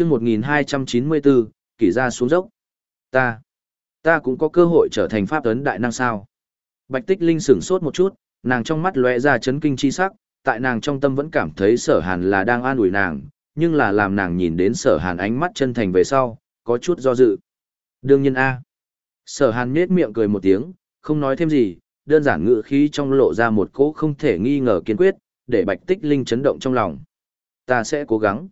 chương 1294, kỷ ra xuống dốc. Ta, ta cũng có cơ hội trở thành pháp ấn đại năng sao. Bạch tích linh sửng sốt một chút, nàng trong mắt lóe ra chấn kinh chi sắc, tại nàng trong tâm vẫn cảm thấy sở hàn là đang an ủi nàng, nhưng là làm nàng nhìn đến sở hàn ánh mắt chân thành về sau, có chút do dự. Đương nhiên A. Sở hàn nhết miệng cười một tiếng, không nói thêm gì, đơn giản ngữ khí trong lộ ra một cỗ không thể nghi ngờ kiên quyết, để bạch tích linh chấn động trong lòng. Ta sẽ cố gắng.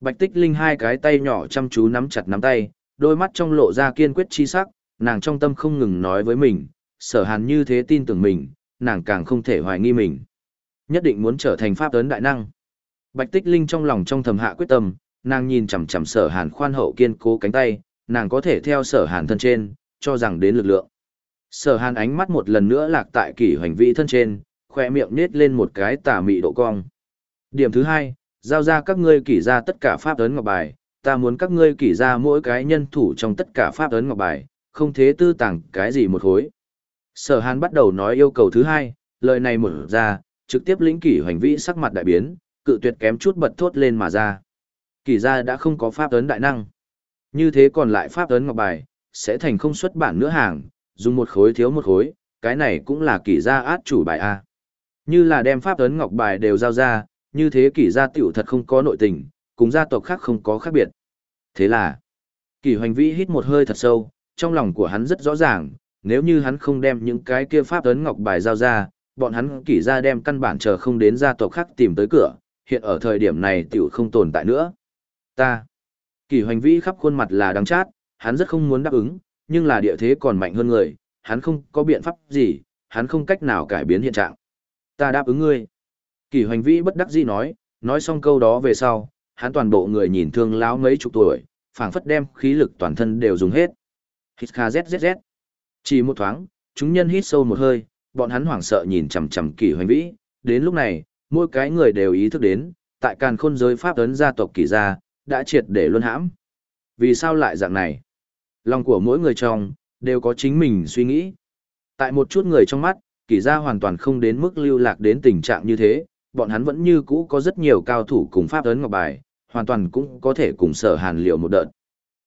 Bạch tích linh hai cái tay nhỏ chăm chú nắm chặt nắm tay, đôi mắt trong lộ ra kiên quyết chi sắc, nàng trong tâm không ngừng nói với mình, sở hàn như thế tin tưởng mình, nàng càng không thể hoài nghi mình. Nhất định muốn trở thành pháp tấn đại năng. Bạch tích linh trong lòng trong thầm hạ quyết tâm, nàng nhìn chằm chằm sở hàn khoan hậu kiên cố cánh tay, nàng có thể theo sở hàn thân trên, cho rằng đến lực lượng. Sở hàn ánh mắt một lần nữa lạc tại kỷ hoành vĩ thân trên, khoe miệng nết lên một cái tà mị độ cong. Điểm thứ hai, giao ra các ngươi kỷ ra tất cả pháp ấn ngọc bài, ta muốn các ngươi kỷ ra mỗi cái nhân thủ trong tất cả pháp ấn ngọc bài, không thế tư tàng cái gì một hối. Sở hàn bắt đầu nói yêu cầu thứ hai, lời này mở ra, trực tiếp lĩnh kỷ hoành vĩ sắc mặt đại biến, cự tuyệt kém chút bật thốt lên mà ra. Kỷ ra đã không có pháp ấn đại năng. Như thế còn lại pháp ấn ngọc bài, sẽ thành không xuất bản nữa hàng, dùng một khối thiếu một khối, cái này cũng là kỷ ra át chủ bài A. Như là đem pháp ấn ngọc bài đều giao ra, như thế kỷ gia tiểu thật không có nội tình, cùng gia tộc khác không có khác biệt. Thế là, kỷ hoành vĩ hít một hơi thật sâu, trong lòng của hắn rất rõ ràng, nếu như hắn không đem những cái kia pháp ấn ngọc bài giao ra, bọn hắn kỷ gia đem căn bản chờ không đến gia tộc khác tìm tới cửa, hiện ở thời điểm này tiểu không tồn tại nữa. Ta, kỷ hoành vĩ khắp khuôn mặt là đắng chát, hắn rất không muốn đáp ứng, nhưng là địa thế còn mạnh hơn người, hắn không có biện pháp gì, hắn không cách nào cải biến hiện trạng. Ta đáp ứng ngươi. Kỳ hoành vĩ bất đắc dĩ nói, nói xong câu đó về sau, hắn toàn bộ người nhìn thương lão mấy chục tuổi, phảng phất đem khí lực toàn thân đều dùng hết. Hít kha zzz. Chỉ một thoáng, chúng nhân hít sâu một hơi, bọn hắn hoảng sợ nhìn chằm chằm kỳ hoành vĩ, đến lúc này, mỗi cái người đều ý thức đến, tại càn khôn giới pháp ấn gia tộc kỳ gia, đã triệt để luân hãm. Vì sao lại dạng này? Lòng của mỗi người trong, đều có chính mình suy nghĩ. Tại một chút người trong mắt, kỳ gia hoàn toàn không đến mức lưu lạc đến tình trạng như thế, bọn hắn vẫn như cũ có rất nhiều cao thủ cùng pháp ấn ngọc bài, hoàn toàn cũng có thể cùng sở hàn liệu một đợt.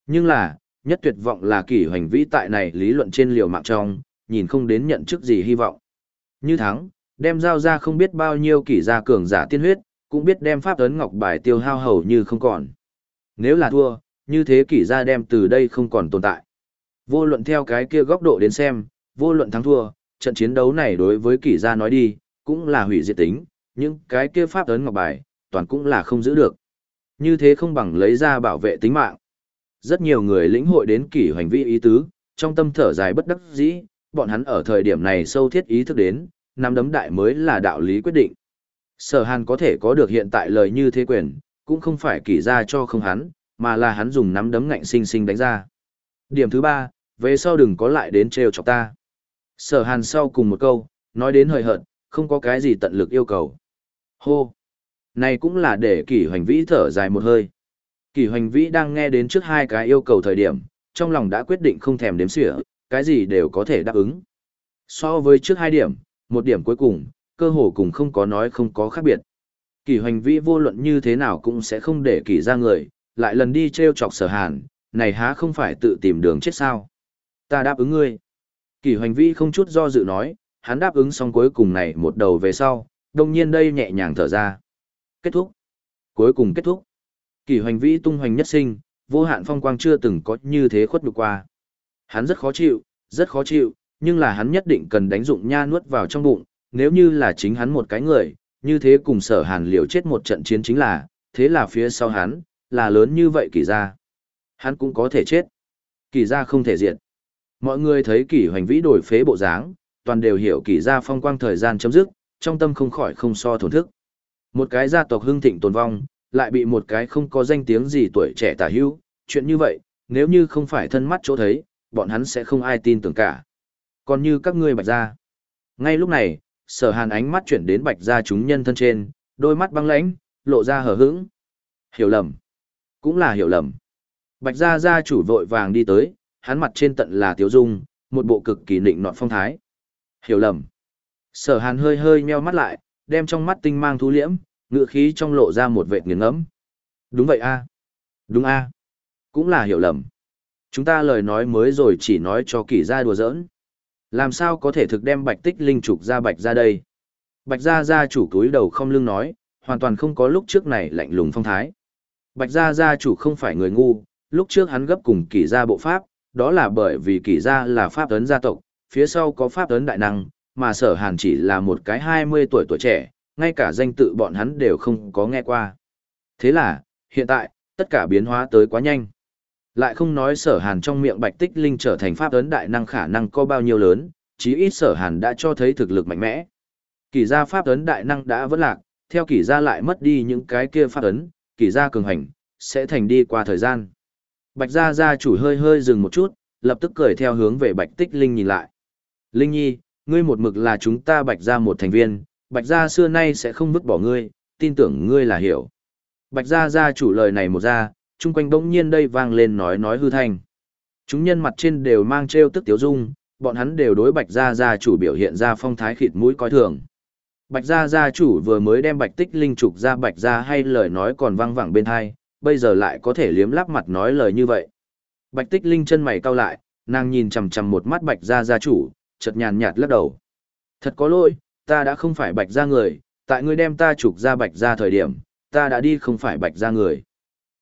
Nhưng là, nhất tuyệt vọng là kỷ hoành vĩ tại này lý luận trên liều mạng trong, nhìn không đến nhận chức gì hy vọng. Như thắng, đem giao ra không biết bao nhiêu kỷ gia cường giả tiên huyết, cũng biết đem pháp ấn ngọc bài tiêu hao hầu như không còn. Nếu là thua, như thế kỷ gia đem từ đây không còn tồn tại. Vô luận theo cái kia góc độ đến xem, vô luận thắng thua, trận chiến đấu này đối với kỷ gia nói đi, cũng là hủy diệt tính, những cái kia pháp ấn ngọc bài, toàn cũng là không giữ được. Như thế không bằng lấy ra bảo vệ tính mạng. Rất nhiều người lĩnh hội đến kỷ hoành vi ý tứ, trong tâm thở dài bất đắc dĩ, bọn hắn ở thời điểm này sâu thiết ý thức đến, năm đấm đại mới là đạo lý quyết định. Sở Hàn có thể có được hiện tại lời như thế quyền, cũng không phải kỷ ra cho không hắn, mà là hắn dùng nắm đấm ngạnh sinh sinh đánh ra. Điểm thứ ba, về sau đừng có lại đến trêu chọc ta. Sở hàn sau cùng một câu, nói đến hời hợt, không có cái gì tận lực yêu cầu. Hô! Này cũng là để kỷ hoành vĩ thở dài một hơi. Kỷ hoành vĩ đang nghe đến trước hai cái yêu cầu thời điểm, trong lòng đã quyết định không thèm đếm xỉa, cái gì đều có thể đáp ứng. So với trước hai điểm, một điểm cuối cùng, cơ hồ cùng không có nói không có khác biệt. Kỷ hoành vĩ vô luận như thế nào cũng sẽ không để kỷ ra người, lại lần đi treo chọc sở hàn, này há không phải tự tìm đường chết sao. Ta đáp ứng ngươi. Kỷ hoành vĩ không chút do dự nói, hắn đáp ứng xong cuối cùng này một đầu về sau, đồng nhiên đây nhẹ nhàng thở ra. Kết thúc. Cuối cùng kết thúc. kỳ hoành vĩ tung hoành nhất sinh, vô hạn phong quang chưa từng có như thế khuất nhục qua. Hắn rất khó chịu, rất khó chịu, nhưng là hắn nhất định cần đánh dụng nha nuốt vào trong bụng, nếu như là chính hắn một cái người, như thế cùng sở hàn liều chết một trận chiến chính là, thế là phía sau hắn, là lớn như vậy kỳ gia. Hắn cũng có thể chết. Kỳ gia không thể diệt. Mọi người thấy kỳ hoành vĩ đổi phế bộ dáng, toàn đều hiểu kỳ gia phong quang thời gian chấm dứt, trong tâm không khỏi không so thổn thức. Một cái gia tộc hưng thịnh tồn vong, lại bị một cái không có danh tiếng gì tuổi trẻ tả hữu, chuyện như vậy, nếu như không phải thân mắt chỗ thấy, bọn hắn sẽ không ai tin tưởng cả. Còn như các ngươi bạch gia. Ngay lúc này, sở hàn ánh mắt chuyển đến bạch gia chúng nhân thân trên, đôi mắt băng lãnh, lộ ra hờ hững. Hiểu lầm. Cũng là hiểu lầm. Bạch gia gia chủ vội vàng đi tới, hắn mặt trên tận là tiếu dung, một bộ cực kỳ nịnh nọt phong thái. Hiểu lầm. Sở hàn hơi hơi meo mắt lại, đem trong mắt tinh mang thu liễm, ngựa khí trong lộ ra một vệt nghiền ngẫm. Đúng vậy a Đúng a Cũng là hiểu lầm. Chúng ta lời nói mới rồi chỉ nói cho kỳ gia đùa giỡn. Làm sao có thể thực đem bạch tích linh trục ra bạch ra đây? Bạch gia gia chủ túi đầu không lưng nói, hoàn toàn không có lúc trước này lạnh lùng phong thái. Bạch gia gia chủ không phải người ngu, lúc trước hắn gấp cùng kỳ gia bộ pháp, đó là bởi vì kỳ gia là pháp ấn gia tộc, phía sau có pháp ấn đại năng, mà sở hàn chỉ là một cái 20 tuổi tuổi trẻ, ngay cả danh tự bọn hắn đều không có nghe qua. Thế là, hiện tại, tất cả biến hóa tới quá nhanh. Lại không nói sở hàn trong miệng bạch tích linh trở thành pháp ấn đại năng khả năng có bao nhiêu lớn, chí ít sở hàn đã cho thấy thực lực mạnh mẽ. Kỳ gia pháp ấn đại năng đã vẫn lạc, theo kỳ gia lại mất đi những cái kia pháp ấn, kỳ gia cường hành, sẽ thành đi qua thời gian. Bạch gia gia chủ hơi hơi dừng một chút, lập tức cười theo hướng về bạch tích linh nhìn lại. Linh nhi, ngươi một mực là chúng ta bạch gia một thành viên, bạch gia xưa nay sẽ không vứt bỏ ngươi, tin tưởng ngươi là hiểu. Bạch gia gia chủ lời này một ra, chung quanh bỗng nhiên đây vang lên nói nói hư thanh. Chúng nhân mặt trên đều mang trêu tức tiếu dung, bọn hắn đều đối bạch gia gia chủ biểu hiện ra phong thái khịt mũi coi thường. Bạch gia gia chủ vừa mới đem bạch tích linh trục ra bạch gia hay lời nói còn vang vẳng bên hai, bây giờ lại có thể liếm lắp mặt nói lời như vậy. Bạch tích linh chân mày cau lại, nàng nhìn chằm chằm một mắt bạch gia gia chủ, chợt nhàn nhạt lắc đầu. Thật có lỗi, ta đã không phải bạch ra người, tại ngươi đem ta trục ra bạch ra thời điểm, ta đã đi không phải bạch ra người.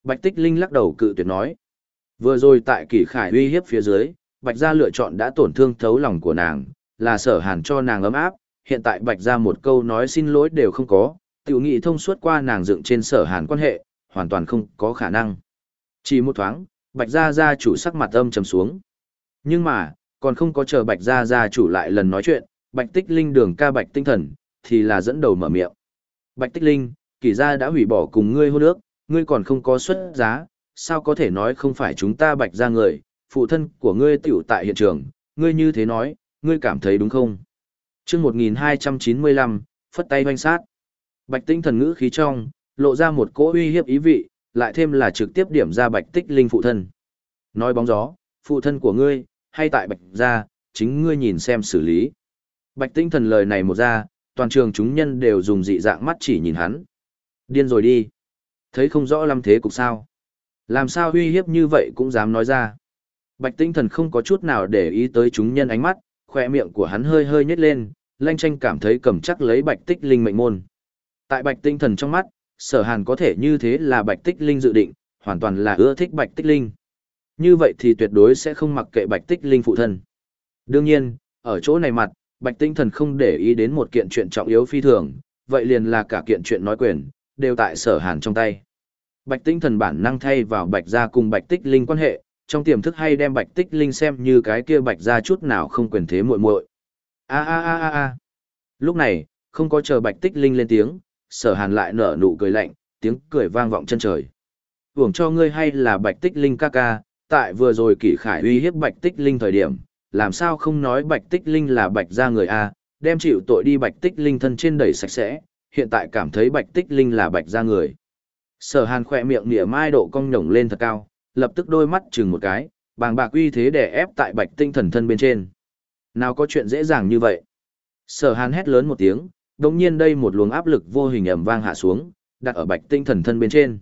Bạch tích linh lắc đầu cự tuyệt nói. Vừa rồi tại kỷ khải uy hiếp phía dưới, bạch gia lựa chọn đã tổn thương thấu lòng của nàng, là sở hàn cho nàng ấm áp, hiện tại bạch gia một câu nói xin lỗi đều không có, tiểu nghị thông suốt qua nàng dựng trên sở hàn quan hệ, hoàn toàn không có khả năng. Chỉ một thoáng, bạch gia gia chủ sắc mặt âm trầm xuống. Nhưng mà, còn không có chờ bạch gia gia chủ lại lần nói chuyện, bạch tích linh đường ca bạch tinh thần, thì là dẫn đầu mở miệng. Bạch tích linh, kỳ gia đã hủy bỏ cùng ngươi hôn ước, ngươi còn không có xuất giá, sao có thể nói không phải chúng ta bạch gia người, phụ thân của ngươi tiểu tại hiện trường, ngươi như thế nói, ngươi cảm thấy đúng không? chương 1295, phất tay hoanh sát. Bạch tinh thần ngữ khí trong, lộ ra một cỗ uy hiếp ý vị, lại thêm là trực tiếp điểm ra bạch tích linh phụ thân. Nói bóng gió, phụ thân của ngươi, hay tại bạch gia, chính ngươi nhìn xem xử lý. Bạch tinh thần lời này một ra, toàn trường chúng nhân đều dùng dị dạng mắt chỉ nhìn hắn. Điên rồi đi. Thấy không rõ lâm thế cục sao. Làm sao uy hiếp như vậy cũng dám nói ra. Bạch tinh thần không có chút nào để ý tới chúng nhân ánh mắt, khoe miệng của hắn hơi hơi nhếch lên, lanh tranh cảm thấy cầm chắc lấy bạch tích linh mệnh môn. Tại bạch tinh thần trong mắt, sở hàn có thể như thế là bạch tích linh dự định, hoàn toàn là ưa thích bạch tích linh. Như vậy thì tuyệt đối sẽ không mặc kệ bạch tích linh phụ thân. Đương nhiên, ở chỗ này mặt, bạch tinh thần không để ý đến một kiện chuyện trọng yếu phi thường, vậy liền là cả kiện chuyện nói quyền, đều tại sở hàn trong tay. Bạch tinh thần bản năng thay vào bạch gia cùng bạch tích linh quan hệ, trong tiềm thức hay đem bạch tích linh xem như cái kia bạch gia chút nào không quyền thế muội muội. A a a a a. Lúc này, không có chờ bạch tích linh lên tiếng, sở hàn lại nở nụ cười lạnh, tiếng cười vang vọng chân trời. Hưởng cho ngươi hay là bạch tích linh ca ca, tại vừa rồi kỷ khải uy hiếp bạch tích linh thời điểm, làm sao không nói bạch tích linh là bạch gia người A, đem chịu tội đi bạch tích linh thân trên đầy sạch sẽ, hiện tại cảm thấy bạch tích linh là bạch gia người. Sở hàn khỏe miệng nỉa mai độ cong nhổng lên thật cao, lập tức đôi mắt chừng một cái, bàng bạc uy thế để ép tại bạch tinh thần thân bên trên. Nào có chuyện dễ dàng như vậy? Sở hàn hét lớn một tiếng, đồng nhiên đây một luồng áp lực vô hình ầm vang hạ xuống, đặt ở bạch tinh thần thân bên trên.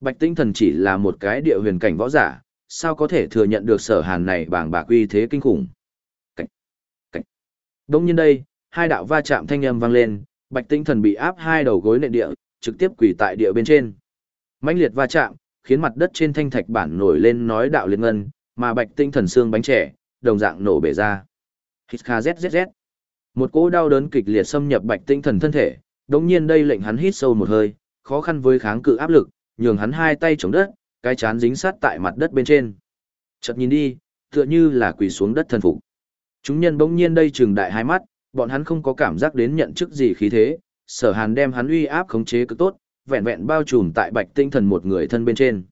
Bạch tinh thần chỉ là một cái địa huyền cảnh võ giả, sao có thể thừa nhận được sở hàn này bảng bạc uy thế kinh khủng. Cảnh, cảnh. Đông nhiên đây, hai đạo va chạm thanh âm vang lên, bạch tinh thần bị áp hai đầu gối nệ địa, trực tiếp quỳ tại địa bên trên. mãnh liệt va chạm, khiến mặt đất trên thanh thạch bản nổi lên nói đạo liên ngân, mà bạch tinh thần xương bánh trẻ, đồng dạng nổ bể ra. Hít kha zzz. Một cỗ đau đớn kịch liệt xâm nhập bạch tinh thần thân thể, đống nhiên đây lệnh hắn hít sâu một hơi, khó khăn với kháng cự áp lực, nhường hắn hai tay chống đất, cái chán dính sát tại mặt đất bên trên. Chợt nhìn đi, tựa như là quỳ xuống đất thần phục. Chúng nhân bỗng nhiên đây trừng đại hai mắt, bọn hắn không có cảm giác đến nhận chức gì khí thế, sở hàn đem hắn uy áp khống chế cực tốt, vẹn vẹn bao trùm tại bạch tinh thần một người thân bên trên.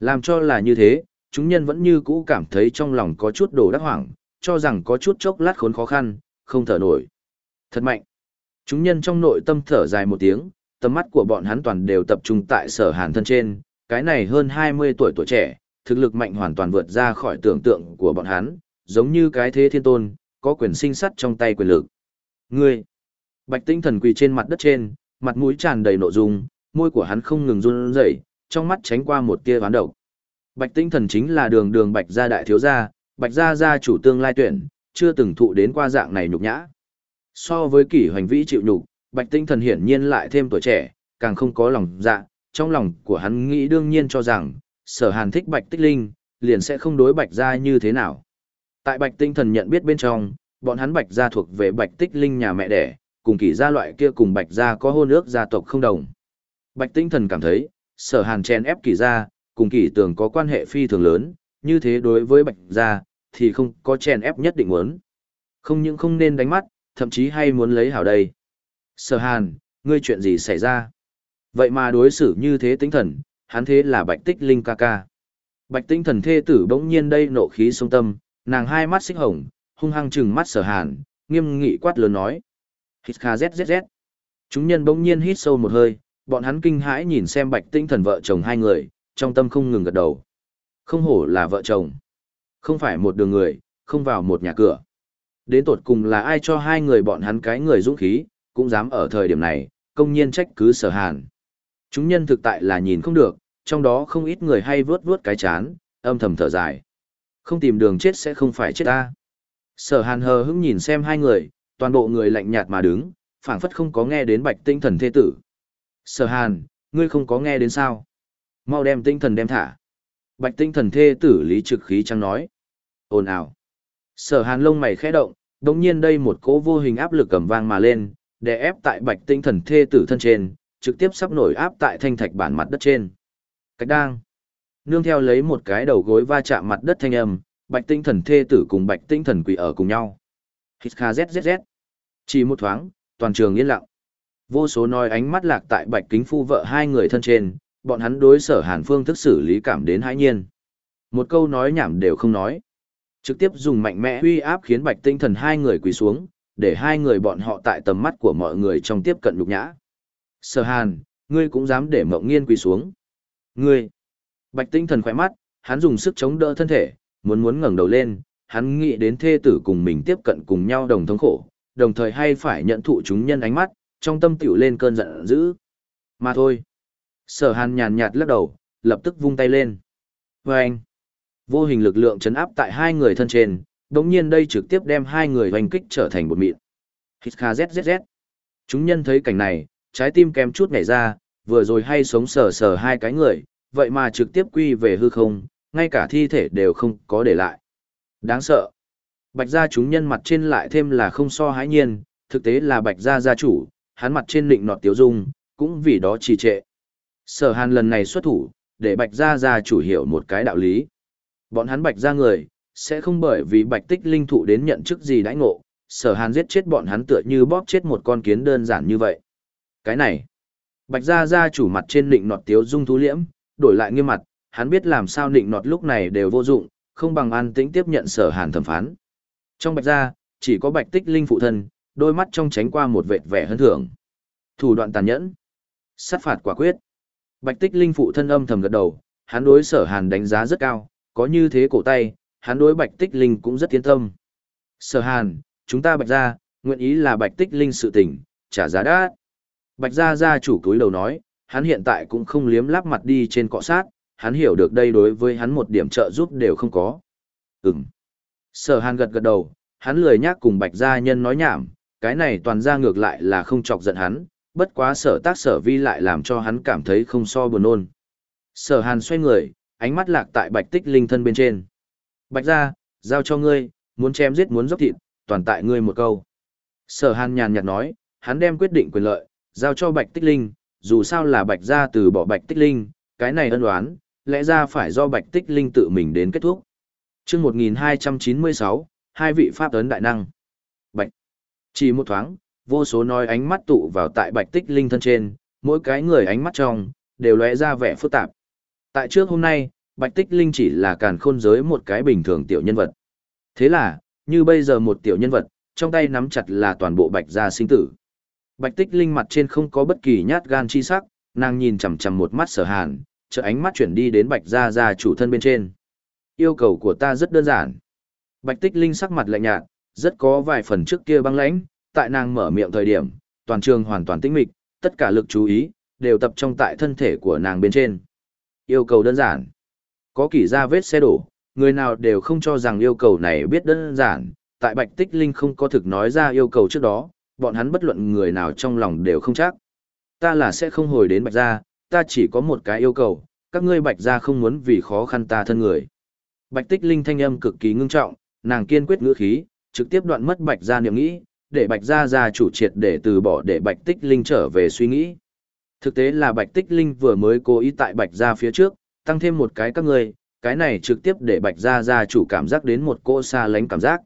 Làm cho là như thế, chúng nhân vẫn như cũ cảm thấy trong lòng có chút đồ đắc hoảng, cho rằng có chút chốc lát khốn khó khăn, không thở nổi. Thật mạnh. Chúng nhân trong nội tâm thở dài một tiếng, tầm mắt của bọn hắn toàn đều tập trung tại sở hàn thân trên, cái này hơn 20 tuổi tuổi trẻ, thực lực mạnh hoàn toàn vượt ra khỏi tưởng tượng của bọn hắn, giống như cái thế thiên tôn, có quyền sinh sắt trong tay quyền lực. Ngươi! Bạch tinh thần quỳ trên mặt đất trên, mặt mũi tràn đầy nộ dung, môi của hắn không ngừng run rẩy, trong mắt tránh qua một tia ván độc. Bạch tinh thần chính là đường đường bạch gia đại thiếu gia, bạch gia gia chủ tương lai tuyển, chưa từng thụ đến qua dạng này nhục nhã. So với kỷ hoành vĩ chịu nhục, bạch tinh thần hiển nhiên lại thêm tuổi trẻ, càng không có lòng dạ, trong lòng của hắn nghĩ đương nhiên cho rằng, sở hàn thích bạch tích linh, liền sẽ không đối bạch gia như thế nào. Tại bạch tinh thần nhận biết bên trong, bọn hắn bạch gia thuộc về bạch tích linh nhà mẹ đẻ, cùng kỳ gia loại kia cùng bạch gia có hôn ước gia tộc không đồng. Bạch tinh thần cảm thấy, sở hàn chen ép kỳ gia, cùng kỳ tường có quan hệ phi thường lớn, như thế đối với bạch gia, thì không có chen ép nhất định muốn. Không những không nên đánh mắt, thậm chí hay muốn lấy hảo đây. Sở hàn, ngươi chuyện gì xảy ra? Vậy mà đối xử như thế tinh thần, hắn thế là bạch tích linh ca ca. Bạch tinh thần thê tử bỗng nhiên đây nộ khí sông tâm, nàng hai mắt xích hồng, hung hăng trừng mắt sở hàn, nghiêm nghị quát lớn nói. Hít kha zzz. Chúng nhân bỗng nhiên hít sâu một hơi, bọn hắn kinh hãi nhìn xem bạch tinh thần vợ chồng hai người, trong tâm không ngừng gật đầu. Không hổ là vợ chồng. Không phải một đường người, không vào một nhà cửa. Đến tột cùng là ai cho hai người bọn hắn cái người dũng khí, cũng dám ở thời điểm này, công nhiên trách cứ sở hàn. Chúng nhân thực tại là nhìn không được, trong đó không ít người hay vướt vướt cái chán, âm thầm thở dài. Không tìm đường chết sẽ không phải chết ta. Sở hàn hờ hững nhìn xem hai người, toàn bộ người lạnh nhạt mà đứng, phảng phất không có nghe đến bạch tinh thần thê tử. Sở hàn, ngươi không có nghe đến sao? Mau đem tinh thần đem thả. Bạch tinh thần thê tử lý trực khí trăng nói. Ồn ào. Sở hàn lông mày khẽ động, đồng nhiên đây một cỗ vô hình áp lực cầm vang mà lên, để ép tại bạch tinh thần thê tử thân trên, trực tiếp sắp nổi áp tại thanh thạch bản mặt đất trên. Cách đang. Nương theo lấy một cái đầu gối va chạm mặt đất thanh âm, bạch tinh thần thê tử cùng bạch tinh thần quỷ ở cùng nhau. Hít kha zzz. Chỉ một thoáng, toàn trường yên lặng. Vô số nói ánh mắt lạc tại bạch kính phu vợ hai người thân trên, bọn hắn đối sở hàn phương thức xử lý cảm đến hãi nhiên. Một câu nói nhảm đều không nói. Trực tiếp dùng mạnh mẽ uy áp khiến bạch tinh thần hai người quỳ xuống, để hai người bọn họ tại tầm mắt của mọi người trong tiếp cận nhục nhã. Sở hàn, ngươi cũng dám để mộng nghiên quỳ xuống. Ngươi! Bạch tinh thần khỏe mắt, hắn dùng sức chống đỡ thân thể, muốn muốn ngẩng đầu lên, hắn nghĩ đến thê tử cùng mình tiếp cận cùng nhau đồng thống khổ, đồng thời hay phải nhận thụ chúng nhân ánh mắt, trong tâm tiểu lên cơn giận dữ. Mà thôi. Sở hàn nhàn nhạt lắc đầu, lập tức vung tay lên. Và anh, vô hình lực lượng chấn áp tại hai người thân trên, đồng nhiên đây trực tiếp đem hai người hoành kích trở thành một mịn. Hít kha zzz. Chúng nhân thấy cảnh này, trái tim kém chút nhảy ra, vừa rồi hay sống sờ sờ hai cái người, vậy mà trực tiếp quy về hư không, ngay cả thi thể đều không có để lại. Đáng sợ. Bạch gia chúng nhân mặt trên lại thêm là không so hãi nhiên, thực tế là bạch gia gia chủ, hắn mặt trên lịnh nọt tiếu dung, cũng vì đó trì trệ. Sở hàn lần này xuất thủ, để bạch gia gia chủ hiểu một cái đạo lý. Bọn hắn bạch gia người, sẽ không bởi vì bạch tích linh thụ đến nhận chức gì đãi ngộ, sở hàn giết chết bọn hắn tựa như bóp chết một con kiến đơn giản như vậy. Cái này, bạch gia gia chủ mặt trên nịnh nọt tiếu dung thú liễm, đổi lại nghiêm mặt, hắn biết làm sao nịnh nọt lúc này đều vô dụng, không bằng an tĩnh tiếp nhận sở hàn thẩm phán. Trong bạch gia, chỉ có bạch tích linh phụ thân, đôi mắt trong tránh qua một vệt vẻ hân thưởng. Thủ đoạn tàn nhẫn, sát phạt quả quyết. Bạch tích linh phụ thân âm thầm gật đầu, hắn đối sở hàn đánh giá rất cao, có như thế cổ tay, hắn đối bạch tích linh cũng rất tiến tâm. Sở hàn, chúng ta bạch gia, nguyện ý là bạch tích linh sự tình, trả giá đắt. Bạch gia gia chủ túi đầu nói, hắn hiện tại cũng không liếm láp mặt đi trên cọ sát, hắn hiểu được đây đối với hắn một điểm trợ giúp đều không có. Ừm. Sở hàn gật gật đầu, hắn lười nhác cùng bạch gia nhân nói nhảm, cái này toàn ra ngược lại là không chọc giận hắn, bất quá sở tác sở vi lại làm cho hắn cảm thấy không so buồn ôn. Sở hàn xoay người, ánh mắt lạc tại bạch tích linh thân bên trên. Bạch gia, giao cho ngươi, muốn chém giết muốn dốc thịt, toàn tại ngươi một câu. Sở hàn nhàn nhạt nói, hắn đem quyết định quyền lợi, giao cho bạch tích linh, dù sao là bạch gia từ bỏ bạch tích linh, cái này ân oán, lẽ ra phải do bạch tích linh tự mình đến kết thúc. chương 1296, hai vị pháp ấn đại năng. Bạch. Chỉ một thoáng, vô số nói ánh mắt tụ vào tại bạch tích linh thân trên, mỗi cái người ánh mắt trong, đều lóe ra vẻ phức tạp. Tại trước hôm nay, bạch tích linh chỉ là càn khôn giới một cái bình thường tiểu nhân vật. Thế là, như bây giờ một tiểu nhân vật, trong tay nắm chặt là toàn bộ bạch gia sinh tử. Bạch tích linh mặt trên không có bất kỳ nhát gan chi sắc, nàng nhìn chằm chằm một mắt sở hàn, chợ ánh mắt chuyển đi đến bạch gia gia chủ thân bên trên. Yêu cầu của ta rất đơn giản. Bạch tích linh sắc mặt lạnh nhạt, rất có vài phần trước kia băng lãnh, tại nàng mở miệng thời điểm, toàn trường hoàn toàn tĩnh mịch, tất cả lực chú ý, đều tập trung tại thân thể của nàng bên trên. Yêu cầu đơn giản. Có kỷ ra vết xe đổ, người nào đều không cho rằng yêu cầu này biết đơn giản, tại Bạch Tích Linh không có thực nói ra yêu cầu trước đó, bọn hắn bất luận người nào trong lòng đều không chắc. Ta là sẽ không hồi đến Bạch Gia, ta chỉ có một cái yêu cầu, các ngươi Bạch Gia không muốn vì khó khăn ta thân người. Bạch Tích Linh thanh âm cực kỳ ngưng trọng, nàng kiên quyết ngữ khí, trực tiếp đoạn mất Bạch Gia niệm nghĩ, để Bạch Gia gia chủ triệt để từ bỏ để Bạch Tích Linh trở về suy nghĩ. Thực tế là Bạch Tích Linh vừa mới cố ý tại Bạch Gia phía trước, tăng thêm một cái các ngươi, cái này trực tiếp để Bạch Gia gia chủ cảm giác đến một cô xa lánh cảm giác.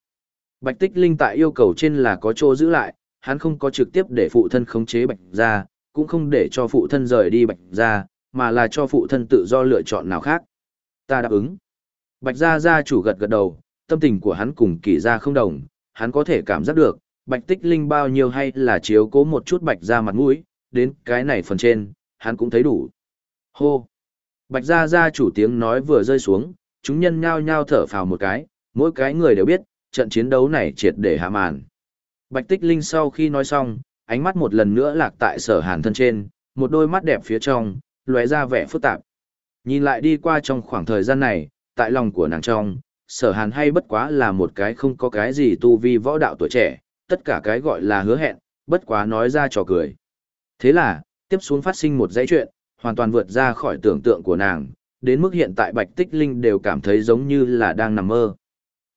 Bạch Tích Linh tại yêu cầu trên là có chỗ giữ lại, hắn không có trực tiếp để phụ thân khống chế Bạch Gia, cũng không để cho phụ thân rời đi Bạch Gia, mà là cho phụ thân tự do lựa chọn nào khác. Ta đáp ứng. Bạch Gia gia chủ gật gật đầu, tâm tình của hắn cùng kỳ gia không đồng, hắn có thể cảm giác được, Bạch Tích Linh bao nhiêu hay là chiếu cố một chút Bạch Gia mặt mũi, đến cái này phần trên, hắn cũng thấy đủ. Hô! Bạch Gia gia chủ tiếng nói vừa rơi xuống, chúng nhân nhao nhao thở phào một cái, mỗi cái người đều biết, trận chiến đấu này triệt để hạ màn. Bạch Tích Linh sau khi nói xong, ánh mắt một lần nữa lạc tại sở hàn thân trên, một đôi mắt đẹp phía trong, lóe ra vẻ phức tạp. Nhìn lại đi qua trong khoảng thời gian này, tại lòng của nàng trong, sở hàn hay bất quá là một cái không có cái gì tu vi võ đạo tuổi trẻ, tất cả cái gọi là hứa hẹn, bất quá nói ra trò cười. Thế là, tiếp xuống phát sinh một dãy chuyện, hoàn toàn vượt ra khỏi tưởng tượng của nàng, đến mức hiện tại Bạch Tích Linh đều cảm thấy giống như là đang nằm mơ.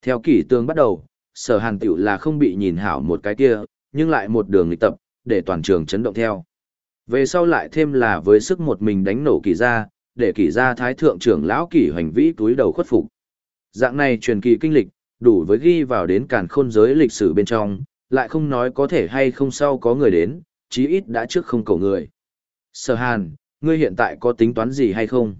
Theo kỷ tương bắt đầu, sở hàn tiểu là không bị nhìn hảo một cái kia, nhưng lại một đường lịch tập, để toàn trường chấn động theo. Về sau lại thêm là với sức một mình đánh nổ kỳ gia, để kỳ gia thái thượng trưởng lão kỳ hoành vĩ túi đầu khuất phục. Dạng này truyền kỳ kinh lịch, đủ với ghi vào đến càn khôn giới lịch sử bên trong, lại không nói có thể hay không sau có người đến, chí ít đã trước không cầu người. Sở hàn, ngươi hiện tại có tính toán gì hay không?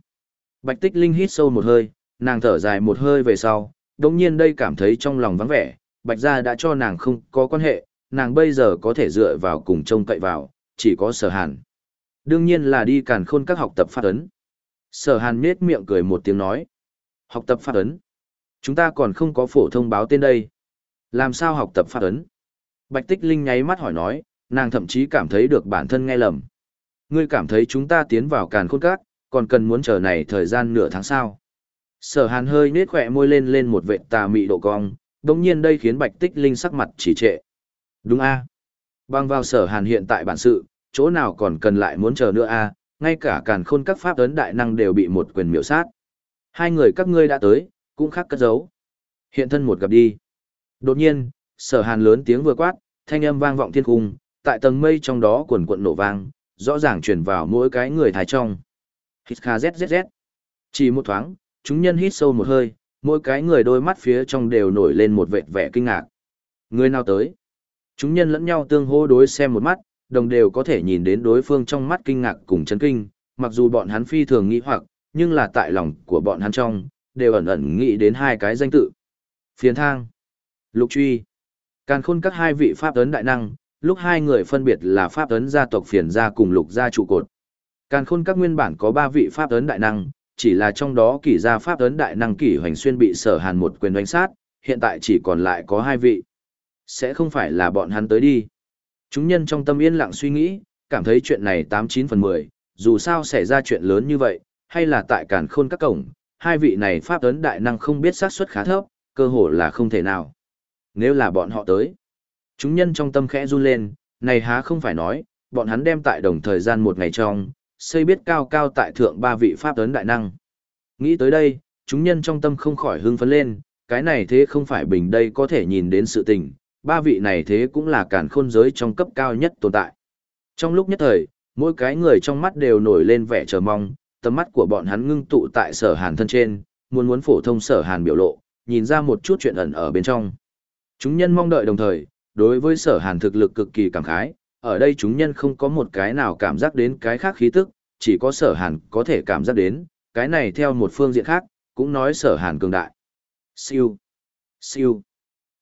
Bạch tích linh hít sâu một hơi, nàng thở dài một hơi về sau, đồng nhiên đây cảm thấy trong lòng vắng vẻ, bạch gia đã cho nàng không có quan hệ, nàng bây giờ có thể dựa vào cùng trông cậy vào, chỉ có sở hàn. Đương nhiên là đi càn khôn các học tập phát ấn. Sở hàn nết miệng cười một tiếng nói. Học tập phát ấn. Chúng ta còn không có phổ thông báo tên đây. Làm sao học tập phát ấn? Bạch Tích Linh nháy mắt hỏi nói, nàng thậm chí cảm thấy được bản thân nghe lầm. Ngươi cảm thấy chúng ta tiến vào càn khôn các, còn cần muốn chờ này thời gian nửa tháng sao? Sở hàn hơi nết khỏe môi lên lên một vệ tà mị độ cong, đồng nhiên đây khiến Bạch Tích Linh sắc mặt chỉ trệ. Đúng a Bang vào sở hàn hiện tại bản sự, chỗ nào còn cần lại muốn chờ nữa a ngay cả càn khôn các pháp ấn đại năng đều bị một quyền miểu sát. Hai người các ngươi đã tới, cũng khác cất giấu. Hiện thân một gặp đi. Đột nhiên, sở hàn lớn tiếng vừa quát, thanh âm vang vọng thiên cung, tại tầng mây trong đó quần quận nổ vang, rõ ràng truyền vào mỗi cái người thái trong. Hít kha zzz. Chỉ một thoáng, chúng nhân hít sâu một hơi, mỗi cái người đôi mắt phía trong đều nổi lên một vệt vẻ kinh ngạc. Người nào tới? Chúng nhân lẫn nhau tương hô đối xem một mắt, đồng đều có thể nhìn đến đối phương trong mắt kinh ngạc cùng chấn kinh, mặc dù bọn hắn phi thường nghĩ hoặc, nhưng là tại lòng của bọn hắn trong, đều ẩn ẩn nghĩ đến hai cái danh tự. Phiền thang, lục truy, càn khôn các hai vị pháp ấn đại năng, lúc hai người phân biệt là pháp ấn gia tộc phiền gia cùng lục gia trụ cột. Càn khôn các nguyên bản có ba vị pháp ấn đại năng, chỉ là trong đó kỷ gia pháp ấn đại năng kỷ hoành xuyên bị sở hàn một quyền đánh sát, hiện tại chỉ còn lại có hai vị. Sẽ không phải là bọn hắn tới đi. Chúng nhân trong tâm yên lặng suy nghĩ, cảm thấy chuyện này 89 phần 10, dù sao xảy ra chuyện lớn như vậy, hay là tại càn khôn các cổng, hai vị này pháp ấn đại năng không biết xác suất khá thấp, cơ hội là không thể nào. Nếu là bọn họ tới, chúng nhân trong tâm khẽ run lên, này há không phải nói, bọn hắn đem tại đồng thời gian một ngày trong, xây biết cao cao tại thượng ba vị pháp tấn đại năng. Nghĩ tới đây, chúng nhân trong tâm không khỏi hưng phấn lên, cái này thế không phải bình đây có thể nhìn đến sự tình, ba vị này thế cũng là cản khôn giới trong cấp cao nhất tồn tại. Trong lúc nhất thời, mỗi cái người trong mắt đều nổi lên vẻ chờ mong, tầm mắt của bọn hắn ngưng tụ tại sở hàn thân trên, muốn muốn phổ thông sở hàn biểu lộ, nhìn ra một chút chuyện ẩn ở bên trong. Chúng nhân mong đợi đồng thời, đối với sở hàn thực lực cực kỳ cảm khái, ở đây chúng nhân không có một cái nào cảm giác đến cái khác khí tức, chỉ có sở hàn có thể cảm giác đến, cái này theo một phương diện khác, cũng nói sở hàn cường đại. Siêu, siêu.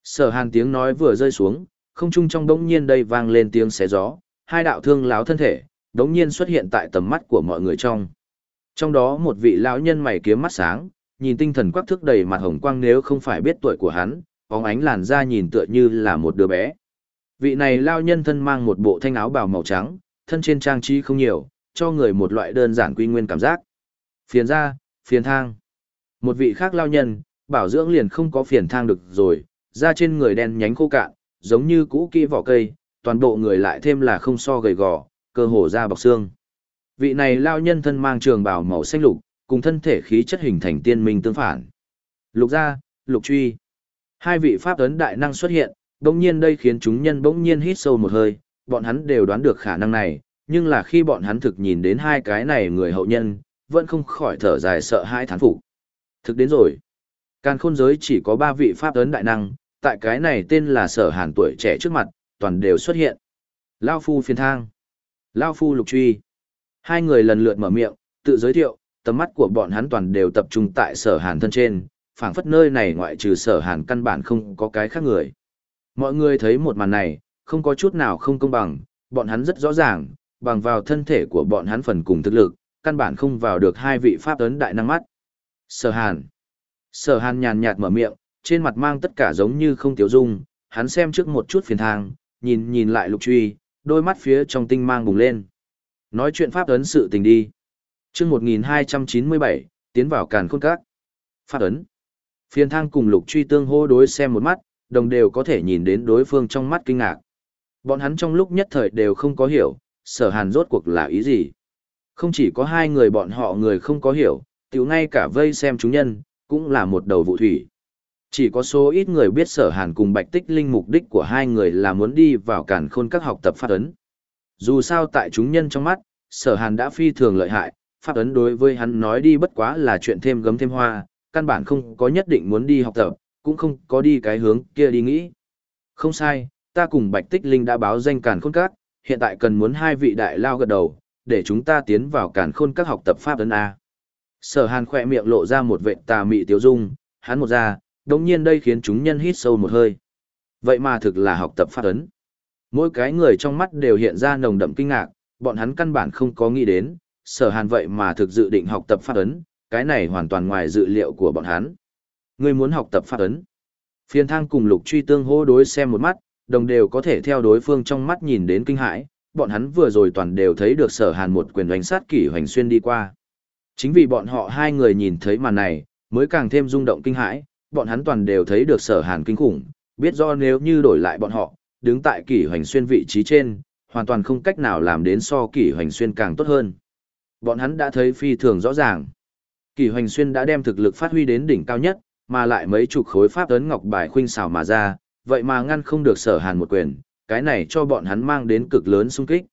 Sở hàn tiếng nói vừa rơi xuống, không trung trong đống nhiên đây vang lên tiếng xé gió, hai đạo thương láo thân thể, đống nhiên xuất hiện tại tầm mắt của mọi người trong. Trong đó một vị lão nhân mày kiếm mắt sáng, nhìn tinh thần quắc thước đầy mặt hồng quang nếu không phải biết tuổi của hắn, bóng ánh làn da nhìn tựa như là một đứa bé. Vị này lao nhân thân mang một bộ thanh áo bào màu trắng, thân trên trang trí không nhiều, cho người một loại đơn giản quy nguyên cảm giác. Phiền ra, phiền thang. Một vị khác lao nhân, bảo dưỡng liền không có phiền thang được rồi, da trên người đen nhánh khô cạn, giống như cũ kỹ vỏ cây, toàn bộ người lại thêm là không so gầy gò, cơ hồ da bọc xương. Vị này lao nhân thân mang trường bào màu xanh lục, cùng thân thể khí chất hình thành tiên minh tương phản. Lục gia, lục truy. Hai vị pháp ấn đại năng xuất hiện, bỗng nhiên đây khiến chúng nhân bỗng nhiên hít sâu một hơi, bọn hắn đều đoán được khả năng này, nhưng là khi bọn hắn thực nhìn đến hai cái này người hậu nhân, vẫn không khỏi thở dài sợ hãi thán phục. Thực đến rồi. Càn khôn giới chỉ có ba vị pháp ấn đại năng, tại cái này tên là sở hàn tuổi trẻ trước mặt, toàn đều xuất hiện. Lao phu phiền thang. Lao phu lục truy. Hai người lần lượt mở miệng, tự giới thiệu, tầm mắt của bọn hắn toàn đều tập trung tại sở hàn thân trên, phảng phất nơi này ngoại trừ sở hàn căn bản không có cái khác người. Mọi người thấy một màn này, không có chút nào không công bằng, bọn hắn rất rõ ràng, bằng vào thân thể của bọn hắn phần cùng thực lực, căn bản không vào được hai vị pháp ấn đại năng mắt. Sở hàn. Sở hàn nhàn nhạt mở miệng, trên mặt mang tất cả giống như không tiểu dung, hắn xem trước một chút phiền thang, nhìn nhìn lại lục truy, đôi mắt phía trong tinh mang bùng lên. Nói chuyện pháp ấn sự tình đi. chương 1297, tiến vào càn khôn các. Pháp ấn. Phiền thang cùng lục truy tương hô đối xem một mắt, đồng đều có thể nhìn đến đối phương trong mắt kinh ngạc. Bọn hắn trong lúc nhất thời đều không có hiểu, sở hàn rốt cuộc là ý gì. Không chỉ có hai người bọn họ người không có hiểu, tiểu ngay cả vây xem chúng nhân, cũng là một đầu vụ thủy. Chỉ có số ít người biết sở hàn cùng bạch tích linh mục đích của hai người là muốn đi vào cản khôn các học tập phát ấn. Dù sao tại chúng nhân trong mắt, sở hàn đã phi thường lợi hại, pháp ấn đối với hắn nói đi bất quá là chuyện thêm gấm thêm hoa, căn bản không có nhất định muốn đi học tập, cũng không có đi cái hướng kia đi nghĩ. Không sai, ta cùng bạch tích linh đã báo danh cản khôn các, hiện tại cần muốn hai vị đại lao gật đầu, để chúng ta tiến vào cản khôn các học tập pháp ấn A. Sở hàn khỏe miệng lộ ra một vệ tà mị tiêu dung, hắn một ra, đồng nhiên đây khiến chúng nhân hít sâu một hơi. Vậy mà thực là học tập pháp ấn. Mỗi cái người trong mắt đều hiện ra nồng đậm kinh ngạc, bọn hắn căn bản không có nghĩ đến, sở hàn vậy mà thực dự định học tập pháp ấn, cái này hoàn toàn ngoài dự liệu của bọn hắn. Ngươi muốn học tập pháp ấn. Phiên thang cùng lục truy tương hô đối xem một mắt, đồng đều có thể theo đối phương trong mắt nhìn đến kinh hãi, bọn hắn vừa rồi toàn đều thấy được sở hàn một quyền đánh sát kỷ hoành xuyên đi qua. Chính vì bọn họ hai người nhìn thấy màn này, mới càng thêm rung động kinh hãi, bọn hắn toàn đều thấy được sở hàn kinh khủng, biết do nếu như đổi lại bọn họ, đứng tại kỷ hoành xuyên vị trí trên, hoàn toàn không cách nào làm đến so kỷ hoành xuyên càng tốt hơn. Bọn hắn đã thấy phi thường rõ ràng. Kỷ hoành xuyên đã đem thực lực phát huy đến đỉnh cao nhất, mà lại mấy chục khối pháp ấn ngọc bài khuynh xào mà ra, vậy mà ngăn không được sở hàn một quyền, cái này cho bọn hắn mang đến cực lớn sung kích.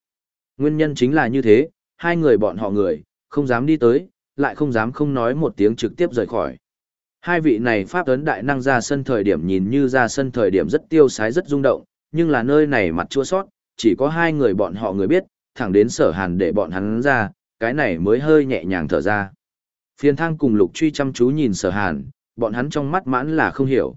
Nguyên nhân chính là như thế, hai người bọn họ người, không dám đi tới, lại không dám không nói một tiếng trực tiếp rời khỏi. Hai vị này pháp ấn đại năng ra sân thời điểm nhìn như ra sân thời điểm rất tiêu sái rất rung động, nhưng là nơi này mặt chua sót, chỉ có hai người bọn họ người biết, thẳng đến sở hàn để bọn hắn ra, cái này mới hơi nhẹ nhàng thở ra. Phiền thang cùng lục truy chăm chú nhìn sở hàn, bọn hắn trong mắt mãn là không hiểu.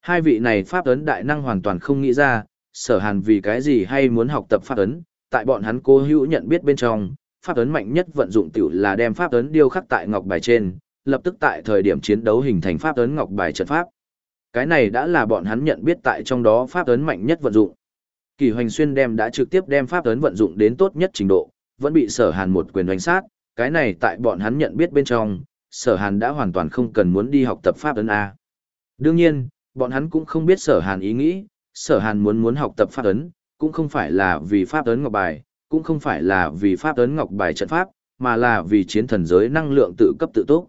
Hai vị này pháp ấn đại năng hoàn toàn không nghĩ ra, sở hàn vì cái gì hay muốn học tập pháp ấn, tại bọn hắn cố hữu nhận biết bên trong, pháp ấn mạnh nhất vận dụng tiểu là đem pháp ấn điêu khắc tại ngọc bài trên, lập tức tại thời điểm chiến đấu hình thành pháp ấn ngọc bài trận pháp. Cái này đã là bọn hắn nhận biết tại trong đó pháp ấn mạnh nhất vận dụng. Kỳ Hoành Xuyên đem đã trực tiếp đem pháp ấn vận dụng đến tốt nhất trình độ, vẫn bị Sở Hàn một quyền đánh sát, cái này tại bọn hắn nhận biết bên trong, Sở Hàn đã hoàn toàn không cần muốn đi học tập pháp ấn a. Đương nhiên, bọn hắn cũng không biết Sở Hàn ý nghĩ, Sở Hàn muốn muốn học tập pháp ấn, cũng không phải là vì pháp ấn ngọc bài, cũng không phải là vì pháp ấn ngọc bài trận pháp, mà là vì chiến thần giới năng lượng tự cấp tự túc.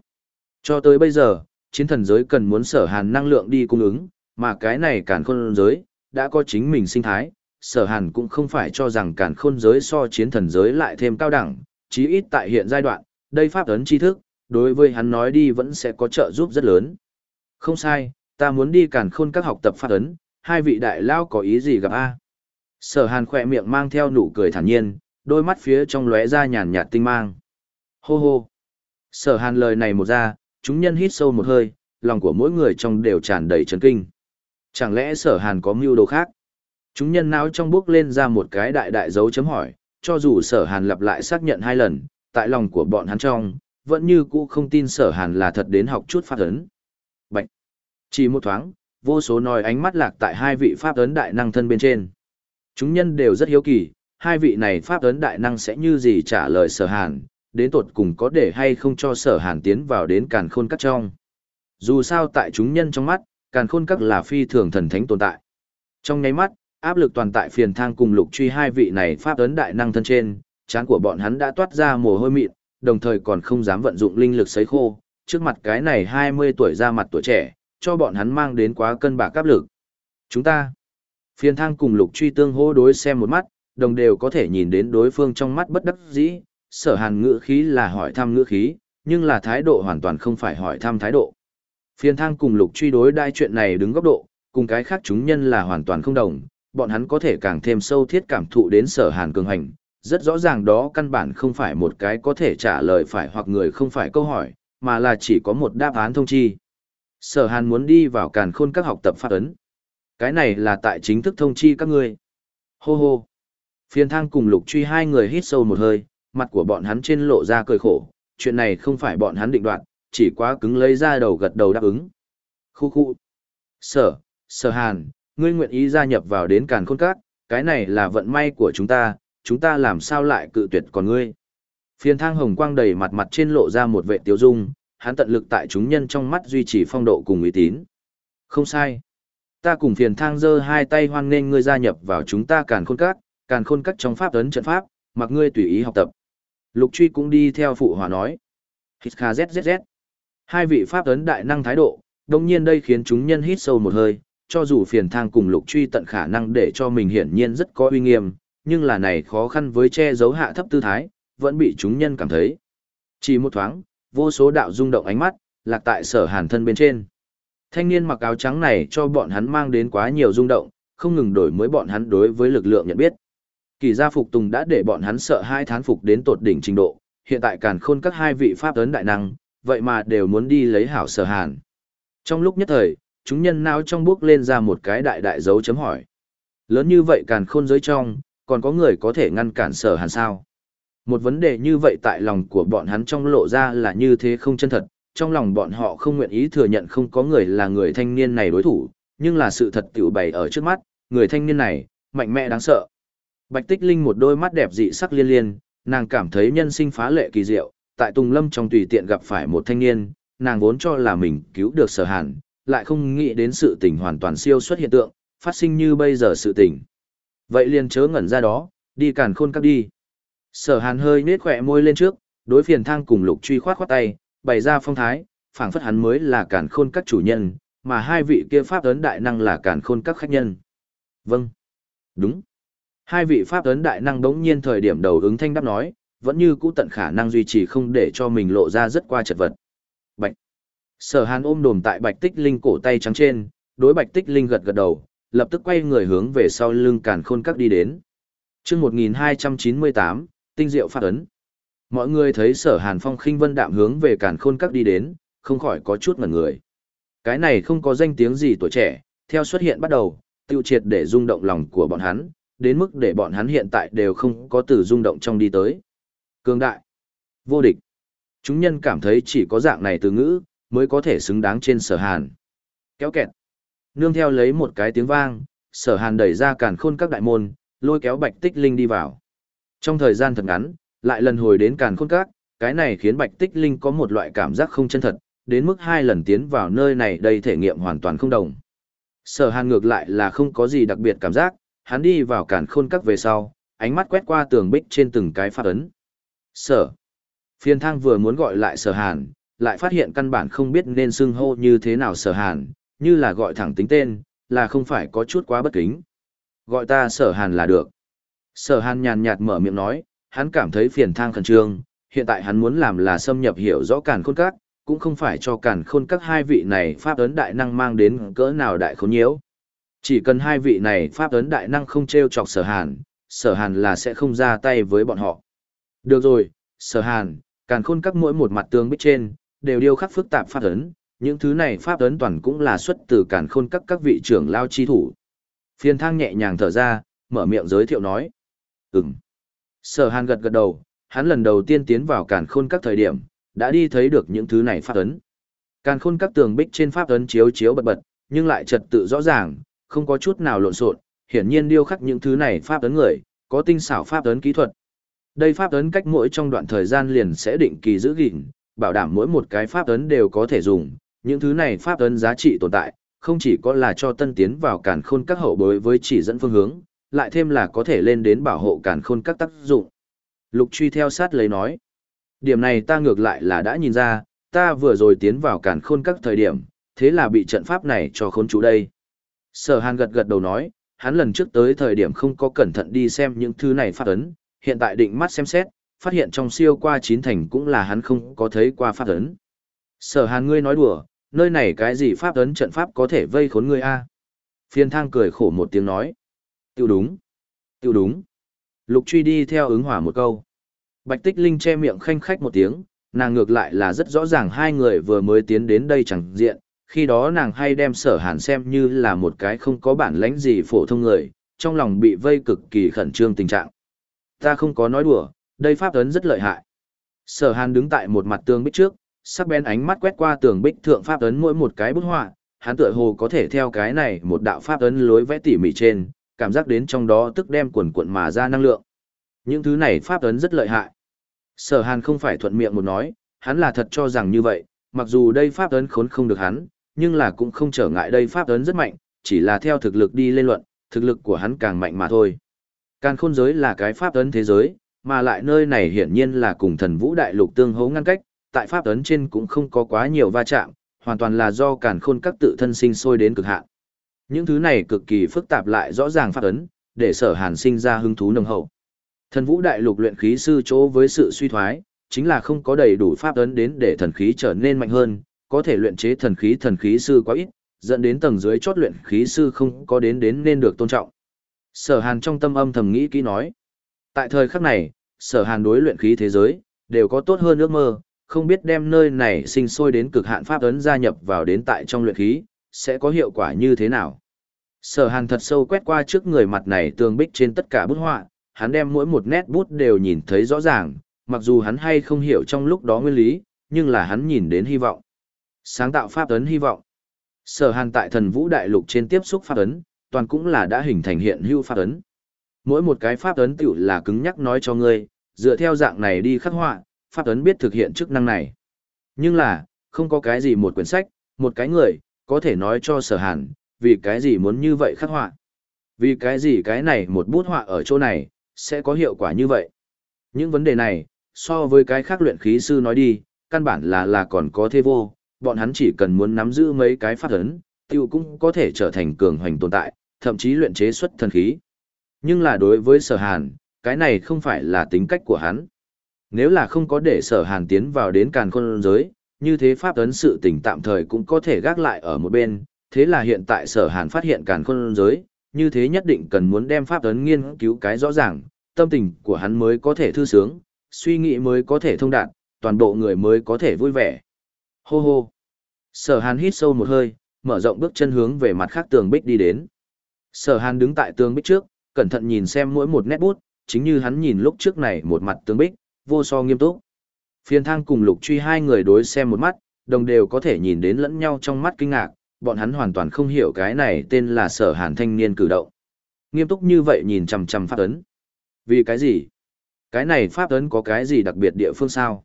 Cho tới bây giờ, chiến thần giới cần muốn sở hàn năng lượng đi cung ứng, mà cái này càn khôn giới, đã có chính mình sinh thái, sở hàn cũng không phải cho rằng càn khôn giới so chiến thần giới lại thêm cao đẳng, chí ít tại hiện giai đoạn, đây pháp ấn tri thức, đối với hắn nói đi vẫn sẽ có trợ giúp rất lớn. Không sai, ta muốn đi càn khôn các học tập phát ấn, hai vị đại lao có ý gì gặp a? Sở hàn khỏe miệng mang theo nụ cười thản nhiên, đôi mắt phía trong lóe ra nhàn nhạt tinh mang. Hô hô. Sở hàn lời này một ra, chúng nhân hít sâu một hơi, lòng của mỗi người trong đều tràn đầy chấn kinh. Chẳng lẽ sở hàn có mưu đồ khác? Chúng nhân não trong bước lên ra một cái đại đại dấu chấm hỏi, cho dù sở hàn lặp lại xác nhận hai lần, tại lòng của bọn hắn trong, vẫn như cũ không tin sở hàn là thật đến học chút pháp ấn. Bạch! Chỉ một thoáng, vô số nói ánh mắt lạc tại hai vị pháp ấn đại năng thân bên trên. Chúng nhân đều rất hiếu kỳ, hai vị này pháp ấn đại năng sẽ như gì trả lời sở hàn, đến tột cùng có để hay không cho sở hàn tiến vào đến càn khôn các trong. Dù sao tại chúng nhân trong mắt, càn khôn các là phi thường thần thánh tồn tại. Trong nháy mắt, áp lực toàn tại phiền thang cùng lục truy hai vị này pháp ấn đại năng thân trên, trán của bọn hắn đã toát ra mồ hôi mịn, đồng thời còn không dám vận dụng linh lực sấy khô, trước mặt cái này 20 tuổi ra mặt tuổi trẻ, cho bọn hắn mang đến quá cân bạc áp lực. Chúng ta, phiền thang cùng lục truy tương hô đối xem một mắt, đồng đều có thể nhìn đến đối phương trong mắt bất đắc dĩ, sở hàn ngữ khí là hỏi thăm ngữ khí, nhưng là thái độ hoàn toàn không phải hỏi thăm thái độ. Phiền thang cùng lục truy đối đai chuyện này đứng góc độ, cùng cái khác chúng nhân là hoàn toàn không đồng, bọn hắn có thể càng thêm sâu thiết cảm thụ đến sở hàn cường hành. Rất rõ ràng đó căn bản không phải một cái có thể trả lời phải hoặc người không phải câu hỏi, mà là chỉ có một đáp án thông chi. Sở hàn muốn đi vào càn khôn các học tập phát ấn. Cái này là tại chính thức thông chi các ngươi. Hô hô. Phiền thang cùng lục truy hai người hít sâu một hơi, mặt của bọn hắn trên lộ ra cười khổ, chuyện này không phải bọn hắn định đoạt, chỉ quá cứng lấy ra đầu gật đầu đáp ứng. Khu khu. Sở, sở hàn, ngươi nguyện ý gia nhập vào đến càn khôn các, cái này là vận may của chúng ta, chúng ta làm sao lại cự tuyệt còn ngươi. Phiền thang hồng quang đầy mặt mặt trên lộ ra một vệ tiêu dung, hắn tận lực tại chúng nhân trong mắt duy trì phong độ cùng uy tín. Không sai. Ta cùng phiền thang giơ hai tay hoan nghênh ngươi gia nhập vào chúng ta càn khôn các, càn khôn các trong pháp tấn trận pháp, mặc ngươi tùy ý học tập. Lục truy cũng đi theo phụ hòa nói. Hít kha zzz. Hai vị pháp tấn đại năng thái độ, đồng nhiên đây khiến chúng nhân hít sâu một hơi, cho dù phiền thang cùng lục truy tận khả năng để cho mình hiển nhiên rất có uy nghiêm, nhưng là này khó khăn với che giấu hạ thấp tư thái, vẫn bị chúng nhân cảm thấy. Chỉ một thoáng, vô số đạo rung động ánh mắt, lạc tại sở hàn thân bên trên. Thanh niên mặc áo trắng này cho bọn hắn mang đến quá nhiều rung động, không ngừng đổi mới bọn hắn đối với lực lượng nhận biết. Kỳ gia phục tùng đã để bọn hắn sợ hai thán phục đến tột đỉnh trình độ, hiện tại càn khôn các hai vị pháp tấn đại năng, vậy mà đều muốn đi lấy hảo sở hàn. Trong lúc nhất thời, chúng nhân não trong bước lên ra một cái đại đại dấu chấm hỏi. Lớn như vậy càn khôn giới trong, còn có người có thể ngăn cản sở hàn sao? Một vấn đề như vậy tại lòng của bọn hắn trong lộ ra là như thế không chân thật, trong lòng bọn họ không nguyện ý thừa nhận không có người là người thanh niên này đối thủ, nhưng là sự thật tiểu bày ở trước mắt, người thanh niên này, mạnh mẽ đáng sợ. Bạch Tích Linh một đôi mắt đẹp dị sắc liên liên, nàng cảm thấy nhân sinh phá lệ kỳ diệu, tại Tùng Lâm trong tùy tiện gặp phải một thanh niên, nàng vốn cho là mình cứu được sở hàn, lại không nghĩ đến sự tình hoàn toàn siêu xuất hiện tượng, phát sinh như bây giờ sự tình. Vậy liền chớ ngẩn ra đó, đi càn khôn cắp đi. Sở hàn hơi nết khỏe môi lên trước, đối phiền thang cùng lục truy khoát khoát tay, bày ra phong thái, phảng phất hắn mới là càn khôn các chủ nhân, mà hai vị kia pháp ấn đại năng là càn khôn các khách nhân. Vâng. Đúng. Hai vị pháp ấn đại năng đống nhiên thời điểm đầu ứng thanh đáp nói, vẫn như cũ tận khả năng duy trì không để cho mình lộ ra rất qua chật vật. Bạch. Sở Hàn ôm đồm tại Bạch Tích Linh cổ tay trắng trên, đối Bạch Tích Linh gật gật đầu, lập tức quay người hướng về sau lưng càn khôn các đi đến. Chương 1298, tinh diệu phát ấn. Mọi người thấy Sở Hàn Phong khinh vân đạm hướng về càn khôn các đi đến, không khỏi có chút ngẩn người. Cái này không có danh tiếng gì tuổi trẻ, theo xuất hiện bắt đầu, tiêu triệt để rung động lòng của bọn hắn, đến mức để bọn hắn hiện tại đều không có từ rung động trong đi tới. Cường đại, vô địch. Chúng nhân cảm thấy chỉ có dạng này từ ngữ, mới có thể xứng đáng trên sở hàn. Kéo kẹt. Nương theo lấy một cái tiếng vang, sở hàn đẩy ra càn khôn các đại môn, lôi kéo bạch tích linh đi vào. Trong thời gian thật ngắn, lại lần hồi đến càn khôn các, cái này khiến bạch tích linh có một loại cảm giác không chân thật, đến mức hai lần tiến vào nơi này đây thể nghiệm hoàn toàn không đồng. Sở hàn ngược lại là không có gì đặc biệt cảm giác, hắn đi vào càn khôn các về sau, ánh mắt quét qua tường bích trên từng cái phát ấn. Sở. Phiên thang vừa muốn gọi lại sở hàn, lại phát hiện căn bản không biết nên xưng hô như thế nào sở hàn, như là gọi thẳng tính tên, là không phải có chút quá bất kính. Gọi ta sở hàn là được. Sở hàn nhàn nhạt mở miệng nói, hắn cảm thấy phiền thang khẩn trương, hiện tại hắn muốn làm là xâm nhập hiểu rõ càn khôn các, cũng không phải cho càn khôn các hai vị này pháp ấn đại năng mang đến cỡ nào đại khốn nhiễu. Chỉ cần hai vị này pháp ấn đại năng không treo chọc sở hàn, sở hàn là sẽ không ra tay với bọn họ. Được rồi, sở hàn, càn khôn các mỗi một mặt tường bích trên, đều điêu khắc phức tạp pháp ấn, những thứ này pháp ấn toàn cũng là xuất từ càn khôn các các vị trưởng lao chi thủ. Phiên thang nhẹ nhàng thở ra, mở miệng giới thiệu nói. Ừm. Sở hàn gật gật đầu, hắn lần đầu tiên tiến vào càn khôn các thời điểm, đã đi thấy được những thứ này pháp ấn. Càn khôn các tường bích trên pháp ấn chiếu chiếu bật bật, nhưng lại trật tự rõ ràng, không có chút nào lộn xộn, hiển nhiên điêu khắc những thứ này pháp ấn người, có tinh xảo pháp ấn kỹ thuật. Đây pháp ấn cách mỗi trong đoạn thời gian liền sẽ định kỳ giữ gìn, bảo đảm mỗi một cái pháp ấn đều có thể dùng. Những thứ này pháp ấn giá trị tồn tại, không chỉ có là cho tân tiến vào càn khôn các hậu bối với chỉ dẫn phương hướng, lại thêm là có thể lên đến bảo hộ càn khôn các tác dụng. Lục truy theo sát lấy nói. Điểm này ta ngược lại là đã nhìn ra, ta vừa rồi tiến vào càn khôn các thời điểm, thế là bị trận pháp này cho khốn chủ đây. Sở hàn gật gật đầu nói, hắn lần trước tới thời điểm không có cẩn thận đi xem những thứ này pháp ấn, hiện tại định mắt xem xét, phát hiện trong siêu qua chín thành cũng là hắn không có thấy qua pháp ấn. Sở hàn ngươi nói đùa, nơi này cái gì pháp ấn trận pháp có thể vây khốn ngươi a? Phiên thang cười khổ một tiếng nói. Tiêu đúng. Tiêu đúng. Lục truy đi theo ứng hỏa một câu. Bạch tích linh che miệng khanh khách một tiếng, nàng ngược lại là rất rõ ràng hai người vừa mới tiến đến đây chẳng diện, khi đó nàng hay đem sở hàn xem như là một cái không có bản lãnh gì phổ thông người, trong lòng bị vây cực kỳ khẩn trương tình trạng. Ta không có nói đùa, đây pháp ấn rất lợi hại. Sở hàn đứng tại một mặt tường bích trước, sắc bén ánh mắt quét qua tường bích thượng pháp ấn mỗi một cái bút họa, hắn tựa hồ có thể theo cái này một đạo pháp ấn lối vẽ tỉ mỉ trên, cảm giác đến trong đó tức đem quần quận mà ra năng lượng. Những thứ này pháp ấn rất lợi hại. Sở Hàn không phải thuận miệng một nói, hắn là thật cho rằng như vậy, mặc dù đây pháp ấn khốn không được hắn, nhưng là cũng không trở ngại đây pháp ấn rất mạnh, chỉ là theo thực lực đi lên luận, thực lực của hắn càng mạnh mà thôi. Càn khôn giới là cái pháp ấn thế giới, mà lại nơi này hiển nhiên là cùng thần vũ đại lục tương hố ngăn cách, tại pháp ấn trên cũng không có quá nhiều va chạm, hoàn toàn là do càn khôn các tự thân sinh sôi đến cực hạn. Những thứ này cực kỳ phức tạp lại rõ ràng pháp ấn, để sở hàn sinh ra hứng thú nồng hậu. Thần vũ đại lục luyện khí sư chỗ với sự suy thoái, chính là không có đầy đủ pháp ấn đến để thần khí trở nên mạnh hơn, có thể luyện chế thần khí thần khí sư quá ít, dẫn đến tầng dưới chót luyện khí sư không có đến đến nên được tôn trọng. Sở Hàn trong tâm âm thầm nghĩ kỹ nói. Tại thời khắc này, Sở Hàn đối luyện khí thế giới, đều có tốt hơn ước mơ, không biết đem nơi này sinh sôi đến cực hạn pháp ấn gia nhập vào đến tại trong luyện khí, sẽ có hiệu quả như thế nào. Sở Hàn thật sâu quét qua trước người mặt này tường bích trên tất cả bút họa, hắn đem mỗi một nét bút đều nhìn thấy rõ ràng, mặc dù hắn hay không hiểu trong lúc đó nguyên lý, nhưng là hắn nhìn đến hy vọng. Sáng tạo pháp ấn hy vọng. Sở Hàn tại thần vũ đại lục trên tiếp xúc pháp ấn, toàn cũng là đã hình thành hiện hữu pháp ấn. Mỗi một cái pháp ấn tiểu là cứng nhắc nói cho ngươi, dựa theo dạng này đi khắc họa, pháp ấn biết thực hiện chức năng này. Nhưng là, không có cái gì một quyển sách, một cái người, có thể nói cho sở hàn, vì cái gì muốn như vậy khắc họa. Vì cái gì cái này một bút họa ở chỗ này, sẽ có hiệu quả như vậy. Những vấn đề này, so với cái khác luyện khí sư nói đi, căn bản là là còn có thế vô, bọn hắn chỉ cần muốn nắm giữ mấy cái pháp ấn, tiêu cũng có thể trở thành cường hoành tồn tại, thậm chí luyện chế xuất thần khí. Nhưng là đối với sở hàn, cái này không phải là tính cách của hắn. Nếu là không có để sở hàn tiến vào đến càn khôn giới, như thế pháp ấn sự tình tạm thời cũng có thể gác lại ở một bên, thế là hiện tại sở hàn phát hiện càn khôn giới, như thế nhất định cần muốn đem pháp ấn nghiên cứu cái rõ ràng, tâm tình của hắn mới có thể thư sướng, suy nghĩ mới có thể thông đạt, toàn bộ người mới có thể vui vẻ. Hô hô. Sở hàn hít sâu một hơi, mở rộng bước chân hướng về mặt khác tường bích đi đến. Sở hàn đứng tại tường bích trước, cẩn thận nhìn xem mỗi một nét bút, chính như hắn nhìn lúc trước này một mặt tường bích, vô so nghiêm túc. Phiên thang cùng lục truy hai người đối xem một mắt, đồng đều có thể nhìn đến lẫn nhau trong mắt kinh ngạc, bọn hắn hoàn toàn không hiểu cái này tên là sở hàn thanh niên cử động. Nghiêm túc như vậy nhìn chằm chằm pháp ấn. Vì cái gì? Cái này pháp ấn có cái gì đặc biệt địa phương sao?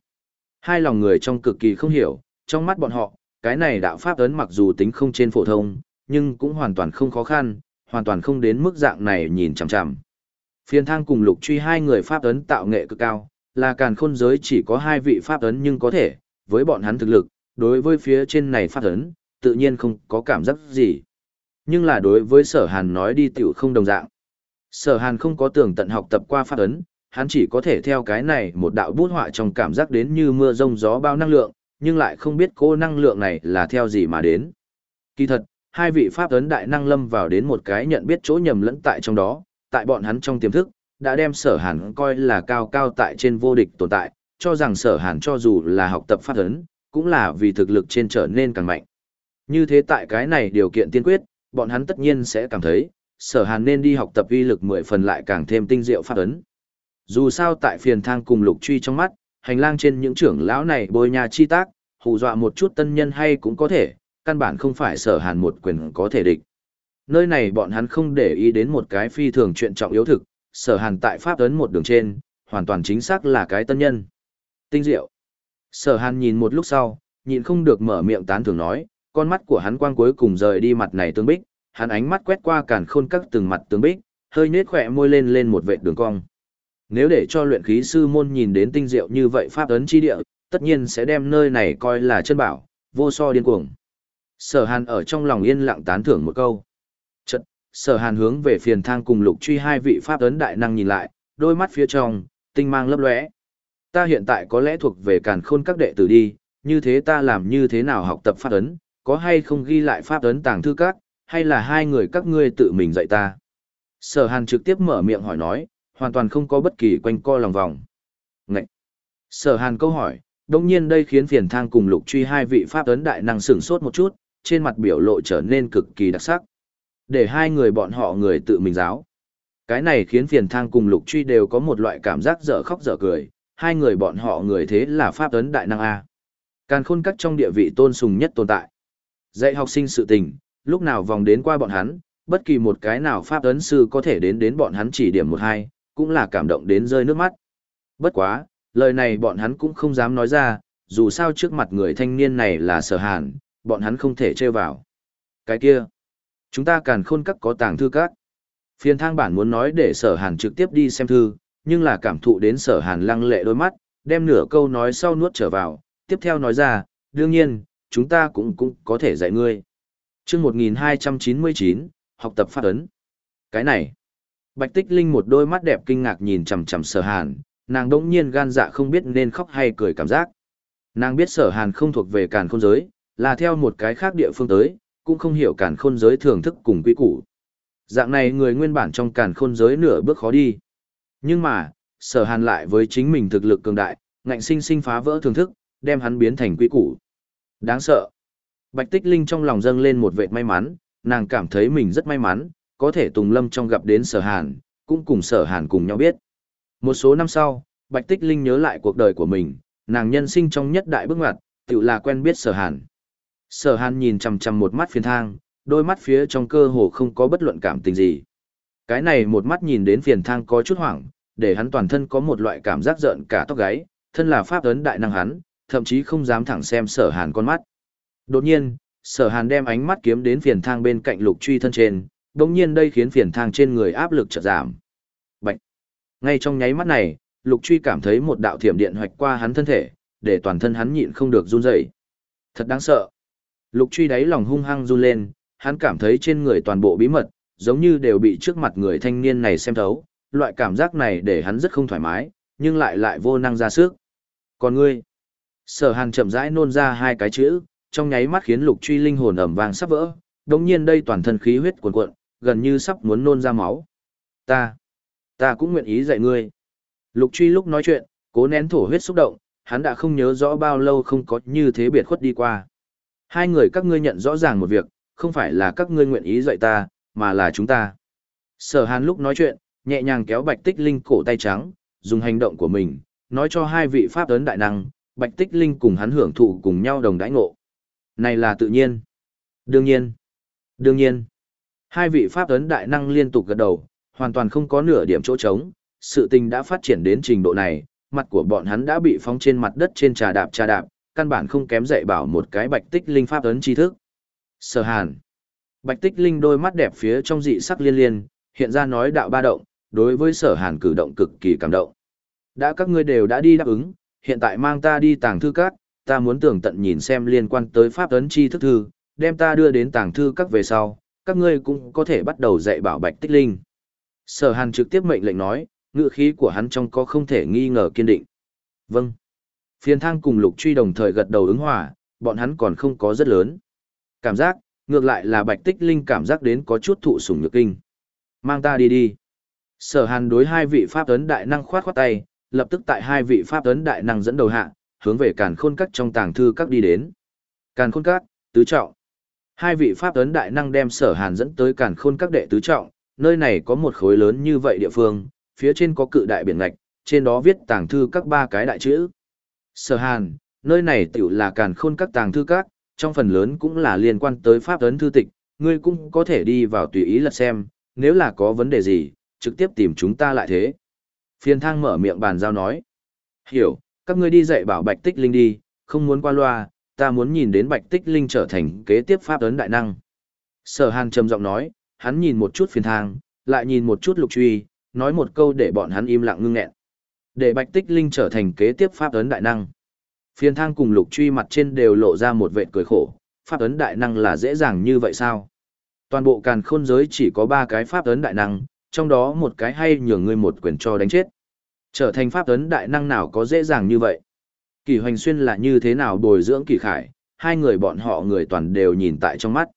Hai lòng người trong cực kỳ không hiểu, trong mắt bọn họ, cái này đạo pháp ấn mặc dù tính không trên phổ thông, nhưng cũng hoàn toàn không khó khăn, hoàn toàn không đến mức dạng này nhìn chằm chằm. Phiên thang cùng lục truy hai người pháp ấn tạo nghệ cực cao, là càn khôn giới chỉ có hai vị pháp ấn nhưng có thể, với bọn hắn thực lực, đối với phía trên này pháp ấn, tự nhiên không có cảm giác gì. Nhưng là đối với sở hàn nói đi tiểu không đồng dạng. Sở hàn không có tưởng tận học tập qua pháp ấn, hắn chỉ có thể theo cái này một đạo bút họa trong cảm giác đến như mưa rông gió bao năng lượng, nhưng lại không biết cô năng lượng này là theo gì mà đến. Kỳ thật, hai vị pháp ấn đại năng lâm vào đến một cái nhận biết chỗ nhầm lẫn tại trong đó, tại bọn hắn trong tiềm thức, đã đem sở hàn coi là cao cao tại trên vô địch tồn tại, cho rằng sở hàn cho dù là học tập phát ấn, cũng là vì thực lực trên trở nên càng mạnh. Như thế tại cái này điều kiện tiên quyết, bọn hắn tất nhiên sẽ cảm thấy, sở hàn nên đi học tập uy lực mười phần lại càng thêm tinh diệu phát ấn. Dù sao tại phiền thang cùng lục truy trong mắt, hành lang trên những trưởng lão này bôi nhà chi tác, hù dọa một chút tân nhân hay cũng có thể, căn bản không phải sở hàn một quyền có thể địch. Nơi này bọn hắn không để ý đến một cái phi thường chuyện trọng yếu thực, sở hàn tại pháp ấn một đường trên, hoàn toàn chính xác là cái tân nhân. Tinh diệu. Sở hàn nhìn một lúc sau, nhịn không được mở miệng tán thưởng nói, con mắt của hắn quang cuối cùng rời đi mặt này tương bích, hắn ánh mắt quét qua càn khôn các từng mặt tương bích, hơi nết khỏe môi lên lên một vệt đường cong. Nếu để cho luyện khí sư môn nhìn đến tinh diệu như vậy pháp ấn chi địa, tất nhiên sẽ đem nơi này coi là chân bảo, vô so điên cuồng. Sở Hàn ở trong lòng yên lặng tán thưởng một câu. Sở Hàn hướng về phiền thang cùng lục truy hai vị pháp ấn đại năng nhìn lại, đôi mắt phía trong, tinh mang lấp lóe. Ta hiện tại có lẽ thuộc về càn khôn các đệ tử đi, như thế ta làm như thế nào học tập pháp ấn, có hay không ghi lại pháp ấn tàng thư các, hay là hai người các ngươi tự mình dạy ta. Sở Hàn trực tiếp mở miệng hỏi nói, hoàn toàn không có bất kỳ quanh co lòng vòng. Ngậy! Sở Hàn câu hỏi, đồng nhiên đây khiến phiền thang cùng lục truy hai vị pháp ấn đại năng sửng sốt một chút, trên mặt biểu lộ trở nên cực kỳ đặc sắc. Để hai người bọn họ người tự mình giáo. Cái này khiến phiền thang cùng lục truy đều có một loại cảm giác dở khóc dở cười, hai người bọn họ người thế là pháp ấn đại năng A. Càn khôn các trong địa vị tôn sùng nhất tồn tại. Dạy học sinh sự tình, lúc nào vòng đến qua bọn hắn, bất kỳ một cái nào pháp ấn sư có thể đến đến bọn hắn chỉ điểm một hai, cũng là cảm động đến rơi nước mắt. Bất quá, lời này bọn hắn cũng không dám nói ra, dù sao trước mặt người thanh niên này là sở hàn, bọn hắn không thể trêu vào. Cái kia, chúng ta càn khôn các có tàng thư các. Phiên thang bản muốn nói để sở hàn trực tiếp đi xem thư, nhưng là cảm thụ đến sở hàn lăng lệ đôi mắt, đem nửa câu nói sau nuốt trở vào, tiếp theo nói ra, đương nhiên, chúng ta cũng cũng có thể dạy ngươi. chương 1299, học tập phát ấn. Cái này, Bạch Tích Linh một đôi mắt đẹp kinh ngạc nhìn chằm chằm sở hàn, nàng đỗng nhiên gan dạ không biết nên khóc hay cười cảm giác. Nàng biết sở hàn không thuộc về càn khôn giới, là theo một cái khác địa phương tới, cũng không hiểu càn khôn giới thưởng thức cùng quy củ. Dạng này người nguyên bản trong càn khôn giới nửa bước khó đi. Nhưng mà, sở hàn lại với chính mình thực lực cường đại, ngạnh sinh sinh phá vỡ thưởng thức, đem hắn biến thành quy củ. Đáng sợ. Bạch Tích Linh trong lòng dâng lên một vệt may mắn, nàng cảm thấy mình rất may mắn, có thể Tùng Lâm trong gặp đến sở hàn, cũng cùng sở hàn cùng nhau biết. Một số năm sau, Bạch Tích Linh nhớ lại cuộc đời của mình, nàng nhân sinh trong nhất đại bước ngoặt, tự là quen biết sở hàn. Sở hàn nhìn chằm chằm một mắt phiền thang, đôi mắt phía trong cơ hồ không có bất luận cảm tình gì. Cái này một mắt nhìn đến phiền thang có chút hoảng, để hắn toàn thân có một loại cảm giác giận cả tóc gáy, thân là pháp ấn đại năng hắn, thậm chí không dám thẳng xem sở hàn con mắt. Đột nhiên, sở hàn đem ánh mắt kiếm đến phiền thang bên cạnh lục truy thân trên, đồng nhiên đây khiến phiền thang trên người áp lực chợt giảm. Bạch! Ngay trong nháy mắt này, lục truy cảm thấy một đạo thiểm điện hoạch qua hắn thân thể, để toàn thân hắn nhịn không được run rẩy. Thật đáng sợ. Lục truy đáy lòng hung hăng run lên, hắn cảm thấy trên người toàn bộ bí mật, giống như đều bị trước mặt người thanh niên này xem thấu, loại cảm giác này để hắn rất không thoải mái, nhưng lại lại vô năng ra sức. Còn ngươi, sở hàn chậm rãi nôn ra hai cái chữ, trong nháy mắt khiến lục truy linh hồn ẩm vàng sắp vỡ, đồng nhiên đây toàn thân khí huyết cuồn cuộn, gần như sắp muốn nôn ra máu. Ta, ta cũng nguyện ý dạy ngươi. Lục truy lúc nói chuyện, cố nén thổ huyết xúc động, hắn đã không nhớ rõ bao lâu không có như thế biệt khuất đi qua. Hai người các ngươi nhận rõ ràng một việc, không phải là các ngươi nguyện ý dạy ta, mà là chúng ta. Sở hàn lúc nói chuyện, nhẹ nhàng kéo bạch tích linh cổ tay trắng, dùng hành động của mình, nói cho hai vị pháp ấn đại năng, bạch tích linh cùng hắn hưởng thụ cùng nhau đồng đãi ngộ. Này là tự nhiên. Đương nhiên. Đương nhiên. Hai vị pháp ấn đại năng liên tục gật đầu, hoàn toàn không có nửa điểm chỗ trống, sự tình đã phát triển đến trình độ này, mặt của bọn hắn đã bị phóng trên mặt đất trên trà đạp trà đạp, căn bản không kém dạy bảo một cái bạch tích linh pháp ấn tri thức. Sở Hàn. Bạch Tích Linh đôi mắt đẹp phía trong dị sắc liên liên, hiện ra nói đạo ba động, đối với Sở Hàn cử động cực kỳ cảm động. Đã các ngươi đều đã đi đáp ứng, hiện tại mang ta đi tàng thư các, ta muốn tưởng tận nhìn xem liên quan tới pháp ấn chi thức thư, đem ta đưa đến tàng thư các về sau, các ngươi cũng có thể bắt đầu dạy bảo Bạch Tích Linh. Sở Hàn trực tiếp mệnh lệnh nói, ngựa khí của hắn trong có không thể nghi ngờ kiên định. Vâng. Phiền thang cùng lục truy đồng thời gật đầu ứng hòa, bọn hắn còn không có rất lớn. Cảm giác, ngược lại là bạch tích linh cảm giác đến có chút thụ sủng nhược kinh. Mang ta đi đi. Sở hàn đối hai vị pháp ấn đại năng khoát khoát tay, lập tức tại hai vị pháp ấn đại năng dẫn đầu hạ, hướng về càn khôn các trong tàng thư các đi đến. Càn khôn các, tứ trọng. Hai vị pháp ấn đại năng đem sở hàn dẫn tới càn khôn các đệ tứ trọng, nơi này có một khối lớn như vậy địa phương, phía trên có cự đại biển ngạch, trên đó viết tàng thư các ba cái đại chữ. Sở hàn, nơi này tiểu là càn khôn các tàng thư các, trong phần lớn cũng là liên quan tới pháp ấn thư tịch, ngươi cũng có thể đi vào tùy ý lật xem, nếu là có vấn đề gì, trực tiếp tìm chúng ta lại thế. Phiền thang mở miệng bàn giao nói. Hiểu, các ngươi đi dạy bảo Bạch Tích Linh đi, không muốn qua loa, ta muốn nhìn đến Bạch Tích Linh trở thành kế tiếp pháp ấn đại năng. Sở Hàn trầm giọng nói, hắn nhìn một chút phiền thang, lại nhìn một chút lục truy, nói một câu để bọn hắn im lặng ngưng nghẹn. Để Bạch Tích Linh trở thành kế tiếp pháp ấn đại năng. Phiền thang cùng lục truy mặt trên đều lộ ra một vệ cười khổ, pháp ấn đại năng là dễ dàng như vậy sao? Toàn bộ càn khôn giới chỉ có ba cái pháp ấn đại năng, trong đó một cái hay nhường ngươi một quyền cho đánh chết. Trở thành pháp ấn đại năng nào có dễ dàng như vậy? Kỳ hoành xuyên là như thế nào bồi dưỡng kỳ khải, hai người bọn họ người toàn đều nhìn tại trong mắt.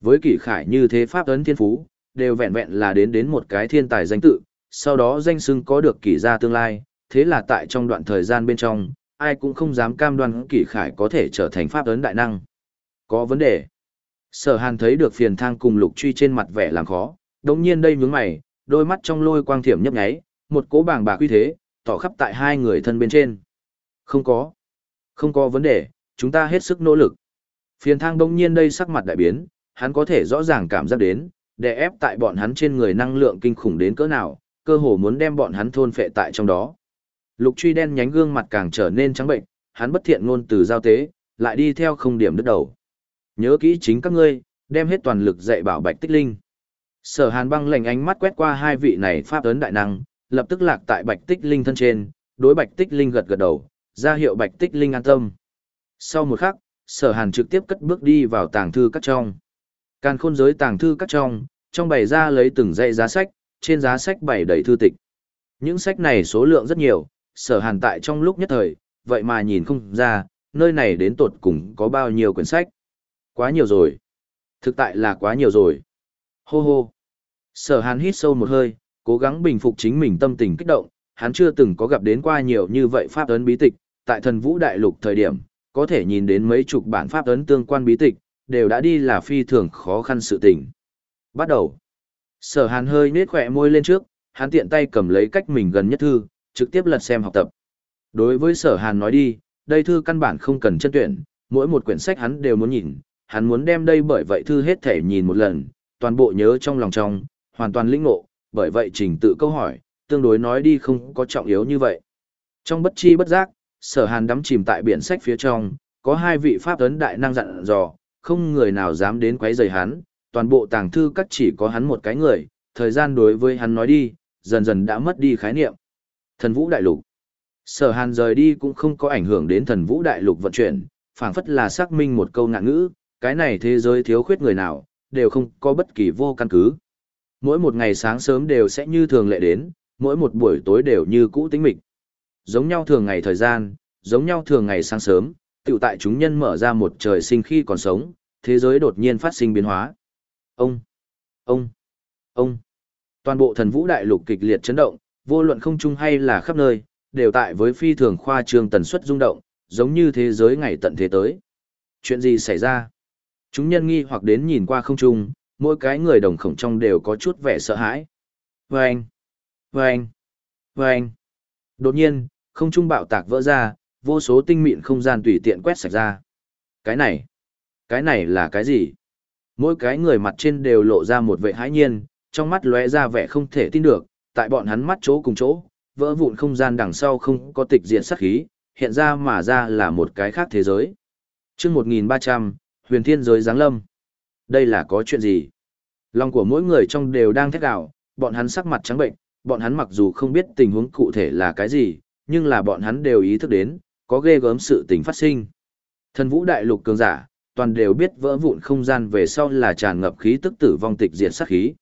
Với kỳ khải như thế pháp ấn thiên phú, đều vẹn vẹn là đến đến một cái thiên tài danh tự, sau đó danh xưng có được kỳ gia tương lai, thế là tại trong đoạn thời gian bên trong, ai cũng không dám cam đoan kỳ khải có thể trở thành pháp ấn đại năng. Có vấn đề. Sở hàn thấy được phiền thang cùng lục truy trên mặt vẻ làm khó, đồng nhiên đây nhướng mày, đôi mắt trong lôi quang thiểm nhấp nháy, một cố bàng bạc uy thế, tỏ khắp tại hai người thân bên trên. Không có. Không có vấn đề, chúng ta hết sức nỗ lực. Phiền thang đông nhiên đây sắc mặt đại biến, hắn có thể rõ ràng cảm giác đến, đè ép tại bọn hắn trên người năng lượng kinh khủng đến cỡ nào, cơ hồ muốn đem bọn hắn thôn phệ tại trong đó. Lục truy đen nhánh gương mặt càng trở nên trắng bệnh, hắn bất thiện ngôn từ giao tế, lại đi theo không điểm đứt đầu. Nhớ kỹ chính các ngươi, đem hết toàn lực dạy bảo Bạch Tích Linh. Sở Hàn băng lệnh ánh mắt quét qua hai vị này pháp ấn đại năng, lập tức lạc tại Bạch Tích Linh thân trên, đối Bạch Tích Linh gật gật đầu, ra hiệu Bạch Tích Linh an tâm. Sau một khắc, Sở Hàn trực tiếp cất bước đi vào tàng thư các trong. Càn khôn giới tàng thư các trong, trong bày ra lấy từng dãy giá sách, trên giá sách bày đầy thư tịch. Những sách này số lượng rất nhiều, Sở Hàn tại trong lúc nhất thời, vậy mà nhìn không ra, nơi này đến tột cùng có bao nhiêu quyển sách. Quá nhiều rồi. Thực tại là quá nhiều rồi. Hô hô. Sở hàn hít sâu một hơi, cố gắng bình phục chính mình tâm tình kích động, hắn chưa từng có gặp đến qua nhiều như vậy pháp ấn bí tịch, tại thần vũ đại lục thời điểm, có thể nhìn đến mấy chục bản pháp ấn tương quan bí tịch, đều đã đi là phi thường khó khăn sự tình. Bắt đầu. Sở hàn hơi nết khỏe môi lên trước, hắn tiện tay cầm lấy cách mình gần nhất thư, trực tiếp lật xem học tập. Đối với sở hàn nói đi, đây thư căn bản không cần chân tuyển, mỗi một quyển sách hắn đều muốn nhìn, hắn muốn đem đây bởi vậy thư hết thể nhìn một lần, toàn bộ nhớ trong lòng trong, hoàn toàn lĩnh ngộ, bởi vậy trình tự câu hỏi, tương đối nói đi không có trọng yếu như vậy. Trong bất chi bất giác, sở hàn đắm chìm tại biển sách phía trong, có hai vị pháp tấn đại năng dặn dò, không người nào dám đến quấy rầy hắn, toàn bộ tàng thư các chỉ có hắn một cái người, thời gian đối với hắn nói đi, dần dần đã mất đi khái niệm. Thần vũ đại lục. Sở hàn rời đi cũng không có ảnh hưởng đến thần vũ đại lục vận chuyển, phảng phất là xác minh một câu ngạn ngữ, cái này thế giới thiếu khuyết người nào, đều không có bất kỳ vô căn cứ. Mỗi một ngày sáng sớm đều sẽ như thường lệ đến, mỗi một buổi tối đều như cũ tính mịch. Giống nhau thường ngày thời gian, giống nhau thường ngày sáng sớm, tiểu tại chúng nhân mở ra một trời sinh khi còn sống, thế giới đột nhiên phát sinh biến hóa. Ông, ông, ông. Toàn bộ thần vũ đại lục kịch liệt chấn động, vô luận không trung hay là khắp nơi, đều tại với phi thường khoa trương tần suất rung động, giống như thế giới ngày tận thế tới. Chuyện gì xảy ra? Chúng nhân nghi hoặc đến nhìn qua không trung, mỗi cái người đồng khổng trong đều có chút vẻ sợ hãi. Vâng! Vâng! Vâng! Đột nhiên, không trung bạo tạc vỡ ra, vô số tinh mịn không gian tùy tiện quét sạch ra. Cái này! Cái này là cái gì? Mỗi cái người mặt trên đều lộ ra một vẻ hãi nhiên, trong mắt lóe ra vẻ không thể tin được, tại bọn hắn mắt chỗ cùng chỗ, vỡ vụn không gian đằng sau không có tịch diện sát khí, hiện ra mà ra là một cái khác thế giới. chương 1300, huyền thiên giới giáng lâm. Đây là có chuyện gì? Lòng của mỗi người trong đều đang thét đảo, bọn hắn sắc mặt trắng bệnh, bọn hắn mặc dù không biết tình huống cụ thể là cái gì, nhưng là bọn hắn đều ý thức đến, có ghê gớm sự tình phát sinh. Thần vũ đại lục cường giả, toàn đều biết vỡ vụn không gian về sau là tràn ngập khí tức tử vong tịch diệt sát khí.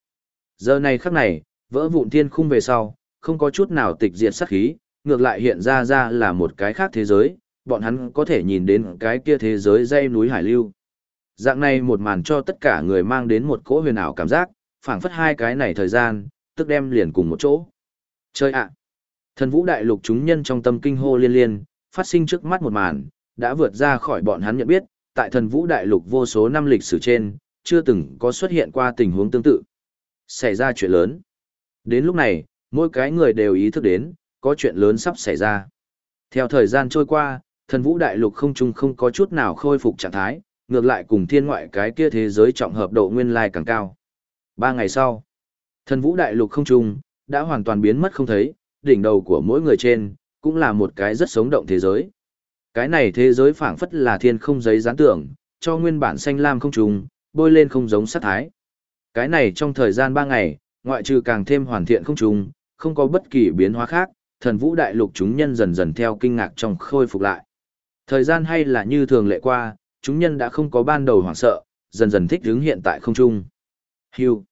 Giờ này khắc này, vỡ vụn thiên khung về sau, không có chút nào tịch diệt sát khí, ngược lại hiện ra ra là một cái khác thế giới, bọn hắn có thể nhìn đến cái kia thế giới dây núi hải lưu. Dạng này một màn cho tất cả người mang đến một cỗ huyền ảo cảm giác, phảng phất hai cái này thời gian, tức đem liền cùng một chỗ. Chơi ạ! Thần vũ đại lục chúng nhân trong tâm kinh hô liên liên, phát sinh trước mắt một màn, đã vượt ra khỏi bọn hắn nhận biết, tại thần vũ đại lục vô số năm lịch sử trên, chưa từng có xuất hiện qua tình huống tương tự. Xảy ra chuyện lớn. Đến lúc này, mỗi cái người đều ý thức đến, có chuyện lớn sắp xảy ra. Theo thời gian trôi qua, thần vũ đại lục không trung không có chút nào khôi phục trạng thái, ngược lại cùng thiên ngoại cái kia thế giới trọng hợp độ nguyên lai càng cao. Ba ngày sau, thần vũ đại lục không trung, đã hoàn toàn biến mất không thấy, đỉnh đầu của mỗi người trên, cũng là một cái rất sống động thế giới. Cái này thế giới phảng phất là thiên không giấy gián tưởng, cho nguyên bản xanh lam không trùng, bôi lên không giống sát thái. Cái này trong thời gian 3 ngày, ngoại trừ càng thêm hoàn thiện không trùng, không có bất kỳ biến hóa khác, thần vũ đại lục chúng nhân dần dần theo kinh ngạc trong khôi phục lại. Thời gian hay là như thường lệ qua, chúng nhân đã không có ban đầu hoảng sợ, dần dần thích ứng hiện tại không trung. Hưu.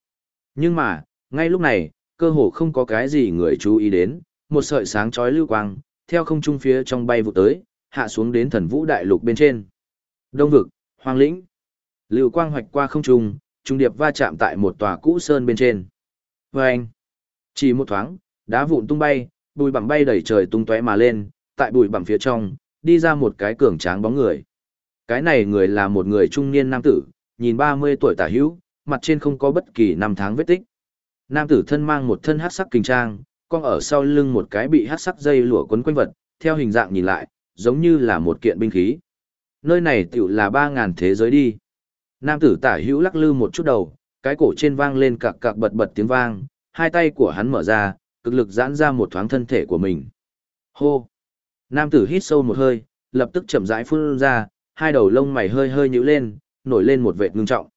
Nhưng mà, ngay lúc này, cơ hồ không có cái gì người chú ý đến, một sợi sáng chói lưu quang, theo không trung phía trong bay vụ tới, hạ xuống đến thần vũ đại lục bên trên. Đông vực, hoang lĩnh. Lưu quang hoạch qua không trung, trung điệp va chạm tại một tòa cũ sơn bên trên. Và anh, chỉ một thoáng, đá vụn tung bay, bụi bặm bay đầy trời tung tóe mà lên, tại bụi bặm phía trong, đi ra một cái cường tráng bóng người. Cái này người là một người trung niên nam tử, nhìn 30 tuổi tả hữu, mặt trên không có bất kỳ năm tháng vết tích. Nam tử thân mang một thân hắc sắc kinh trang, con ở sau lưng một cái bị hắc sắc dây lụa quấn quanh vật, theo hình dạng nhìn lại, giống như là một kiện binh khí. Nơi này tiểu là 3.000 thế giới đi. Nam tử tả hữu lắc lư một chút đầu, cái cổ trên vang lên cạc cạc bật bật tiếng vang, hai tay của hắn mở ra, cực lực giãn ra một thoáng thân thể của mình. Hô! Nam tử hít sâu một hơi, lập tức chậm rãi phun ra, hai đầu lông mày hơi hơi nhíu lên, nổi lên một vệt ngưng trọng.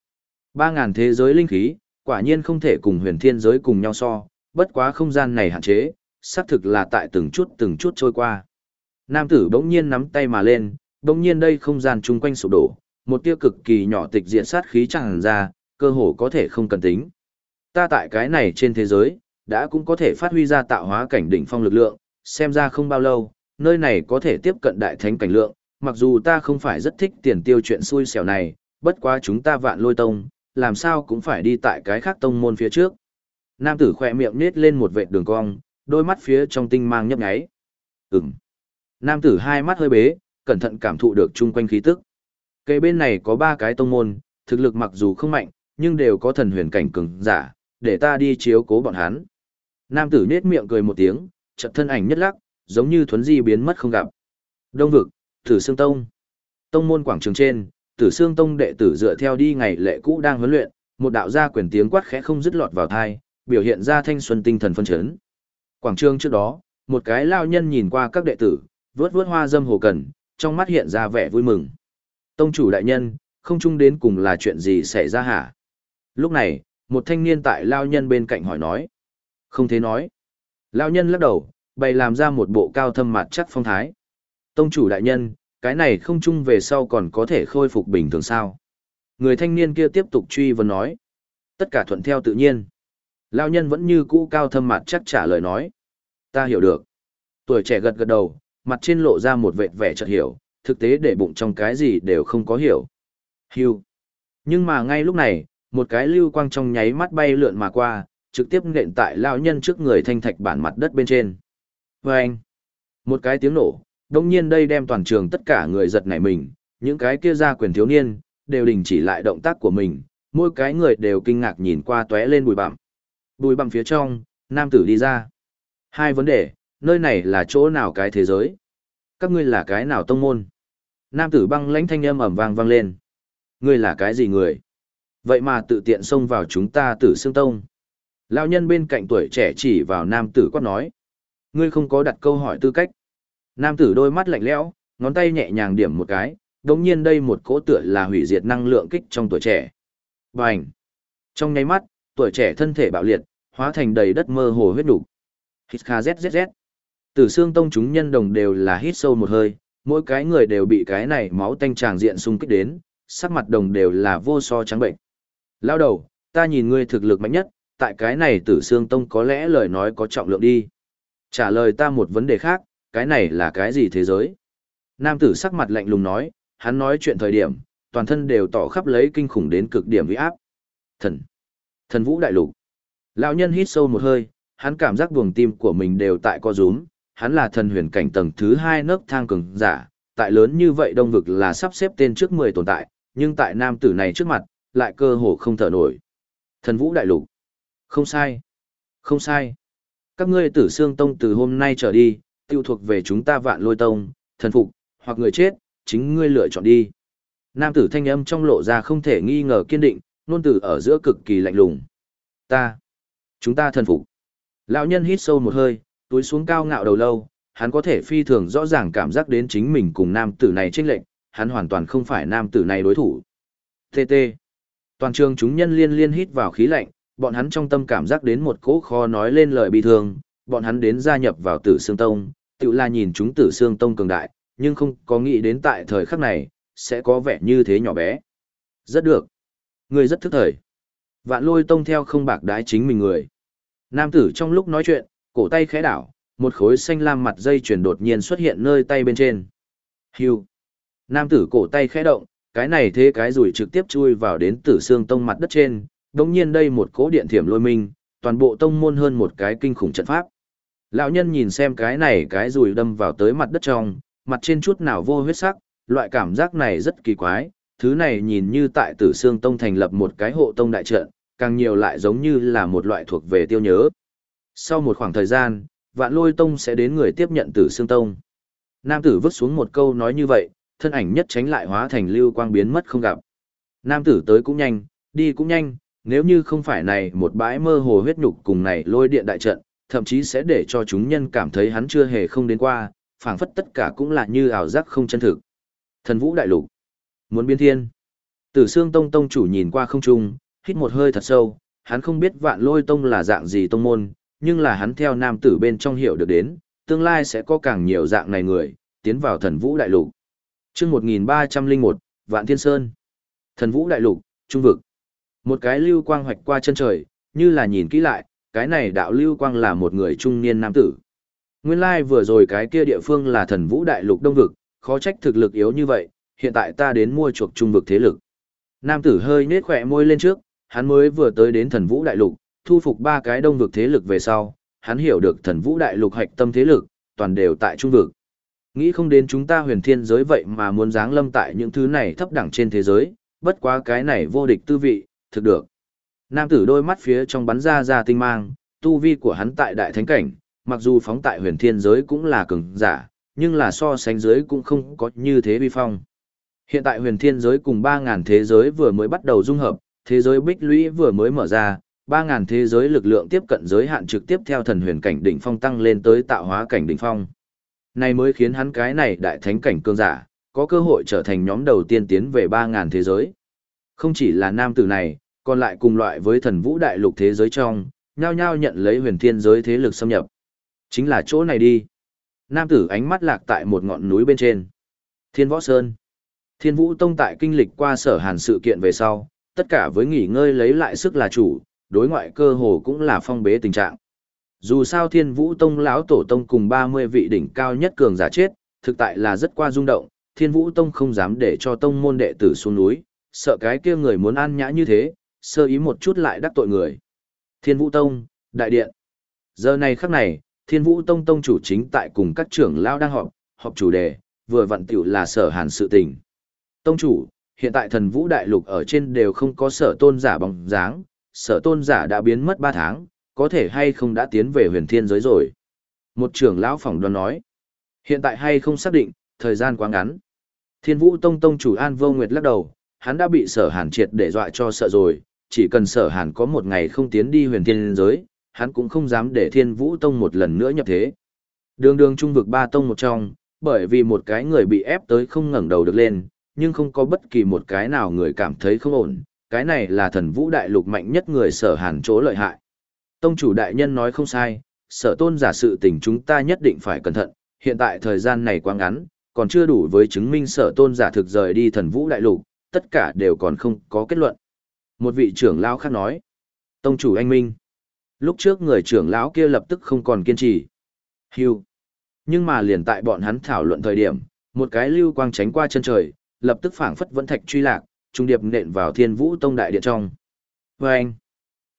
Ba ngàn thế giới linh khí, quả nhiên không thể cùng huyền thiên giới cùng nhau so, bất quá không gian này hạn chế, xác thực là tại từng chút từng chút trôi qua. Nam tử bỗng nhiên nắm tay mà lên, bỗng nhiên đây không gian chung quanh sụp đổ, một tia cực kỳ nhỏ tịch diện sát khí tràn ra, cơ hồ có thể không cần tính. Ta tại cái này trên thế giới, đã cũng có thể phát huy ra tạo hóa cảnh đỉnh phong lực lượng, xem ra không bao lâu, nơi này có thể tiếp cận đại thánh cảnh lượng, mặc dù ta không phải rất thích tiền tiêu chuyện xui xẻo này, bất quá chúng ta vạn lôi tông, làm sao cũng phải đi tại cái khác tông môn phía trước. Nam tử khỏe miệng nết lên một vệt đường cong, đôi mắt phía trong tinh mang nhấp nháy. Ừm. Nam tử hai mắt hơi bế, cẩn thận cảm thụ được chung quanh khí tức. Cây bên này có ba cái tông môn, thực lực mặc dù không mạnh, nhưng đều có thần huyền cảnh cường giả, để ta đi chiếu cố bọn hắn. Nam tử nết miệng cười một tiếng, chợt thân ảnh nhất lắc, giống như thuấn di biến mất không gặp. Đông vực, Tử Sương Tông. Tông môn quảng trường trên, Tử Sương Tông đệ tử dựa theo đi ngày lệ cũ đang huấn luyện, một đạo gia quyền tiếng quát khẽ không dứt lọt vào tai, biểu hiện ra thanh xuân tinh thần phân chấn. Quảng trường trước đó, một cái lao nhân nhìn qua các đệ tử, vớt vớt hoa dâm hồ cần, trong mắt hiện ra vẻ vui mừng. Tông chủ đại nhân, không chung đến cùng là chuyện gì xảy ra hả? Lúc này, một thanh niên tại lao nhân bên cạnh hỏi nói. Không thế nói. Lao nhân lắc đầu, bày làm ra một bộ cao thâm mặt chắc phong thái. Tông chủ đại nhân, cái này không chung về sau còn có thể khôi phục bình thường sao? Người thanh niên kia tiếp tục truy vấn nói. Tất cả thuận theo tự nhiên. Lao nhân vẫn như cũ cao thâm mặt chắc trả lời nói. Ta hiểu được. Tuổi trẻ gật gật đầu, mặt trên lộ ra một vệt vẻ chợt hiểu, thực tế để bụng trong cái gì đều không có hiểu. Hưu. Nhưng mà ngay lúc này, một cái lưu quang trong nháy mắt bay lượn mà qua, trực tiếp nện tại lão nhân trước người thanh thạch bản mặt đất bên trên. Và anh, một cái tiếng nổ, đồng nhiên đây đem toàn trường tất cả người giật nảy mình, những cái kia ra quyền thiếu niên, đều đình chỉ lại động tác của mình, mỗi cái người đều kinh ngạc nhìn qua tóe lên bùi bặm. Bùi bặm phía trong, nam tử đi ra. Hai vấn đề, nơi này là chỗ nào cái thế giới? Các ngươi là cái nào tông môn? Nam tử băng lãnh thanh âm ầm vang vang lên. Ngươi là cái gì người? Vậy mà tự tiện xông vào chúng ta tử xương tông. Lão nhân bên cạnh tuổi trẻ chỉ vào nam tử quát nói. Ngươi không có đặt câu hỏi tư cách. Nam tử đôi mắt lạnh lẽo, ngón tay nhẹ nhàng điểm một cái, đồng nhiên đây một cỗ tựa là hủy diệt năng lượng kích trong tuổi trẻ. Bành! Trong nháy mắt, tuổi trẻ thân thể bạo liệt, hóa thành đầy đất mơ hồ huyết đủ. Hít kha zzz. Tử xương tông chúng nhân đồng đều là hít sâu một hơi, mỗi cái người đều bị cái này máu tanh tràng diện xung kích đến, sắc mặt đồng đều là vô so trắng bệnh. Lao đầu, ta nhìn ngươi thực lực mạnh nhất, tại cái này tử xương tông có lẽ lời nói có trọng lượng đi. Trả lời ta một vấn đề khác, cái này là cái gì thế giới? Nam tử sắc mặt lạnh lùng nói, hắn nói chuyện thời điểm, toàn thân đều tỏ khắp lấy kinh khủng đến cực điểm uy áp. Thần! Thần vũ đại lục! Lão nhân hít sâu một hơi, hắn cảm giác buồng tim của mình đều tại co rúm, hắn là thần huyền cảnh tầng thứ hai nấc thang cường giả, tại lớn như vậy đông vực là sắp xếp tên trước 10 tồn tại, nhưng tại nam tử này trước mặt, lại cơ hồ không thở nổi. Thần vũ đại lục. Không sai. Không sai. Các ngươi tử xương tông từ hôm nay trở đi, tiêu thuộc về chúng ta vạn lôi tông, thần phục, hoặc người chết, chính ngươi lựa chọn đi. Nam tử thanh âm trong lộ ra không thể nghi ngờ kiên định, nôn tử ở giữa cực kỳ lạnh lùng. Ta. Chúng ta thần phục. Lão nhân hít sâu một hơi, túi xuống cao ngạo đầu lâu, hắn có thể phi thường rõ ràng cảm giác đến chính mình cùng nam tử này chênh lệnh, hắn hoàn toàn không phải nam tử này đối thủ. TT. Toàn trường chúng nhân liên liên hít vào khí lạnh, bọn hắn trong tâm cảm giác đến một cỗ khó nói lên lời bi thương, bọn hắn đến gia nhập vào Tử xương Tông, tự là nhìn chúng Tử xương Tông cường đại, nhưng không có nghĩ đến tại thời khắc này, sẽ có vẻ như thế nhỏ bé. Rất được. Người rất thức thời. Vạn lôi tông theo không bạc đái chính mình người. Nam tử trong lúc nói chuyện, cổ tay khẽ đảo, một khối xanh lam mặt dây chuyển đột nhiên xuất hiện nơi tay bên trên. Hưu. Nam tử cổ tay khẽ động, cái này thế cái rủi trực tiếp chui vào đến tử xương tông mặt đất trên, đồng nhiên đây một cỗ điện thiểm lôi minh, toàn bộ tông môn hơn một cái kinh khủng trận pháp. Lão nhân nhìn xem cái này cái rủi đâm vào tới mặt đất trong, mặt trên chút nào vô huyết sắc, loại cảm giác này rất kỳ quái, thứ này nhìn như tại tử xương tông thành lập một cái hộ tông đại trận, càng nhiều lại giống như là một loại thuộc về tiêu nhớ. Sau một khoảng thời gian, vạn lôi tông sẽ đến người tiếp nhận tử xương tông. Nam tử vứt xuống một câu nói như vậy, thân ảnh nhất tránh lại hóa thành lưu quang biến mất không gặp. Nam tử tới cũng nhanh, đi cũng nhanh, nếu như không phải này một bãi mơ hồ huyết nhục cùng này lôi điện đại trận, thậm chí sẽ để cho chúng nhân cảm thấy hắn chưa hề không đến qua, phảng phất tất cả cũng là như ảo giác không chân thực. Thần vũ đại lục, muốn biến thiên. Tử xương Tông tông chủ nhìn qua không trung, hít một hơi thật sâu, hắn không biết Vạn Lôi Tông là dạng gì tông môn, nhưng là hắn theo nam tử bên trong hiểu được đến, tương lai sẽ có càng nhiều dạng này người tiến vào Thần Vũ đại lục. Chương 1301, Vạn Thiên Sơn. Thần Vũ đại lục, trung vực. Một cái lưu quang hoạch qua chân trời, như là nhìn kỹ lại, cái này đạo lưu quang là một người trung niên nam tử. Nguyên lai like vừa rồi cái kia địa phương là thần vũ đại lục đông vực, khó trách thực lực yếu như vậy, hiện tại ta đến mua chuộc trung vực thế lực. Nam tử hơi nết khỏe môi lên trước, hắn mới vừa tới đến thần vũ đại lục, thu phục ba cái đông vực thế lực về sau, hắn hiểu được thần vũ đại lục hạch tâm thế lực, toàn đều tại trung vực. Nghĩ không đến chúng ta huyền thiên giới vậy mà muốn giáng lâm tại những thứ này thấp đẳng trên thế giới, bất quá cái này vô địch tư vị, thực được. Nam tử đôi mắt phía trong bắn ra ra tinh mang, tu vi của hắn tại đại thánh cảnh, mặc dù phóng tại huyền thiên giới cũng là cường giả, nhưng là so sánh giới cũng không có như thế vi phong. Hiện tại huyền thiên giới cùng 3.000 thế giới vừa mới bắt đầu dung hợp, thế giới bích lũy vừa mới mở ra, 3.000 thế giới lực lượng tiếp cận giới hạn trực tiếp theo thần huyền cảnh đỉnh phong tăng lên tới tạo hóa cảnh đỉnh phong. Này mới khiến hắn cái này đại thánh cảnh cương giả, có cơ hội trở thành nhóm đầu tiên tiến về 3.000 thế giới. Không chỉ là nam tử này, còn lại cùng loại với thần vũ đại lục thế giới trong, nhao nhao nhận lấy huyền thiên giới thế lực xâm nhập. Chính là chỗ này đi. Nam tử ánh mắt lạc tại một ngọn núi bên trên. Thiên Võ Sơn. Thiên Vũ Tông tại kinh lịch qua sở hàn sự kiện về sau, tất cả với nghỉ ngơi lấy lại sức là chủ, đối ngoại cơ hồ cũng là phong bế tình trạng. Dù sao Thiên Vũ Tông lão tổ tông cùng 30 vị đỉnh cao nhất cường giả chết, thực tại là rất qua rung động, Thiên Vũ Tông không dám để cho tông môn đệ tử xuống núi, sợ cái kia người muốn an nhã như thế, sơ ý một chút lại đắc tội người. Thiên Vũ Tông, Đại Điện. Giờ này khắc này, Thiên Vũ Tông Tông chủ chính tại cùng các trưởng lão đang họp, họp chủ đề, vừa vặn tiểu là sở hàn sự tình. Tông chủ, hiện tại thần Vũ Đại Lục ở trên đều không có sở tôn giả bóng dáng, sở tôn giả đã biến mất 3 tháng, có thể hay không đã tiến về huyền thiên giới rồi. Một trưởng lão phỏng đoán nói, hiện tại hay không xác định, thời gian quá ngắn. Thiên Vũ Tông Tông chủ An Vô Nguyệt lắc đầu, hắn đã bị sở hàn triệt để dọa cho sợ rồi, chỉ cần sở hàn có một ngày không tiến đi huyền thiên giới, hắn cũng không dám để thiên vũ tông một lần nữa nhập thế. Đường đường trung vực ba tông một trong, bởi vì một cái người bị ép tới không ngẩng đầu được lên, nhưng không có bất kỳ một cái nào người cảm thấy không ổn, cái này là thần vũ đại lục mạnh nhất người sở hàn chỗ lợi hại. Tông chủ đại nhân nói không sai, sở tôn giả sự tình chúng ta nhất định phải cẩn thận, hiện tại thời gian này quá ngắn, còn chưa đủ với chứng minh sở tôn giả thực rời đi thần vũ đại lục, tất cả đều còn không có kết luận. Một vị trưởng lão khác nói, tông chủ anh Minh. Lúc trước người trưởng lão kia lập tức không còn kiên trì. Hưu. Nhưng mà liền tại bọn hắn thảo luận thời điểm, một cái lưu quang tránh qua chân trời, lập tức phảng phất vẫn thạch truy lạc, trung điệp nện vào thiên vũ tông đại điện trong. Vâng! anh.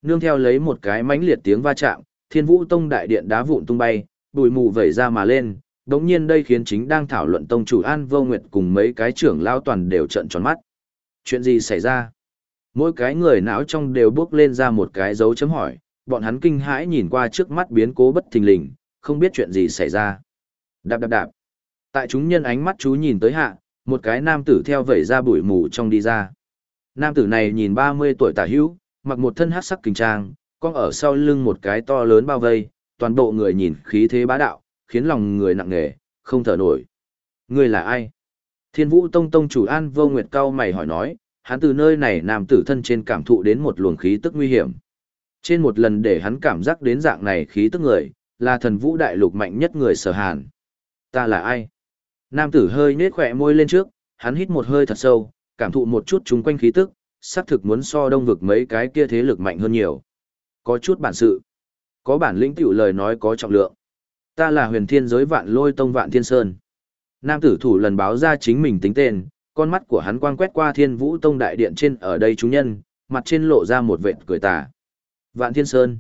Nương theo lấy một cái mãnh liệt tiếng va chạm, thiên vũ tông đại điện đá vụn tung bay, bụi mù vẩy ra mà lên. Đống nhiên đây khiến chính đang thảo luận tông chủ An Vô Nguyệt cùng mấy cái trưởng lao toàn đều trợn tròn mắt. Chuyện gì xảy ra? Mỗi cái người não trong đều bước lên ra một cái dấu chấm hỏi, bọn hắn kinh hãi nhìn qua trước mắt biến cố bất thình lình, không biết chuyện gì xảy ra. Đạp đạp đạp. Tại chúng nhân ánh mắt chú nhìn tới hạ, một cái nam tử theo vẩy ra bụi mù trong đi ra. Nam tử này nhìn 30 tuổi tả hữu, mặc một thân hát sắc kinh trang, con ở sau lưng một cái to lớn bao vây, toàn bộ người nhìn khí thế bá đạo, khiến lòng người nặng nề, không thở nổi. người là ai? Thiên Vũ Tông Tông chủ An Vô Nguyệt cao mày hỏi nói, hắn từ nơi này nam tử thân trên cảm thụ đến một luồng khí tức nguy hiểm. Trên một lần để hắn cảm giác đến dạng này khí tức người, là thần vũ đại lục mạnh nhất người sở hàn. Ta là ai? Nam tử hơi nết khỏe môi lên trước, hắn hít một hơi thật sâu, cảm thụ một chút chung quanh khí tức, xác thực muốn so đông vực mấy cái kia thế lực mạnh hơn nhiều. Có chút bản sự. Có bản lĩnh tiểu lời nói có trọng lượng. Ta là huyền thiên giới vạn lôi tông vạn thiên sơn. Nam tử thủ lần báo ra chính mình tính tên, con mắt của hắn quang quét qua thiên vũ tông đại điện trên ở đây chúng nhân, mặt trên lộ ra một vệt cười tà. Vạn thiên sơn.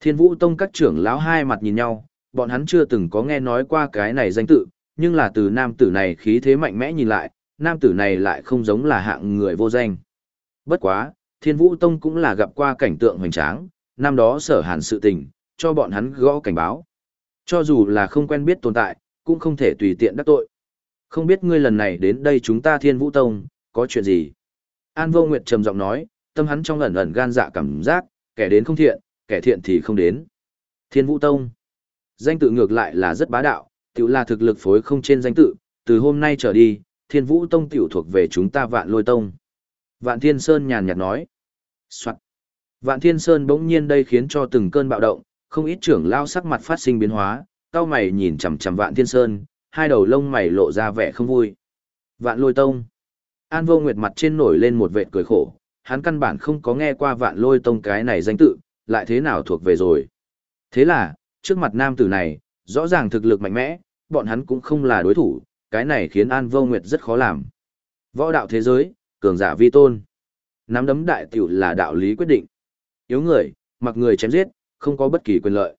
Thiên vũ tông các trưởng lão hai mặt nhìn nhau, bọn hắn chưa từng có nghe nói qua cái này danh tự, nhưng là từ nam tử này khí thế mạnh mẽ nhìn lại, nam tử này lại không giống là hạng người vô danh. Bất quá, thiên vũ tông cũng là gặp qua cảnh tượng hoành tráng, năm đó sở hàn sự tình, cho bọn hắn gõ cảnh báo. Cho dù là không quen biết tồn tại, cũng không thể tùy tiện đắc tội. Không biết ngươi lần này đến đây chúng ta thiên vũ tông, có chuyện gì? An vô nguyệt trầm giọng nói, tâm hắn trong ẩn ẩn gan dạ cảm giác, kẻ đến không thiện, kẻ thiện thì không đến. Thiên vũ tông. Danh tự ngược lại là rất bá đạo, tiểu là thực lực phối không trên danh tự, từ hôm nay trở đi, thiên vũ tông tiểu thuộc về chúng ta vạn lôi tông. Vạn thiên sơn nhàn nhạt nói. Soạn. Vạn thiên sơn bỗng nhiên đây khiến cho từng cơn bạo động, không ít trưởng lao sắc mặt phát sinh biến hóa, cao mày nhìn chằm chằm vạn thiên sơn, hai đầu lông mày lộ ra vẻ không vui. Vạn lôi tông. An vô nguyệt mặt trên nổi lên một vệt cười khổ, hắn căn bản không có nghe qua vạn lôi tông cái này danh tự, lại thế nào thuộc về rồi. Thế là, trước mặt nam tử này, rõ ràng thực lực mạnh mẽ, bọn hắn cũng không là đối thủ, cái này khiến An vô nguyệt rất khó làm. Võ đạo thế giới, cường giả vi tôn. Nắm đấm đại tiểu là đạo lý quyết định. Yếu người, mặc người chém giết, không có bất kỳ quyền lợi.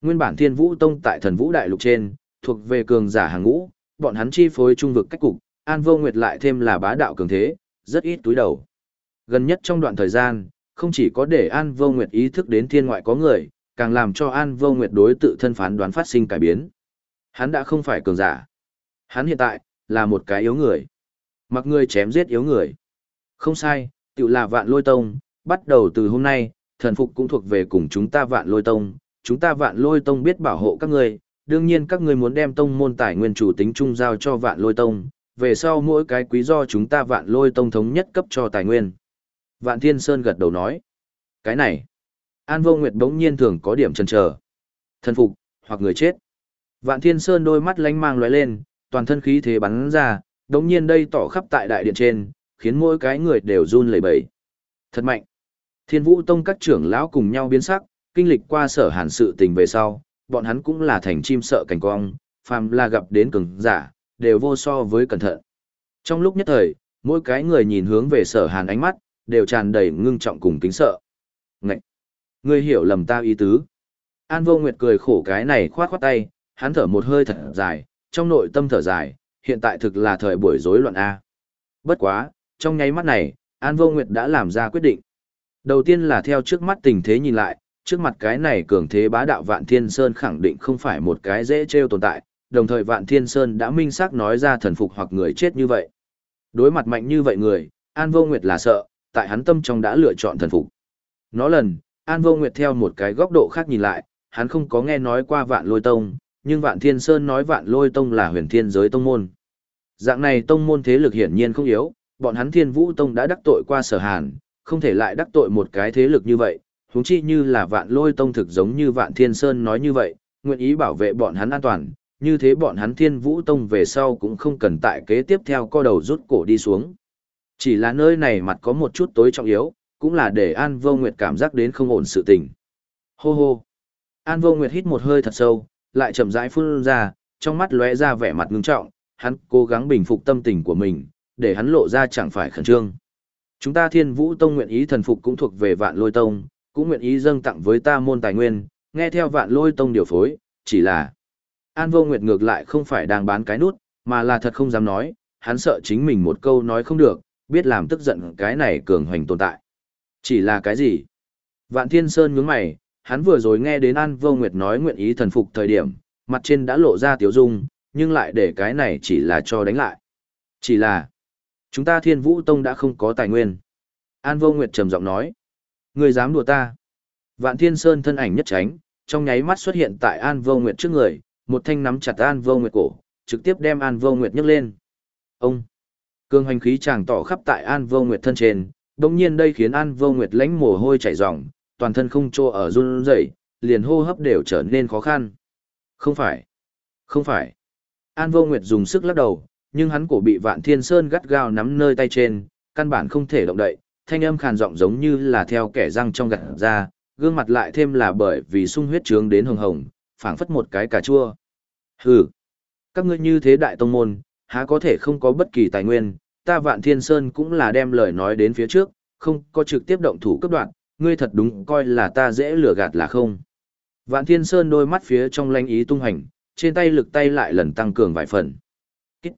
Nguyên bản Thiên Vũ Tông tại Thần Vũ Đại Lục trên, thuộc về cường giả hàng ngũ, bọn hắn chi phối trung vực cách cục, An Vô Nguyệt lại thêm là bá đạo cường thế, rất ít túi đầu. Gần nhất trong đoạn thời gian, không chỉ có để An Vô Nguyệt ý thức đến thiên ngoại có người, càng làm cho An Vô Nguyệt đối tự thân phán đoán phát sinh cải biến. Hắn đã không phải cường giả. Hắn hiện tại, là một cái yếu người. Mặc người chém giết yếu người. Không sai, tự là vạn lôi tông, bắt đầu từ hôm nay, thần phục cũng thuộc về cùng chúng ta vạn lôi tông, chúng ta vạn lôi tông biết bảo hộ các ngươi, đương nhiên các ngươi muốn đem tông môn tài nguyên chủ tính trung giao cho vạn lôi tông, về sau mỗi cái quý do chúng ta vạn lôi tông thống nhất cấp cho tài nguyên. Vạn Thiên Sơn gật đầu nói, cái này, An Vô Nguyệt bỗng nhiên thường có điểm chần chờ thần phục, hoặc người chết. Vạn Thiên Sơn đôi mắt lánh mang lóe lên, toàn thân khí thế bắn ra, đống nhiên đây tỏ khắp tại đại điện trên, khiến mỗi cái người đều run lẩy bẩy. Thật mạnh. Thiên Vũ Tông các trưởng lão cùng nhau biến sắc, kinh lịch qua sở hàn sự tình về sau, bọn hắn cũng là thành chim sợ cảnh cong, phàm là gặp đến cường giả, đều vô so với cẩn thận. Trong lúc nhất thời, mỗi cái người nhìn hướng về sở hàn ánh mắt, đều tràn đầy ngưng trọng cùng kính sợ. Ngậy! Ngươi hiểu lầm ta ý tứ. An vô nguyệt cười khổ cái này khoát khoát tay, hắn thở một hơi thật dài, trong nội tâm thở dài, hiện tại thực là thời buổi rối loạn A. Bất quá, trong nháy mắt này, An vô nguyệt đã làm ra quyết định. Đầu tiên là theo trước mắt tình thế nhìn lại, trước mặt cái này cường thế bá đạo Vạn Thiên Sơn khẳng định không phải một cái dễ treo tồn tại, đồng thời Vạn Thiên Sơn đã minh xác nói ra thần phục hoặc người chết như vậy. Đối mặt mạnh như vậy người, An Vô Nguyệt là sợ, tại hắn tâm trong đã lựa chọn thần phục. Nó lần, An Vô Nguyệt theo một cái góc độ khác nhìn lại, hắn không có nghe nói qua Vạn Lôi Tông, nhưng Vạn Thiên Sơn nói Vạn Lôi Tông là huyền thiên giới tông môn. Dạng này tông môn thế lực hiển nhiên không yếu, bọn hắn Thiên Vũ Tông đã đắc tội qua Sở Hàn, không thể lại đắc tội một cái thế lực như vậy, huống chi như là vạn lôi tông thực giống như vạn thiên sơn nói như vậy, nguyện ý bảo vệ bọn hắn an toàn, như thế bọn hắn thiên vũ tông về sau cũng không cần tại kế tiếp theo co đầu rút cổ đi xuống. Chỉ là nơi này mặt có một chút tối trọng yếu, cũng là để An Vô Nguyệt cảm giác đến không ổn sự tình. Hô hô. An Vô Nguyệt hít một hơi thật sâu, lại chậm rãi phun ra, trong mắt lóe ra vẻ mặt ngưng trọng, hắn cố gắng bình phục tâm tình của mình, để hắn lộ ra chẳng phải khẩn trương. Chúng ta Thiên Vũ Tông nguyện ý thần phục cũng thuộc về Vạn Lôi Tông, cũng nguyện ý dâng tặng với ta môn tài nguyên, nghe theo Vạn Lôi Tông điều phối, chỉ là An Vô Nguyệt ngược lại không phải đang bán cái nút, mà là thật không dám nói, hắn sợ chính mình một câu nói không được, biết làm tức giận cái này cường hoành tồn tại. Chỉ là cái gì? Vạn Thiên Sơn nhướng mày, hắn vừa rồi nghe đến An Vô Nguyệt nói nguyện ý thần phục thời điểm, mặt trên đã lộ ra tiếu dung, nhưng lại để cái này chỉ là cho đánh lại. Chỉ là, Chúng ta thiên vũ tông đã không có tài nguyên. An vô nguyệt trầm giọng nói. Người dám đùa ta. Vạn thiên sơn thân ảnh nhất tránh, trong nháy mắt xuất hiện tại An Vô Nguyệt trước người, một thanh nắm chặt An Vô Nguyệt cổ, trực tiếp đem An Vô Nguyệt nhấc lên. Ông! Cương hành khí chàng tỏ khắp tại An Vô Nguyệt thân trên, đồng nhiên đây khiến An Vô Nguyệt lánh mồ hôi chảy ròng, toàn thân không trô ở run rẩy, liền hô hấp đều trở nên khó khăn. Không phải! Không phải! An Vô Nguyệt dùng sức lắc đầu, nhưng hắn cổ bị Vạn Thiên Sơn gắt gao nắm nơi tay trên, căn bản không thể động đậy, thanh âm khàn giọng giống như là theo kẻ răng trong gặt ra, gương mặt lại thêm là bởi vì sung huyết trướng đến hồng hồng, phảng phất một cái cà chua. Hừ, các ngươi như thế đại tông môn, há có thể không có bất kỳ tài nguyên, ta Vạn Thiên Sơn cũng là đem lời nói đến phía trước, không có trực tiếp động thủ cấp đoạn, ngươi thật đúng coi là ta dễ lừa gạt là không. Vạn Thiên Sơn đôi mắt phía trong lanh ý tung hành, trên tay lực tay lại lần tăng cường vài phần. Kích.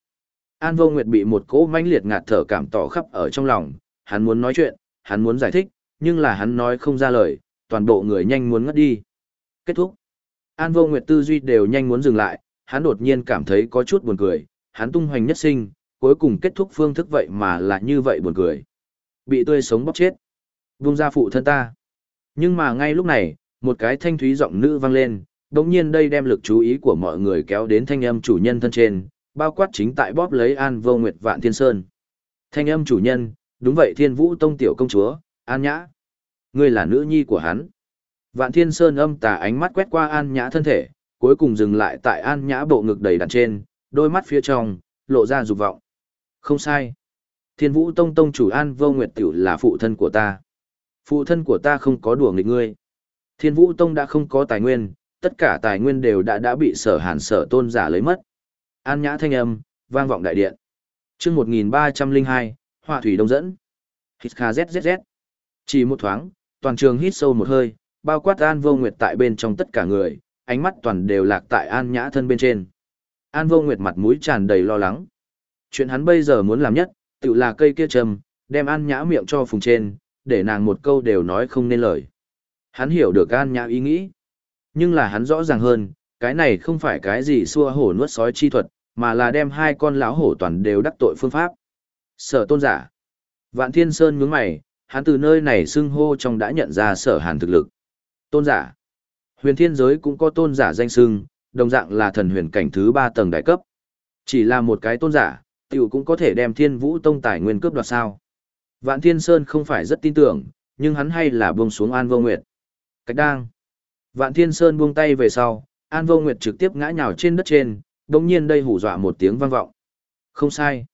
An Vô Nguyệt bị một cỗ mãnh liệt ngạt thở cảm tỏ khắp ở trong lòng, hắn muốn nói chuyện, hắn muốn giải thích, nhưng là hắn nói không ra lời, toàn bộ người nhanh muốn ngất đi. Kết thúc. An Vô Nguyệt tư duy đều nhanh muốn dừng lại, hắn đột nhiên cảm thấy có chút buồn cười, hắn tung hoành nhất sinh, cuối cùng kết thúc phương thức vậy mà là như vậy buồn cười. Bị tươi sống bóc chết. Vung ra phụ thân ta. Nhưng mà ngay lúc này, một cái thanh thúy giọng nữ vang lên, đồng nhiên đây đem lực chú ý của mọi người kéo đến thanh âm chủ nhân thân trên, bao quát chính tại bóp lấy An Vô Nguyệt Vạn Thiên Sơn. Thanh âm chủ nhân, đúng vậy Thiên Vũ Tông tiểu công chúa, An Nhã. Ngươi là nữ nhi của hắn. Vạn Thiên Sơn âm tà ánh mắt quét qua An Nhã thân thể, cuối cùng dừng lại tại An Nhã bộ ngực đầy đặn trên, đôi mắt phía trong, lộ ra dục vọng. Không sai. Thiên Vũ Tông Tông chủ An Vô Nguyệt Tiểu là phụ thân của ta. Phụ thân của ta không có đùa nghịch ngươi. Thiên Vũ Tông đã không có tài nguyên, tất cả tài nguyên đều đã đã bị sở hàn sở tôn giả lấy mất. An Nhã thanh âm, vang vọng đại điện. chương 1302, Họa Thủy Đông dẫn. Hít kha zzz. Chỉ một thoáng, toàn trường hít sâu một hơi, bao quát An Vô Nguyệt tại bên trong tất cả người, ánh mắt toàn đều lạc tại An Nhã thân bên trên. An Vô Nguyệt mặt mũi tràn đầy lo lắng. Chuyện hắn bây giờ muốn làm nhất, tự là cây kia trầm, đem An Nhã miệng cho phùng trên, để nàng một câu đều nói không nên lời. Hắn hiểu được An Nhã ý nghĩ. Nhưng là hắn rõ ràng hơn, cái này không phải cái gì xua hổ nuốt sói chi thuật, mà là đem hai con lão hổ toàn đều đắc tội phương pháp. Sở tôn giả. Vạn Thiên Sơn nhướng mày, hắn từ nơi này xưng hô trong đã nhận ra sở hàn thực lực. Tôn giả. Huyền thiên giới cũng có tôn giả danh xưng, đồng dạng là thần huyền cảnh thứ ba tầng đại cấp. Chỉ là một cái tôn giả, tiểu cũng có thể đem thiên vũ tông tài nguyên cướp đoạt sao. Vạn Thiên Sơn không phải rất tin tưởng, nhưng hắn hay là buông xuống An Vô Nguyệt. Cách đang. Vạn Thiên Sơn buông tay về sau, An Vô Nguyệt trực tiếp ngã nhào trên đất trên, đồng nhiên đây hủ dọa một tiếng vang vọng. Không sai.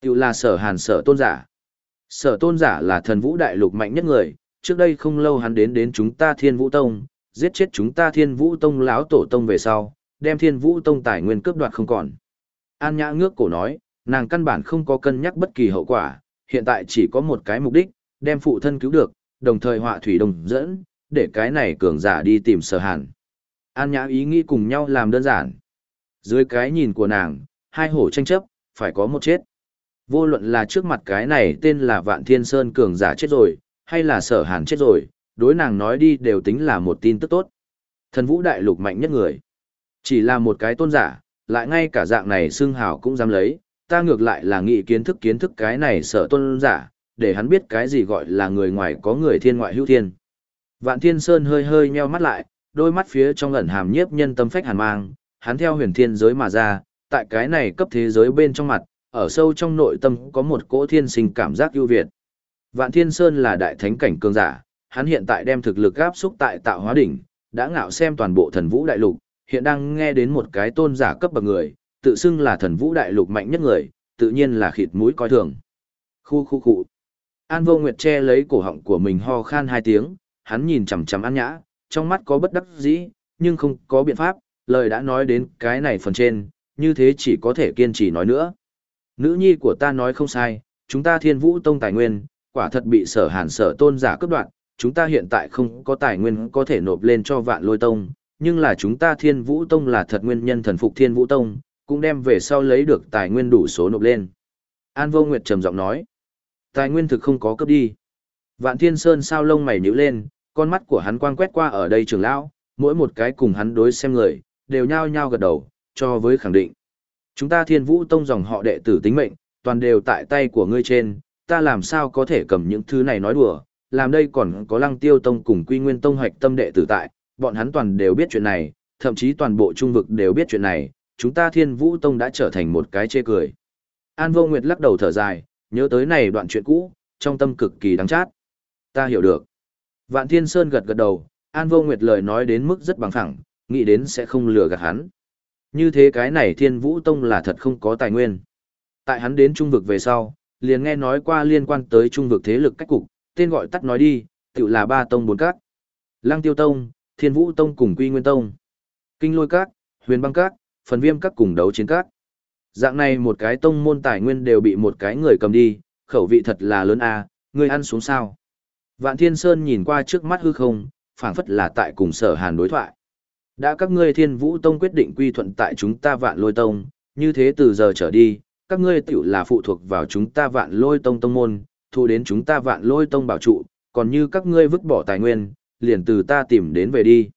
Tiểu là sở hàn sở tôn giả. Sở tôn giả là thần vũ đại lục mạnh nhất người, trước đây không lâu hắn đến đến chúng ta thiên vũ tông, giết chết chúng ta thiên vũ tông lão tổ tông về sau, đem thiên vũ tông tài nguyên cướp đoạt không còn. An nhã ngước cổ nói, nàng căn bản không có cân nhắc bất kỳ hậu quả, hiện tại chỉ có một cái mục đích, đem phụ thân cứu được, đồng thời họa thủy đồng dẫn, để cái này cường giả đi tìm sở hàn. An nhã ý nghĩ cùng nhau làm đơn giản. Dưới cái nhìn của nàng, hai hổ tranh chấp, phải có một chết. Vô luận là trước mặt cái này tên là Vạn Thiên Sơn cường giả chết rồi, hay là sở hàn chết rồi, đối nàng nói đi đều tính là một tin tức tốt. Thần vũ đại lục mạnh nhất người. Chỉ là một cái tôn giả, lại ngay cả dạng này xương hào cũng dám lấy, ta ngược lại là nghĩ kiến thức kiến thức cái này sở tôn giả, để hắn biết cái gì gọi là người ngoài có người thiên ngoại hữu thiên. Vạn Thiên Sơn hơi hơi nheo mắt lại, đôi mắt phía trong ẩn hàm nhiếp nhân tâm phách hàn mang, hắn theo huyền thiên giới mà ra, tại cái này cấp thế giới bên trong mặt, ở sâu trong nội tâm có một cỗ thiên sinh cảm giác ưu việt. Vạn Thiên Sơn là đại thánh cảnh cường giả, hắn hiện tại đem thực lực áp xúc tại tạo hóa đỉnh, đã ngạo xem toàn bộ thần vũ đại lục, hiện đang nghe đến một cái tôn giả cấp bậc người, tự xưng là thần vũ đại lục mạnh nhất người, tự nhiên là khịt mũi coi thường. Khu khu khu. An vô nguyệt che lấy cổ họng của mình ho khan hai tiếng, hắn nhìn chằm chằm An Nhã, trong mắt có bất đắc dĩ, nhưng không có biện pháp, lời đã nói đến cái này phần trên, như thế chỉ có thể kiên trì nói nữa. Nữ nhi của ta nói không sai, chúng ta thiên vũ tông tài nguyên, quả thật bị sở hàn sở tôn giả cướp đoạt. chúng ta hiện tại không có tài nguyên có thể nộp lên cho vạn lôi tông, nhưng là chúng ta thiên vũ tông là thật nguyên nhân thần phục thiên vũ tông, cũng đem về sau lấy được tài nguyên đủ số nộp lên. An vô nguyệt trầm giọng nói, tài nguyên thực không có cấp đi. Vạn thiên sơn sao lông mày nhíu lên, con mắt của hắn quang quét qua ở đây trưởng lão, mỗi một cái cùng hắn đối xem người, đều nhao nhao gật đầu, cho với khẳng định. Chúng ta thiên vũ tông dòng họ đệ tử tính mệnh, toàn đều tại tay của ngươi trên, ta làm sao có thể cầm những thứ này nói đùa, làm đây còn có lăng tiêu tông cùng quy nguyên tông hoạch tâm đệ tử tại, Bọn hắn toàn đều biết chuyện này, thậm chí toàn bộ trung vực đều biết chuyện này, chúng ta Thiên Vũ Tông đã trở thành một cái chê cười. An Vô Nguyệt lắc đầu thở dài, nhớ tới này đoạn chuyện cũ, trong tâm cực kỳ đắng chát. Ta hiểu được. Vạn Thiên Sơn gật gật đầu, An Vô Nguyệt lời nói đến mức rất bằng phẳng, nghĩ đến sẽ không lừa gạt hắn. Như thế cái này Thiên Vũ Tông là thật không có tài nguyên. Tại hắn đến trung vực về sau, liền nghe nói qua liên quan tới trung vực thế lực cách cục, tên gọi tắt nói đi, tự là ba tông bốn các. Lăng Tiêu Tông, Thiên Vũ Tông cùng Quy Nguyên Tông. Kinh Lôi Các, Huyền Băng Các, Phần Viêm Các cùng đấu chiến các. Dạng này một cái tông môn tài nguyên đều bị một cái người cầm đi, khẩu vị thật là lớn a, à, ngươi ăn xuống sao? Vạn Thiên Sơn nhìn qua trước mắt hư không, phảng phất là tại cùng Sở Hàn đối thoại. Đã các ngươi Thiên Vũ Tông quyết định quy thuận tại chúng ta Vạn Lôi Tông, như thế từ giờ trở đi, các ngươi tiểu là phụ thuộc vào chúng ta Vạn Lôi Tông tông môn, thu đến chúng ta Vạn Lôi Tông bảo trụ, còn như các ngươi vứt bỏ tài nguyên, liền từ ta tìm đến về đi.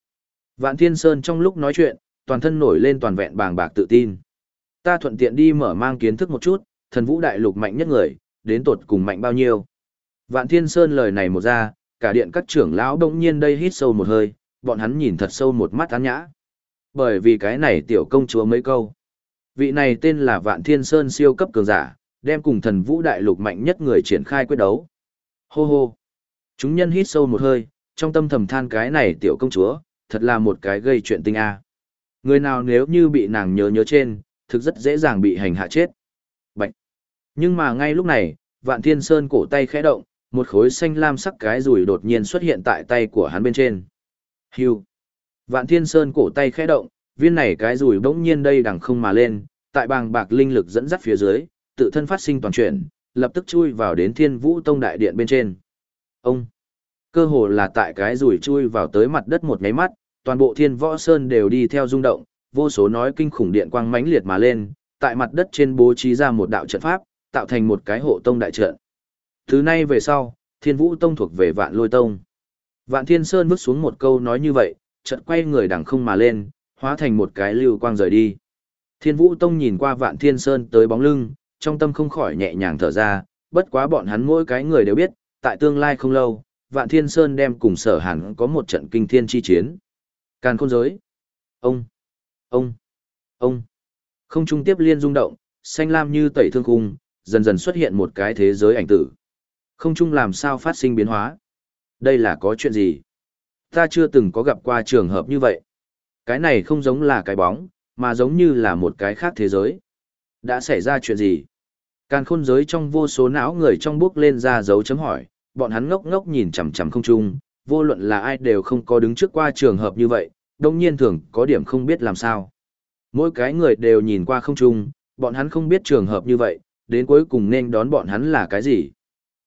Vạn Thiên Sơn trong lúc nói chuyện, toàn thân nổi lên toàn vẹn bàng bạc tự tin. Ta thuận tiện đi mở mang kiến thức một chút, thần vũ đại lục mạnh nhất người, đến tột cùng mạnh bao nhiêu. Vạn Thiên Sơn lời này một ra, cả điện các trưởng lão đông nhiên đây hít sâu một hơi, bọn hắn nhìn thật sâu một mắt án nhã. Bởi vì cái này tiểu công chúa mấy câu. Vị này tên là Vạn Thiên Sơn siêu cấp cường giả, đem cùng thần vũ đại lục mạnh nhất người triển khai quyết đấu. Hô hô. Chúng nhân hít sâu một hơi, trong tâm thầm than cái này tiểu công chúa, thật là một cái gây chuyện tinh a. Người nào nếu như bị nàng nhớ nhớ trên, thực rất dễ dàng bị hành hạ chết. Bạch. Nhưng mà ngay lúc này, Vạn Thiên Sơn cổ tay khẽ động, một khối xanh lam sắc cái rùi đột nhiên xuất hiện tại tay của hắn bên trên. Hưu. Vạn Thiên Sơn cổ tay khẽ động, viên này cái rùi bỗng nhiên đây đằng không mà lên, tại bàng bạc linh lực dẫn dắt phía dưới, tự thân phát sinh toàn chuyển, lập tức chui vào đến Thiên Vũ Tông đại điện bên trên. Ông. Cơ hồ là tại cái rùi chui vào tới mặt đất một nháy mắt, toàn bộ Thiên Võ Sơn đều đi theo rung động, vô số nói kinh khủng điện quang mãnh liệt mà lên, tại mặt đất trên bố trí ra một đạo trận pháp, tạo thành một cái hộ tông đại trận. Từ nay về sau, Thiên Vũ Tông thuộc về Vạn Lôi Tông. Vạn Thiên Sơn bước xuống một câu nói như vậy, trận quay người đằng không mà lên, hóa thành một cái lưu quang rời đi. Thiên Vũ Tông nhìn qua Vạn Thiên Sơn tới bóng lưng, trong tâm không khỏi nhẹ nhàng thở ra, bất quá bọn hắn mỗi cái người đều biết, tại tương lai không lâu, Vạn Thiên Sơn đem cùng sở hẳn có một trận kinh thiên chi chiến. Càn khôn giới. Ông. Ông, ông, không trung tiếp liên rung động, xanh lam như tẩy thương khung, dần dần xuất hiện một cái thế giới ảnh tử. Không trung làm sao phát sinh biến hóa? Đây là có chuyện gì? Ta chưa từng có gặp qua trường hợp như vậy. Cái này không giống là cái bóng, mà giống như là một cái khác thế giới. Đã xảy ra chuyện gì? Càn khôn giới trong vô số não người trong bước lên ra dấu chấm hỏi, bọn hắn ngốc ngốc nhìn chằm chằm không trung, vô luận là ai đều không có đứng trước qua trường hợp như vậy, đông nhiên thường có điểm không biết làm sao. Mỗi cái người đều nhìn qua không chung, bọn hắn không biết trường hợp như vậy, đến cuối cùng nên đón bọn hắn là cái gì.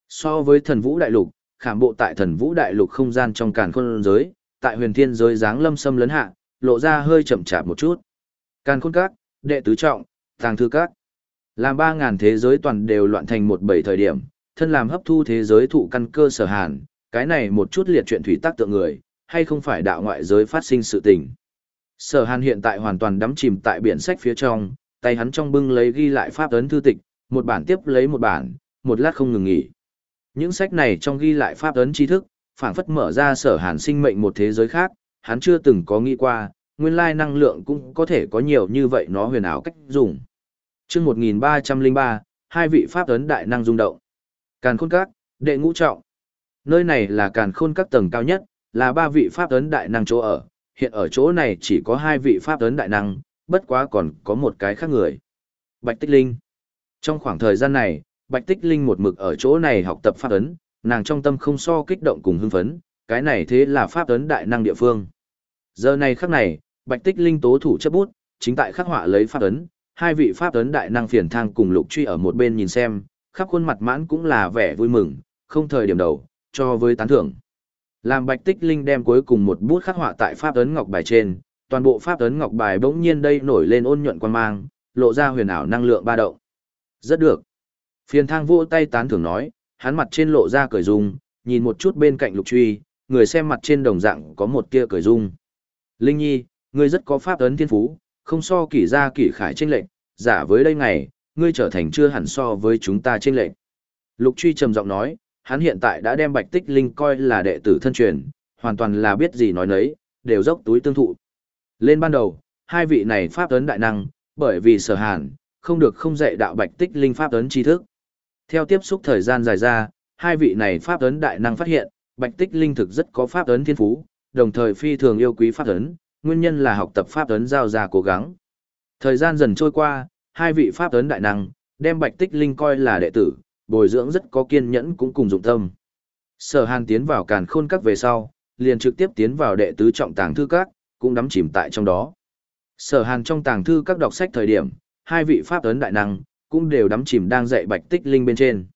So với thần vũ đại lục, khảm bộ tại thần vũ đại lục không gian trong càn khôn giới, tại huyền thiên giới dáng lâm xâm lấn hạ, lộ ra hơi chậm chạp một chút. Càn khôn các, đệ tứ trọng, tàng thư các. Làm ba ngàn thế giới toàn đều loạn thành một bảy thời điểm, thân làm hấp thu thế giới thụ căn cơ sở hàn, cái này một chút liệt chuyện thủy tác tượng người, hay không phải đạo ngoại giới phát sinh sự tình. Sở Hàn hiện tại hoàn toàn đắm chìm tại biển sách phía trong, tay hắn trong bưng lấy ghi lại pháp ấn thư tịch, một bản tiếp lấy một bản, một lát không ngừng nghỉ. Những sách này trong ghi lại pháp ấn tri thức, phảng phất mở ra sở Hàn sinh mệnh một thế giới khác, hắn chưa từng có nghĩ qua, nguyên lai năng lượng cũng có thể có nhiều như vậy nó huyền ảo cách dùng. Chương 1303, hai vị pháp ấn đại năng rung động. Càn Khôn Các, đệ ngũ trọng. Nơi này là Càn Khôn Các tầng cao nhất, là ba vị pháp ấn đại năng chỗ ở, hiện ở chỗ này chỉ có hai vị pháp ấn đại năng, bất quá còn có một cái khác người. Bạch Tích Linh Trong khoảng thời gian này, Bạch Tích Linh một mực ở chỗ này học tập pháp ấn, nàng trong tâm không so kích động cùng hưng phấn, cái này thế là pháp ấn đại năng địa phương. Giờ này khắc này, Bạch Tích Linh tố thủ chấp bút, chính tại khắc họa lấy pháp ấn, hai vị pháp ấn đại năng phiền thang cùng lục truy ở một bên nhìn xem, khắp khuôn mặt mãn cũng là vẻ vui mừng, không thời điểm đầu, cho với tán thưởng. Làm Bạch Tích Linh đem cuối cùng một bút khắc họa tại pháp ấn ngọc bài trên, toàn bộ pháp ấn ngọc bài bỗng nhiên đây nổi lên ôn nhuận quan mang, lộ ra huyền ảo năng lượng ba động. Rất được. Phiền thang vỗ tay tán thưởng nói, hắn mặt trên lộ ra cười dung, nhìn một chút bên cạnh lục truy, người xem mặt trên đồng dạng có một tia cười dung. Linh Nhi, ngươi rất có pháp ấn thiên phú, không so kỷ ra kỷ khải trên lệnh, giả với đây ngày, ngươi trở thành chưa hẳn so với chúng ta trên lệnh. Lục truy trầm giọng nói, hắn hiện tại đã đem Bạch Tích Linh coi là đệ tử thân truyền, hoàn toàn là biết gì nói nấy, đều dốc túi tương thụ. Lên ban đầu, hai vị này pháp ấn đại năng, bởi vì sở hàn, không được không dạy đạo bạch tích linh pháp ấn tri thức. Theo tiếp xúc thời gian dài ra, hai vị này pháp ấn đại năng phát hiện, bạch tích linh thực rất có pháp ấn thiên phú, đồng thời phi thường yêu quý pháp ấn, nguyên nhân là học tập pháp ấn giao ra cố gắng. Thời gian dần trôi qua, hai vị pháp ấn đại năng, đem bạch tích linh coi là đệ tử, bồi dưỡng rất có kiên nhẫn cũng cùng dụng tâm. Sở Hàn tiến vào càn khôn các về sau, liền trực tiếp tiến vào đệ tứ trọng tàng thư các, cũng đắm chìm tại trong đó. Sở Hàn trong tàng thư các đọc sách thời điểm, hai vị pháp ấn đại năng cũng đều đắm chìm đang dạy Bạch Tích Linh bên trên.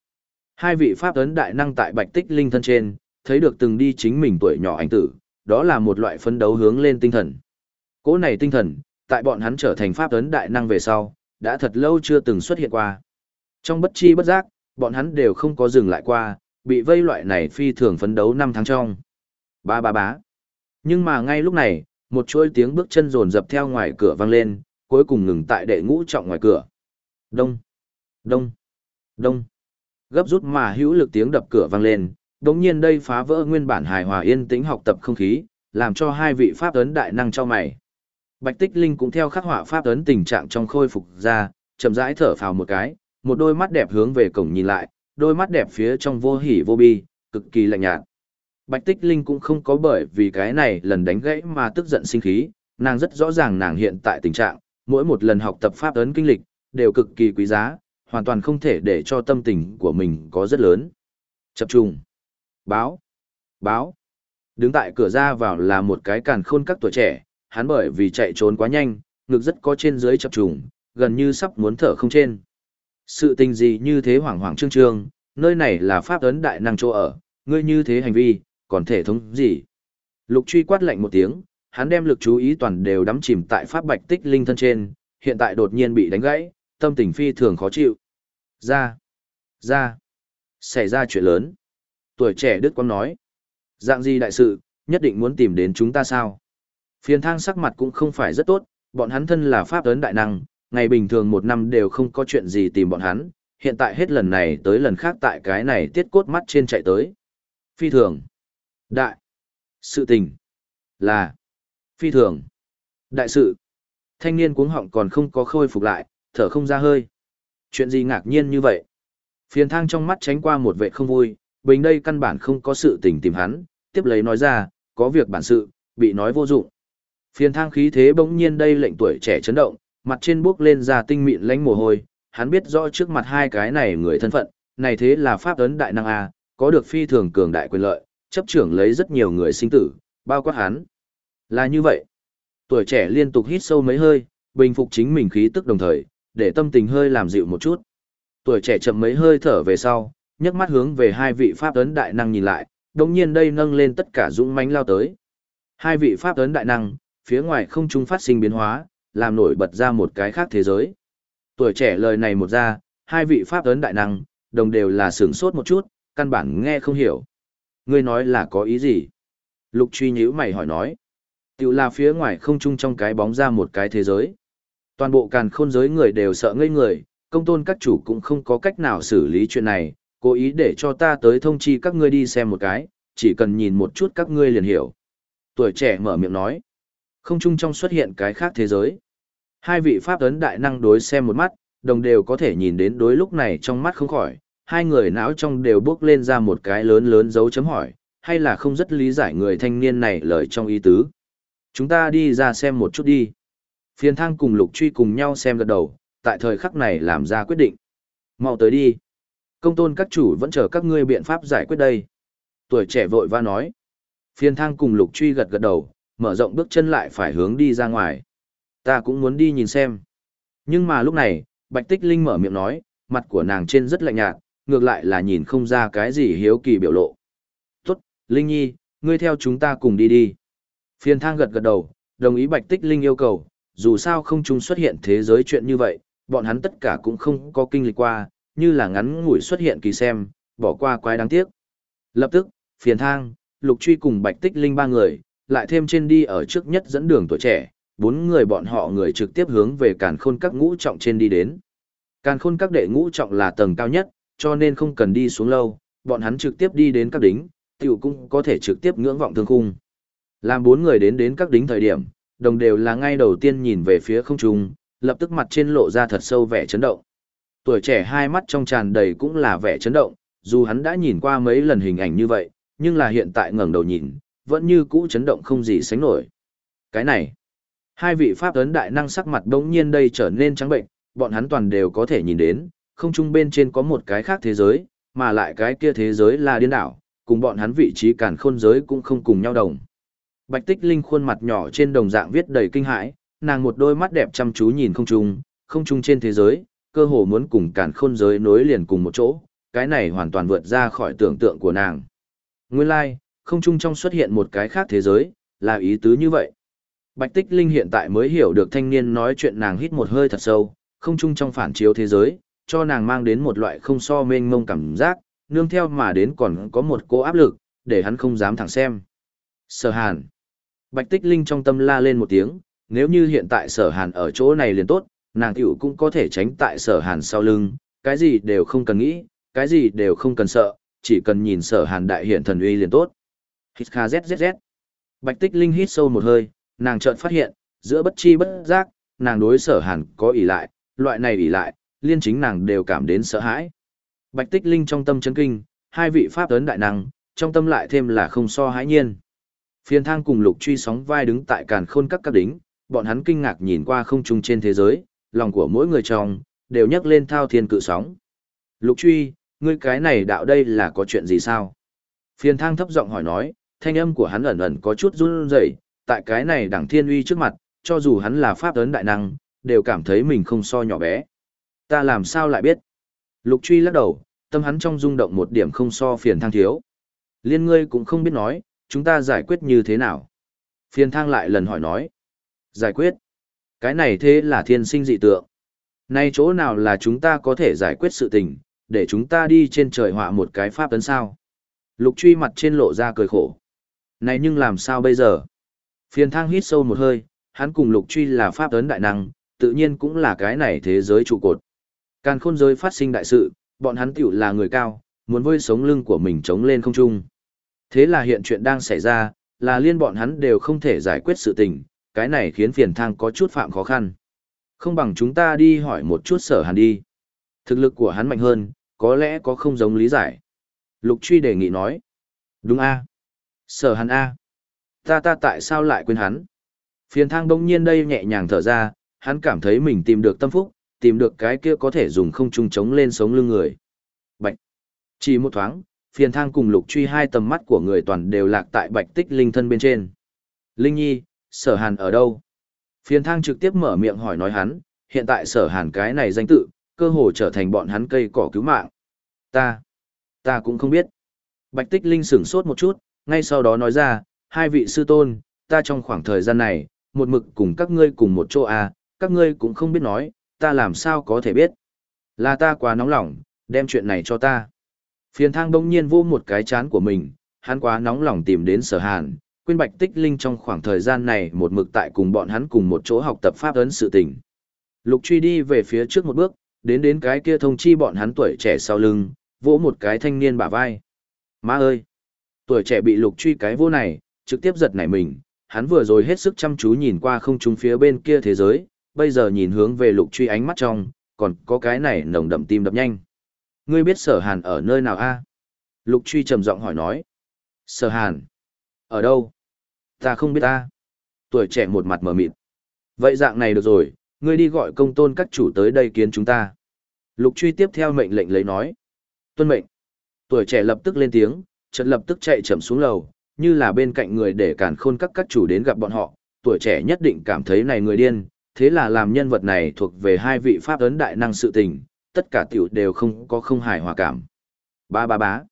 Hai vị pháp ấn đại năng tại Bạch Tích Linh thân trên, thấy được từng đi chính mình tuổi nhỏ anh tử, đó là một loại phấn đấu hướng lên tinh thần. Cỗ này tinh thần, tại bọn hắn trở thành pháp ấn đại năng về sau, đã thật lâu chưa từng xuất hiện qua. Trong bất chi bất giác, bọn hắn đều không có dừng lại qua, bị vây loại này phi thường phấn đấu năm tháng trong. Ba ba bá. Nhưng mà ngay lúc này, một chuỗi tiếng bước chân rồn dập theo ngoài cửa vang lên, cuối cùng ngừng tại đệ ngũ trọng ngoài cửa. Đông, đông, đông. Gấp rút mà hữu lực tiếng đập cửa vang lên, đống nhiên đây phá vỡ nguyên bản hài hòa yên tĩnh học tập không khí, làm cho hai vị pháp ấn đại năng cho mày. Bạch Tích Linh cũng theo khắc họa pháp ấn tình trạng trong khôi phục ra, chậm rãi thở phào một cái, một đôi mắt đẹp hướng về cổng nhìn lại, đôi mắt đẹp phía trong vô hỉ vô bi, cực kỳ lạnh nhạt. Bạch Tích Linh cũng không có bởi vì cái này lần đánh gãy mà tức giận sinh khí, nàng rất rõ ràng nàng hiện tại tình trạng, mỗi một lần học tập pháp ấn kinh lịch, đều cực kỳ quý giá, hoàn toàn không thể để cho tâm tình của mình có rất lớn. Chập trùng. Báo. Báo. Đứng tại cửa ra vào là một cái càn khôn các tuổi trẻ, hắn bởi vì chạy trốn quá nhanh, ngực rất có trên dưới chập trùng, gần như sắp muốn thở không trên. Sự tình gì như thế hoảng hoảng trương trương, nơi này là pháp ấn đại năng chỗ ở, ngươi như thế hành vi, còn thể thống gì? Lục truy quát lạnh một tiếng, hắn đem lực chú ý toàn đều đắm chìm tại pháp bạch tích linh thân trên, hiện tại đột nhiên bị đánh gãy, tâm tình phi thường khó chịu. Ra! Ra! Xảy ra chuyện lớn. Tuổi trẻ Đức Quang nói. Dạng gì đại sự, nhất định muốn tìm đến chúng ta sao? Phiền thang sắc mặt cũng không phải rất tốt, bọn hắn thân là pháp ấn đại năng, ngày bình thường một năm đều không có chuyện gì tìm bọn hắn, hiện tại hết lần này tới lần khác tại cái này tiết cốt mắt trên chạy tới. Phi thường. Đại. Sự tình. Là. Phi thường. Đại sự. Thanh niên cuống họng còn không có khôi phục lại, thở không ra hơi. Chuyện gì ngạc nhiên như vậy? Phiền thang trong mắt tránh qua một vệ không vui, bình đây căn bản không có sự tình tìm hắn, tiếp lấy nói ra, có việc bản sự, bị nói vô dụng. Phiền thang khí thế bỗng nhiên đây lệnh tuổi trẻ chấn động, mặt trên bước lên ra tinh mịn lánh mồ hôi, hắn biết rõ trước mặt hai cái này người thân phận, này thế là pháp ấn đại năng A, có được phi thường cường đại quyền lợi, chấp trưởng lấy rất nhiều người sinh tử, bao quát hắn. Là như vậy. Tuổi trẻ liên tục hít sâu mấy hơi, bình phục chính mình khí tức đồng thời, để tâm tình hơi làm dịu một chút. Tuổi trẻ chậm mấy hơi thở về sau, nhấc mắt hướng về hai vị pháp ấn đại năng nhìn lại, đồng nhiên đây nâng lên tất cả dũng mãnh lao tới. Hai vị pháp ấn đại năng, phía ngoài không trung phát sinh biến hóa, làm nổi bật ra một cái khác thế giới. Tuổi trẻ lời này một ra, hai vị pháp ấn đại năng, đồng đều là sửng sốt một chút, căn bản nghe không hiểu. Ngươi nói là có ý gì? Lục truy nhíu mày hỏi nói. Tiểu là phía ngoài không chung trong cái bóng ra một cái thế giới. Toàn bộ càn khôn giới người đều sợ ngây người, công tôn các chủ cũng không có cách nào xử lý chuyện này, cố ý để cho ta tới thông chi các ngươi đi xem một cái, chỉ cần nhìn một chút các ngươi liền hiểu. Tuổi trẻ mở miệng nói. Không chung trong xuất hiện cái khác thế giới. Hai vị pháp ấn đại năng đối xem một mắt, đồng đều có thể nhìn đến đối lúc này trong mắt không khỏi, hai người não trong đều bước lên ra một cái lớn lớn dấu chấm hỏi, hay là không rất lý giải người thanh niên này lời trong ý tứ. Chúng ta đi ra xem một chút đi. Phiền thang cùng lục truy cùng nhau xem gật đầu, tại thời khắc này làm ra quyết định. mau tới đi. Công tôn các chủ vẫn chờ các ngươi biện pháp giải quyết đây. Tuổi trẻ vội va nói. Phiền thang cùng lục truy gật gật đầu, mở rộng bước chân lại phải hướng đi ra ngoài. Ta cũng muốn đi nhìn xem. Nhưng mà lúc này, Bạch Tích Linh mở miệng nói, mặt của nàng trên rất lạnh nhạt, ngược lại là nhìn không ra cái gì hiếu kỳ biểu lộ. Tốt, Linh Nhi, ngươi theo chúng ta cùng đi đi. Phiền thang gật gật đầu, đồng ý Bạch Tích Linh yêu cầu, dù sao không chung xuất hiện thế giới chuyện như vậy, bọn hắn tất cả cũng không có kinh lịch qua, như là ngắn ngủi xuất hiện kỳ xem, bỏ qua quái đáng tiếc. Lập tức, phiền thang, lục truy cùng Bạch Tích Linh ba người, lại thêm trên đi ở trước nhất dẫn đường tuổi trẻ, bốn người bọn họ người trực tiếp hướng về càn khôn các ngũ trọng trên đi đến. Càn khôn các đệ ngũ trọng là tầng cao nhất, cho nên không cần đi xuống lâu, bọn hắn trực tiếp đi đến các đính, tiểu cũng có thể trực tiếp ngưỡng vọng thương khung. Làm bốn người đến đến các đính thời điểm, đồng đều là ngay đầu tiên nhìn về phía không trung, lập tức mặt trên lộ ra thật sâu vẻ chấn động. Tuổi trẻ hai mắt trong tràn đầy cũng là vẻ chấn động, dù hắn đã nhìn qua mấy lần hình ảnh như vậy, nhưng là hiện tại ngẩng đầu nhìn, vẫn như cũ chấn động không gì sánh nổi. Cái này, hai vị pháp ấn đại năng sắc mặt đống nhiên đây trở nên trắng bệnh, bọn hắn toàn đều có thể nhìn đến, không trung bên trên có một cái khác thế giới, mà lại cái kia thế giới là điên đảo, cùng bọn hắn vị trí càn khôn giới cũng không cùng nhau đồng. Bạch Tích Linh khuôn mặt nhỏ trên đồng dạng viết đầy kinh hãi, nàng một đôi mắt đẹp chăm chú nhìn không trung, không trung trên thế giới, cơ hồ muốn cùng càn khôn giới nối liền cùng một chỗ, cái này hoàn toàn vượt ra khỏi tưởng tượng của nàng. Nguyên lai, like, không trung trong xuất hiện một cái khác thế giới, là ý tứ như vậy. Bạch Tích Linh hiện tại mới hiểu được thanh niên nói chuyện nàng hít một hơi thật sâu, không trung trong phản chiếu thế giới, cho nàng mang đến một loại không so mênh mông cảm giác, nương theo mà đến còn có một cô áp lực, để hắn không dám thẳng xem. Sở Hàn. Bạch Tích Linh trong tâm la lên một tiếng, nếu như hiện tại Sở Hàn ở chỗ này liền tốt, nàng tiểu cũng có thể tránh tại Sở Hàn sau lưng, cái gì đều không cần nghĩ, cái gì đều không cần sợ, chỉ cần nhìn Sở Hàn đại hiện thần uy liền tốt. Hít kha zzz. Bạch Tích Linh hít sâu một hơi, nàng chợt phát hiện, giữa bất chi bất giác, nàng đối Sở Hàn có ỷ lại, loại này ỷ lại, liên chính nàng đều cảm đến sợ hãi. Bạch Tích Linh trong tâm chấn kinh, hai vị pháp tấn đại năng, trong tâm lại thêm là không so hãi nhiên. Phiên thang cùng lục truy sóng vai đứng tại càn khôn các các đính, bọn hắn kinh ngạc nhìn qua không trung trên thế giới, lòng của mỗi người trong, đều nhấc lên thao thiên cự sóng. Lục truy, ngươi cái này đạo đây là có chuyện gì sao? Phiên thang thấp giọng hỏi nói, thanh âm của hắn ẩn ẩn có chút run rẩy, tại cái này đảng thiên uy trước mặt, cho dù hắn là pháp ấn đại năng, đều cảm thấy mình không so nhỏ bé. Ta làm sao lại biết? Lục truy lắc đầu, tâm hắn trong rung động một điểm không so phiền thang thiếu. Liên ngươi cũng không biết nói, chúng ta giải quyết như thế nào? Phiền thang lại lần hỏi nói. Giải quyết? Cái này thế là thiên sinh dị tượng. Nay chỗ nào là chúng ta có thể giải quyết sự tình, để chúng ta đi trên trời họa một cái pháp tấn sao? Lục truy mặt trên lộ ra cười khổ. Này nhưng làm sao bây giờ? Phiền thang hít sâu một hơi, hắn cùng lục truy là pháp tấn đại năng, tự nhiên cũng là cái này thế giới trụ cột. Càn khôn giới phát sinh đại sự, bọn hắn tiểu là người cao, muốn vơi sống lưng của mình chống lên không trung. Thế là hiện chuyện đang xảy ra, là liên bọn hắn đều không thể giải quyết sự tình, cái này khiến phiền thang có chút phạm khó khăn. Không bằng chúng ta đi hỏi một chút sở hàn đi. Thực lực của hắn mạnh hơn, có lẽ có không giống lý giải. Lục truy đề nghị nói. Đúng a Sở hàn a Ta ta tại sao lại quên hắn? Phiền thang đông nhiên đây nhẹ nhàng thở ra, hắn cảm thấy mình tìm được tâm phúc, tìm được cái kia có thể dùng không trung chống lên sống lưng người. Bạch. Chỉ một thoáng, phiền thang cùng lục truy hai tầm mắt của người toàn đều lạc tại bạch tích linh thân bên trên. Linh nhi, sở hàn ở đâu? Phiền thang trực tiếp mở miệng hỏi nói hắn, hiện tại sở hàn cái này danh tự, cơ hồ trở thành bọn hắn cây cỏ cứu mạng. Ta, ta cũng không biết. Bạch tích linh sửng sốt một chút, ngay sau đó nói ra, hai vị sư tôn, ta trong khoảng thời gian này, một mực cùng các ngươi cùng một chỗ à, các ngươi cũng không biết nói, ta làm sao có thể biết. Là ta quá nóng lòng, đem chuyện này cho ta. Phiền thang bỗng nhiên vô một cái chán của mình, hắn quá nóng lòng tìm đến sở hàn, quên bạch tích linh trong khoảng thời gian này một mực tại cùng bọn hắn cùng một chỗ học tập pháp ấn sự tình. Lục truy đi về phía trước một bước, đến đến cái kia thông chi bọn hắn tuổi trẻ sau lưng, vỗ một cái thanh niên bả vai. Má ơi! Tuổi trẻ bị lục truy cái vô này, trực tiếp giật nảy mình, hắn vừa rồi hết sức chăm chú nhìn qua không trung phía bên kia thế giới, bây giờ nhìn hướng về lục truy ánh mắt trong, còn có cái này nồng đậm tim đập nhanh. Ngươi biết sở hàn ở nơi nào a? Lục truy trầm giọng hỏi nói. Sở hàn? Ở đâu? Ta không biết ta. Tuổi trẻ một mặt mở mịt. Vậy dạng này được rồi, ngươi đi gọi công tôn các chủ tới đây kiến chúng ta. Lục truy tiếp theo mệnh lệnh lấy nói. Tuân mệnh. Tuổi trẻ lập tức lên tiếng, chợt lập tức chạy chậm xuống lầu, như là bên cạnh người để cản khôn các các chủ đến gặp bọn họ. Tuổi trẻ nhất định cảm thấy này người điên, thế là làm nhân vật này thuộc về hai vị pháp ấn đại năng sự tình, tất cả tiểu đều không có không hài hòa cảm. Ba ba bá.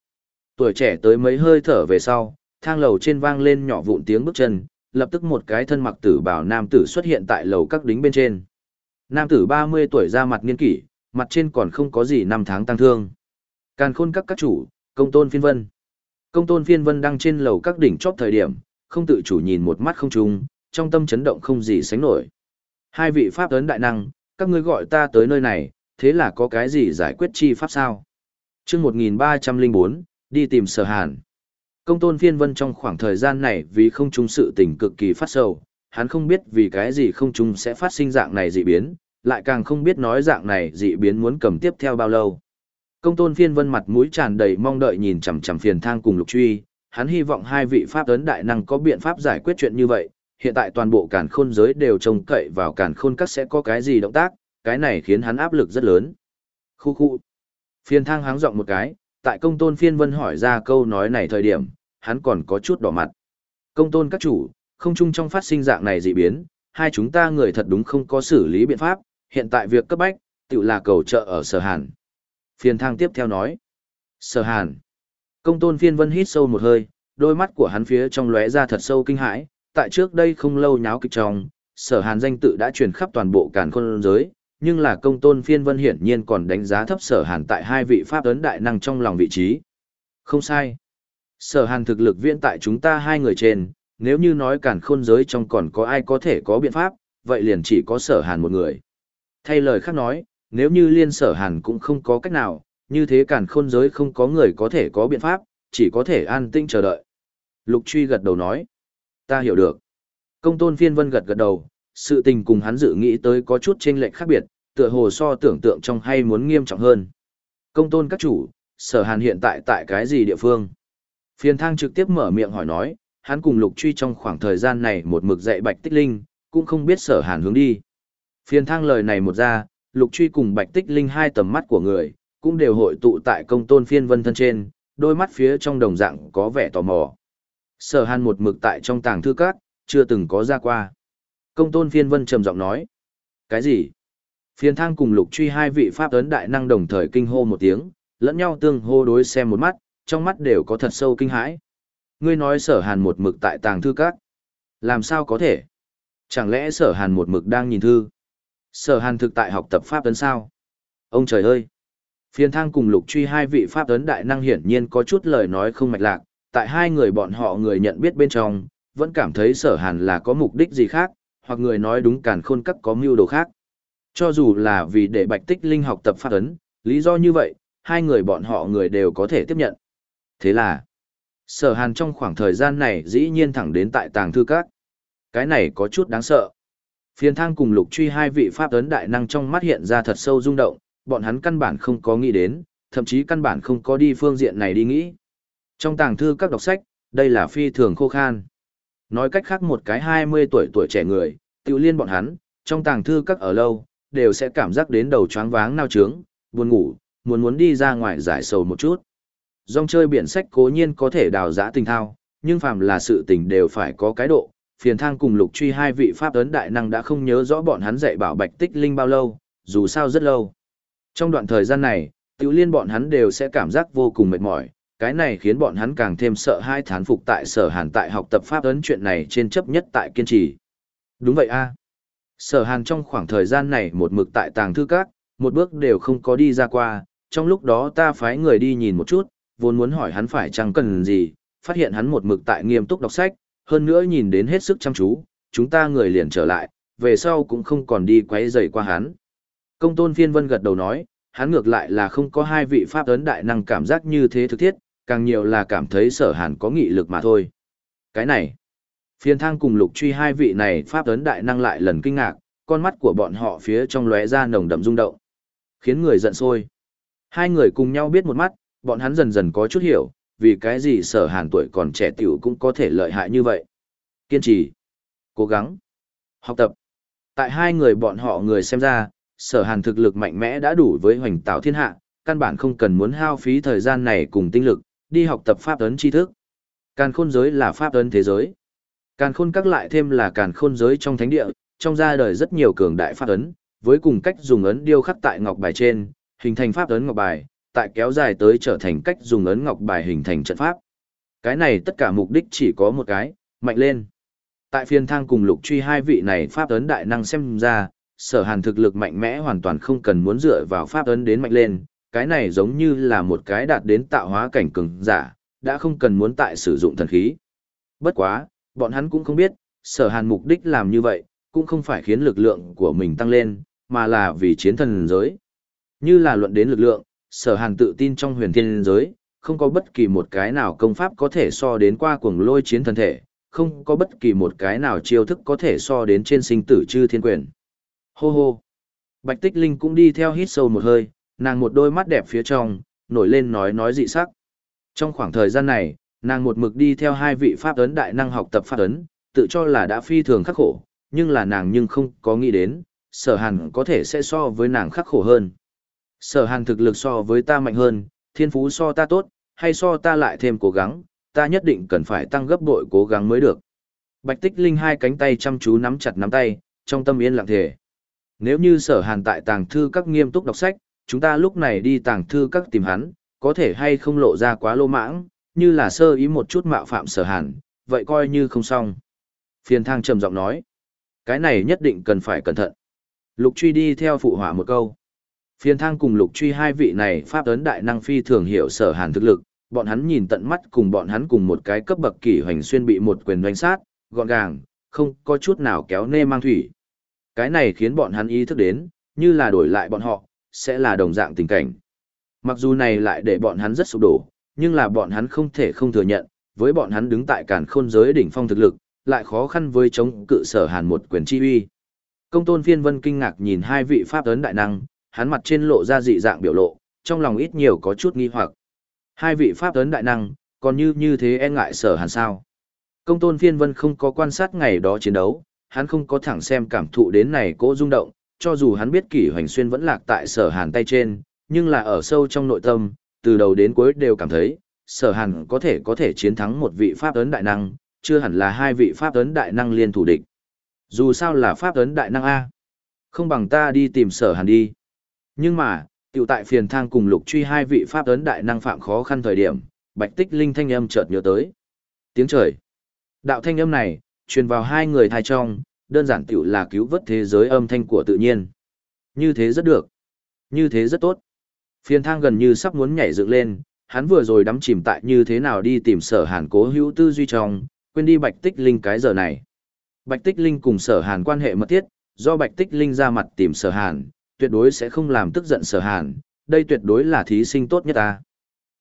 Tuổi trẻ tới mấy hơi thở về sau, thang lầu trên vang lên nhỏ vụn tiếng bước chân, lập tức một cái thân mặc tử bảo nam tử xuất hiện tại lầu các đính bên trên. Nam tử 30 tuổi ra mặt nghiên kỷ, mặt trên còn không có gì năm tháng tăng thương. Càn khôn các các chủ, công tôn phiên vân. Công tôn phiên vân đang trên lầu các đỉnh chóp thời điểm, không tự chủ nhìn một mắt không trung, trong tâm chấn động không gì sánh nổi. Hai vị pháp ấn đại năng, các ngươi gọi ta tới nơi này, thế là có cái gì giải quyết chi pháp sao? chương 1304, đi tìm sở hàn. Công tôn phiên vân trong khoảng thời gian này vì không trung sự tình cực kỳ phát sầu, hắn không biết vì cái gì không trung sẽ phát sinh dạng này dị biến, lại càng không biết nói dạng này dị biến muốn cầm tiếp theo bao lâu. Công tôn phiên vân mặt mũi tràn đầy mong đợi nhìn chằm chằm phiền thang cùng lục truy, hắn hy vọng hai vị pháp ấn đại năng có biện pháp giải quyết chuyện như vậy, hiện tại toàn bộ cản khôn giới đều trông cậy vào cản khôn các sẽ có cái gì động tác, cái này khiến hắn áp lực rất lớn. Khu khu. Phiền thang háng giọng một cái, tại công tôn phiên vân hỏi ra câu nói này thời điểm, hắn còn có chút đỏ mặt. Công tôn các chủ, không chung trong phát sinh dạng này dị biến, hai chúng ta người thật đúng không có xử lý biện pháp, hiện tại việc cấp bách, tự là cầu trợ ở sở hàn. Phiền thang tiếp theo nói. Sở hàn. Công tôn phiên vân hít sâu một hơi, đôi mắt của hắn phía trong lóe ra thật sâu kinh hãi, tại trước đây không lâu nháo kịch trong, sở hàn danh tự đã truyền khắp toàn bộ càn khôn giới, nhưng là công tôn phiên vân hiển nhiên còn đánh giá thấp sở hàn tại hai vị pháp ấn đại năng trong lòng vị trí. Không sai. Sở hàn thực lực viễn tại chúng ta hai người trên, nếu như nói càn khôn giới trong còn có ai có thể có biện pháp, vậy liền chỉ có sở hàn một người. Thay lời khác nói, nếu như liên sở hàn cũng không có cách nào, như thế càn khôn giới không có người có thể có biện pháp, chỉ có thể an tinh chờ đợi. Lục truy gật đầu nói, ta hiểu được. Công tôn phiên vân gật gật đầu, sự tình cùng hắn dự nghĩ tới có chút chênh lệch khác biệt, tựa hồ so tưởng tượng trong hay muốn nghiêm trọng hơn. Công tôn các chủ, sở hàn hiện tại tại cái gì địa phương? Phiền thang trực tiếp mở miệng hỏi nói, hắn cùng lục truy trong khoảng thời gian này một mực dạy bạch tích linh, cũng không biết sở hàn hướng đi. Phiền thang lời này một ra, lục truy cùng bạch tích linh hai tầm mắt của người, cũng đều hội tụ tại công tôn phiên vân thân trên, đôi mắt phía trong đồng dạng có vẻ tò mò. Sở hàn một mực tại trong tàng thư cát, chưa từng có ra qua. Công tôn phiên vân trầm giọng nói. Cái gì? Phiền thang cùng lục truy hai vị pháp ấn đại năng đồng thời kinh hô một tiếng, lẫn nhau tương hô đối xem một mắt, trong mắt đều có thật sâu kinh hãi. Ngươi nói sở hàn một mực tại tàng thư các. Làm sao có thể? Chẳng lẽ sở hàn một mực đang nhìn thư? Sở hàn thực tại học tập pháp tấn sao? Ông trời ơi! Phiền thang cùng lục truy hai vị pháp tấn đại năng hiển nhiên có chút lời nói không mạch lạc, tại hai người bọn họ người nhận biết bên trong, vẫn cảm thấy sở hàn là có mục đích gì khác, hoặc người nói đúng càn khôn cắt có mưu đồ khác. Cho dù là vì để bạch tích linh học tập pháp tấn lý do như vậy, hai người bọn họ người đều có thể tiếp nhận. Thế là, sở hàn trong khoảng thời gian này dĩ nhiên thẳng đến tại tàng thư các. Cái này có chút đáng sợ. Phiền thang cùng lục truy hai vị pháp ấn đại năng trong mắt hiện ra thật sâu rung động, bọn hắn căn bản không có nghĩ đến, thậm chí căn bản không có đi phương diện này đi nghĩ. Trong tàng thư các đọc sách, đây là phi thường khô khan. Nói cách khác một cái 20 tuổi tuổi trẻ người, tự liên bọn hắn, trong tàng thư các ở lâu, đều sẽ cảm giác đến đầu choáng váng nao trướng, buồn ngủ, muốn muốn đi ra ngoài giải sầu một chút. Dòng chơi biển sách cố nhiên có thể đào giã tình thao, nhưng phàm là sự tình đều phải có cái độ. Phiền thang cùng lục truy hai vị pháp ấn đại năng đã không nhớ rõ bọn hắn dạy bảo bạch tích linh bao lâu, dù sao rất lâu. Trong đoạn thời gian này, tiểu liên bọn hắn đều sẽ cảm giác vô cùng mệt mỏi, cái này khiến bọn hắn càng thêm sợ hai thán phục tại sở hàn tại học tập pháp ấn chuyện này trên chấp nhất tại kiên trì. Đúng vậy a Sở hàn trong khoảng thời gian này một mực tại tàng thư các, một bước đều không có đi ra qua, trong lúc đó ta phái người đi nhìn một chút, vốn muốn hỏi hắn phải chăng cần gì, phát hiện hắn một mực tại nghiêm túc đọc sách, hơn nữa nhìn đến hết sức chăm chú, chúng ta người liền trở lại, về sau cũng không còn đi quấy rầy qua hắn. Công tôn phiên vân gật đầu nói, hắn ngược lại là không có hai vị pháp ấn đại năng cảm giác như thế thực thiết, càng nhiều là cảm thấy sở hàn có nghị lực mà thôi. Cái này, phiên thang cùng lục truy hai vị này pháp ấn đại năng lại lần kinh ngạc, con mắt của bọn họ phía trong lóe ra nồng đậm rung động, khiến người giận sôi. Hai người cùng nhau biết một mắt, bọn hắn dần dần có chút hiểu, vì cái gì sở hàn tuổi còn trẻ tiểu cũng có thể lợi hại như vậy. Kiên trì, cố gắng, học tập. Tại hai người bọn họ người xem ra, sở hàn thực lực mạnh mẽ đã đủ với hoành tạo thiên hạ, căn bản không cần muốn hao phí thời gian này cùng tinh lực, đi học tập pháp ấn tri thức. Càn khôn giới là pháp ấn thế giới. Càn khôn các lại thêm là càn khôn giới trong thánh địa, trong ra đời rất nhiều cường đại pháp ấn, với cùng cách dùng ấn điêu khắc tại ngọc bài trên, hình thành pháp ấn ngọc bài, tại kéo dài tới trở thành cách dùng ấn ngọc bài hình thành trận pháp. Cái này tất cả mục đích chỉ có một cái, mạnh lên. Tại phiên thang cùng lục truy hai vị này pháp ấn đại năng xem ra, sở hàn thực lực mạnh mẽ hoàn toàn không cần muốn dựa vào pháp ấn đến mạnh lên, cái này giống như là một cái đạt đến tạo hóa cảnh cường giả, đã không cần muốn tại sử dụng thần khí. Bất quá, bọn hắn cũng không biết, sở hàn mục đích làm như vậy, cũng không phải khiến lực lượng của mình tăng lên, mà là vì chiến thần giới. Như là luận đến lực lượng, sở hàn tự tin trong huyền thiên giới, không có bất kỳ một cái nào công pháp có thể so đến qua cuồng lôi chiến thần thể, không có bất kỳ một cái nào chiêu thức có thể so đến trên sinh tử chư thiên quyền. Hô hô. Bạch Tích Linh cũng đi theo hít sâu một hơi, nàng một đôi mắt đẹp phía trong, nổi lên nói nói dị sắc. Trong khoảng thời gian này, nàng một mực đi theo hai vị pháp ấn đại năng học tập pháp ấn, tự cho là đã phi thường khắc khổ, nhưng là nàng nhưng không có nghĩ đến, sở hàn có thể sẽ so với nàng khắc khổ hơn. Sở hàn thực lực so với ta mạnh hơn, thiên phú so ta tốt, hay so ta lại thêm cố gắng, ta nhất định cần phải tăng gấp bội cố gắng mới được. Bạch tích linh hai cánh tay chăm chú nắm chặt nắm tay, trong tâm yên lặng thể. Nếu như sở hàn tại tàng thư các nghiêm túc đọc sách, chúng ta lúc này đi tàng thư các tìm hắn, có thể hay không lộ ra quá lô mãng, như là sơ ý một chút mạo phạm sở hàn, vậy coi như không xong. Phiền thang trầm giọng nói, cái này nhất định cần phải cẩn thận. Lục truy đi theo phụ họa một câu. Phiền thang cùng lục truy hai vị này pháp ấn đại năng phi thường hiểu sở hàn thực lực, bọn hắn nhìn tận mắt cùng bọn hắn cùng một cái cấp bậc kỷ hoành xuyên bị một quyền doanh sát, gọn gàng, không có chút nào kéo nê mang thủy. Cái này khiến bọn hắn ý thức đến, như là đổi lại bọn họ, sẽ là đồng dạng tình cảnh. Mặc dù này lại để bọn hắn rất sụp đổ, nhưng là bọn hắn không thể không thừa nhận, với bọn hắn đứng tại cản khôn giới đỉnh phong thực lực, lại khó khăn với chống cự sở hàn một quyền chi uy. Công tôn phiên vân kinh ngạc nhìn hai vị pháp ấn đại năng, hắn mặt trên lộ ra dị dạng biểu lộ, trong lòng ít nhiều có chút nghi hoặc. Hai vị pháp ấn đại năng, còn như như thế e ngại sở hàn sao. Công tôn phiên vân không có quan sát ngày đó chiến đấu, hắn không có thẳng xem cảm thụ đến này cố rung động, cho dù hắn biết kỷ hoành xuyên vẫn lạc tại sở hàn tay trên, nhưng là ở sâu trong nội tâm, từ đầu đến cuối đều cảm thấy, sở hàn có thể có thể chiến thắng một vị pháp ấn đại năng, chưa hẳn là hai vị pháp ấn đại năng liên thủ địch. Dù sao là pháp ấn đại năng A. Không bằng ta đi tìm sở hàn đi. Nhưng mà, tiểu tại phiền thang cùng lục truy hai vị pháp ấn đại năng phạm khó khăn thời điểm, bạch tích linh thanh âm chợt nhớ tới. Tiếng trời. Đạo thanh âm này, truyền vào hai người thai trong, đơn giản tiểu là cứu vớt thế giới âm thanh của tự nhiên. Như thế rất được. Như thế rất tốt. Phiền thang gần như sắp muốn nhảy dựng lên, hắn vừa rồi đắm chìm tại như thế nào đi tìm sở hàn cố hữu tư duy trong, quên đi bạch tích linh cái giờ này. Bạch tích linh cùng sở hàn quan hệ mật thiết, do bạch tích linh ra mặt tìm sở hàn, tuyệt đối sẽ không làm tức giận sở hàn, đây tuyệt đối là thí sinh tốt nhất ta.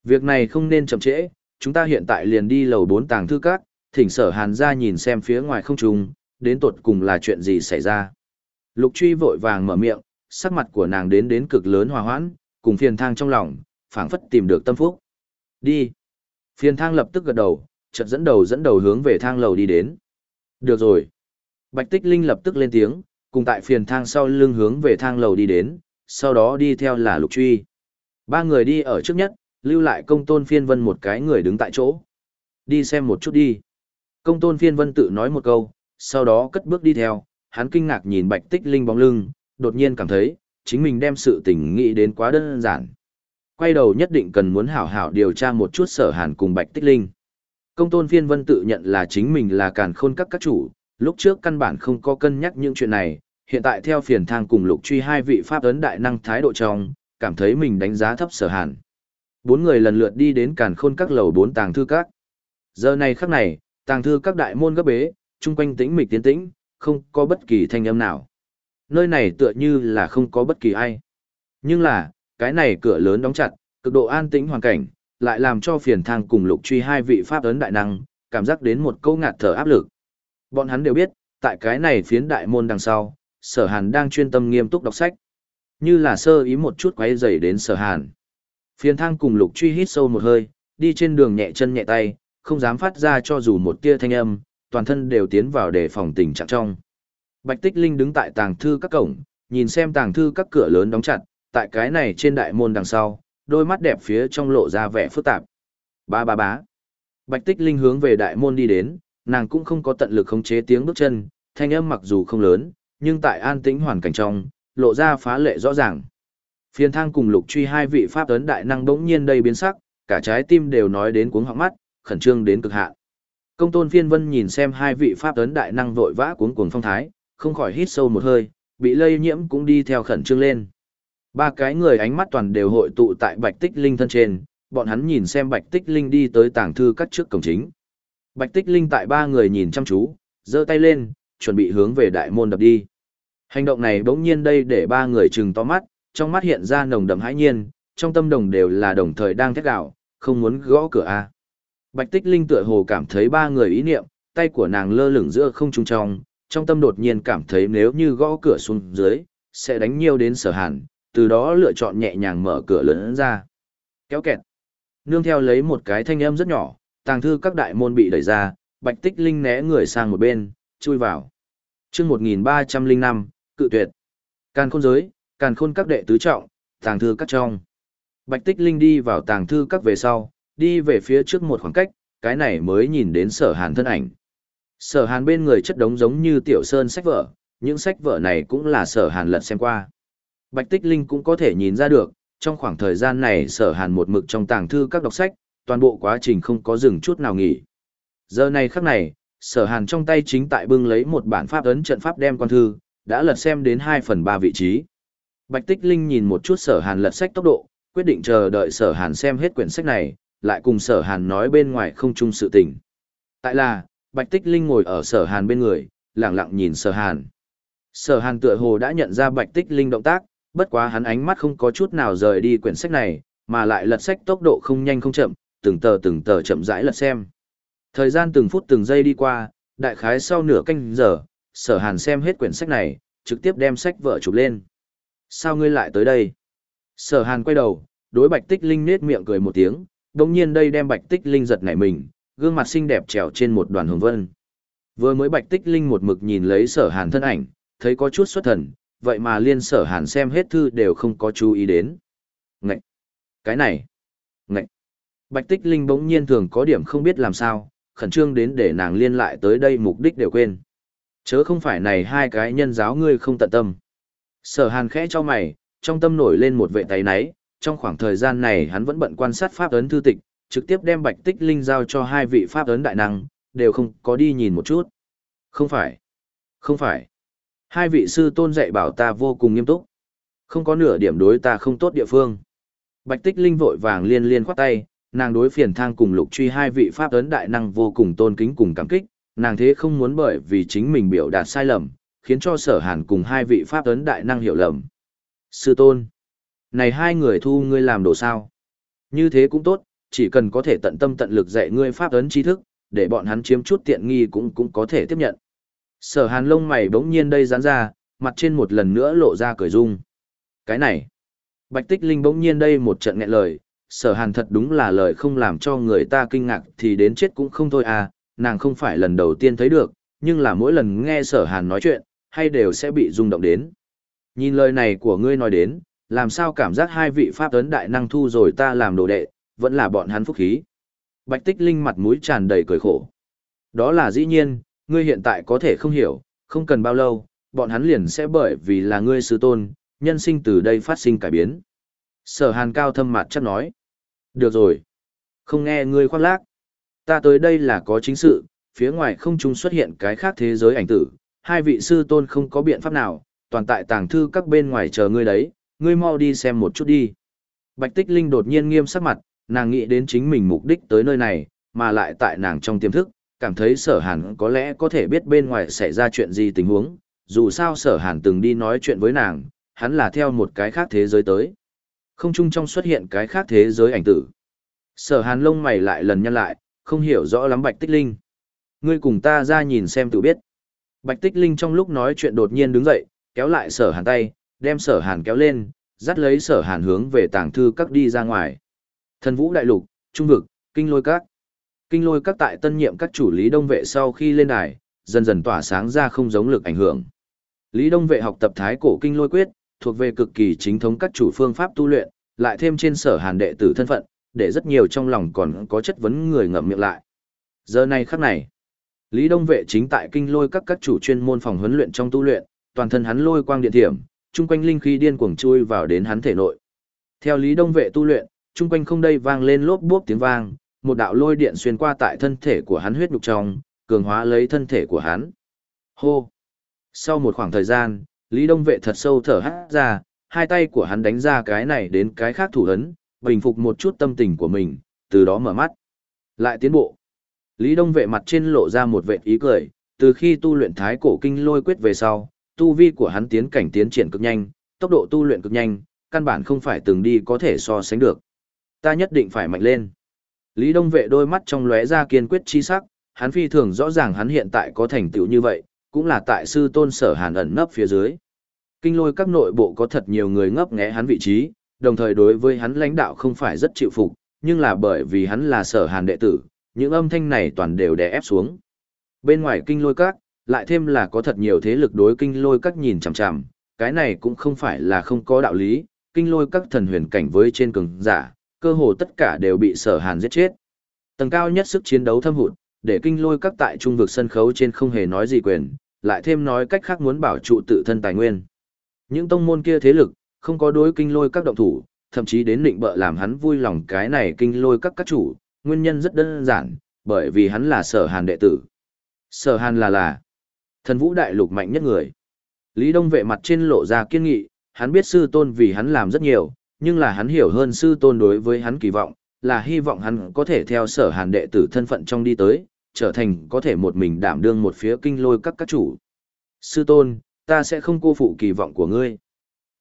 Việc này không nên chậm trễ, chúng ta hiện tại liền đi lầu 4 tàng thư các, thỉnh sở hàn ra nhìn xem phía ngoài không trùng, đến tột cùng là chuyện gì xảy ra. Lục truy vội vàng mở miệng, sắc mặt của nàng đến đến cực lớn hòa hoãn, cùng phiền thang trong lòng, phảng phất tìm được tâm phúc. Đi. Phiền thang lập tức gật đầu, chợt dẫn đầu dẫn đầu hướng về thang lầu đi đến. Được rồi. Bạch Tích Linh lập tức lên tiếng, cùng tại phiền thang sau lưng hướng về thang lầu đi đến, sau đó đi theo là lục truy. Ba người đi ở trước nhất, lưu lại công tôn phiên vân một cái người đứng tại chỗ. Đi xem một chút đi. Công tôn phiên vân tự nói một câu, sau đó cất bước đi theo, hắn kinh ngạc nhìn bạch tích linh bóng lưng, đột nhiên cảm thấy, chính mình đem sự tình nghĩ đến quá đơn giản. Quay đầu nhất định cần muốn hảo hảo điều tra một chút sở hàn cùng bạch tích linh. Công tôn phiên vân tự nhận là chính mình là càn khôn các các chủ, lúc trước căn bản không có cân nhắc những chuyện này, hiện tại theo phiền thang cùng lục truy hai vị pháp ấn đại năng thái độ trong, cảm thấy mình đánh giá thấp sở hàn. Bốn người lần lượt đi đến càn khôn các lầu bốn tàng thư các. Giờ này khắc này, tàng thư các đại môn gấp bế, chung quanh tĩnh mịch tiến tĩnh, không có bất kỳ thanh âm nào. Nơi này tựa như là không có bất kỳ ai. Nhưng là, cái này cửa lớn đóng chặt, cực độ an tĩnh hoàn cảnh, lại làm cho phiền thang cùng lục truy hai vị pháp ấn đại năng, cảm giác đến một câu ngạt thở áp lực. Bọn hắn đều biết, tại cái này phiến đại môn đằng sau, sở hàn đang chuyên tâm nghiêm túc đọc sách. Như là sơ ý một chút quấy rầy đến sở hàn. Phiền thang cùng lục truy hít sâu một hơi, đi trên đường nhẹ chân nhẹ tay, không dám phát ra cho dù một tia thanh âm, toàn thân đều tiến vào để phòng tình trạng trong. Bạch Tích Linh đứng tại tàng thư các cổng, nhìn xem tàng thư các cửa lớn đóng chặt, tại cái này trên đại môn đằng sau, đôi mắt đẹp phía trong lộ ra vẻ phức tạp. Ba ba bá. Bạch Tích Linh hướng về đại môn đi đến, nàng cũng không có tận lực khống chế tiếng bước chân, thanh âm mặc dù không lớn, nhưng tại an tĩnh hoàn cảnh trong, lộ ra phá lệ rõ ràng. Phiên thang cùng lục truy hai vị pháp tấn đại năng bỗng nhiên đầy biến sắc, cả trái tim đều nói đến cuống họng mắt, khẩn trương đến cực hạn. Công tôn phiên vân nhìn xem hai vị pháp tấn đại năng vội vã cuống cuồng phong thái, không khỏi hít sâu một hơi, bị lây nhiễm cũng đi theo khẩn trương lên. Ba cái người ánh mắt toàn đều hội tụ tại bạch tích linh thân trên, bọn hắn nhìn xem bạch tích linh đi tới tàng thư cắt trước cổng chính. Bạch tích linh tại ba người nhìn chăm chú, giơ tay lên, chuẩn bị hướng về đại môn đập đi. Hành động này bỗng nhiên đây để ba người trừng to mắt, trong mắt hiện ra nồng đậm hãi nhiên, trong tâm đồng đều là đồng thời đang thét gạo, không muốn gõ cửa a. Bạch Tích Linh tựa hồ cảm thấy ba người ý niệm, tay của nàng lơ lửng giữa không trung trong, trong tâm đột nhiên cảm thấy nếu như gõ cửa xuống dưới, sẽ đánh nhiều đến sở hàn, từ đó lựa chọn nhẹ nhàng mở cửa lớn ra. Kéo kẹt. Nương theo lấy một cái thanh âm rất nhỏ, tàng thư các đại môn bị đẩy ra, Bạch Tích Linh né người sang một bên, chui vào. chương 1305, cự tuyệt. Càn khôn giới, càn khôn các đệ tứ trọng, tàng thư các trong. Bạch Tích Linh đi vào tàng thư các về sau, đi về phía trước một khoảng cách, cái này mới nhìn đến sở hàn thân ảnh. Sở hàn bên người chất đống giống như tiểu sơn sách vở, những sách vở này cũng là sở hàn lật xem qua. Bạch Tích Linh cũng có thể nhìn ra được, trong khoảng thời gian này sở hàn một mực trong tàng thư các đọc sách, toàn bộ quá trình không có dừng chút nào nghỉ. Giờ này khắc này, sở hàn trong tay chính tại bưng lấy một bản pháp ấn trận pháp đem quan thư, đã lật xem đến 2 phần 3 vị trí. Bạch Tích Linh nhìn một chút sở hàn lật sách tốc độ, quyết định chờ đợi sở hàn xem hết quyển sách này, lại cùng sở hàn nói bên ngoài không chung sự tình. Tại là, Bạch Tích Linh ngồi ở sở hàn bên người, lặng lặng nhìn sở hàn. Sở hàn tựa hồ đã nhận ra Bạch Tích Linh động tác, bất quá hắn ánh mắt không có chút nào rời đi quyển sách này, mà lại lật sách tốc độ không nhanh không chậm, từng tờ từng tờ chậm rãi lật xem. Thời gian từng phút từng giây đi qua, đại khái sau nửa canh giờ, sở hàn xem hết quyển sách này, trực tiếp đem sách vợ chụp lên. Sao ngươi lại tới đây? Sở hàn quay đầu, đối bạch tích linh nết miệng cười một tiếng, đồng nhiên đây đem bạch tích linh giật nảy mình, gương mặt xinh đẹp trèo trên một đoàn hồng vân. Vừa mới bạch tích linh một mực nhìn lấy sở hàn thân ảnh, thấy có chút xuất thần, vậy mà liên sở hàn xem hết thư đều không có chú ý đến. Ngậy! Cái này! Ngậy! Bạch tích linh bỗng nhiên thường có điểm không biết làm sao, khẩn trương đến để nàng liên lại tới đây mục đích đều quên. Chớ không phải này hai cái nhân giáo ngươi không tận tâm. Sở hàn khẽ cho mày, trong tâm nổi lên một vệ tay náy, trong khoảng thời gian này hắn vẫn bận quan sát pháp ấn thư tịch, trực tiếp đem bạch tích linh giao cho hai vị pháp ấn đại năng, đều không có đi nhìn một chút. Không phải. Không phải. Hai vị sư tôn dạy bảo ta vô cùng nghiêm túc. Không có nửa điểm đối ta không tốt địa phương. Bạch tích linh vội vàng liên liên khoát tay, nàng đối phiền thang cùng lục truy hai vị pháp ấn đại năng vô cùng tôn kính cùng cảm kích, nàng thế không muốn bởi vì chính mình biểu đạt sai lầm, khiến cho sở hàn cùng hai vị pháp ấn đại năng hiểu lầm. Sư tôn, này hai người thu ngươi làm đồ sao? Như thế cũng tốt, chỉ cần có thể tận tâm tận lực dạy ngươi pháp ấn tri thức, để bọn hắn chiếm chút tiện nghi cũng cũng có thể tiếp nhận. Sở hàn lông mày bỗng nhiên đây giãn ra, mặt trên một lần nữa lộ ra cười dung. Cái này, Bạch Tích Linh bỗng nhiên đây một trận nghẹn lời, sở hàn thật đúng là lời không làm cho người ta kinh ngạc thì đến chết cũng không thôi à, nàng không phải lần đầu tiên thấy được, nhưng là mỗi lần nghe sở hàn nói chuyện, hay đều sẽ bị rung động đến. Nhìn lời này của ngươi nói đến, làm sao cảm giác hai vị pháp ấn đại năng thu rồi ta làm đồ đệ, vẫn là bọn hắn phúc khí. Bạch tích linh mặt mũi tràn đầy cười khổ. Đó là dĩ nhiên, ngươi hiện tại có thể không hiểu, không cần bao lâu, bọn hắn liền sẽ bởi vì là ngươi sư tôn, nhân sinh từ đây phát sinh cải biến. Sở hàn cao thâm mặt chắc nói. Được rồi. Không nghe ngươi khoác lác. Ta tới đây là có chính sự, phía ngoài không trung xuất hiện cái khác thế giới ảnh tử, hai vị sư tôn không có biện pháp nào, toàn tại tàng thư các bên ngoài chờ ngươi đấy, ngươi mau đi xem một chút đi. Bạch Tích Linh đột nhiên nghiêm sắc mặt, nàng nghĩ đến chính mình mục đích tới nơi này, mà lại tại nàng trong tiềm thức, cảm thấy sở hàn có lẽ có thể biết bên ngoài xảy ra chuyện gì tình huống, dù sao sở hàn từng đi nói chuyện với nàng, hắn là theo một cái khác thế giới tới. Không chung trong xuất hiện cái khác thế giới ảnh tử. Sở hàn lông mày lại lần nhăn lại, không hiểu rõ lắm Bạch Tích Linh. Ngươi cùng ta ra nhìn xem tự biết. Bạch Tích Linh trong lúc nói chuyện đột nhiên đứng dậy, kéo lại sở hàn tay, đem sở hàn kéo lên, dắt lấy sở hàn hướng về tàng thư các đi ra ngoài. Thần vũ đại lục, trung vực, kinh lôi các. Kinh lôi các tại tân nhiệm các chủ lý đông vệ sau khi lên đài, dần dần tỏa sáng ra không giống lực ảnh hưởng. Lý đông vệ học tập thái cổ kinh lôi quyết, thuộc về cực kỳ chính thống các chủ phương pháp tu luyện, lại thêm trên sở hàn đệ tử thân phận, để rất nhiều trong lòng còn có chất vấn người ngậm miệng lại. Giờ này khắc này, Lý Đông Vệ chính tại kinh lôi các các chủ chuyên môn phòng huấn luyện trong tu luyện, toàn thân hắn lôi quang điện thiểm, trung quanh linh khí điên cuồng chui vào đến hắn thể nội. Theo Lý Đông Vệ tu luyện, trung quanh không đây vang lên lốp bốp tiếng vang, một đạo lôi điện xuyên qua tại thân thể của hắn huyết nhục trong, cường hóa lấy thân thể của hắn. Hô. Sau một khoảng thời gian, Lý Đông Vệ thật sâu thở hắt ra, hai tay của hắn đánh ra cái này đến cái khác thủ ấn, bình phục một chút tâm tình của mình, từ đó mở mắt. Lại tiến bộ. Lý Đông Vệ mặt trên lộ ra một vệ ý cười, từ khi tu luyện thái cổ kinh lôi quyết về sau, tu vi của hắn tiến cảnh tiến triển cực nhanh, tốc độ tu luyện cực nhanh, căn bản không phải từng đi có thể so sánh được. Ta nhất định phải mạnh lên. Lý Đông Vệ đôi mắt trong lóe ra kiên quyết chi sắc, hắn phi thường rõ ràng hắn hiện tại có thành tựu như vậy, cũng là tại sư tôn sở hàn ẩn nấp phía dưới. Kinh lôi các nội bộ có thật nhiều người ngấp nghé hắn vị trí, đồng thời đối với hắn lãnh đạo không phải rất chịu phục, nhưng là bởi vì hắn là sở hàn đệ tử, những âm thanh này toàn đều đè ép xuống. Bên ngoài kinh lôi các, lại thêm là có thật nhiều thế lực đối kinh lôi các nhìn chằm chằm, cái này cũng không phải là không có đạo lý, kinh lôi các thần huyền cảnh với trên cường giả, cơ hồ tất cả đều bị sở hàn giết chết. Tầng cao nhất sức chiến đấu thâm hụt, để kinh lôi các tại trung vực sân khấu trên không hề nói gì quyền, lại thêm nói cách khác muốn bảo trụ tự thân tài nguyên. Những tông môn kia thế lực, không có đối kinh lôi các động thủ, thậm chí đến định bợ làm hắn vui lòng cái này kinh lôi các các chủ, nguyên nhân rất đơn giản, bởi vì hắn là sở hàn đệ tử. Sở hàn là là thần vũ đại lục mạnh nhất người. Lý Đông vệ mặt trên lộ ra kiên nghị, hắn biết sư tôn vì hắn làm rất nhiều, nhưng là hắn hiểu hơn sư tôn đối với hắn kỳ vọng, là hy vọng hắn có thể theo sở hàn đệ tử thân phận trong đi tới, trở thành có thể một mình đảm đương một phía kinh lôi các các chủ. Sư tôn, ta sẽ không cô phụ kỳ vọng của ngươi.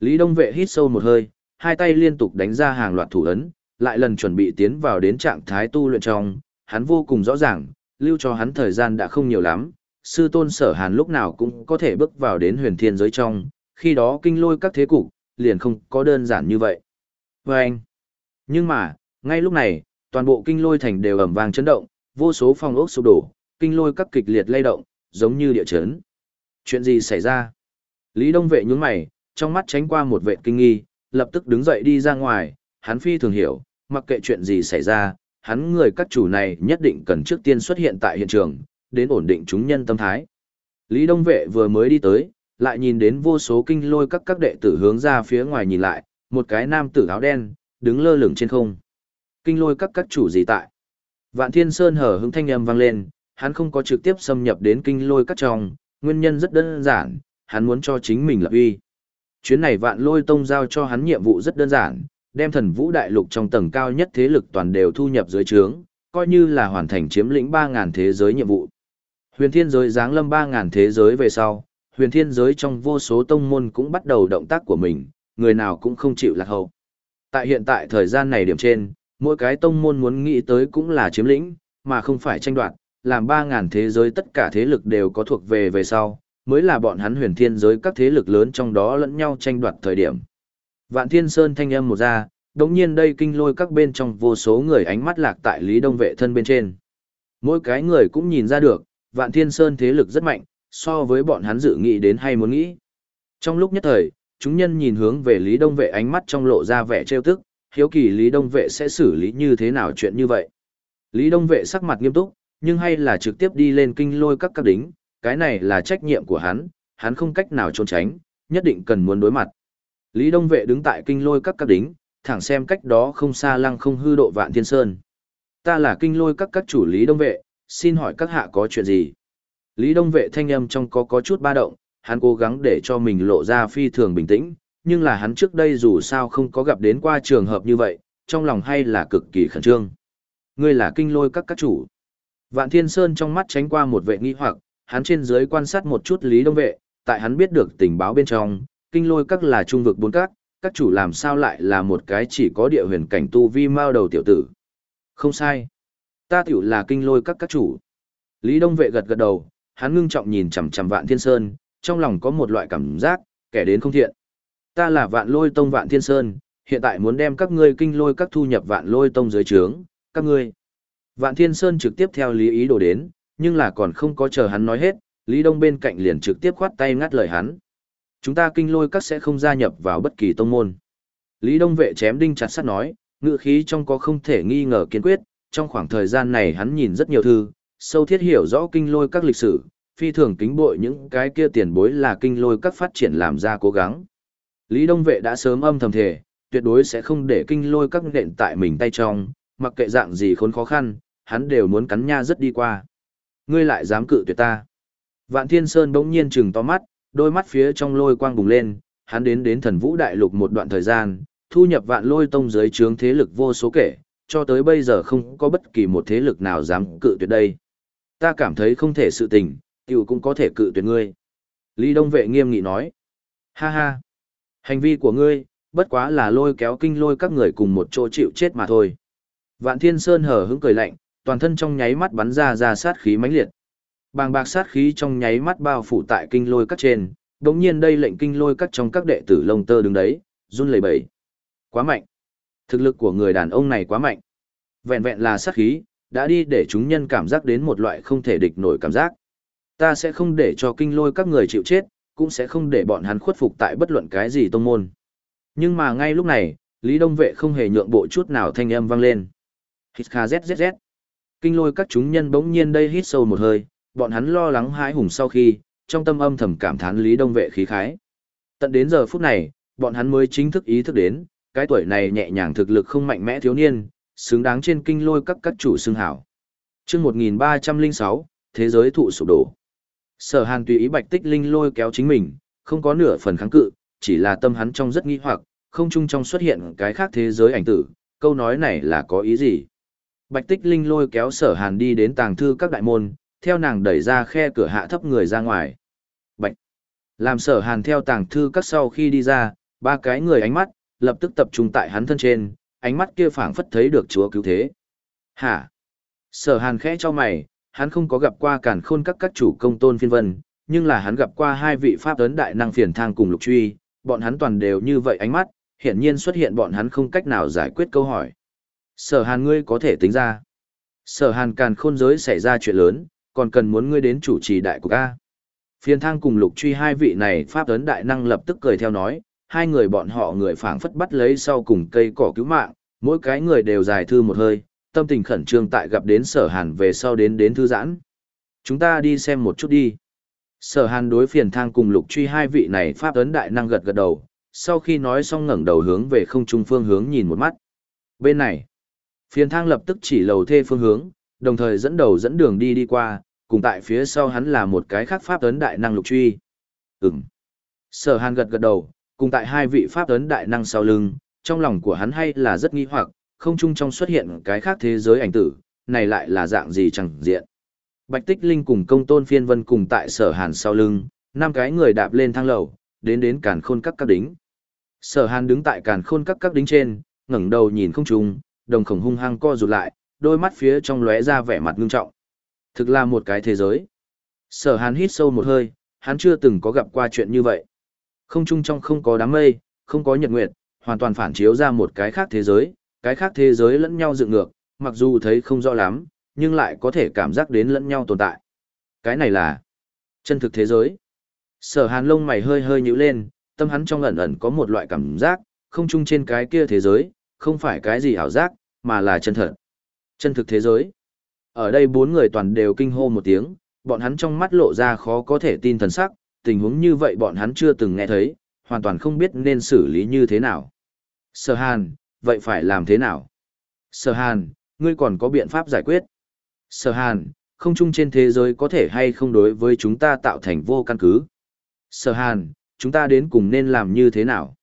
Lý Đông Vệ hít sâu một hơi, hai tay liên tục đánh ra hàng loạt thủ ấn, lại lần chuẩn bị tiến vào đến trạng thái tu luyện trong, hắn vô cùng rõ ràng, lưu cho hắn thời gian đã không nhiều lắm, sư tôn sở hàn lúc nào cũng có thể bước vào đến huyền thiên giới trong, khi đó kinh lôi các thế cục, liền không có đơn giản như vậy. Và anh, nhưng mà, ngay lúc này, toàn bộ kinh lôi thành đều ẩm vang chấn động, vô số phòng ốc sụp đổ, kinh lôi các kịch liệt lay động, giống như địa chấn. Chuyện gì xảy ra? Lý Đông Vệ nhướng mày, trong mắt tránh qua một vệ kinh nghi, lập tức đứng dậy đi ra ngoài, hắn phi thường hiểu, mặc kệ chuyện gì xảy ra, hắn người các chủ này nhất định cần trước tiên xuất hiện tại hiện trường, đến ổn định chúng nhân tâm thái. Lý Đông Vệ vừa mới đi tới, lại nhìn đến vô số kinh lôi các các đệ tử hướng ra phía ngoài nhìn lại, một cái nam tử áo đen, đứng lơ lửng trên không. Kinh lôi các các chủ gì tại? Vạn Thiên Sơn hở hứng thanh âm vang lên, hắn không có trực tiếp xâm nhập đến kinh lôi các trong, nguyên nhân rất đơn giản, hắn muốn cho chính mình lập uy. Chuyến này Vạn Lôi Tông giao cho hắn nhiệm vụ rất đơn giản, đem thần vũ đại lục trong tầng cao nhất thế lực toàn đều thu nhập dưới trướng, coi như là hoàn thành chiếm lĩnh 3.000 thế giới nhiệm vụ. Huyền thiên giới giáng lâm 3.000 thế giới về sau, huyền thiên giới trong vô số tông môn cũng bắt đầu động tác của mình, người nào cũng không chịu lạc hậu. Tại hiện tại thời gian này điểm trên, mỗi cái tông môn muốn nghĩ tới cũng là chiếm lĩnh, mà không phải tranh đoạt, làm 3.000 thế giới tất cả thế lực đều có thuộc về về sau, mới là bọn hắn huyền thiên giới các thế lực lớn trong đó lẫn nhau tranh đoạt thời điểm. Vạn Thiên Sơn thanh âm một ra, đồng nhiên đây kinh lôi các bên trong vô số người ánh mắt lạc tại Lý Đông Vệ thân bên trên. Mỗi cái người cũng nhìn ra được, Vạn Thiên Sơn thế lực rất mạnh, so với bọn hắn dự nghĩ đến hay muốn nghĩ. Trong lúc nhất thời, chúng nhân nhìn hướng về Lý Đông Vệ ánh mắt trong lộ ra vẻ trêu tức, hiếu kỳ Lý Đông Vệ sẽ xử lý như thế nào chuyện như vậy. Lý Đông Vệ sắc mặt nghiêm túc, nhưng hay là trực tiếp đi lên kinh lôi các các đính, cái này là trách nhiệm của hắn, hắn không cách nào trốn tránh, nhất định cần muốn đối mặt. Lý Đông Vệ đứng tại kinh lôi các các đính, thẳng xem cách đó không xa lăng không hư độ vạn thiên sơn. Ta là kinh lôi các các chủ Lý Đông Vệ, xin hỏi các hạ có chuyện gì? Lý Đông Vệ thanh âm trong có có chút ba động, hắn cố gắng để cho mình lộ ra phi thường bình tĩnh, nhưng là hắn trước đây dù sao không có gặp đến qua trường hợp như vậy, trong lòng hay là cực kỳ khẩn trương. Ngươi là kinh lôi các các chủ. Vạn Thiên Sơn trong mắt tránh qua một vệ nghi hoặc, hắn trên dưới quan sát một chút Lý Đông Vệ, tại hắn biết được tình báo bên trong, kinh lôi các là trung vực bốn các, các chủ làm sao lại là một cái chỉ có địa huyền cảnh tu vi mao đầu tiểu tử. Không sai. Ta tiểu là kinh lôi các các chủ. Lý Đông Vệ gật gật đầu, hắn ngưng trọng nhìn chằm chằm Vạn Thiên Sơn, trong lòng có một loại cảm giác, kẻ đến không thiện. Ta là Vạn Lôi Tông Vạn Thiên Sơn, hiện tại muốn đem các ngươi kinh lôi các thu nhập Vạn Lôi Tông dưới trướng, các ngươi. Vạn Thiên Sơn trực tiếp theo lý ý đồ đến, nhưng là còn không có chờ hắn nói hết, Lý Đông bên cạnh liền trực tiếp khoát tay ngắt lời hắn. Chúng ta kinh lôi các sẽ không gia nhập vào bất kỳ tông môn. Lý Đông vệ chém đinh chặt sắt nói, ngựa khí trong có không thể nghi ngờ kiên quyết, trong khoảng thời gian này hắn nhìn rất nhiều thư, sâu thiết hiểu rõ kinh lôi các lịch sử, phi thường kính bội những cái kia tiền bối là kinh lôi các phát triển làm ra cố gắng. Lý Đông vệ đã sớm âm thầm thể, tuyệt đối sẽ không để kinh lôi các nện tại mình tay trong, mặc kệ dạng gì khốn khó khăn, hắn đều muốn cắn nha rất đi qua. Ngươi lại dám cự tuyệt ta. Vạn Thiên Sơn bỗng nhiên trừng to mắt, đôi mắt phía trong lôi quang bùng lên, hắn đến đến thần vũ đại lục một đoạn thời gian, thu nhập vạn lôi tông dưới trướng thế lực vô số kể, cho tới bây giờ không có bất kỳ một thế lực nào dám cự tuyệt đây. Ta cảm thấy không thể sự tình, tiểu cũng có thể cự tuyệt ngươi. Lý Đông Vệ nghiêm nghị nói. Ha ha. Hành vi của ngươi, bất quá là lôi kéo kinh lôi các người cùng một chỗ chịu chết mà thôi. Vạn Thiên Sơn hở hững cười lạnh, toàn thân trong nháy mắt bắn ra ra sát khí mãnh liệt. Bàng bạc sát khí trong nháy mắt bao phủ tại kinh lôi các trên, đống nhiên đây lệnh kinh lôi các trong các đệ tử lông tơ đứng đấy, run lẩy bẩy. Quá mạnh. Thực lực của người đàn ông này quá mạnh. Vẹn vẹn là sát khí, đã đi để chúng nhân cảm giác đến một loại không thể địch nổi cảm giác. Ta sẽ không để cho kinh lôi các người chịu chết, cũng sẽ không để bọn hắn khuất phục tại bất luận cái gì tông môn. Nhưng mà ngay lúc này, Lý Đông Vệ không hề nhượng bộ chút nào thanh âm vang lên. Hít kha zzz. Kinh lôi các chúng nhân bỗng nhiên đây hít sâu một hơi, bọn hắn lo lắng hãi hùng sau khi, trong tâm âm thầm cảm thán Lý Đông Vệ khí khái. Tận đến giờ phút này, bọn hắn mới chính thức ý thức đến, cái tuổi này nhẹ nhàng thực lực không mạnh mẽ thiếu niên, xứng đáng trên kinh lôi các các chủ xưng hảo. Chương 1306, thế giới thụ sụp đổ. Sở Hàn tùy ý Bạch Tích Linh lôi kéo chính mình, không có nửa phần kháng cự, chỉ là tâm hắn trong rất nghi hoặc, không chung trong xuất hiện cái khác thế giới ảnh tử, câu nói này là có ý gì? Bạch Tích Linh lôi kéo Sở Hàn đi đến tàng thư các đại môn, theo nàng đẩy ra khe cửa hạ thấp người ra ngoài. Bạch. Làm Sở Hàn theo tàng thư các sau khi đi ra, ba cái người ánh mắt lập tức tập trung tại hắn thân trên, ánh mắt kia phảng phất thấy được Chúa cứu thế. Hả? Sở Hàn khẽ cho mày, hắn không có gặp qua cản khôn các các chủ công tôn phiên vân, nhưng là hắn gặp qua hai vị pháp tấn đại năng phiền thang cùng lục truy, bọn hắn toàn đều như vậy ánh mắt, hiển nhiên xuất hiện bọn hắn không cách nào giải quyết câu hỏi. Sở hàn ngươi có thể tính ra. Sở hàn càn khôn giới xảy ra chuyện lớn, còn cần muốn ngươi đến chủ trì đại của ca. Phiền thang cùng lục truy hai vị này pháp ấn đại năng lập tức cười theo nói, hai người bọn họ người phảng phất bắt lấy sau cùng cây cỏ cứu mạng, mỗi cái người đều dài thư một hơi, tâm tình khẩn trương tại gặp đến sở hàn về sau đến đến thư giãn. Chúng ta đi xem một chút đi. Sở hàn đối phiền thang cùng lục truy hai vị này pháp ấn đại năng gật gật đầu, sau khi nói xong ngẩng đầu hướng về không trung phương hướng nhìn một mắt. Bên này, phiền thang lập tức chỉ lầu thê phương hướng, đồng thời dẫn đầu dẫn đường đi đi qua, cùng tại phía sau hắn là một cái khác pháp ấn đại năng lục truy. Ừm. Sở hàn gật gật đầu, cùng tại hai vị pháp ấn đại năng sau lưng, trong lòng của hắn hay là rất nghi hoặc, không chung trong xuất hiện cái khác thế giới ảnh tử, này lại là dạng gì chẳng diện. Bạch Tích Linh cùng công tôn phiên vân cùng tại sở hàn sau lưng, năm cái người đạp lên thang lầu, đến đến càn khôn các các đính. Sở hàn đứng tại càn khôn các các đính trên, ngẩng đầu nhìn không trung, đồng khổng hung hăng co rụt lại, đôi mắt phía trong lóe ra vẻ mặt ngưng trọng. Thực là một cái thế giới. Sở hàn hít sâu một hơi, hắn chưa từng có gặp qua chuyện như vậy. Không trung trong không có đám mây, không có nhật nguyệt, hoàn toàn phản chiếu ra một cái khác thế giới, cái khác thế giới lẫn nhau dựng ngược, mặc dù thấy không rõ lắm, nhưng lại có thể cảm giác đến lẫn nhau tồn tại. Cái này là chân thực thế giới. Sở hàn lông mày hơi hơi nhíu lên, tâm hắn trong ẩn ẩn có một loại cảm giác, không chung trên cái kia thế giới, không phải cái gì ảo giác, mà là chân thật. Chân thực thế giới. Ở đây bốn người toàn đều kinh hô một tiếng, bọn hắn trong mắt lộ ra khó có thể tin thần sắc, tình huống như vậy bọn hắn chưa từng nghe thấy, hoàn toàn không biết nên xử lý như thế nào. Sở hàn, vậy phải làm thế nào? Sở Hàn, ngươi còn có biện pháp giải quyết? Sở Hàn, không chung trên thế giới có thể hay không đối với chúng ta tạo thành vô căn cứ? Sở Hàn, chúng ta đến cùng nên làm như thế nào?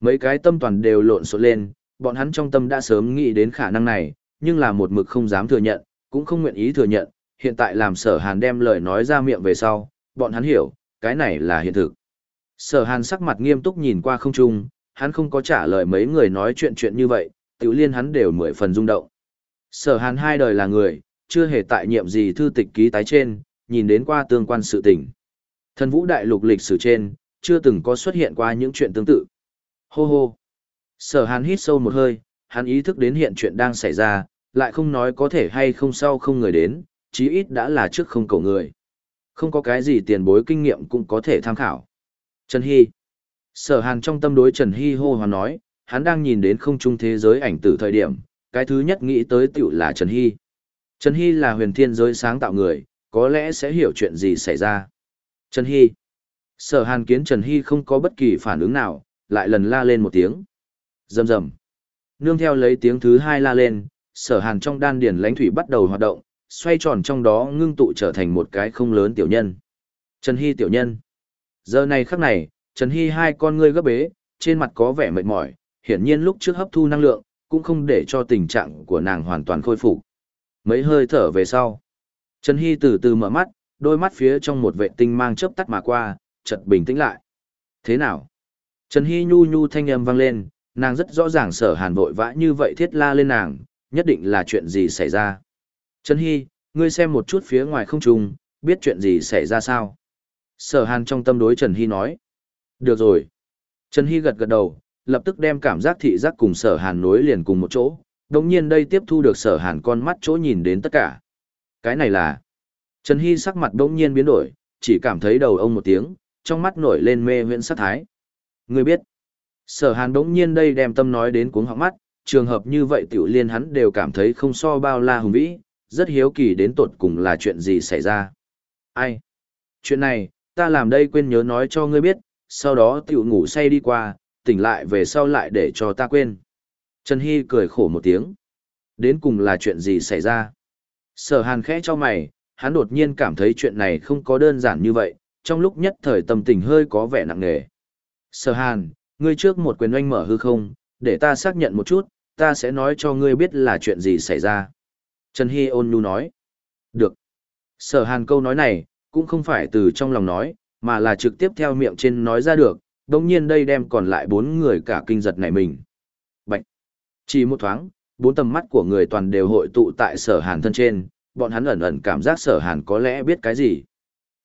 Mấy cái tâm toàn đều lộn xộn lên, bọn hắn trong tâm đã sớm nghĩ đến khả năng này, nhưng là một mực không dám thừa nhận, cũng không nguyện ý thừa nhận, hiện tại làm sở hàn đem lời nói ra miệng về sau, bọn hắn hiểu, cái này là hiện thực. Sở hàn sắc mặt nghiêm túc nhìn qua không trung, hắn không có trả lời mấy người nói chuyện chuyện như vậy, tiểu liên hắn đều mười phần rung động. Sở hàn hai đời là người, chưa hề tại nhiệm gì thư tịch ký tái trên, nhìn đến qua tương quan sự tình. Thần vũ đại lục lịch sử trên, chưa từng có xuất hiện qua những chuyện tương tự. Hô hô. Sở hàn hít sâu một hơi, hắn ý thức đến hiện chuyện đang xảy ra, lại không nói có thể hay không sau không người đến, chí ít đã là trước không cầu người. Không có cái gì tiền bối kinh nghiệm cũng có thể tham khảo. Trần Hy. Sở Hàn trong tâm đối Trần Hy hô hoán nói, hắn đang nhìn đến không trung thế giới ảnh tử thời điểm, cái thứ nhất nghĩ tới tiểu là Trần Hy. Trần Hy là huyền thiên giới sáng tạo người, có lẽ sẽ hiểu chuyện gì xảy ra. Trần Hy. Sở Hàn kiến Trần Hy không có bất kỳ phản ứng nào, lại lần la lên một tiếng. Rầm rầm. Nương theo lấy tiếng thứ hai la lên, Sở Hàn trong đan điển lãnh thủy bắt đầu hoạt động, xoay tròn trong đó ngưng tụ trở thành một cái không lớn tiểu nhân. Trần Hy tiểu nhân. Giờ này khắc này, Trần Hy hai con ngươi gấp bế, trên mặt có vẻ mệt mỏi, hiển nhiên lúc trước hấp thu năng lượng, cũng không để cho tình trạng của nàng hoàn toàn khôi phục. Mấy hơi thở về sau, Trần Hy từ từ mở mắt, đôi mắt phía trong một vệ tinh mang chớp tắt mà qua, chợt bình tĩnh lại. Thế nào? Trần Hy nhu nhu thanh âm vang lên, nàng rất rõ ràng sở hàn vội vã như vậy thiết la lên nàng, nhất định là chuyện gì xảy ra. Trần Hy, ngươi xem một chút phía ngoài không trùng, biết chuyện gì xảy ra sao? Sở Hàn trong tâm đối Trần Hy nói. Được rồi. Trần Hy gật gật đầu, lập tức đem cảm giác thị giác cùng Sở Hàn nối liền cùng một chỗ. Đồng nhiên đây tiếp thu được Sở Hàn con mắt chỗ nhìn đến tất cả. Cái này là... Trần Hy sắc mặt đông nhiên biến đổi, chỉ cảm thấy đầu ông một tiếng, trong mắt nổi lên mê huyện sát thái. Ngươi biết, sở hàn đống nhiên đây đem tâm nói đến cuống họng mắt, trường hợp như vậy tiểu liên hắn đều cảm thấy không so bao la hùng vĩ, rất hiếu kỳ đến tột cùng là chuyện gì xảy ra. Ai? Chuyện này, ta làm đây quên nhớ nói cho ngươi biết, sau đó tiểu ngủ say đi qua, tỉnh lại về sau lại để cho ta quên. Trần Hy cười khổ một tiếng. Đến cùng là chuyện gì xảy ra? Sở hàn khẽ cho mày, hắn đột nhiên cảm thấy chuyện này không có đơn giản như vậy, trong lúc nhất thời tâm tình hơi có vẻ nặng nề. Sở hàn, ngươi trước một quyền oanh mở hư không, để ta xác nhận một chút, ta sẽ nói cho ngươi biết là chuyện gì xảy ra. Trần Hy ôn nhu nói. Được. Sở hàn câu nói này, cũng không phải từ trong lòng nói, mà là trực tiếp theo miệng trên nói ra được, đồng nhiên đây đem còn lại bốn người cả kinh giật này mình. Bạch. Chỉ một thoáng, bốn tầm mắt của người toàn đều hội tụ tại sở hàn thân trên, bọn hắn ẩn ẩn cảm giác sở hàn có lẽ biết cái gì.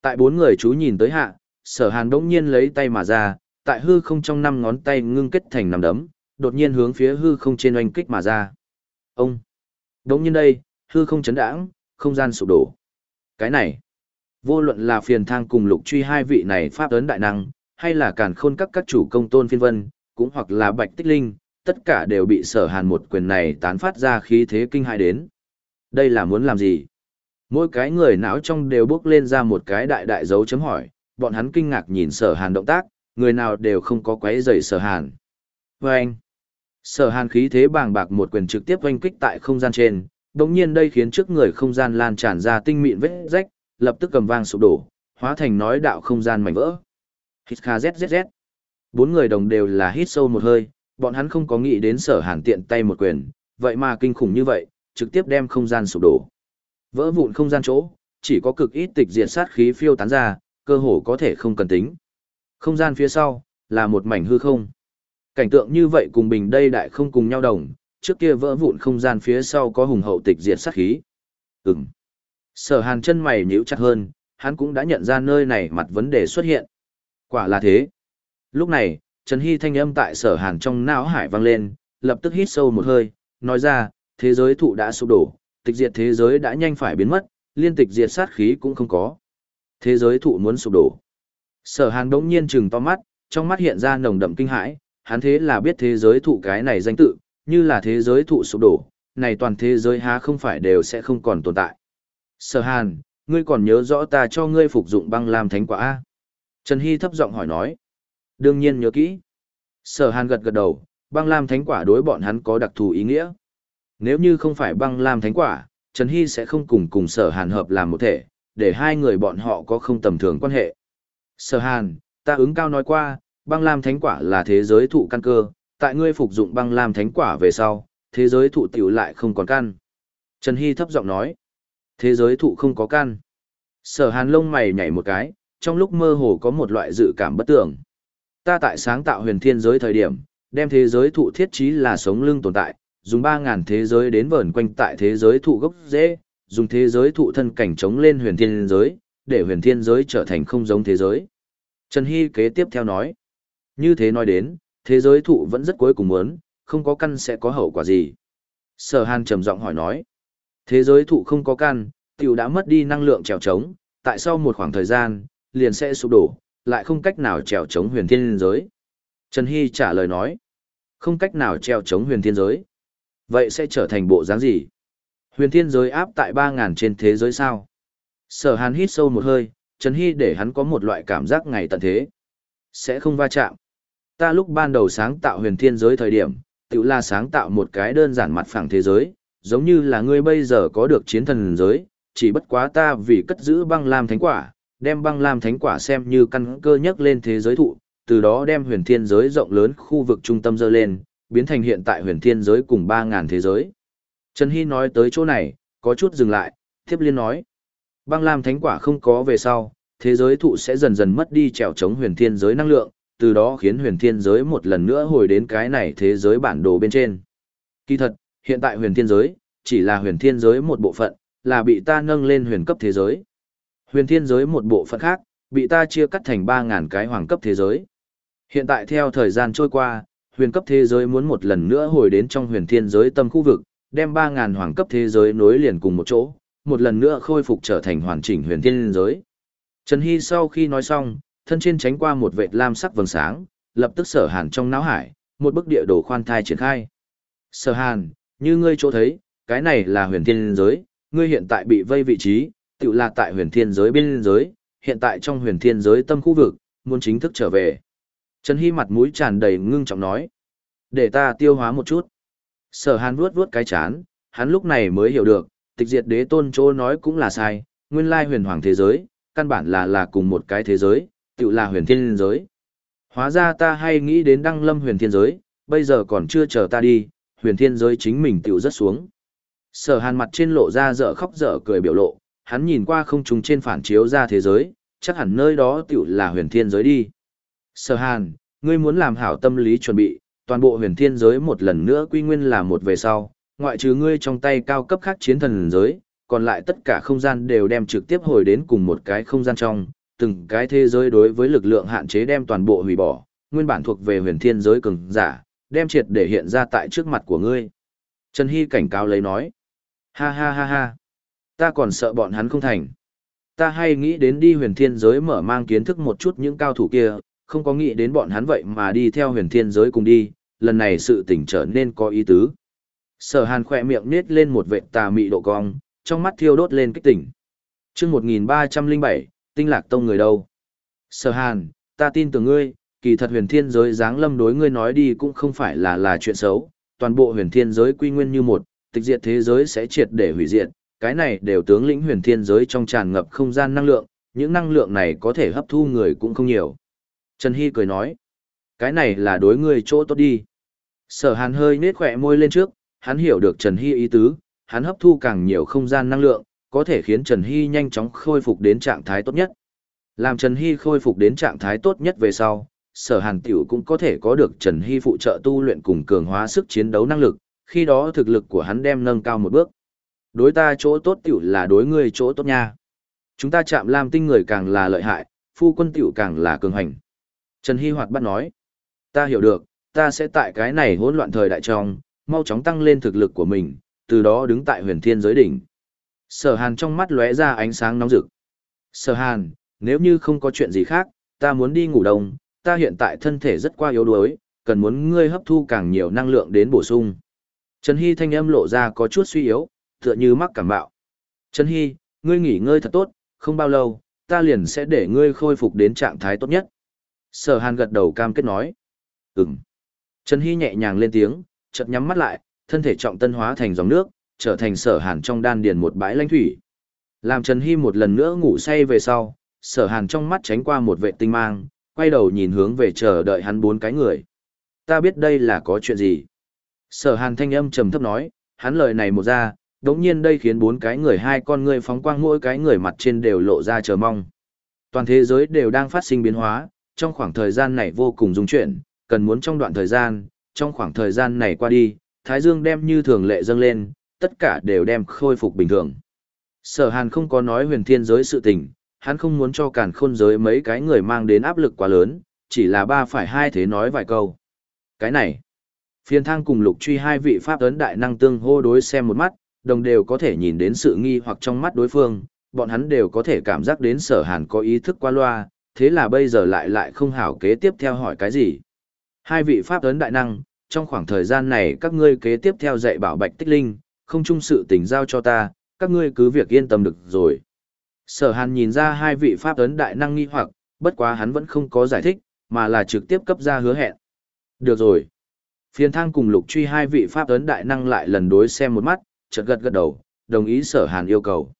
Tại bốn người chú nhìn tới hạ, sở hàn đống nhiên lấy tay mà ra, tại hư không trong năm ngón tay ngưng kết thành nằm đấm, đột nhiên hướng phía hư không trên oanh kích mà ra. Ông! Đống nhiên đây, hư không chấn đãng, không gian sụp đổ. Cái này, vô luận là phiền thang cùng lục truy hai vị này pháp ấn đại năng, hay là càn khôn các các chủ công tôn phiên vân, cũng hoặc là bạch tích linh, tất cả đều bị sở hàn một quyền này tán phát ra khí thế kinh hại đến. Đây là muốn làm gì? Mỗi cái người não trong đều bước lên ra một cái đại đại dấu chấm hỏi, bọn hắn kinh ngạc nhìn sở hàn động tác, người nào đều không có quấy rầy sở hàn. Và anh, sở hàn khí thế bàng bạc một quyền trực tiếp oanh kích tại không gian trên, đồng nhiên đây khiến trước người không gian lan tràn ra tinh mịn vết rách, lập tức cầm vang sụp đổ, hóa thành nói đạo không gian mảnh vỡ. Hít kha zzz. Bốn người đồng đều là hít sâu một hơi, bọn hắn không có nghĩ đến sở hàn tiện tay một quyền, vậy mà kinh khủng như vậy, trực tiếp đem không gian sụp đổ. Vỡ vụn không gian chỗ, chỉ có cực ít tịch diệt sát khí phiêu tán ra, cơ hồ có thể không cần tính. Không gian phía sau, là một mảnh hư không. Cảnh tượng như vậy cùng bình đây đại không cùng nhau đồng, trước kia vỡ vụn không gian phía sau có hùng hậu tịch diệt sát khí. Ừm. Sở hàn chân mày nhíu chặt hơn, hắn cũng đã nhận ra nơi này mặt vấn đề xuất hiện. Quả là thế. Lúc này, Trần Hy thanh âm tại sở hàn trong não hải vang lên, lập tức hít sâu một hơi, nói ra, thế giới thụ đã sụp đổ, tịch diệt thế giới đã nhanh phải biến mất, liên tịch diệt sát khí cũng không có. Thế giới thụ muốn sụp đổ. Sở Hàn đống nhiên trừng to mắt, trong mắt hiện ra nồng đậm kinh hãi, hắn thế là biết thế giới thụ cái này danh tự, như là thế giới thụ sụp đổ, này toàn thế giới há không phải đều sẽ không còn tồn tại. Sở Hàn, ngươi còn nhớ rõ ta cho ngươi phục dụng băng lam thánh quả A? Trần Hy thấp giọng hỏi nói. Đương nhiên nhớ kỹ. Sở Hàn gật gật đầu, băng lam thánh quả đối bọn hắn có đặc thù ý nghĩa. Nếu như không phải băng lam thánh quả, Trần Hy sẽ không cùng cùng sở hàn hợp làm một thể, để hai người bọn họ có không tầm thường quan hệ. Sở hàn, ta ứng cao nói qua, băng lam thánh quả là thế giới thụ căn cơ, tại ngươi phục dụng băng lam thánh quả về sau, thế giới thụ tiểu lại không còn căn. Trần Hy thấp giọng nói, thế giới thụ không có căn. Sở hàn lông mày nhảy một cái, trong lúc mơ hồ có một loại dự cảm bất tưởng. Ta tại sáng tạo huyền thiên giới thời điểm, đem thế giới thụ thiết trí là sống lưng tồn tại, dùng 3.000 thế giới đến vờn quanh tại thế giới thụ gốc dễ, dùng thế giới thụ thân cảnh chống lên huyền thiên giới, để huyền thiên giới trở thành không giống thế giới. Trần Hy kế tiếp theo nói, như thế nói đến, thế giới thụ vẫn rất cuối cùng muốn, không có căn sẽ có hậu quả gì. Sở Hàn trầm giọng hỏi nói, thế giới thụ không có căn, tiểu đã mất đi năng lượng trèo trống, tại sau một khoảng thời gian, liền sẽ sụp đổ, lại không cách nào trèo trống huyền thiên giới. Trần Hy trả lời nói, không cách nào trèo trống huyền thiên giới. Vậy sẽ trở thành bộ dáng gì? Huyền thiên giới áp tại 3.000 trên thế giới sao? Sở hàn hít sâu một hơi, Trần Hy để hắn có một loại cảm giác ngày tận thế. Sẽ không va chạm. Ta lúc ban đầu sáng tạo huyền thiên giới thời điểm, tự là sáng tạo một cái đơn giản mặt phẳng thế giới, giống như là ngươi bây giờ có được chiến thần giới, chỉ bất quá ta vì cất giữ băng lam thánh quả, đem băng lam thánh quả xem như căn cơ nhất lên thế giới thụ, từ đó đem huyền thiên giới rộng lớn khu vực trung tâm dơ lên, biến thành hiện tại huyền thiên giới cùng 3.000 thế giới. Trần Hy nói tới chỗ này, có chút dừng lại, tiếp liên nói. Băng Lam Thánh Quả không có về sau, thế giới thụ sẽ dần dần mất đi trèo chống huyền thiên giới năng lượng, từ đó khiến huyền thiên giới một lần nữa hồi đến cái này thế giới bản đồ bên trên. Kỳ thật, hiện tại huyền thiên giới, chỉ là huyền thiên giới một bộ phận, là bị ta nâng lên huyền cấp thế giới. Huyền thiên giới một bộ phận khác, bị ta chia cắt thành 3.000 cái hoàng cấp thế giới. Hiện tại theo thời gian trôi qua, huyền cấp thế giới muốn một lần nữa hồi đến trong huyền thiên giới tâm khu vực, đem 3.000 hoàng cấp thế giới nối liền cùng một chỗ, một lần nữa khôi phục trở thành hoàn chỉnh huyền thiên liên giới. Trần Hy sau khi nói xong, thân trên tránh qua một vệt lam sắc vầng sáng, lập tức sở hàn trong não hải, một bức địa đồ khoan thai triển khai. Sở hàn, như ngươi chỗ thấy, cái này là huyền thiên liên giới, ngươi hiện tại bị vây vị trí, tự là tại huyền thiên giới biên giới, hiện tại trong huyền thiên giới tâm khu vực, muốn chính thức trở về. Trần Hy mặt mũi tràn đầy ngưng trọng nói. Để ta tiêu hóa một chút. Sở hàn vuốt vuốt cái chán, hắn lúc này mới hiểu được, tịch diệt đế tôn chỗ nói cũng là sai, nguyên lai huyền hoàng thế giới, căn bản là là cùng một cái thế giới, tự là huyền thiên giới. Hóa ra ta hay nghĩ đến đăng lâm huyền thiên giới, bây giờ còn chưa chờ ta đi, huyền thiên giới chính mình tự rất xuống. Sở hàn mặt trên lộ ra dở khóc dở cười biểu lộ, hắn nhìn qua không trùng trên phản chiếu ra thế giới, chắc hẳn nơi đó tự là huyền thiên giới đi. Sở hàn, ngươi muốn làm hảo tâm lý chuẩn bị, toàn bộ huyền thiên giới một lần nữa quy nguyên là một về sau, ngoại trừ ngươi trong tay cao cấp khác chiến thần giới, còn lại tất cả không gian đều đem trực tiếp hồi đến cùng một cái không gian trong, từng cái thế giới đối với lực lượng hạn chế đem toàn bộ hủy bỏ, nguyên bản thuộc về huyền thiên giới cường giả, đem triệt để hiện ra tại trước mặt của ngươi. Trần Hy cảnh cáo lấy nói, ha ha ha ha, ta còn sợ bọn hắn không thành. Ta hay nghĩ đến đi huyền thiên giới mở mang kiến thức một chút những cao thủ kia, không có nghĩ đến bọn hắn vậy mà đi theo huyền thiên giới cùng đi, lần này sự tỉnh trở nên có ý tứ. Sở hàn khỏe miệng nết lên một vệ tà mị độ cong, trong mắt thiêu đốt lên kích tỉnh. chương 1307, tinh lạc tông người đâu? Sở hàn, ta tin tưởng ngươi, kỳ thật huyền thiên giới dáng lâm đối ngươi nói đi cũng không phải là là chuyện xấu, toàn bộ huyền thiên giới quy nguyên như một, tịch diệt thế giới sẽ triệt để hủy diệt, cái này đều tướng lĩnh huyền thiên giới trong tràn ngập không gian năng lượng, những năng lượng này có thể hấp thu người cũng không nhiều. Trần Hy cười nói, cái này là đối ngươi chỗ tốt đi. Sở hàn hơi nết khỏe môi lên trước, hắn hiểu được Trần Hy ý tứ, hắn hấp thu càng nhiều không gian năng lượng, có thể khiến Trần Hy nhanh chóng khôi phục đến trạng thái tốt nhất. Làm Trần Hy khôi phục đến trạng thái tốt nhất về sau, sở hàn tiểu cũng có thể có được Trần Hy phụ trợ tu luyện cùng cường hóa sức chiến đấu năng lực, khi đó thực lực của hắn đem nâng cao một bước. Đối ta chỗ tốt tiểu là đối ngươi chỗ tốt nha. Chúng ta chạm làm tinh người càng là lợi hại, phu quân tiểu càng là cường hành. Trần Hy hoạt bắt nói, ta hiểu được, ta sẽ tại cái này hỗn loạn thời đại trong, mau chóng tăng lên thực lực của mình, từ đó đứng tại huyền thiên giới đỉnh. Sở hàn trong mắt lóe ra ánh sáng nóng rực. Sở hàn, nếu như không có chuyện gì khác, ta muốn đi ngủ đông, ta hiện tại thân thể rất qua yếu đuối, cần muốn ngươi hấp thu càng nhiều năng lượng đến bổ sung. Trần Hy thanh âm lộ ra có chút suy yếu, tựa như mắc cảm bạo. Trần Hy, ngươi nghỉ ngơi thật tốt, không bao lâu, ta liền sẽ để ngươi khôi phục đến trạng thái tốt nhất. Sở hàn gật đầu cam kết nói. Ừm. Trần Hy nhẹ nhàng lên tiếng, chợt nhắm mắt lại, thân thể trọng tân hóa thành dòng nước, trở thành sở hàn trong đan điền một bãi lãnh thủy. Làm Trần Hy một lần nữa ngủ say về sau, sở hàn trong mắt tránh qua một vệ tinh mang, quay đầu nhìn hướng về chờ đợi hắn bốn cái người. Ta biết đây là có chuyện gì. Sở hàn thanh âm trầm thấp nói, hắn lời này một ra, đống nhiên đây khiến bốn cái người hai con người phóng quang mỗi cái người mặt trên đều lộ ra chờ mong. Toàn thế giới đều đang phát sinh biến hóa, trong khoảng thời gian này vô cùng dung chuyển, cần muốn trong đoạn thời gian, trong khoảng thời gian này qua đi, Thái Dương đem như thường lệ dâng lên, tất cả đều đem khôi phục bình thường. Sở Hàn không có nói huyền thiên giới sự tình, hắn không muốn cho càn khôn giới mấy cái người mang đến áp lực quá lớn, chỉ là ba phải hai thế nói vài câu. Cái này, phiên thang cùng lục truy hai vị pháp ấn đại năng tương hô đối xem một mắt, đồng đều có thể nhìn đến sự nghi hoặc trong mắt đối phương, bọn hắn đều có thể cảm giác đến sở hàn có ý thức qua loa, thế là bây giờ lại lại không hảo kế tiếp theo hỏi cái gì. Hai vị pháp ấn đại năng, trong khoảng thời gian này các ngươi kế tiếp theo dạy bảo bạch tích linh, không chung sự tình giao cho ta, các ngươi cứ việc yên tâm được rồi. Sở hàn nhìn ra hai vị pháp ấn đại năng nghi hoặc, bất quá hắn vẫn không có giải thích, mà là trực tiếp cấp ra hứa hẹn. Được rồi. Phiền thang cùng lục truy hai vị pháp ấn đại năng lại lần đối xem một mắt, chợt gật gật đầu, đồng ý sở hàn yêu cầu.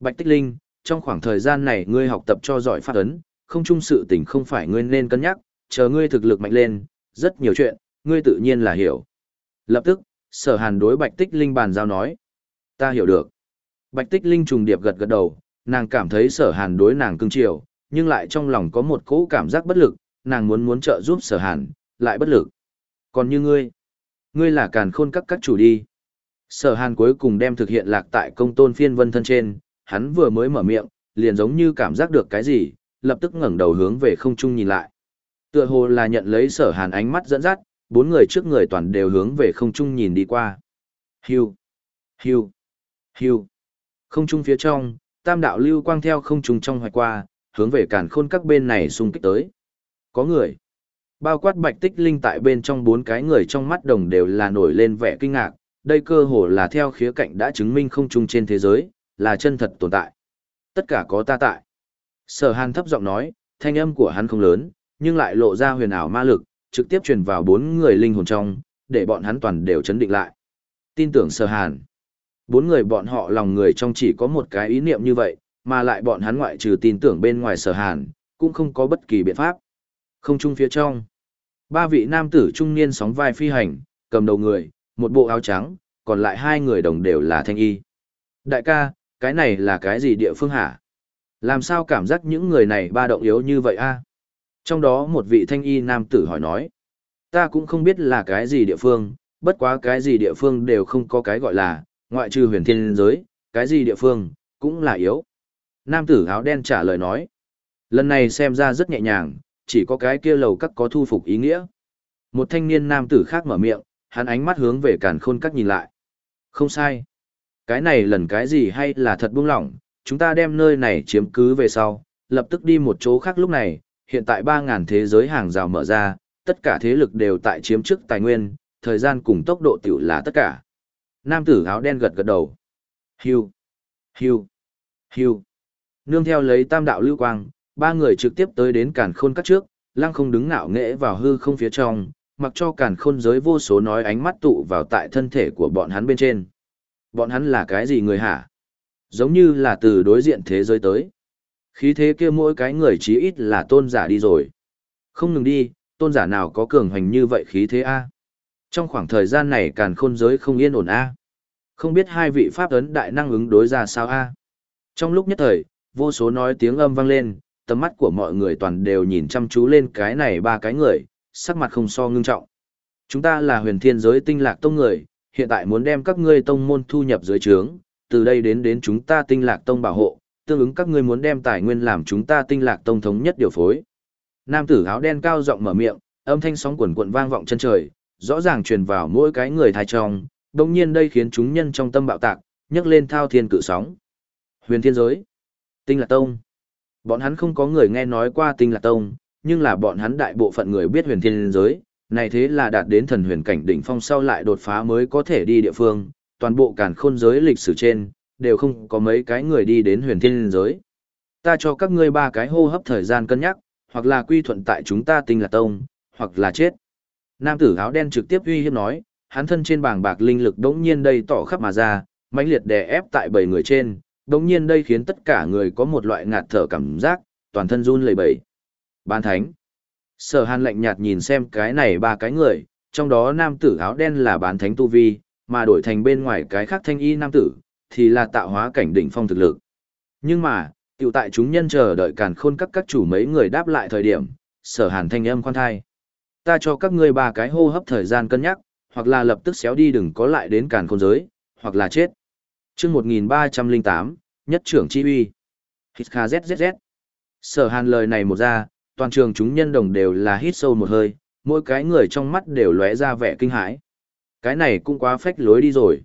Bạch tích linh, trong khoảng thời gian này ngươi học tập cho giỏi pháp ấn, không chung sự tình không phải ngươi nên cân nhắc, chờ ngươi thực lực mạnh lên, rất nhiều chuyện, ngươi tự nhiên là hiểu. Lập tức, sở hàn đối Bạch Tích Linh bàn giao nói. Ta hiểu được. Bạch Tích Linh trùng điệp gật gật đầu, nàng cảm thấy sở hàn đối nàng cưng chiều, nhưng lại trong lòng có một cỗ cảm giác bất lực, nàng muốn muốn trợ giúp sở hàn, lại bất lực. Còn như ngươi, ngươi là càn khôn các các chủ đi. Sở hàn cuối cùng đem thực hiện lạc tại công tôn phiên vân thân trên, hắn vừa mới mở miệng, liền giống như cảm giác được cái gì, lập tức ngẩng đầu hướng về không trung nhìn lại. Tựa hồ là nhận lấy sở hàn ánh mắt dẫn dắt, bốn người trước người toàn đều hướng về không trung nhìn đi qua. Hiu, hiu, hiu. Không trung phía trong, tam đạo lưu quang theo không trung trong hoài qua, hướng về cản khôn các bên này xung kích tới. Có người. Bao quát bạch tích linh tại bên trong bốn cái người trong mắt đồng đều là nổi lên vẻ kinh ngạc, đây cơ hồ là theo khía cạnh đã chứng minh không trung trên thế giới, là chân thật tồn tại. Tất cả có ta tại. Sở hàn thấp giọng nói, thanh âm của hắn không lớn, nhưng lại lộ ra huyền ảo ma lực, trực tiếp truyền vào bốn người linh hồn trong, để bọn hắn toàn đều chấn định lại. Tin tưởng sở hàn. Bốn người bọn họ lòng người trong chỉ có một cái ý niệm như vậy, mà lại bọn hắn ngoại trừ tin tưởng bên ngoài sở hàn, cũng không có bất kỳ biện pháp. Không chung phía trong. Ba vị nam tử trung niên sóng vai phi hành, cầm đầu người, một bộ áo trắng, còn lại hai người đồng đều là thanh y. Đại ca, cái này là cái gì địa phương hả? Làm sao cảm giác những người này ba động yếu như vậy a? Trong đó một vị thanh y nam tử hỏi nói. Ta cũng không biết là cái gì địa phương, bất quá cái gì địa phương đều không có cái gọi là, ngoại trừ huyền thiên giới, cái gì địa phương, cũng là yếu. Nam tử áo đen trả lời nói. Lần này xem ra rất nhẹ nhàng, chỉ có cái kia lầu các có thu phục ý nghĩa. Một thanh niên nam tử khác mở miệng, hắn ánh mắt hướng về càn khôn các nhìn lại. Không sai. Cái này lần cái gì hay là thật buông lỏng, chúng ta đem nơi này chiếm cứ về sau, lập tức đi một chỗ khác lúc này, hiện tại 3.000 thế giới hàng rào mở ra, tất cả thế lực đều tại chiếm trước tài nguyên, thời gian cùng tốc độ tiểu là tất cả. Nam tử áo đen gật gật đầu. Hiu, hiu, hiu. Nương theo lấy tam đạo lưu quang, ba người trực tiếp tới đến càn khôn cắt trước, lăng không đứng ngạo nghễ vào hư không phía trong, mặc cho càn khôn giới vô số nói ánh mắt tụ vào tại thân thể của bọn hắn bên trên. Bọn hắn là cái gì người hả? Giống như là từ đối diện thế giới tới. Khí thế kia mỗi cái người chí ít là tôn giả đi rồi. Không ngừng đi, tôn giả nào có cường hành như vậy khí thế a Trong khoảng thời gian này càn khôn giới không yên ổn a Không biết hai vị pháp ấn đại năng ứng đối ra sao a Trong lúc nhất thời, vô số nói tiếng âm vang lên, tầm mắt của mọi người toàn đều nhìn chăm chú lên cái này ba cái người, sắc mặt không so ngưng trọng. Chúng ta là huyền thiên giới tinh lạc tông người, hiện tại muốn đem các ngươi tông môn thu nhập dưới trướng, từ đây đến đến chúng ta tinh lạc tông bảo hộ, tương ứng các ngươi muốn đem tài nguyên làm chúng ta tinh lạc tông thống nhất điều phối. Nam tử áo đen cao giọng mở miệng, âm thanh sóng quần quận vang vọng chân trời, rõ ràng truyền vào mỗi cái người thai trong, đồng nhiên đây khiến chúng nhân trong tâm bạo tạc, nhấc lên thao thiên cự sóng. Huyền thiên giới, tinh lạc tông. Bọn hắn không có người nghe nói qua tinh lạc tông, nhưng là bọn hắn đại bộ phận người biết huyền thiên giới, này thế là đạt đến thần huyền cảnh đỉnh phong sau lại đột phá mới có thể đi địa phương, toàn bộ càn khôn giới lịch sử trên, đều không có mấy cái người đi đến huyền thiên giới. Ta cho các ngươi ba cái hô hấp thời gian cân nhắc, hoặc là quy thuận tại chúng ta tinh là tông, hoặc là chết. Nam tử áo đen trực tiếp uy hiếp nói, hắn thân trên bảng bạc linh lực đống nhiên đây tỏ khắp mà ra, mãnh liệt đè ép tại bảy người trên, đống nhiên đây khiến tất cả người có một loại ngạt thở cảm giác, toàn thân run lẩy bẩy. Ban thánh. Sở hàn lạnh nhạt nhìn xem cái này ba cái người, trong đó nam tử áo đen là bán thánh tu vi, mà đổi thành bên ngoài cái khác thanh y nam tử, thì là tạo hóa cảnh đỉnh phong thực lực. Nhưng mà, tiểu tại chúng nhân chờ đợi càn khôn các các chủ mấy người đáp lại thời điểm, sở hàn thanh âm khoan thai. Ta cho các ngươi ba cái hô hấp thời gian cân nhắc, hoặc là lập tức xéo đi đừng có lại đến càn khôn giới, hoặc là chết. chương 1308, nhất trưởng chi uy. Hít kha zzz. Sở hàn lời này một ra, toàn trường chúng nhân đồng đều là hít sâu một hơi, mỗi cái người trong mắt đều lóe ra vẻ kinh hãi. Cái này cũng quá phách lối đi rồi.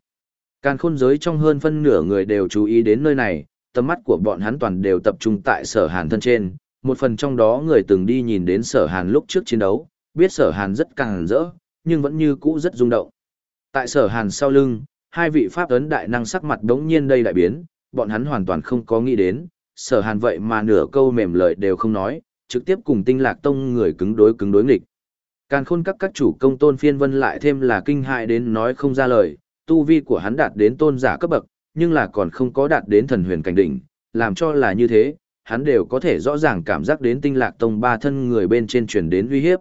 Càn khôn giới trong hơn phân nửa người đều chú ý đến nơi này, tầm mắt của bọn hắn toàn đều tập trung tại sở hàn thân trên. Một phần trong đó người từng đi nhìn đến sở hàn lúc trước chiến đấu, biết sở hàn rất càng rỡ, nhưng vẫn như cũ rất rung động. Tại sở hàn sau lưng, hai vị pháp ấn đại năng sắc mặt đống nhiên đây đại biến, bọn hắn hoàn toàn không có nghĩ đến, sở hàn vậy mà nửa câu mềm lời đều không nói, trực tiếp cùng tinh lạc tông người cứng đối cứng đối nghịch. Càn khôn các các chủ công tôn phiên vân lại thêm là kinh hại đến nói không ra lời, tu vi của hắn đạt đến tôn giả cấp bậc, nhưng là còn không có đạt đến thần huyền cảnh đỉnh, làm cho là như thế, hắn đều có thể rõ ràng cảm giác đến tinh lạc tông ba thân người bên trên truyền đến uy hiếp.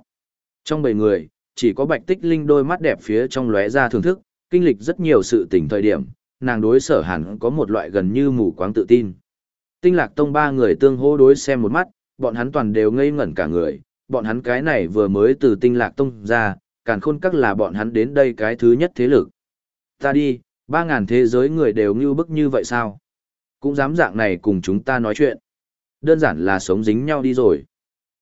Trong bảy người, chỉ có bạch tích linh đôi mắt đẹp phía trong lóe ra thưởng thức, kinh lịch rất nhiều sự tình thời điểm, nàng đối sở hẳn có một loại gần như mù quáng tự tin. Tinh lạc tông ba người tương hô đối xem một mắt, bọn hắn toàn đều ngây ngẩn cả người, bọn hắn cái này vừa mới từ tinh lạc tông ra, càn khôn các là bọn hắn đến đây cái thứ nhất thế lực. Ta đi, Ba ngàn thế giới người đều như bức như vậy sao? Cũng dám dạng này cùng chúng ta nói chuyện. Đơn giản là sống dính nhau đi rồi.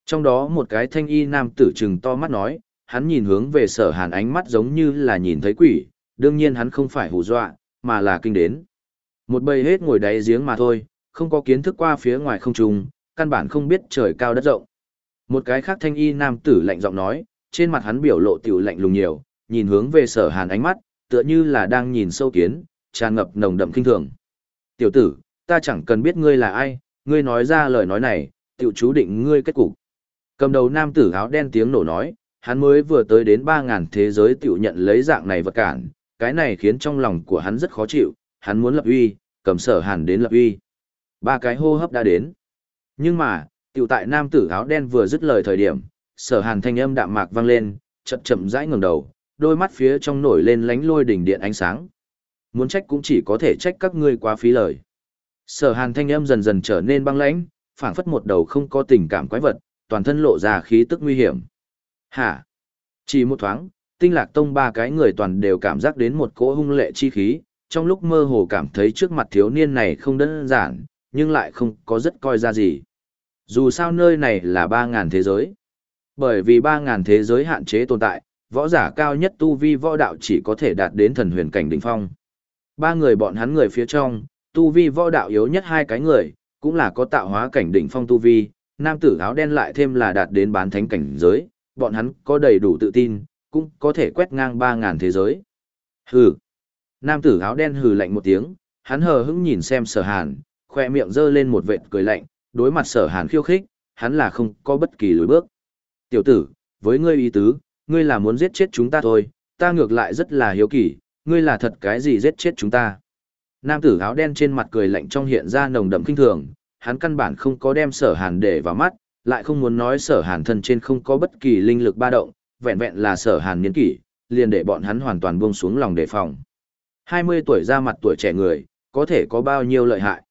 Trong đó một cái thanh y nam tử trừng to mắt nói, hắn nhìn hướng về sở hàn ánh mắt giống như là nhìn thấy quỷ, đương nhiên hắn không phải hù dọa, mà là kinh đến. Một bầy hết ngồi đáy giếng mà thôi, không có kiến thức qua phía ngoài không trùng, căn bản không biết trời cao đất rộng. Một cái khác thanh y nam tử lạnh giọng nói, trên mặt hắn biểu lộ tiểu lạnh lùng nhiều, nhìn hướng về sở hàn ánh mắt, tựa như là đang nhìn sâu kiến, tràn ngập nồng đậm kinh thường. Tiểu tử, ta chẳng cần biết ngươi là ai, ngươi nói ra lời nói này, tiểu chú định ngươi kết cục. Cầm đầu nam tử áo đen tiếng nổ nói, hắn mới vừa tới đến 3.000 thế giới tiểu nhận lấy dạng này vật cản, cái này khiến trong lòng của hắn rất khó chịu, hắn muốn lập uy, cầm sở hàn đến lập uy. Ba cái hô hấp đã đến. Nhưng mà, tiểu tại nam tử áo đen vừa dứt lời thời điểm, sở hàn thanh âm đạm mạc vang lên, chậm chậm rãi ngẩng đầu, đôi mắt phía trong nổi lên lánh lôi đỉnh điện ánh sáng. Muốn trách cũng chỉ có thể trách các ngươi quá phí lời. Sở hàn thanh âm dần dần trở nên băng lãnh, phảng phất một đầu không có tình cảm quái vật, toàn thân lộ ra khí tức nguy hiểm. Hả? Chỉ một thoáng, tinh lạc tông ba cái người toàn đều cảm giác đến một cỗ hung lệ chi khí, trong lúc mơ hồ cảm thấy trước mặt thiếu niên này không đơn giản, nhưng lại không có rất coi ra gì. Dù sao nơi này là 3.000 thế giới. Bởi vì 3.000 thế giới hạn chế tồn tại, võ giả cao nhất tu vi võ đạo chỉ có thể đạt đến thần huyền cảnh đỉnh phong. Ba người bọn hắn người phía trong, tu vi võ đạo yếu nhất hai cái người, cũng là có tạo hóa cảnh đỉnh phong tu vi, nam tử áo đen lại thêm là đạt đến bán thánh cảnh giới, bọn hắn có đầy đủ tự tin, cũng có thể quét ngang 3.000 thế giới. Hừ. Nam tử áo đen hừ lạnh một tiếng, hắn hờ hững nhìn xem sở hàn, khoe miệng giơ lên một vệt cười lạnh, đối mặt sở hàn khiêu khích, hắn là không có bất kỳ lối bước. Tiểu tử, với ngươi ý tứ, ngươi là muốn giết chết chúng ta thôi, ta ngược lại rất là hiếu kỳ, ngươi là thật cái gì giết chết chúng ta. Nam tử áo đen trên mặt cười lạnh trong hiện ra nồng đậm kinh thường, hắn căn bản không có đem sở hàn để vào mắt, lại không muốn nói sở hàn thân trên không có bất kỳ linh lực ba động, vẹn vẹn là sở hàn niên kỷ, liền để bọn hắn hoàn toàn buông xuống lòng đề phòng. 20 tuổi ra mặt tuổi trẻ người, có thể có bao nhiêu lợi hại.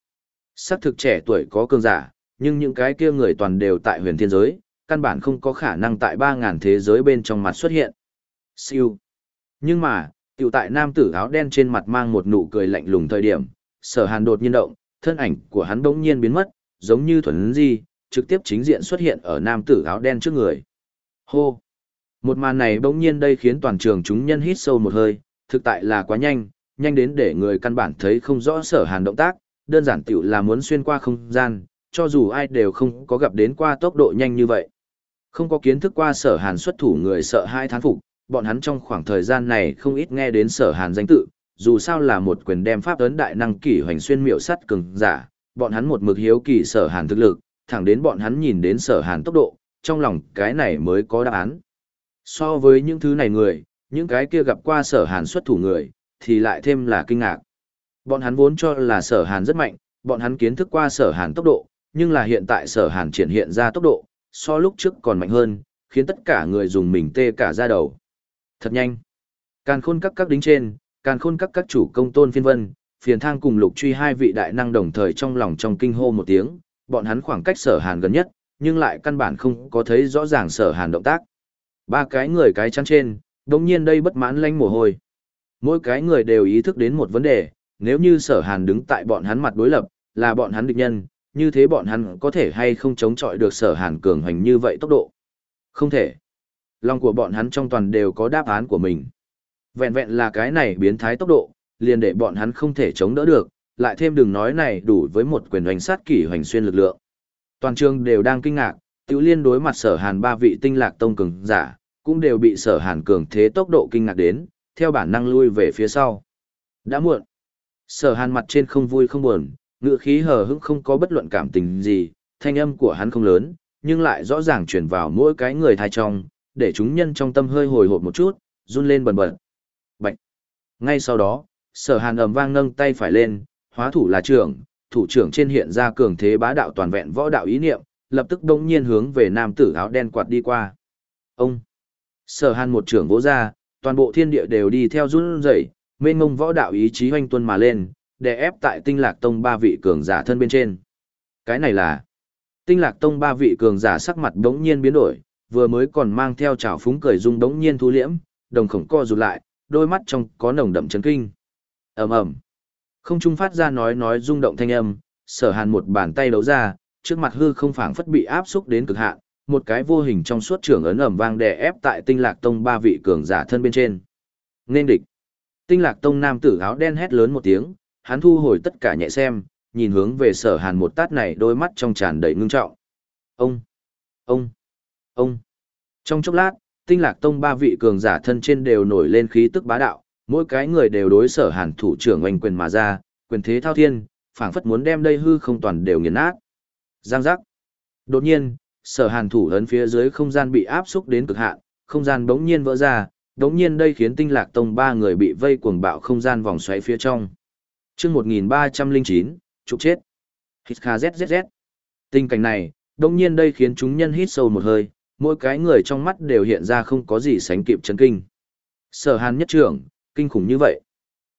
Sắc thực trẻ tuổi có cường giả, nhưng những cái kia người toàn đều tại huyền thiên giới, căn bản không có khả năng tại 3.000 thế giới bên trong mặt xuất hiện. Siêu. Nhưng mà, tiểu tại nam tử áo đen trên mặt mang một nụ cười lạnh lùng thời điểm, sở hàn đột nhiên động, thân ảnh của hắn bỗng nhiên biến mất, giống như thuần di, trực tiếp chính diện xuất hiện ở nam tử áo đen trước người. Hô! Một màn này bỗng nhiên đây khiến toàn trường chúng nhân hít sâu một hơi, thực tại là quá nhanh, nhanh đến để người căn bản thấy không rõ sở hàn động tác, đơn giản tiểu là muốn xuyên qua không gian, cho dù ai đều không có gặp đến qua tốc độ nhanh như vậy. Không có kiến thức qua sở hàn xuất thủ người sợ hai thán phục, bọn hắn trong khoảng thời gian này không ít nghe đến sở hàn danh tự, dù sao là một quyền đem pháp ấn đại năng kỷ hoành xuyên miệu sắt cường giả, bọn hắn một mực hiếu kỳ sở hàn thực lực, thẳng đến bọn hắn nhìn đến sở hàn tốc độ, trong lòng cái này mới có đáp án. So với những thứ này người, những cái kia gặp qua sở hàn xuất thủ người, thì lại thêm là kinh ngạc. Bọn hắn vốn cho là sở hàn rất mạnh, bọn hắn kiến thức qua sở hàn tốc độ, nhưng là hiện tại sở hàn triển hiện ra tốc độ, so lúc trước còn mạnh hơn, khiến tất cả người dùng mình tê cả ra đầu. Thật nhanh. Càn khôn các các đính trên, càn khôn các các chủ công tôn phiên vân, phiền thang cùng lục truy hai vị đại năng đồng thời trong lòng trong kinh hô một tiếng, bọn hắn khoảng cách sở hàn gần nhất, nhưng lại căn bản không có thấy rõ ràng sở hàn động tác. Ba cái người cái chăn trên, đồng nhiên đây bất mãn lanh mồ hôi. Mỗi cái người đều ý thức đến một vấn đề, nếu như sở hàn đứng tại bọn hắn mặt đối lập, là bọn hắn địch nhân, như thế bọn hắn có thể hay không chống chọi được sở hàn cường hành như vậy tốc độ? Không thể. Lòng của bọn hắn trong toàn đều có đáp án của mình. Vẹn vẹn là cái này biến thái tốc độ, liền để bọn hắn không thể chống đỡ được, lại thêm đừng nói này đủ với một quyền hoành sát kỷ hoành xuyên lực lượng. Toàn trường đều đang kinh ngạc, tiểu liên đối mặt sở hàn ba vị tinh lạc tông cường giả, cũng đều bị sở hàn cường thế tốc độ kinh ngạc đến, theo bản năng lui về phía sau. Đã muộn. Sở hàn mặt trên không vui không buồn, ngựa khí hờ hững không có bất luận cảm tình gì, thanh âm của hắn không lớn, nhưng lại rõ ràng truyền vào mỗi cái người thai trong, để chúng nhân trong tâm hơi hồi hộp một chút, run lên bần bật. Bạch. Ngay sau đó, sở hàn ầm vang nâng tay phải lên, hóa thủ là trưởng, thủ trưởng trên hiện ra cường thế bá đạo toàn vẹn võ đạo ý niệm, lập tức đông nhiên hướng về nam tử áo đen quạt đi qua. Ông. Sở hàn một trưởng vỗ ra, toàn bộ thiên địa đều đi theo run rẩy, mênh mông võ đạo ý chí hoanh tuân mà lên, đè ép tại tinh lạc tông ba vị cường giả thân bên trên. Cái này là tinh lạc tông ba vị cường giả sắc mặt đống nhiên biến đổi, vừa mới còn mang theo trào phúng cười dung đống nhiên thu liễm, đồng khổng co rụt lại, đôi mắt trong có nồng đậm chấn kinh. ầm ầm Không trung phát ra nói nói rung động thanh âm, sở hàn một bàn tay đấu ra, trước mặt hư không phảng phất bị áp xúc đến cực hạn, một cái vô hình trong suốt trưởng ấn ẩm vang đè ép tại tinh lạc tông ba vị cường giả thân bên trên. Nên địch. Tinh lạc tông nam tử áo đen hét lớn một tiếng, hắn thu hồi tất cả nhẹ xem, nhìn hướng về sở hàn một tát này đôi mắt trong tràn đầy ngưng trọng. Ông! Ông! Ông! Trong chốc lát, tinh lạc tông ba vị cường giả thân trên đều nổi lên khí tức bá đạo, mỗi cái người đều đối sở hàn thủ trưởng oanh quyền mà ra, quyền thế thao thiên, phảng phất muốn đem đây hư không toàn đều nghiền nát. Giang giác! Đột nhiên, sở hàn thủ ấn phía dưới không gian bị áp xúc đến cực hạn, không gian bỗng nhiên vỡ ra, đống nhiên đây khiến tinh lạc tông ba người bị vây cuồng bạo không gian vòng xoáy phía trong chương 1309, trục chết. Hít kha zzz. Tình cảnh này, đông nhiên đây khiến chúng nhân hít sâu một hơi, mỗi cái người trong mắt đều hiện ra không có gì sánh kịp chấn kinh. Sở hàn nhất trưởng, kinh khủng như vậy.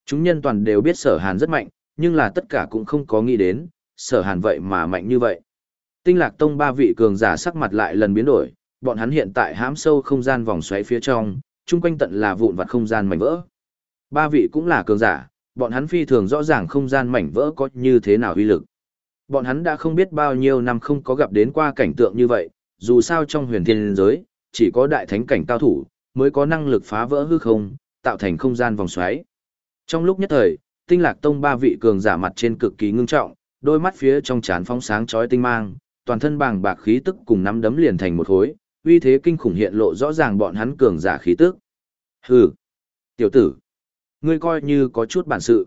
Chúng nhân toàn đều biết sở hàn rất mạnh, nhưng là tất cả cũng không có nghĩ đến, sở hàn vậy mà mạnh như vậy. Tinh lạc tông ba vị cường giả sắc mặt lại lần biến đổi, bọn hắn hiện tại hãm sâu không gian vòng xoáy phía trong, chung quanh tận là vụn vặt không gian mảnh vỡ. Ba vị cũng là cường giả, bọn hắn phi thường rõ ràng không gian mảnh vỡ có như thế nào uy lực. Bọn hắn đã không biết bao nhiêu năm không có gặp đến qua cảnh tượng như vậy, dù sao trong huyền thiên giới, chỉ có đại thánh cảnh cao thủ, mới có năng lực phá vỡ hư không, tạo thành không gian vòng xoáy. Trong lúc nhất thời, tinh lạc tông ba vị cường giả mặt trên cực kỳ ngưng trọng, đôi mắt phía trong trán phóng sáng chói tinh mang, toàn thân bàng bạc khí tức cùng nắm đấm liền thành một khối, uy thế kinh khủng hiện lộ rõ ràng bọn hắn cường giả khí tức. Hừ, tiểu tử, ngươi coi như có chút bản sự.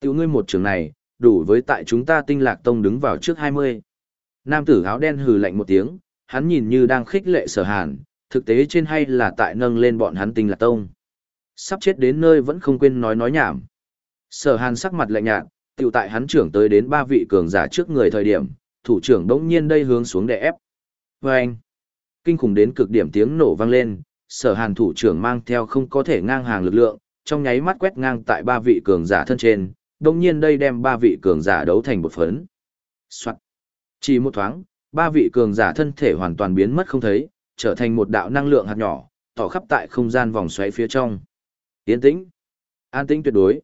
Tiểu ngươi một trường này, đủ với tại chúng ta tinh lạc tông đứng vào trước 20. Nam tử áo đen hừ lạnh một tiếng, hắn nhìn như đang khích lệ sở hàn, thực tế trên hay là tại nâng lên bọn hắn tinh lạc tông. Sắp chết đến nơi vẫn không quên nói nói nhảm. Sở hàn sắc mặt lạnh nhạt, tiểu tại hắn trưởng tới đến ba vị cường giả trước người thời điểm, thủ trưởng đống nhiên đây hướng xuống để ép. Vâng! Kinh khủng đến cực điểm tiếng nổ vang lên, sở hàn thủ trưởng mang theo không có thể ngang hàng lực lượng, trong nháy mắt quét ngang tại ba vị cường giả thân trên, đồng nhiên đây đem ba vị cường giả đấu thành một phấn. Soạn. Chỉ một thoáng, ba vị cường giả thân thể hoàn toàn biến mất không thấy, trở thành một đạo năng lượng hạt nhỏ, tỏ khắp tại không gian vòng xoáy phía trong. Yên tĩnh. An tĩnh tuyệt đối.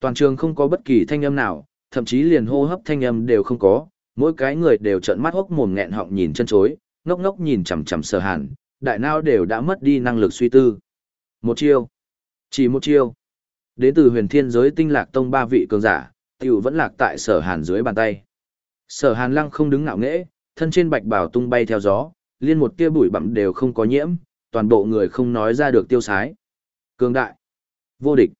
Toàn trường không có bất kỳ thanh âm nào, thậm chí liền hô hấp thanh âm đều không có, mỗi cái người đều trợn mắt hốc mồm nghẹn họng nhìn chân chối, ngốc ngốc nhìn chằm chằm sở hàn, đại não đều đã mất đi năng lực suy tư. Một chiêu. Chỉ một chiêu. Đến từ huyền thiên giới tinh lạc tông ba vị cường giả, tiểu vẫn lạc tại sở hàn dưới bàn tay. Sở hàn lăng không đứng ngạo nghễ, thân trên bạch bào tung bay theo gió, liên một tia bụi bặm đều không có nhiễm, toàn bộ người không nói ra được tiêu sái. Cường đại. Vô địch.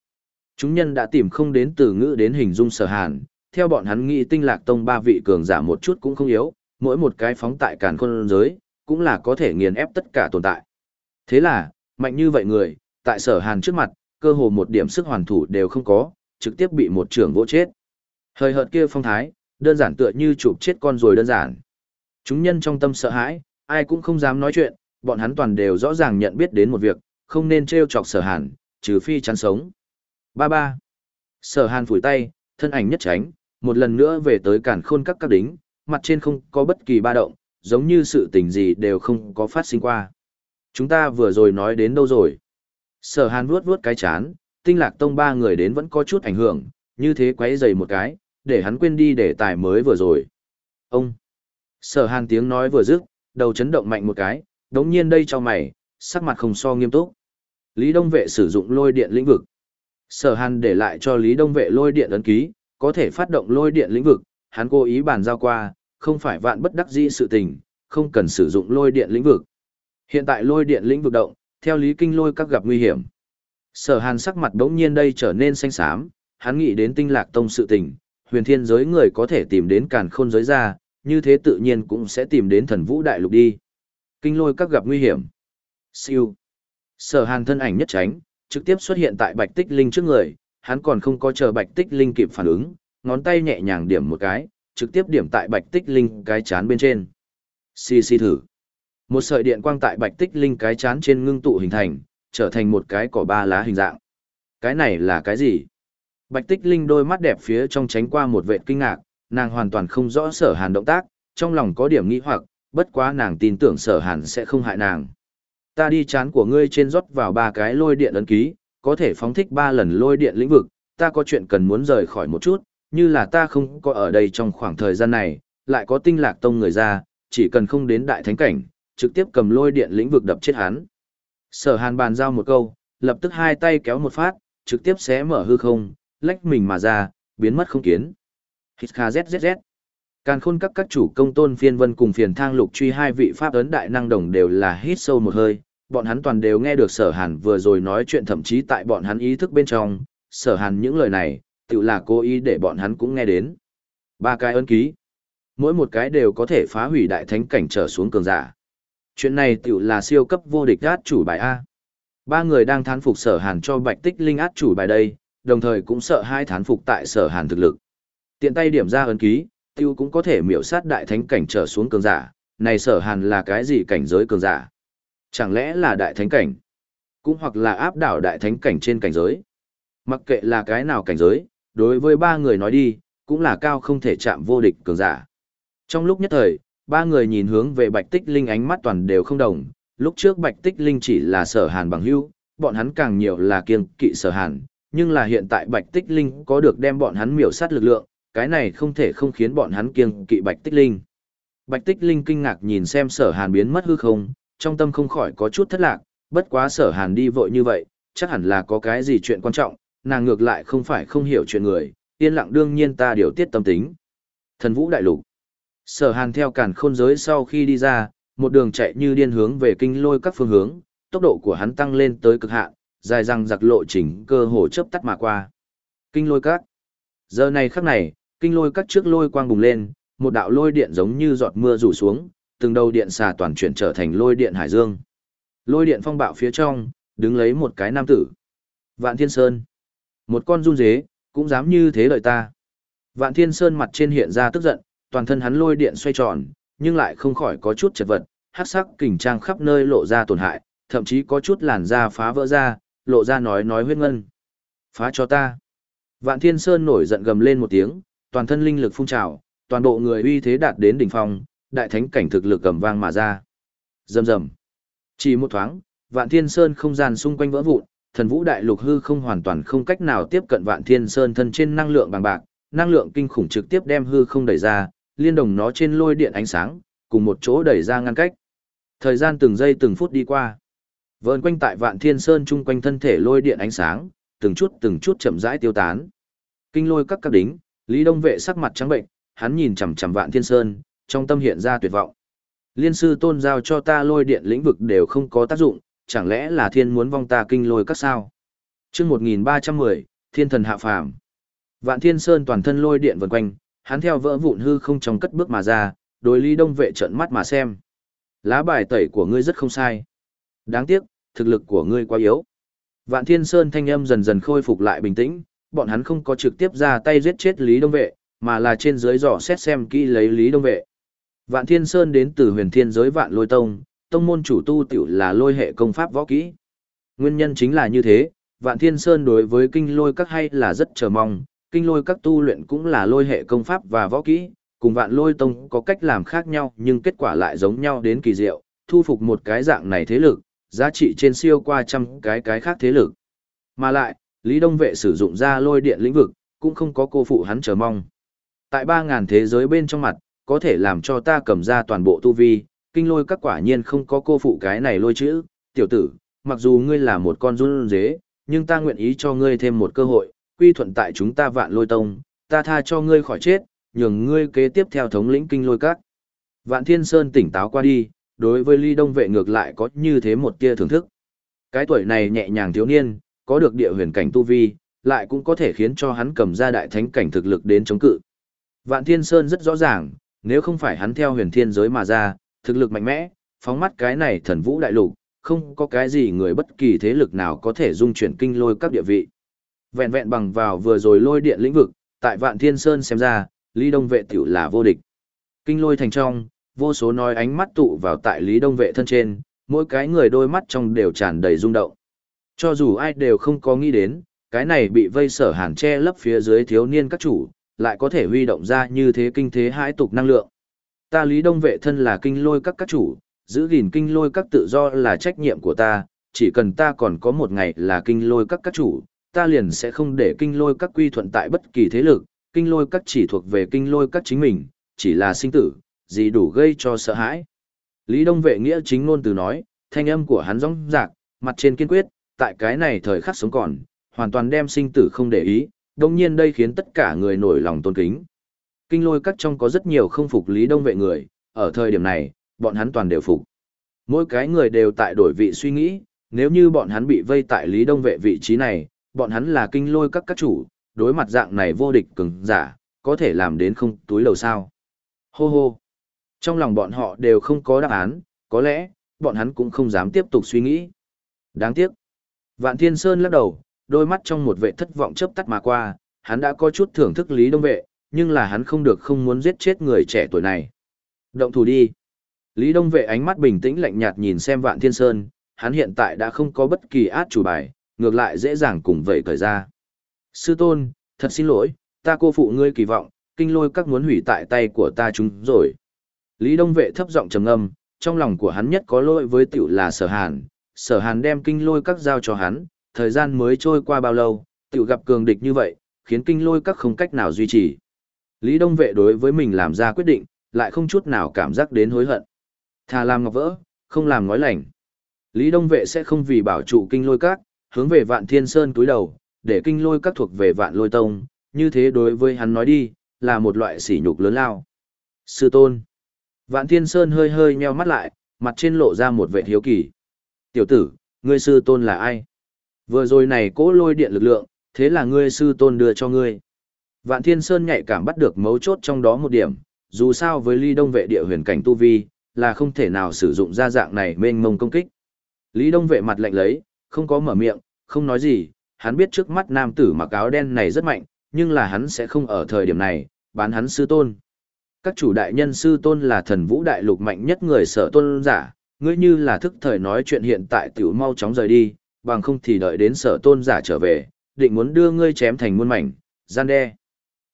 Chúng nhân đã tìm không đến từ ngữ đến hình dung sở hàn, theo bọn hắn nghĩ tinh lạc tông ba vị cường giả một chút cũng không yếu, mỗi một cái phóng tại càn khôn giới, cũng là có thể nghiền ép tất cả tồn tại. Thế là, mạnh như vậy người, tại sở hàn trước mặt, cơ hồ một điểm sức hoàn thủ đều không có, trực tiếp bị một trưởng vỗ chết. hời hợt kia phong thái, đơn giản tựa như chụp chết con rồi đơn giản. Chúng nhân trong tâm sợ hãi, ai cũng không dám nói chuyện, bọn hắn toàn đều rõ ràng nhận biết đến một việc, không nên trêu chọc sở hàn, trừ phi chắn sống. Ba ba. Sở hàn phủi tay, thân ảnh nhất tránh, một lần nữa về tới cản khôn các các đính, mặt trên không có bất kỳ ba động, giống như sự tình gì đều không có phát sinh qua. Chúng ta vừa rồi nói đến đâu rồi? Sở hàn vuốt vuốt cái chán, tinh lạc tông ba người đến vẫn có chút ảnh hưởng, như thế quấy dày một cái, để hắn quên đi để tài mới vừa rồi. Ông! Sở hàn tiếng nói vừa dứt, đầu chấn động mạnh một cái, đống nhiên đây cho mày, sắc mặt không so nghiêm túc. Lý Đông Vệ sử dụng lôi điện lĩnh vực. Sở hàn để lại cho Lý Đông Vệ lôi điện ấn ký, có thể phát động lôi điện lĩnh vực, hắn cố ý bàn giao qua, không phải vạn bất đắc dĩ sự tình, không cần sử dụng lôi điện lĩnh vực. Hiện tại lôi điện lĩnh vực động, theo lý kinh lôi các gặp nguy hiểm. Sở Hàn sắc mặt đống nhiên đây trở nên xanh xám, hắn nghĩ đến tinh lạc tông sự tình, huyền thiên giới người có thể tìm đến càn khôn giới ra, như thế tự nhiên cũng sẽ tìm đến thần vũ đại lục đi. Kinh lôi các gặp nguy hiểm. Siêu. Sở Hàn thân ảnh nhất tránh, trực tiếp xuất hiện tại Bạch Tích Linh trước người, hắn còn không có chờ Bạch Tích Linh kịp phản ứng, ngón tay nhẹ nhàng điểm một cái, trực tiếp điểm tại Bạch Tích Linh cái chán bên trên. Xì xì thử. Một sợi điện quang tại Bạch Tích Linh cái chán trên ngưng tụ hình thành, trở thành một cái cỏ ba lá hình dạng. Cái này là cái gì? Bạch Tích Linh đôi mắt đẹp phía trong tránh qua một vệt kinh ngạc, nàng hoàn toàn không rõ sở hàn động tác, trong lòng có điểm nghĩ hoặc, bất quá nàng tin tưởng sở hàn sẽ không hại nàng. Ta đi chán của ngươi trên rót vào ba cái lôi điện ấn ký, có thể phóng thích ba lần lôi điện lĩnh vực, ta có chuyện cần muốn rời khỏi một chút, như là ta không có ở đây trong khoảng thời gian này, lại có tinh lạc tông người ra, chỉ cần không đến đại thánh cảnh, trực tiếp cầm lôi điện lĩnh vực đập chết hắn. Sở hàn bàn giao một câu, lập tức hai tay kéo một phát, trực tiếp xé mở hư không, lách mình mà ra, biến mất không kiến. Hít kha zzz. Càn khôn các các chủ công tôn phiên vân cùng phiền thang lục truy hai vị pháp ấn đại năng đồng đều là hít sâu một hơi, bọn hắn toàn đều nghe được sở hàn vừa rồi nói chuyện thậm chí tại bọn hắn ý thức bên trong, sở hàn những lời này, tự là cố ý để bọn hắn cũng nghe đến. Ba cái ấn ký. Mỗi một cái đều có thể phá hủy đại thánh cảnh trở xuống cường giả. Chuyện này tiểu là siêu cấp vô địch át chủ bài A. Ba người đang thán phục sở hàn cho bạch tích linh át chủ bài đây, đồng thời cũng sợ hai thán phục tại sở hàn thực lực. Tiện tay điểm ra ấn ký, tiêu cũng có thể miểu sát đại thánh cảnh trở xuống cường giả, này sở hàn là cái gì cảnh giới cường giả? Chẳng lẽ là đại thánh cảnh? Cũng hoặc là áp đảo đại thánh cảnh trên cảnh giới? Mặc kệ là cái nào cảnh giới, đối với ba người nói đi, cũng là cao không thể chạm vô địch cường giả. Trong lúc nhất thời, ba người nhìn hướng về Bạch Tích Linh ánh mắt toàn đều không đồng, lúc trước Bạch Tích Linh chỉ là sở hàn bằng hữu, bọn hắn càng nhiều là kiêng kỵ sở hàn, nhưng là hiện tại Bạch Tích Linh có được đem bọn hắn miểu sát lực lượng, cái này không thể không khiến bọn hắn kiêng kỵ Bạch Tích Linh. Bạch Tích Linh kinh ngạc nhìn xem sở hàn biến mất hư không, trong tâm không khỏi có chút thất lạc, bất quá sở hàn đi vội như vậy, chắc hẳn là có cái gì chuyện quan trọng, nàng ngược lại không phải không hiểu chuyện người, yên lặng đương nhiên ta điều tiết tâm tính. Thần vũ đại lục. Sở hàn theo cản khôn giới sau khi đi ra, một đường chạy như điên hướng về kinh lôi các phương hướng, tốc độ của hắn tăng lên tới cực hạn, dài răng giặc lộ trình cơ hồ chớp tắt mà qua. Kinh lôi các. Giờ này khắc này, kinh lôi các trước lôi quang bùng lên, một đạo lôi điện giống như giọt mưa rủ xuống, từng đầu điện xà toàn chuyển trở thành lôi điện hải dương. Lôi điện phong bạo phía trong, đứng lấy một cái nam tử. Vạn Thiên Sơn. Một con run dế, cũng dám như thế đợi ta. Vạn Thiên Sơn mặt trên hiện ra tức giận, toàn thân hắn lôi điện xoay tròn, nhưng lại không khỏi có chút chật vật, hắc sắc kình trang khắp nơi lộ ra tổn hại, thậm chí có chút làn da phá vỡ ra, lộ ra nói nói huyết ngân. Phá cho ta. Vạn Thiên Sơn nổi giận gầm lên một tiếng, toàn thân linh lực phun trào, toàn bộ người uy thế đạt đến đỉnh phong, đại thánh cảnh thực lực cầm vang mà ra. Rầm rầm. Chỉ một thoáng, Vạn Thiên Sơn không gian xung quanh vỡ vụn, thần vũ đại lục hư không hoàn toàn không cách nào tiếp cận Vạn Thiên Sơn thân trên năng lượng bằng bạc, năng lượng kinh khủng trực tiếp đem hư không đẩy ra, liên đồng nó trên lôi điện ánh sáng, cùng một chỗ đẩy ra ngăn cách. Thời gian từng giây từng phút đi qua. Vờn quanh tại Vạn Thiên Sơn chung quanh thân thể lôi điện ánh sáng, từng chút từng chút chậm rãi tiêu tán. Kinh lôi các các đính, Lý Đông Vệ sắc mặt trắng bệnh, hắn nhìn chằm chằm Vạn Thiên Sơn, trong tâm hiện ra tuyệt vọng. Liên sư tôn giao cho ta lôi điện lĩnh vực đều không có tác dụng, chẳng lẽ là thiên muốn vong ta kinh lôi các sao? Chương 1310, Thiên thần hạ phàm. Vạn Thiên Sơn toàn thân lôi điện vần quanh, hắn theo vỡ vụn hư không trong cất bước mà ra, đối Lý Đông Vệ trợn mắt mà xem. Lá bài tẩy của ngươi rất không sai. Đáng tiếc, thực lực của ngươi quá yếu. Vạn Thiên Sơn thanh âm dần dần khôi phục lại bình tĩnh, bọn hắn không có trực tiếp ra tay giết chết Lý Đông Vệ, mà là trên dưới dò xét xem kỹ lấy Lý Đông Vệ. Vạn Thiên Sơn đến từ huyền thiên giới Vạn Lôi Tông, tông môn chủ tu tiểu là lôi hệ công pháp võ kỹ. Nguyên nhân chính là như thế, Vạn Thiên Sơn đối với kinh lôi các hay là rất chờ mong, kinh lôi các tu luyện cũng là lôi hệ công pháp và võ kỹ, cùng Vạn Lôi Tông có cách làm khác nhau nhưng kết quả lại giống nhau đến kỳ diệu, thu phục một cái dạng này thế lực, giá trị trên siêu qua trăm cái cái khác thế lực. Mà lại, Lý Đông Vệ sử dụng ra lôi điện lĩnh vực, cũng không có cô phụ hắn chờ mong. Tại 3.000 thế giới bên trong mặt, có thể làm cho ta cầm ra toàn bộ tu vi, kinh lôi các quả nhiên không có cô phụ cái này lôi chữ, tiểu tử, mặc dù ngươi là một con run dế, nhưng ta nguyện ý cho ngươi thêm một cơ hội, quy thuận tại chúng ta vạn lôi tông, ta tha cho ngươi khỏi chết, nhường ngươi kế tiếp theo thống lĩnh kinh lôi các. Vạn Thiên Sơn tỉnh táo qua đi, đối với Ly Đông vệ ngược lại có như thế một tia thưởng thức. Cái tuổi này nhẹ nhàng thiếu niên, có được địa huyền cảnh tu vi, lại cũng có thể khiến cho hắn cầm ra đại thánh cảnh thực lực đến chống cự. Vạn Thiên Sơn rất rõ ràng, nếu không phải hắn theo huyền thiên giới mà ra, thực lực mạnh mẽ, phóng mắt cái này thần vũ đại lục, không có cái gì người bất kỳ thế lực nào có thể dung chuyển kinh lôi các địa vị. Vẹn vẹn bằng vào vừa rồi lôi điện lĩnh vực, tại Vạn Thiên Sơn xem ra, Lý Đông vệ tiểu là vô địch. Kinh lôi thành trong, vô số nói ánh mắt tụ vào tại Lý Đông vệ thân trên, mỗi cái người đôi mắt trong đều tràn đầy rung động. Cho dù ai đều không có nghĩ đến, cái này bị vây sở hàn che lấp phía dưới thiếu niên các chủ, lại có thể huy động ra như thế kinh thế hãi tục năng lượng. Ta Lý Đông vệ thân là kinh lôi các các chủ, giữ gìn kinh lôi các tự do là trách nhiệm của ta, chỉ cần ta còn có một ngày là kinh lôi các các chủ, ta liền sẽ không để kinh lôi các quy thuận tại bất kỳ thế lực, kinh lôi các chỉ thuộc về kinh lôi các chính mình, chỉ là sinh tử, gì đủ gây cho sợ hãi. Lý Đông Vệ nghĩa chính ngôn từ nói, thanh âm của hắn rong rạc, mặt trên kiên quyết, tại cái này thời khắc sống còn, hoàn toàn đem sinh tử không để ý, đồng nhiên đây khiến tất cả người nổi lòng tôn kính. Kinh lôi các trong có rất nhiều không phục Lý Đông Vệ người, ở thời điểm này, bọn hắn toàn đều phục. Mỗi cái người đều tại đổi vị suy nghĩ, nếu như bọn hắn bị vây tại Lý Đông Vệ vị trí này, bọn hắn là kinh lôi các các chủ, đối mặt dạng này vô địch cường giả, có thể làm đến không túi lầu sao. Hô hô. Trong lòng bọn họ đều không có đáp án, có lẽ, bọn hắn cũng không dám tiếp tục suy nghĩ. Đáng tiếc. Vạn Thiên Sơn lắc đầu, đôi mắt trong một vệ thất vọng chớp tắt mà qua, hắn đã có chút thưởng thức Lý Đông Vệ, nhưng là hắn không được không muốn giết chết người trẻ tuổi này. Động thủ đi. Lý Đông Vệ ánh mắt bình tĩnh lạnh nhạt nhìn xem Vạn Thiên Sơn, hắn hiện tại đã không có bất kỳ át chủ bài, ngược lại dễ dàng cùng vậy cởi ra. Sư tôn, thật xin lỗi, ta cô phụ ngươi kỳ vọng, kinh lôi các muốn hủy tại tay của ta chúng rồi. Lý Đông Vệ thấp giọng trầm ngâm, trong lòng của hắn nhất có lỗi với tiểu là sở hàn, sở hàn đem kinh lôi các giao cho hắn, thời gian mới trôi qua bao lâu, tiểu gặp cường địch như vậy, khiến kinh lôi các không cách nào duy trì. Lý Đông Vệ đối với mình làm ra quyết định, lại không chút nào cảm giác đến hối hận. Thà làm ngọc vỡ, không làm ngói lành. Lý Đông Vệ sẽ không vì bảo trụ kinh lôi các, hướng về vạn thiên sơn túi đầu, để kinh lôi các thuộc về vạn lôi tông, như thế đối với hắn nói đi, là một loại sỉ nhục lớn lao. Sư tôn. Vạn thiên sơn hơi hơi nheo mắt lại, mặt trên lộ ra một vẻ thiếu kỳ. Tiểu tử, ngươi sư tôn là ai? Vừa rồi này cố lôi điện lực lượng, thế là ngươi sư tôn đưa cho ngươi. Vạn thiên sơn nhạy cảm bắt được mấu chốt trong đó một điểm, dù sao với ly đông vệ địa huyền cảnh tu vi, là không thể nào sử dụng ra dạng này mênh mông công kích. Lý Đông vệ mặt lạnh lấy, không có mở miệng, không nói gì, hắn biết trước mắt nam tử mặc áo đen này rất mạnh, nhưng là hắn sẽ không ở thời điểm này, bán hắn sư tôn. Các chủ đại nhân sư tôn là thần vũ đại lục mạnh nhất người sở tôn giả, ngươi như là thức thời nói chuyện hiện tại tiểu mau chóng rời đi, bằng không thì đợi đến sở tôn giả trở về, định muốn đưa ngươi chém thành muôn mảnh, gian đe.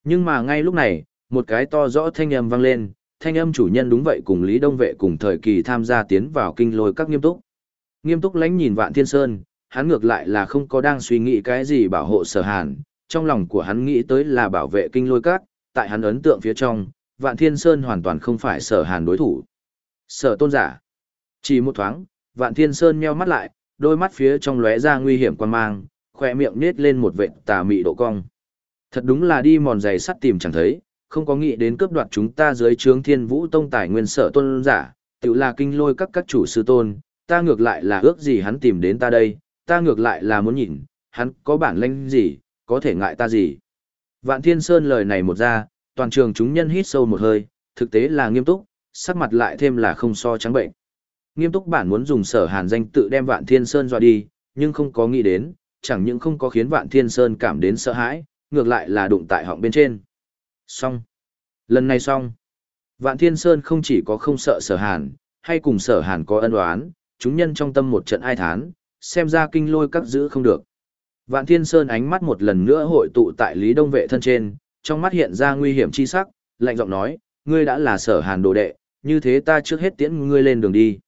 Nhưng mà ngay lúc này, một cái to rõ thanh âm vang lên, thanh âm chủ nhân đúng vậy cùng Lý Đông Vệ cùng thời kỳ tham gia tiến vào kinh lôi các nghiêm túc. Nghiêm túc lánh nhìn Vạn Thiên Sơn, hắn ngược lại là không có đang suy nghĩ cái gì bảo hộ sở hàn, trong lòng của hắn nghĩ tới là bảo vệ kinh lôi cát tại hắn ấn tượng phía trong, Vạn Thiên Sơn hoàn toàn không phải sở hàn đối thủ. Sở tôn giả. Chỉ một thoáng, Vạn Thiên Sơn nheo mắt lại, đôi mắt phía trong lóe ra nguy hiểm quan mang, khỏe miệng nết lên một vệt tà mị độ cong. Thật đúng là đi mòn giày sắt tìm chẳng thấy, không có nghĩ đến cướp đoạt chúng ta dưới trướng thiên vũ tông tài nguyên sở tôn giả, tự là kinh lôi các các chủ sư tôn, ta ngược lại là ước gì hắn tìm đến ta đây, ta ngược lại là muốn nhìn, hắn có bản lĩnh gì, có thể ngại ta gì. Vạn Thiên Sơn lời này một ra, toàn trường chúng nhân hít sâu một hơi, thực tế là nghiêm túc, sắc mặt lại thêm là không so trắng bệnh. Nghiêm túc bản muốn dùng sở hàn danh tự đem Vạn Thiên Sơn dọa đi, nhưng không có nghĩ đến, chẳng những không có khiến Vạn Thiên Sơn cảm đến sợ hãi, ngược lại là đụng tại họng bên trên. Xong. Lần này xong. Vạn Thiên Sơn không chỉ có không sợ sở hàn, hay cùng sở hàn có ân oán, chúng nhân trong tâm một trận ai thán, xem ra kinh lôi các giữ không được. Vạn Thiên Sơn ánh mắt một lần nữa hội tụ tại Lý Đông Vệ thân trên, trong mắt hiện ra nguy hiểm chi sắc, lạnh giọng nói, ngươi đã là sở hàn đồ đệ, như thế ta trước hết tiễn ngươi lên đường đi.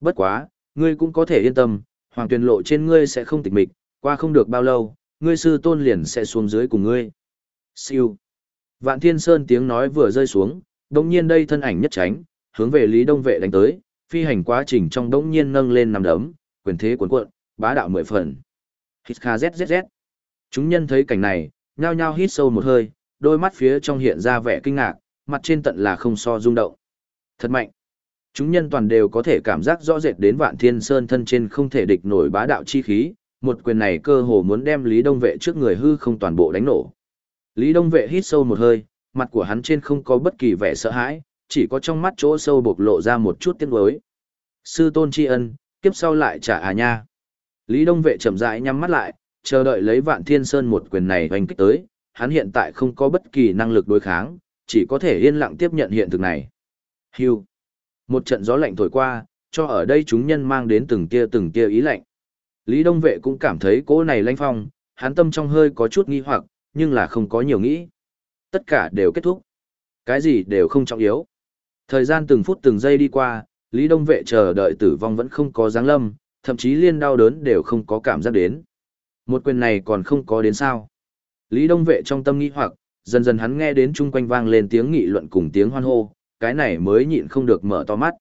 Bất quá, ngươi cũng có thể yên tâm, hoàng tuyển lộ trên ngươi sẽ không tịch mịch, qua không được bao lâu, ngươi sư tôn liền sẽ xuống dưới cùng ngươi. Siêu. Vạn Thiên Sơn tiếng nói vừa rơi xuống, đồng nhiên đây thân ảnh nhất tránh, hướng về Lý Đông Vệ đánh tới, phi hành quá trình trong đống nhiên nâng lên nằm đấm, quyền thế cuốn cuộn, bá đạo mười phần. Hít kha zzz. Chúng nhân thấy cảnh này, nhao nhao hít sâu một hơi, đôi mắt phía trong hiện ra vẻ kinh ngạc, mặt trên tận là không so rung động. Thật mạnh. Chúng nhân toàn đều có thể cảm giác rõ rệt đến vạn thiên sơn thân trên không thể địch nổi bá đạo chi khí, một quyền này cơ hồ muốn đem Lý Đông Vệ trước người hư không toàn bộ đánh nổ. Lý Đông Vệ hít sâu một hơi, mặt của hắn trên không có bất kỳ vẻ sợ hãi, chỉ có trong mắt chỗ sâu bộc lộ ra một chút tiếc nuối. Sư tôn tri ân, kiếp sau lại trả à nha. Lý Đông Vệ chậm rãi nhắm mắt lại, chờ đợi lấy Vạn Thiên Sơn một quyền này hoành kích tới, hắn hiện tại không có bất kỳ năng lực đối kháng, chỉ có thể yên lặng tiếp nhận hiện thực này. Hưu. Một trận gió lạnh thổi qua, cho ở đây chúng nhân mang đến từng tia từng tia ý lạnh. Lý Đông Vệ cũng cảm thấy cỗ này lanh phong, hắn tâm trong hơi có chút nghi hoặc, nhưng là không có nhiều nghĩ. Tất cả đều kết thúc. Cái gì đều không trọng yếu. Thời gian từng phút từng giây đi qua, Lý Đông Vệ chờ đợi tử vong vẫn không có dáng lâm, thậm chí liên đau đớn đều không có cảm giác đến. Một quyền này còn không có đến sao. Lý Đông Vệ trong tâm nghĩ hoặc, dần dần hắn nghe đến chung quanh vang lên tiếng nghị luận cùng tiếng hoan hô, cái này mới nhịn không được mở to mắt.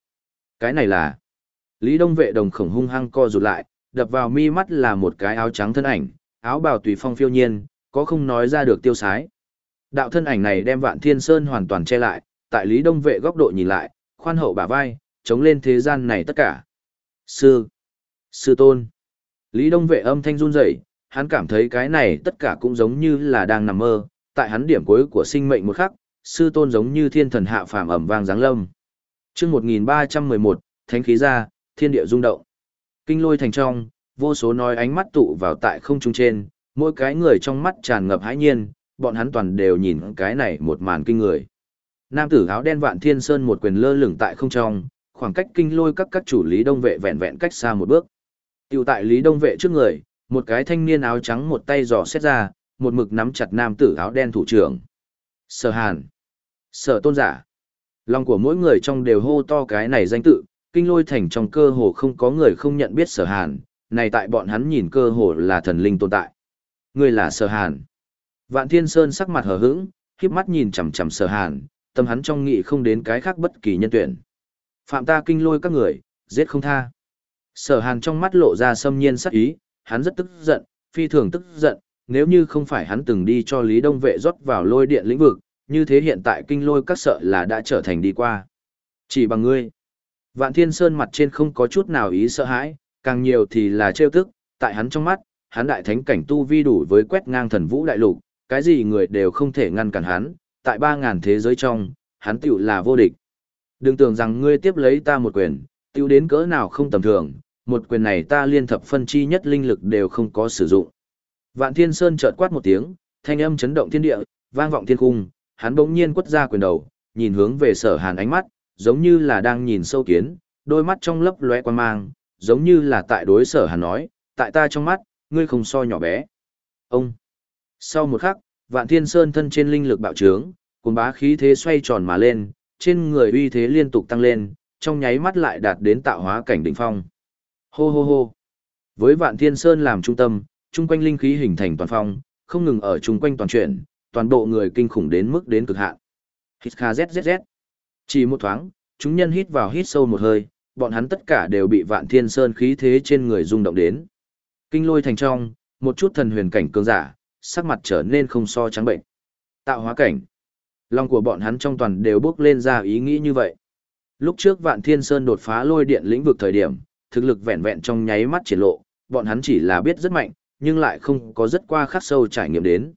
Cái này là... Lý Đông Vệ đồng khổng hung hăng co rụt lại, đập vào mi mắt là một cái áo trắng thân ảnh, áo bào tùy phong phiêu nhiên, có không nói ra được tiêu sái. Đạo thân ảnh này đem Vạn Thiên Sơn hoàn toàn che lại, tại Lý Đông Vệ góc độ nhìn lại, khoan hậu bả vai, chống lên thế gian này tất cả. Sư, sư tôn. Lý Đông Vệ âm thanh run rẩy, hắn cảm thấy cái này tất cả cũng giống như là đang nằm mơ, tại hắn điểm cuối của sinh mệnh một khắc, sư tôn giống như thiên thần hạ phàm ẩm vang giáng lâm. Chương 1311, Thánh khí ra, thiên địa rung động. Kinh lôi thành trong, vô số nói ánh mắt tụ vào tại không trung trên, mỗi cái người trong mắt tràn ngập hãi nhiên, bọn hắn toàn đều nhìn cái này một màn kinh người. Nam tử áo đen vạn thiên sơn một quyền lơ lửng tại không trong, khoảng cách kinh lôi các các chủ lý đông vệ vẹn vẹn cách xa một bước. Tiểu tại lý đông vệ trước người, một cái thanh niên áo trắng một tay giò xét ra, một mực nắm chặt nam tử áo đen thủ trưởng. Sở hàn. Sở tôn giả. Lòng của mỗi người trong đều hô to cái này danh tự, kinh lôi thành trong cơ hồ không có người không nhận biết sở hàn, này tại bọn hắn nhìn cơ hồ là thần linh tồn tại. Người là sở hàn. Vạn Thiên Sơn sắc mặt hờ hững, khiếp mắt nhìn chằm chằm sở hàn, tâm hắn trong nghị không đến cái khác bất kỳ nhân tuyển. Phạm ta kinh lôi các người, giết không tha. Sở hàn trong mắt lộ ra xâm nhiên sắc ý, hắn rất tức giận, phi thường tức giận, nếu như không phải hắn từng đi cho Lý Đông Vệ rót vào lôi điện lĩnh vực, như thế hiện tại kinh lôi các sợ là đã trở thành đi qua. Chỉ bằng ngươi. Vạn Thiên Sơn mặt trên không có chút nào ý sợ hãi, càng nhiều thì là trêu tức, tại hắn trong mắt, hắn đại thánh cảnh tu vi đủ với quét ngang thần vũ đại lục, cái gì người đều không thể ngăn cản hắn, tại ba ngàn thế giới trong, hắn tựu là vô địch. Đừng tưởng rằng ngươi tiếp lấy ta một quyền, tiêu đến cỡ nào không tầm thường, một quyền này ta liên thập phân chi nhất linh lực đều không có sử dụng. Vạn Thiên Sơn chợt quát một tiếng, thanh âm chấn động thiên địa, vang vọng thiên cung, hắn bỗng nhiên quất ra quyền đầu, nhìn hướng về Sở Hàn ánh mắt, giống như là đang nhìn sâu kiến, đôi mắt trong lấp lóe quan mang, giống như là tại đối Sở Hàn nói, tại ta trong mắt, ngươi không so nhỏ bé. Ông. Sau một khắc, Vạn Thiên Sơn thân trên linh lực bạo trướng, cuồng bá khí thế xoay tròn mà lên, trên người uy thế liên tục tăng lên, trong nháy mắt lại đạt đến tạo hóa cảnh đỉnh phong. Hô hô hô. Với Vạn Thiên Sơn làm trung tâm, trung quanh linh khí hình thành toàn phong, không ngừng ở trung quanh toàn chuyển, toàn bộ người kinh khủng đến mức đến cực hạn. Hít kha zzz. Chỉ một thoáng, chúng nhân hít vào hít sâu một hơi, bọn hắn tất cả đều bị Vạn Thiên Sơn khí thế trên người rung động đến. Kinh lôi thành trong, một chút thần huyền cảnh cường giả, sắc mặt trở nên không so trắng bệnh. Tạo hóa cảnh. Lòng của bọn hắn trong toàn đều bước lên ra ý nghĩ như vậy. Lúc trước Vạn Thiên Sơn đột phá lôi điện lĩnh vực thời điểm, thực lực vẹn vẹn trong nháy mắt triển lộ, bọn hắn chỉ là biết rất mạnh, nhưng lại không có rất qua khắc sâu trải nghiệm đến.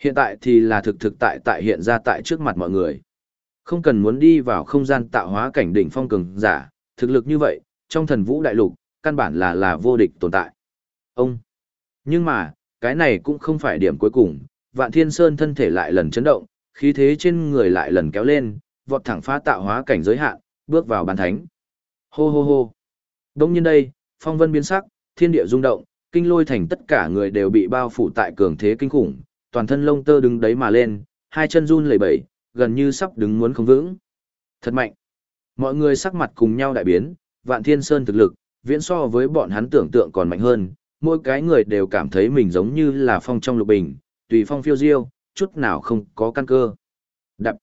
Hiện tại thì là thực thực tại tại hiện ra tại trước mặt mọi người. Không cần muốn đi vào không gian tạo hóa cảnh đỉnh phong cường giả, thực lực như vậy, trong thần vũ đại lục, căn bản là là vô địch tồn tại. Ông. Nhưng mà, cái này cũng không phải điểm cuối cùng, Vạn Thiên Sơn thân thể lại lần chấn động, khí thế trên người lại lần kéo lên, vọt thẳng phá tạo hóa cảnh giới hạn, bước vào bàn thánh. Hô hô hô. Đông nhiên đây, phong vân biến sắc, thiên địa rung động, kinh lôi thành tất cả người đều bị bao phủ tại cường thế kinh khủng, toàn thân lông tơ đứng đấy mà lên, hai chân run lẩy bẩy, gần như sắp đứng muốn không vững. Thật mạnh. Mọi người sắc mặt cùng nhau đại biến, Vạn Thiên Sơn thực lực, viễn so với bọn hắn tưởng tượng còn mạnh hơn, mỗi cái người đều cảm thấy mình giống như là phong trong lục bình, tùy phong phiêu diêu, chút nào không có căn cơ. Đập.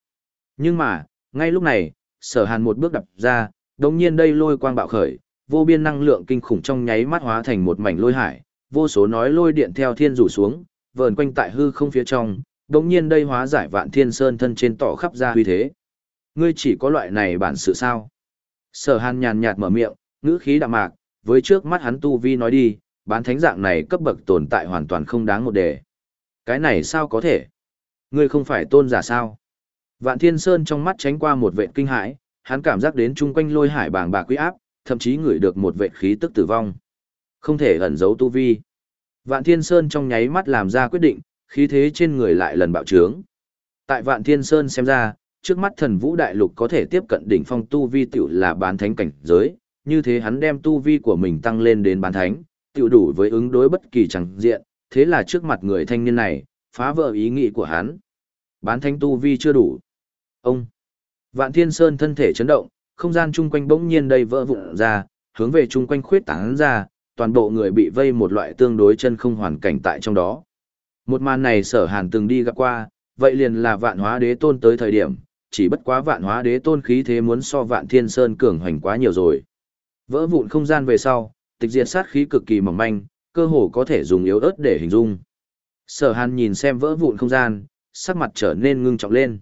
Nhưng mà, ngay lúc này, sở hàn một bước đập ra, đồng nhiên đây lôi quang bạo khởi, vô biên năng lượng kinh khủng trong nháy mắt hóa thành một mảnh lôi hải, vô số nói lôi điện theo thiên rủ xuống, vờn quanh tại hư không phía trong, đồng nhiên đây hóa giải vạn thiên sơn thân trên tỏ khắp ra huy thế. Ngươi chỉ có loại này bản sự sao? Sở hàn nhàn nhạt mở miệng, ngữ khí đạm mạc, với trước mắt hắn tu vi nói đi, bán thánh dạng này cấp bậc tồn tại hoàn toàn không đáng một đề. Cái này sao có thể? Ngươi không phải tôn giả sao? Vạn Thiên Sơn trong mắt tránh qua một vệ kinh hãi, hắn cảm giác đến chung quanh lôi hải bàng bạc quý áp, thậm chí ngửi được một vệ khí tức tử vong. Không thể ẩn giấu tu vi. Vạn Thiên Sơn trong nháy mắt làm ra quyết định, khí thế trên người lại lần bạo trướng. Tại Vạn Thiên Sơn xem ra, trước mắt thần vũ đại lục có thể tiếp cận đỉnh phong tu vi tiểu là bán thánh cảnh giới, như thế hắn đem tu vi của mình tăng lên đến bán thánh, tiểu đủ với ứng đối bất kỳ chẳng diện, thế là trước mặt người thanh niên này, phá vỡ ý nghĩ của hắn. Bán thánh tu vi chưa đủ. Ông! Vạn Thiên Sơn thân thể chấn động, không gian chung quanh bỗng nhiên đầy vỡ vụn ra, hướng về chung quanh khuyết tán ra, toàn bộ người bị vây một loại tương đối chân không hoàn cảnh tại trong đó. Một màn này sở hàn từng đi gặp qua, vậy liền là vạn hóa đế tôn tới thời điểm, chỉ bất quá vạn hóa đế tôn khí thế muốn so vạn thiên sơn cường hoành quá nhiều rồi. Vỡ vụn không gian về sau, tịch diệt sát khí cực kỳ mỏng manh, cơ hồ có thể dùng yếu ớt để hình dung. Sở hàn nhìn xem vỡ vụn không gian, sắc mặt trở nên ngưng trọng lên.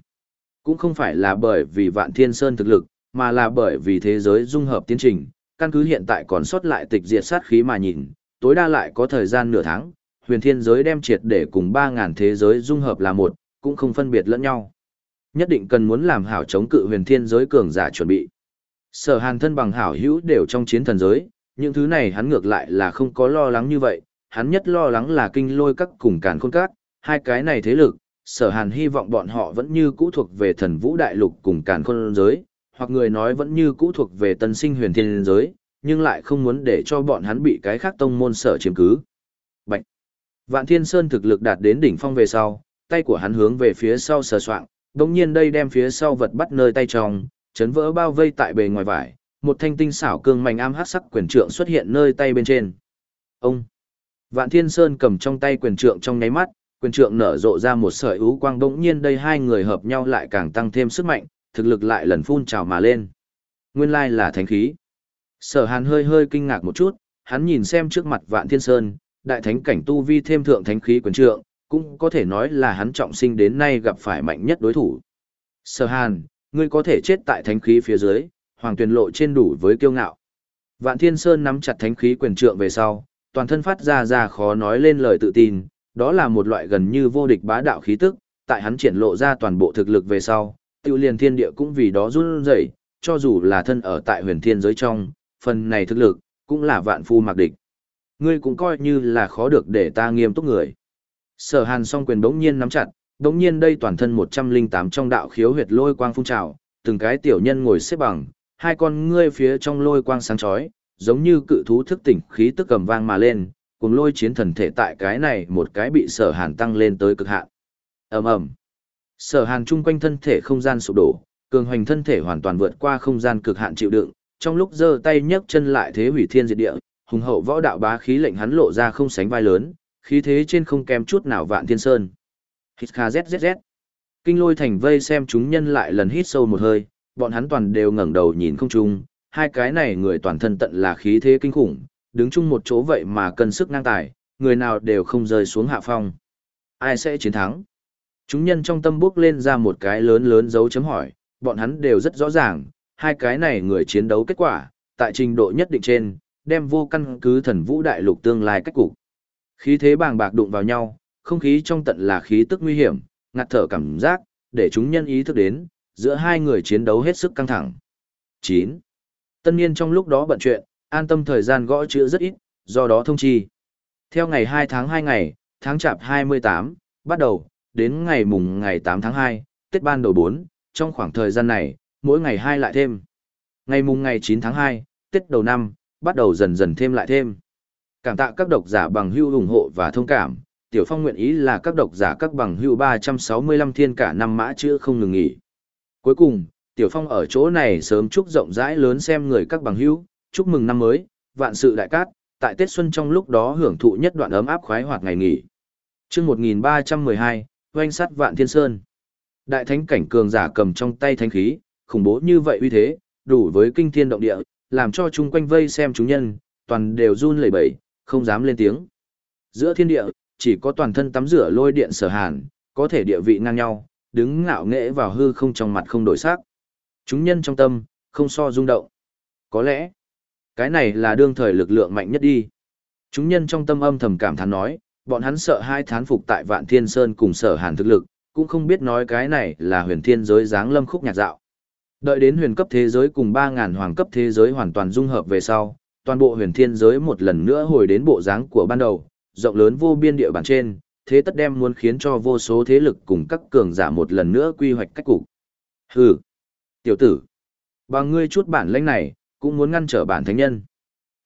Cũng không phải là bởi vì vạn thiên sơn thực lực, mà là bởi vì thế giới dung hợp tiến trình, căn cứ hiện tại còn sót lại tịch diệt sát khí mà nhìn, tối đa lại có thời gian nửa tháng, huyền thiên giới đem triệt để cùng 3.000 thế giới dung hợp là một, cũng không phân biệt lẫn nhau. Nhất định cần muốn làm hảo chống cự huyền thiên giới cường giả chuẩn bị. Sở hàn thân bằng hảo hữu đều trong chiến thần giới, những thứ này hắn ngược lại là không có lo lắng như vậy, hắn nhất lo lắng là kinh lôi các cùng càn khôn các, hai cái này thế lực, sở hàn hy vọng bọn họ vẫn như cũ thuộc về thần vũ đại lục cùng càn khôn giới, hoặc người nói vẫn như cũ thuộc về tân sinh huyền thiên giới, nhưng lại không muốn để cho bọn hắn bị cái khác tông môn sở chiếm cứ. Bạch! Vạn Thiên Sơn thực lực đạt đến đỉnh phong về sau, tay của hắn hướng về phía sau sờ soạng, đồng nhiên đây đem phía sau vật bắt nơi tay trong, chấn vỡ bao vây tại bề ngoài vải, một thanh tinh xảo cương mảnh am hắc sắc quyền trượng xuất hiện nơi tay bên trên. Ông! Vạn Thiên Sơn cầm trong tay quyền trượng trong nháy mắt, quyền trượng nở rộ ra một sợi ú quang bỗng nhiên đây hai người hợp nhau lại càng tăng thêm sức mạnh, thực lực lại lần phun trào mà lên. Nguyên lai là thánh khí. Sở Hàn hơi hơi kinh ngạc một chút, hắn nhìn xem trước mặt Vạn Thiên Sơn, đại thánh cảnh tu vi thêm thượng thánh khí quyền trượng, cũng có thể nói là hắn trọng sinh đến nay gặp phải mạnh nhất đối thủ. Sở Hàn, ngươi có thể chết tại thánh khí phía dưới, hoàng tuyển lộ trên đủ với kiêu ngạo. Vạn Thiên Sơn nắm chặt thánh khí quyền trượng về sau, toàn thân phát ra ra khó nói lên lời tự tin, đó là một loại gần như vô địch bá đạo khí tức, tại hắn triển lộ ra toàn bộ thực lực về sau, tiêu liền thiên địa cũng vì đó run rẩy, cho dù là thân ở tại huyền thiên giới trong, phần này thực lực, cũng là vạn phu mặc địch. Ngươi cũng coi như là khó được để ta nghiêm túc người. Sở hàn song quyền đống nhiên nắm chặt, đống nhiên đây toàn thân 108 trong đạo khiếu huyệt lôi quang phun trào, từng cái tiểu nhân ngồi xếp bằng, hai con ngươi phía trong lôi quang sáng chói, giống như cự thú thức tỉnh khí tức cầm vang mà lên, cùng lôi chiến thần thể tại cái này một cái bị sở hàn tăng lên tới cực hạn. ầm ầm Sở hàn chung quanh thân thể không gian sụp đổ, cường hoành thân thể hoàn toàn vượt qua không gian cực hạn chịu đựng, trong lúc giơ tay nhấc chân lại thế hủy thiên diệt địa, hùng hậu võ đạo bá khí lệnh hắn lộ ra không sánh vai lớn, khí thế trên không kém chút nào vạn thiên sơn. Hít kha zzz. Kinh lôi thành vây xem chúng nhân lại lần hít sâu một hơi, bọn hắn toàn đều ngẩng đầu nhìn không trung, hai cái này người toàn thân tận là khí thế kinh khủng, đứng chung một chỗ vậy mà cân sức ngang tài, người nào đều không rơi xuống hạ phong. Ai sẽ chiến thắng? Chúng nhân trong tâm bước lên ra một cái lớn lớn dấu chấm hỏi, bọn hắn đều rất rõ ràng, hai cái này người chiến đấu kết quả, tại trình độ nhất định trên, đem vô căn cứ thần vũ đại lục tương lai cách cục. Khí thế bàng bạc đụng vào nhau, không khí trong tận là khí tức nguy hiểm, ngạt thở cảm giác, để chúng nhân ý thức đến, giữa hai người chiến đấu hết sức căng thẳng. 9. Tân niên trong lúc đó bận chuyện, an tâm thời gian gõ chữ rất ít, do đó thông chi. Theo ngày 2 tháng 2 ngày, tháng chạp 28, bắt đầu, đến ngày mùng ngày 8 tháng 2, Tết ban đầu 4, trong khoảng thời gian này, mỗi ngày 2 lại thêm. Ngày mùng ngày 9 tháng 2, Tết đầu năm, bắt đầu dần dần thêm lại thêm. Cảm tạ các độc giả bằng hưu ủng hộ và thông cảm, Tiểu Phong nguyện ý là các độc giả các bằng hưu 365 thiên cả năm mã chữ không ngừng nghỉ. Cuối cùng, Tiểu Phong ở chỗ này sớm chúc rộng rãi lớn xem người các bằng hữu chúc mừng năm mới, vạn sự đại cát, tại Tết Xuân trong lúc đó hưởng thụ nhất đoạn ấm áp khoái hoạt ngày nghỉ. chương 1312, oanh sắt vạn thiên sơn. Đại thánh cảnh cường giả cầm trong tay thánh khí, khủng bố như vậy uy thế, đủ với kinh thiên động địa, làm cho chung quanh vây xem chúng nhân, toàn đều run lẩy bẩy, không dám lên tiếng. Giữa thiên địa, chỉ có toàn thân tắm rửa lôi điện sở hàn, có thể địa vị ngang nhau, đứng ngạo nghễ vào hư không trong mặt không đổi sắc. Chúng nhân trong tâm, không so rung động. Có lẽ, cái này là đương thời lực lượng mạnh nhất đi. Chúng nhân trong tâm âm thầm cảm thán nói, bọn hắn sợ hai thán phục tại Vạn Thiên Sơn cùng sở hàn thực lực, cũng không biết nói cái này là huyền thiên giới dáng lâm khúc nhạc dạo. Đợi đến huyền cấp thế giới cùng 3.000 hoàng cấp thế giới hoàn toàn dung hợp về sau, toàn bộ huyền thiên giới một lần nữa hồi đến bộ dáng của ban đầu, rộng lớn vô biên địa bàn trên, thế tất đem muốn khiến cho vô số thế lực cùng các cường giả một lần nữa quy hoạch cách cục. Hừ, tiểu tử, bằng ngươi chút bản lãnh này, cũng muốn ngăn trở bản thánh nhân.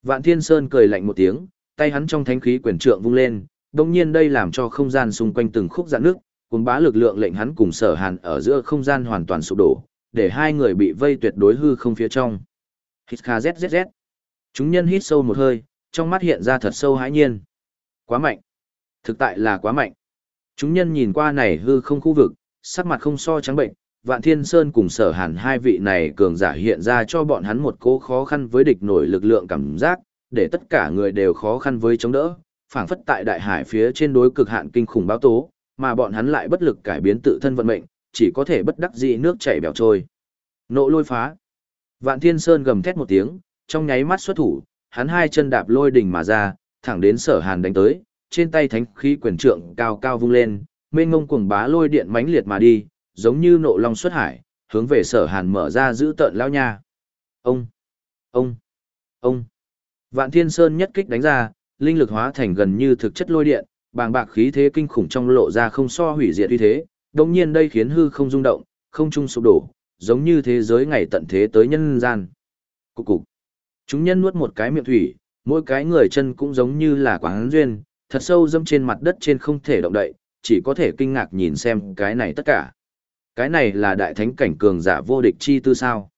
Vạn Thiên Sơn cười lạnh một tiếng, tay hắn trong thánh khí quyền trượng vung lên, đồng nhiên đây làm cho không gian xung quanh từng khúc dạn nước, cuốn bá lực lượng lệnh hắn cùng sở hàn ở giữa không gian hoàn toàn sụp đổ, để hai người bị vây tuyệt đối hư không phía trong. Hít kha zzz. Chúng nhân hít sâu một hơi, trong mắt hiện ra thật sâu hãi nhiên. Quá mạnh. Thực tại là quá mạnh. Chúng nhân nhìn qua này hư không khu vực, sắc mặt không so trắng bệnh, Vạn Thiên Sơn cùng sở hàn hai vị này cường giả hiện ra cho bọn hắn một cố khó khăn với địch nổi lực lượng cảm giác, để tất cả người đều khó khăn với chống đỡ, phảng phất tại đại hải phía trên đối cực hạn kinh khủng báo tố, mà bọn hắn lại bất lực cải biến tự thân vận mệnh, chỉ có thể bất đắc dĩ nước chảy bèo trôi. Nộ lôi phá. Vạn Thiên Sơn gầm thét một tiếng, trong nháy mắt xuất thủ, hắn hai chân đạp lôi đỉnh mà ra, thẳng đến Sở Hàn đánh tới, trên tay thánh khí quyền trượng cao cao vung lên, mênh ngông cuồng bá lôi điện mãnh liệt mà đi, giống như nộ long xuất hải, hướng về Sở Hàn mở ra giữ tợn lao nha. Ông, ông, ông. Vạn Thiên Sơn nhất kích đánh ra, linh lực hóa thành gần như thực chất lôi điện, bàng bạc khí thế kinh khủng trong lộ ra không so hủy diệt uy thế, đồng nhiên đây khiến hư không rung động, không trung sụp đổ, giống như thế giới ngày tận thế tới nhân gian. Cục cục. Chúng nhân nuốt một cái miệng thủy, mỗi cái người chân cũng giống như là quán duyên, thật sâu dâm trên mặt đất trên không thể động đậy, chỉ có thể kinh ngạc nhìn xem cái này tất cả. Cái này là đại thánh cảnh cường giả vô địch chi tư sao.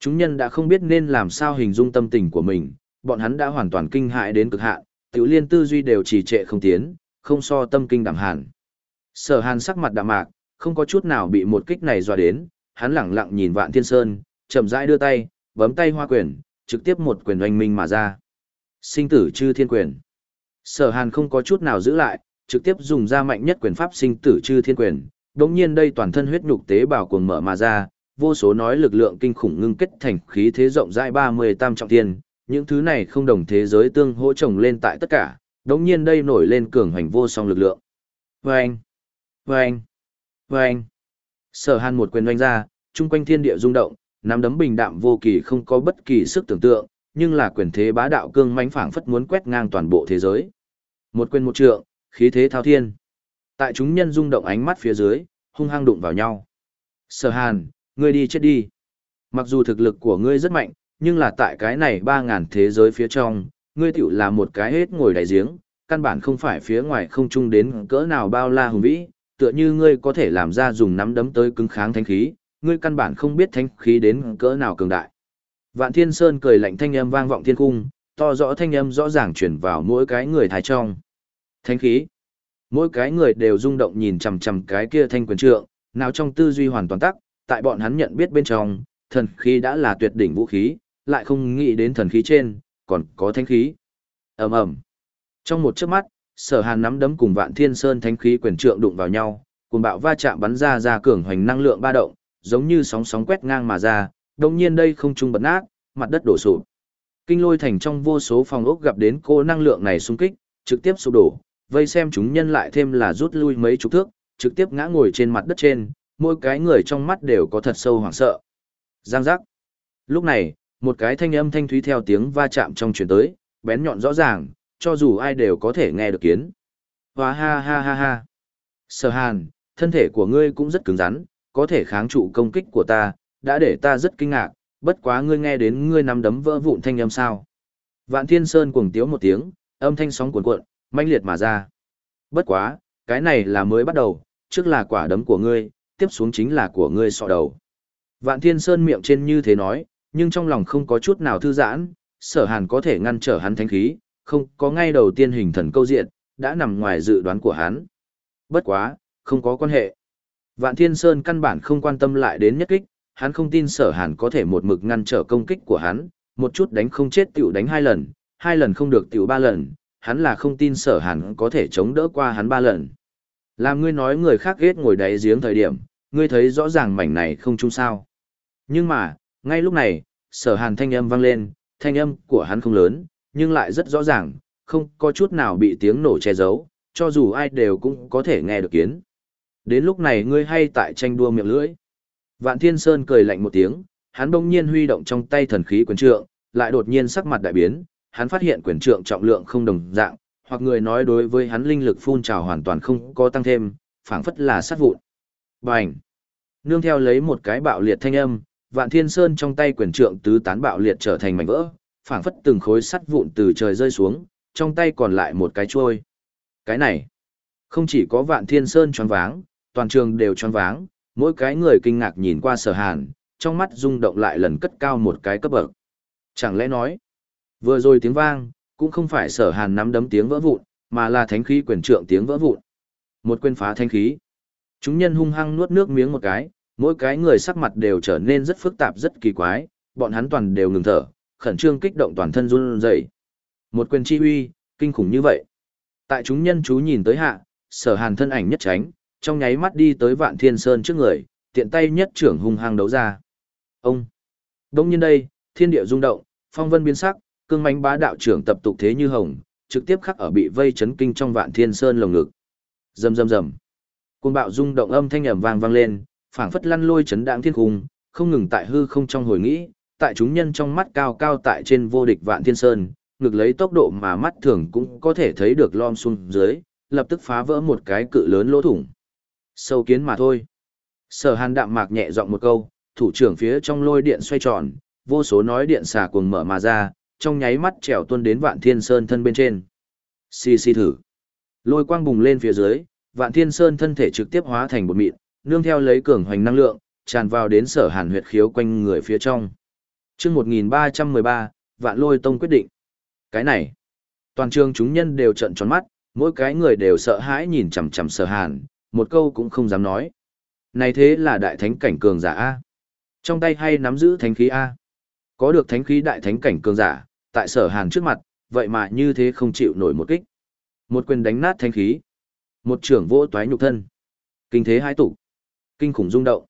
Chúng nhân đã không biết nên làm sao hình dung tâm tình của mình, bọn hắn đã hoàn toàn kinh hại đến cực hạn, tiểu liên tư duy đều trì trệ không tiến, không so tâm kinh đảm hàn. Sở hàn sắc mặt đạm mạc, không có chút nào bị một kích này dọa đến, hắn lẳng lặng nhìn vạn thiên sơn, chậm rãi đưa tay, bấm tay hoa quyền, trực tiếp một quyền oanh minh mà ra. Sinh tử chư thiên quyền. Sở hàn không có chút nào giữ lại, trực tiếp dùng ra mạnh nhất quyền pháp sinh tử chư thiên quyền. Đống nhiên đây toàn thân huyết nhục tế bào cuồng mở mà ra, vô số nói lực lượng kinh khủng ngưng kết thành khí thế rộng rãi 30 tam trọng thiên, những thứ này không đồng thế giới tương hỗ chồng lên tại tất cả, đống nhiên đây nổi lên cường hành vô song lực lượng. Vâng! Vâng! Vâng! Sở hàn một quyền doanh ra, chung quanh thiên địa rung động, nắm đấm bình đạm vô kỳ không có bất kỳ sức tưởng tượng, nhưng là quyền thế bá đạo cương mãnh phảng phất muốn quét ngang toàn bộ thế giới. Một quyền một trượng, khí thế thao thiên. Tại chúng nhân rung động ánh mắt phía dưới, hung hăng đụng vào nhau. Sở Hàn, ngươi đi chết đi. Mặc dù thực lực của ngươi rất mạnh, nhưng là tại cái này ba ngàn thế giới phía trong, ngươi tiểu là một cái hết ngồi đại giếng, căn bản không phải phía ngoài không chung đến cỡ nào bao la hùng vĩ, tựa như ngươi có thể làm ra dùng nắm đấm tới cứng kháng thánh khí, ngươi căn bản không biết thánh khí đến cỡ nào cường đại. Vạn Thiên Sơn cười lạnh thanh âm vang vọng thiên cung, to rõ thanh âm rõ ràng truyền vào mỗi cái người thái trong. Thánh khí. Mỗi cái người đều rung động nhìn chằm chằm cái kia thanh quyền trượng, nào trong tư duy hoàn toàn tắc, tại bọn hắn nhận biết bên trong, thần khí đã là tuyệt đỉnh vũ khí, lại không nghĩ đến thần khí trên, còn có thanh khí. ầm ầm Trong một chớp mắt, sở hàn nắm đấm cùng vạn thiên sơn thanh khí quyền trượng đụng vào nhau, cùng bạo va chạm bắn ra ra cường hoành năng lượng ba động, giống như sóng sóng quét ngang mà ra, đồng nhiên đây không trung bật nát, mặt đất đổ sụp. Kinh lôi thành trong vô số phòng ốc gặp đến cô năng lượng này xung kích, trực tiếp sụp đổ, vây xem chúng nhân lại thêm là rút lui mấy chục thước, trực tiếp ngã ngồi trên mặt đất trên, mỗi cái người trong mắt đều có thật sâu hoảng sợ. Giang giác. Lúc này, một cái thanh âm thanh thúy theo tiếng va chạm trong truyền tới, bén nhọn rõ ràng, cho dù ai đều có thể nghe được kiến. Hóa ha ha ha ha. Sở hàn, thân thể của ngươi cũng rất cứng rắn, có thể kháng trụ công kích của ta, đã để ta rất kinh ngạc, bất quá ngươi nghe đến ngươi nắm đấm vỡ vụn thanh âm sao. Vạn Thiên Sơn cuồng tiếu một tiếng, âm thanh sóng cuồn cuộn, manh liệt mà ra. Bất quá, cái này là mới bắt đầu, trước là quả đấm của ngươi, tiếp xuống chính là của ngươi sọ đầu. Vạn Thiên Sơn miệng trên như thế nói, nhưng trong lòng không có chút nào thư giãn, sở hàn có thể ngăn trở hắn thánh khí, không có ngay đầu tiên hình thần câu diện, đã nằm ngoài dự đoán của hắn. Bất quá, không có quan hệ. Vạn Thiên Sơn căn bản không quan tâm lại đến nhất kích, hắn không tin sở hàn có thể một mực ngăn trở công kích của hắn, một chút đánh không chết tiểu đánh hai lần, hai lần không được tiểu ba lần, hắn là không tin sở hàn có thể chống đỡ qua hắn ba lần. Làm ngươi nói người khác ghét ngồi đáy giếng thời điểm, ngươi thấy rõ ràng mảnh này không chung sao. Nhưng mà, ngay lúc này, sở hàn thanh âm vang lên, thanh âm của hắn không lớn, nhưng lại rất rõ ràng, không có chút nào bị tiếng nổ che giấu, cho dù ai đều cũng có thể nghe được kiến. Đến lúc này ngươi hay tại tranh đua miệng lưỡi. Vạn Thiên Sơn cười lạnh một tiếng, hắn bỗng nhiên huy động trong tay thần khí quyền trượng, lại đột nhiên sắc mặt đại biến, hắn phát hiện quyền trượng trọng lượng không đồng dạng, hoặc người nói đối với hắn linh lực phun trào hoàn toàn không có tăng thêm, phảng phất là sát vụn. Bành! Nương theo lấy một cái bạo liệt thanh âm, Vạn Thiên Sơn trong tay quyền trượng tứ tán bạo liệt trở thành mảnh vỡ, phảng phất từng khối sắt vụn từ trời rơi xuống, trong tay còn lại một cái chuôi. Cái này, không chỉ có Vạn Thiên Sơn choáng váng, toàn trường đều choáng váng, mỗi cái người kinh ngạc nhìn qua sở hàn, trong mắt rung động lại lần cất cao một cái cấp bậc. Chẳng lẽ nói, vừa rồi tiếng vang, cũng không phải sở hàn nắm đấm tiếng vỡ vụn, mà là thánh khí quyền trượng tiếng vỡ vụn. Một quyền phá thánh khí. Chúng nhân hung hăng nuốt nước miếng một cái, mỗi cái người sắc mặt đều trở nên rất phức tạp rất kỳ quái, bọn hắn toàn đều ngừng thở, khẩn trương kích động toàn thân run rẩy. Một quyền chi uy, kinh khủng như vậy. Tại chúng nhân chú nhìn tới hạ, sở hàn thân ảnh nhất tránh, trong nháy mắt đi tới vạn thiên sơn trước người, tiện tay nhất trưởng hung hăng đấu ra. Ông! Đông nhiên đây, thiên địa rung động, phong vân biến sắc, cương mánh bá đạo trưởng tập tục thế như hồng, trực tiếp khắc ở bị vây chấn kinh trong vạn thiên sơn lồng ngực. Rầm rầm rầm. Cơn bạo rung động âm thanh ầm vang vang lên, phảng phất lăn lôi chấn đãng thiên cung, không ngừng tại hư không trong hồi nghĩ, tại chúng nhân trong mắt cao cao tại trên vô địch vạn thiên sơn, ngực lấy tốc độ mà mắt thường cũng có thể thấy được lom xuống dưới, lập tức phá vỡ một cái cự lớn lỗ thủng. Sâu kiến mà thôi. Sở hàn đạm mạc nhẹ giọng một câu, thủ trưởng phía trong lôi điện xoay tròn, vô số nói điện xà cuồng mở mà ra, trong nháy mắt trèo tuôn đến vạn thiên sơn thân bên trên. Xì xì thử. Lôi quang bùng lên phía dưới, vạn thiên sơn thân thể trực tiếp hóa thành bột mịn, nương theo lấy cường hoành năng lượng, tràn vào đến sở hàn huyệt khiếu quanh người phía trong. chương 1313, vạn lôi tông quyết định. Cái này, toàn trường chúng nhân đều trận tròn mắt, mỗi cái người đều sợ hãi nhìn chằm chằm sở hàn, một câu cũng không dám nói. Này thế là đại thánh cảnh cường giả A. Trong tay hay nắm giữ thánh khí A. Có được thánh khí đại thánh cảnh cường giả, tại sở hàn trước mặt, vậy mà như thế không chịu nổi một kích. Một quyền đánh nát thanh khí. Một trưởng vô toái nhục thân. Kinh thế hai tụ. Kinh khủng rung động.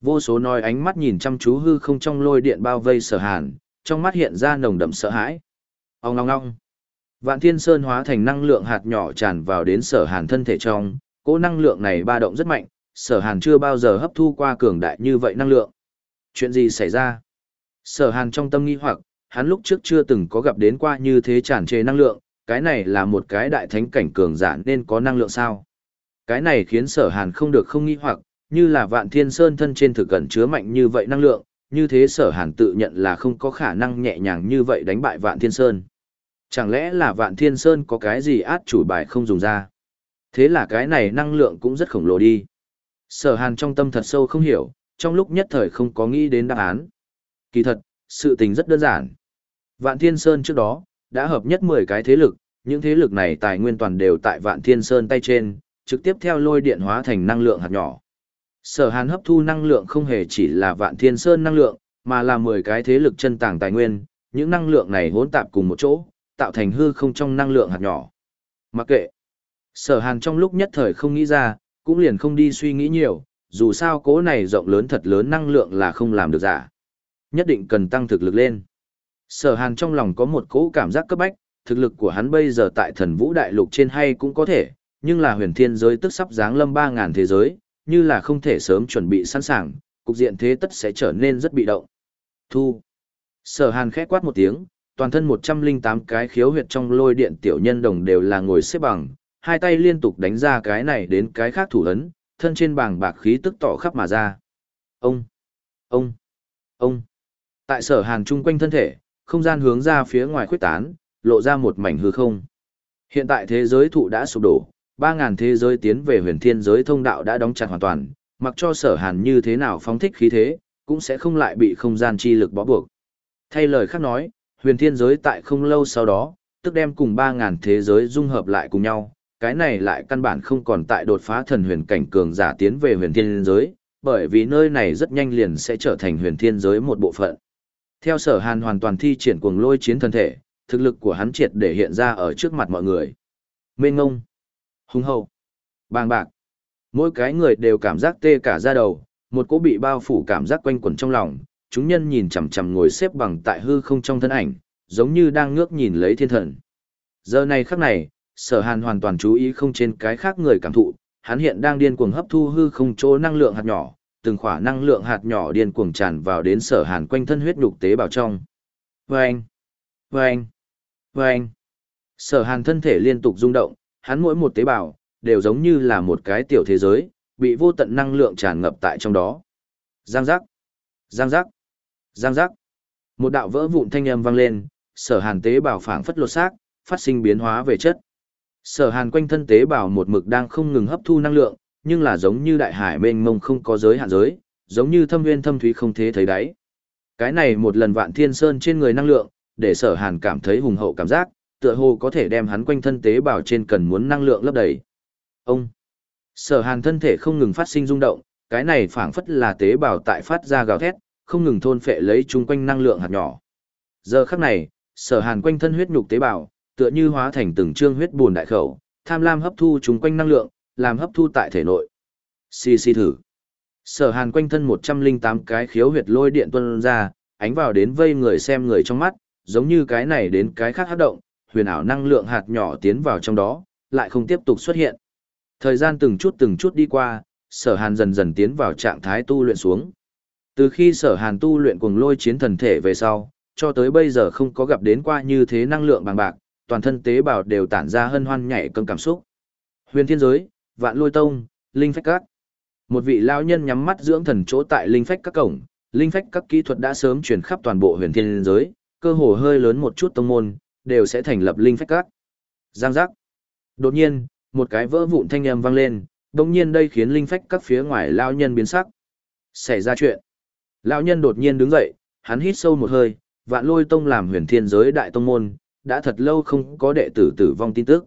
Vô số nói ánh mắt nhìn chăm chú hư không trong lôi điện bao vây sở hàn, trong mắt hiện ra nồng đậm sợ hãi. Ông ngong ngong. Vạn thiên sơn hóa thành năng lượng hạt nhỏ tràn vào đến sở hàn thân thể trong, cỗ năng lượng này ba động rất mạnh, sở hàn chưa bao giờ hấp thu qua cường đại như vậy năng lượng. Chuyện gì xảy ra? Sở hàn trong tâm nghi hoặc, hắn lúc trước chưa từng có gặp đến qua như thế tràn trề năng lượng, cái này là một cái đại thánh cảnh cường giả nên có năng lượng sao? Cái này khiến sở hàn không được không nghi hoặc, như là vạn thiên sơn thân trên thực gần chứa mạnh như vậy năng lượng, như thế sở hàn tự nhận là không có khả năng nhẹ nhàng như vậy đánh bại vạn thiên sơn. Chẳng lẽ là vạn thiên sơn có cái gì át chủ bài không dùng ra? Thế là cái này năng lượng cũng rất khổng lồ đi. Sở hàn trong tâm thật sâu không hiểu, trong lúc nhất thời không có nghĩ đến đáp án. Kỳ thật, sự tình rất đơn giản. Vạn Thiên Sơn trước đó, đã hợp nhất 10 cái thế lực, những thế lực này tài nguyên toàn đều tại Vạn Thiên Sơn tay trên, trực tiếp theo lôi điện hóa thành năng lượng hạt nhỏ. Sở Hàn hấp thu năng lượng không hề chỉ là Vạn Thiên Sơn năng lượng, mà là 10 cái thế lực chân tàng tài nguyên, những năng lượng này hỗn tạp cùng một chỗ, tạo thành hư không trong năng lượng hạt nhỏ. Mặc kệ. Sở Hàn trong lúc nhất thời không nghĩ ra, cũng liền không đi suy nghĩ nhiều, dù sao cố này rộng lớn thật lớn năng lượng là không làm được giả. Nhất định cần tăng thực lực lên. Sở Hàn trong lòng có một cỗ cảm giác cấp bách, thực lực của hắn bây giờ tại thần vũ đại lục trên hay cũng có thể, nhưng là huyền thiên giới tức sắp giáng lâm 3.000 thế giới, như là không thể sớm chuẩn bị sẵn sàng, cục diện thế tất sẽ trở nên rất bị động. Thu. Sở Hàn khẽ quát một tiếng, toàn thân 108 cái khiếu huyệt trong lôi điện tiểu nhân đồng đều là ngồi xếp bằng, hai tay liên tục đánh ra cái này đến cái khác thủ ấn, thân trên bảng bạc khí tức tỏ khắp mà ra. Ông, ông, ông. Tại sở hàn chung quanh thân thể, không gian hướng ra phía ngoài khuyết tán, lộ ra một mảnh hư không. Hiện tại thế giới thụ đã sụp đổ, 3.000 thế giới tiến về huyền thiên giới thông đạo đã đóng chặt hoàn toàn, mặc cho sở hàn như thế nào phóng thích khí thế, cũng sẽ không lại bị không gian chi lực bó buộc. Thay lời khác nói, huyền thiên giới tại không lâu sau đó, tức đem cùng 3.000 thế giới dung hợp lại cùng nhau, cái này lại căn bản không còn tại đột phá thần huyền cảnh cường giả tiến về huyền thiên giới, bởi vì nơi này rất nhanh liền sẽ trở thành huyền thiên giới một bộ phận. Theo sở hàn hoàn toàn thi triển cuồng lôi chiến thân thể, thực lực của hắn triệt để hiện ra ở trước mặt mọi người. Mên ngông, hung hậu, bàng bạc. Mỗi cái người đều cảm giác tê cả da đầu, một cỗ bị bao phủ cảm giác quanh quẩn trong lòng, chúng nhân nhìn chằm chằm ngồi xếp bằng tại hư không trong thân ảnh, giống như đang ngước nhìn lấy thiên thần. Giờ này khắc này, sở hàn hoàn toàn chú ý không trên cái khác người cảm thụ, hắn hiện đang điên cuồng hấp thu hư không chỗ năng lượng hạt nhỏ, từng khỏa năng lượng hạt nhỏ điên cuồng tràn vào đến sở hàn quanh thân huyết nhục tế bào trong. Vâng! Vâng! Vâng! Sở hàn thân thể liên tục rung động, hắn mỗi một tế bào, đều giống như là một cái tiểu thế giới, bị vô tận năng lượng tràn ngập tại trong đó. Giang giác! Giang giác! Giang giác! Một đạo vỡ vụn thanh âm vang lên, sở hàn tế bào phảng phất lột xác, phát sinh biến hóa về chất. Sở hàn quanh thân tế bào một mực đang không ngừng hấp thu năng lượng, nhưng là giống như đại hải mênh mông không có giới hạn giới, giống như thâm nguyên thâm thúy không thế thấy đáy. Cái này một lần vạn thiên sơn trên người năng lượng, để sở hàn cảm thấy hùng hậu cảm giác, tựa hồ có thể đem hắn quanh thân tế bào trên cần muốn năng lượng lấp đầy. Ông Sở Hàn thân thể không ngừng phát sinh rung động, cái này phảng phất là tế bào tại phát ra gào thét, không ngừng thôn phệ lấy chung quanh năng lượng hạt nhỏ. Giờ khắc này, Sở Hàn quanh thân huyết nhục tế bào, tựa như hóa thành từng trương huyết buồn đại khẩu, tham lam hấp thu chung quanh năng lượng, làm hấp thu tại thể nội. Xì xì thử. Sở Hàn quanh thân 108 cái khiếu huyệt lôi điện tuôn ra, ánh vào đến vây người xem người trong mắt, giống như cái này đến cái khác hát động, huyền ảo năng lượng hạt nhỏ tiến vào trong đó, lại không tiếp tục xuất hiện. Thời gian từng chút từng chút đi qua, sở hàn dần dần tiến vào trạng thái tu luyện xuống. Từ khi sở hàn tu luyện cùng lôi chiến thần thể về sau, cho tới bây giờ không có gặp đến qua như thế năng lượng bằng bạc, toàn thân tế bào đều tản ra hân hoan nhảy cơn cảm xúc. Huyền thiên giới, vạn lôi tông, linh phách các. Một vị lão nhân nhắm mắt dưỡng thần chỗ tại linh phách các cổng, linh phách các kỹ thuật đã sớm truyền khắp toàn bộ huyền thiên giới, cơ hồ hơi lớn một chút tông môn, đều sẽ thành lập linh phách các. Giang giác. Đột nhiên, một cái vỡ vụn thanh âm vang lên, đồng nhiên đây khiến linh phách các phía ngoài lão nhân biến sắc. Xảy ra chuyện. Lão nhân đột nhiên đứng dậy, hắn hít sâu một hơi, vạn lôi tông làm huyền thiên giới đại tông môn, đã thật lâu không có đệ tử tử vong tin tức.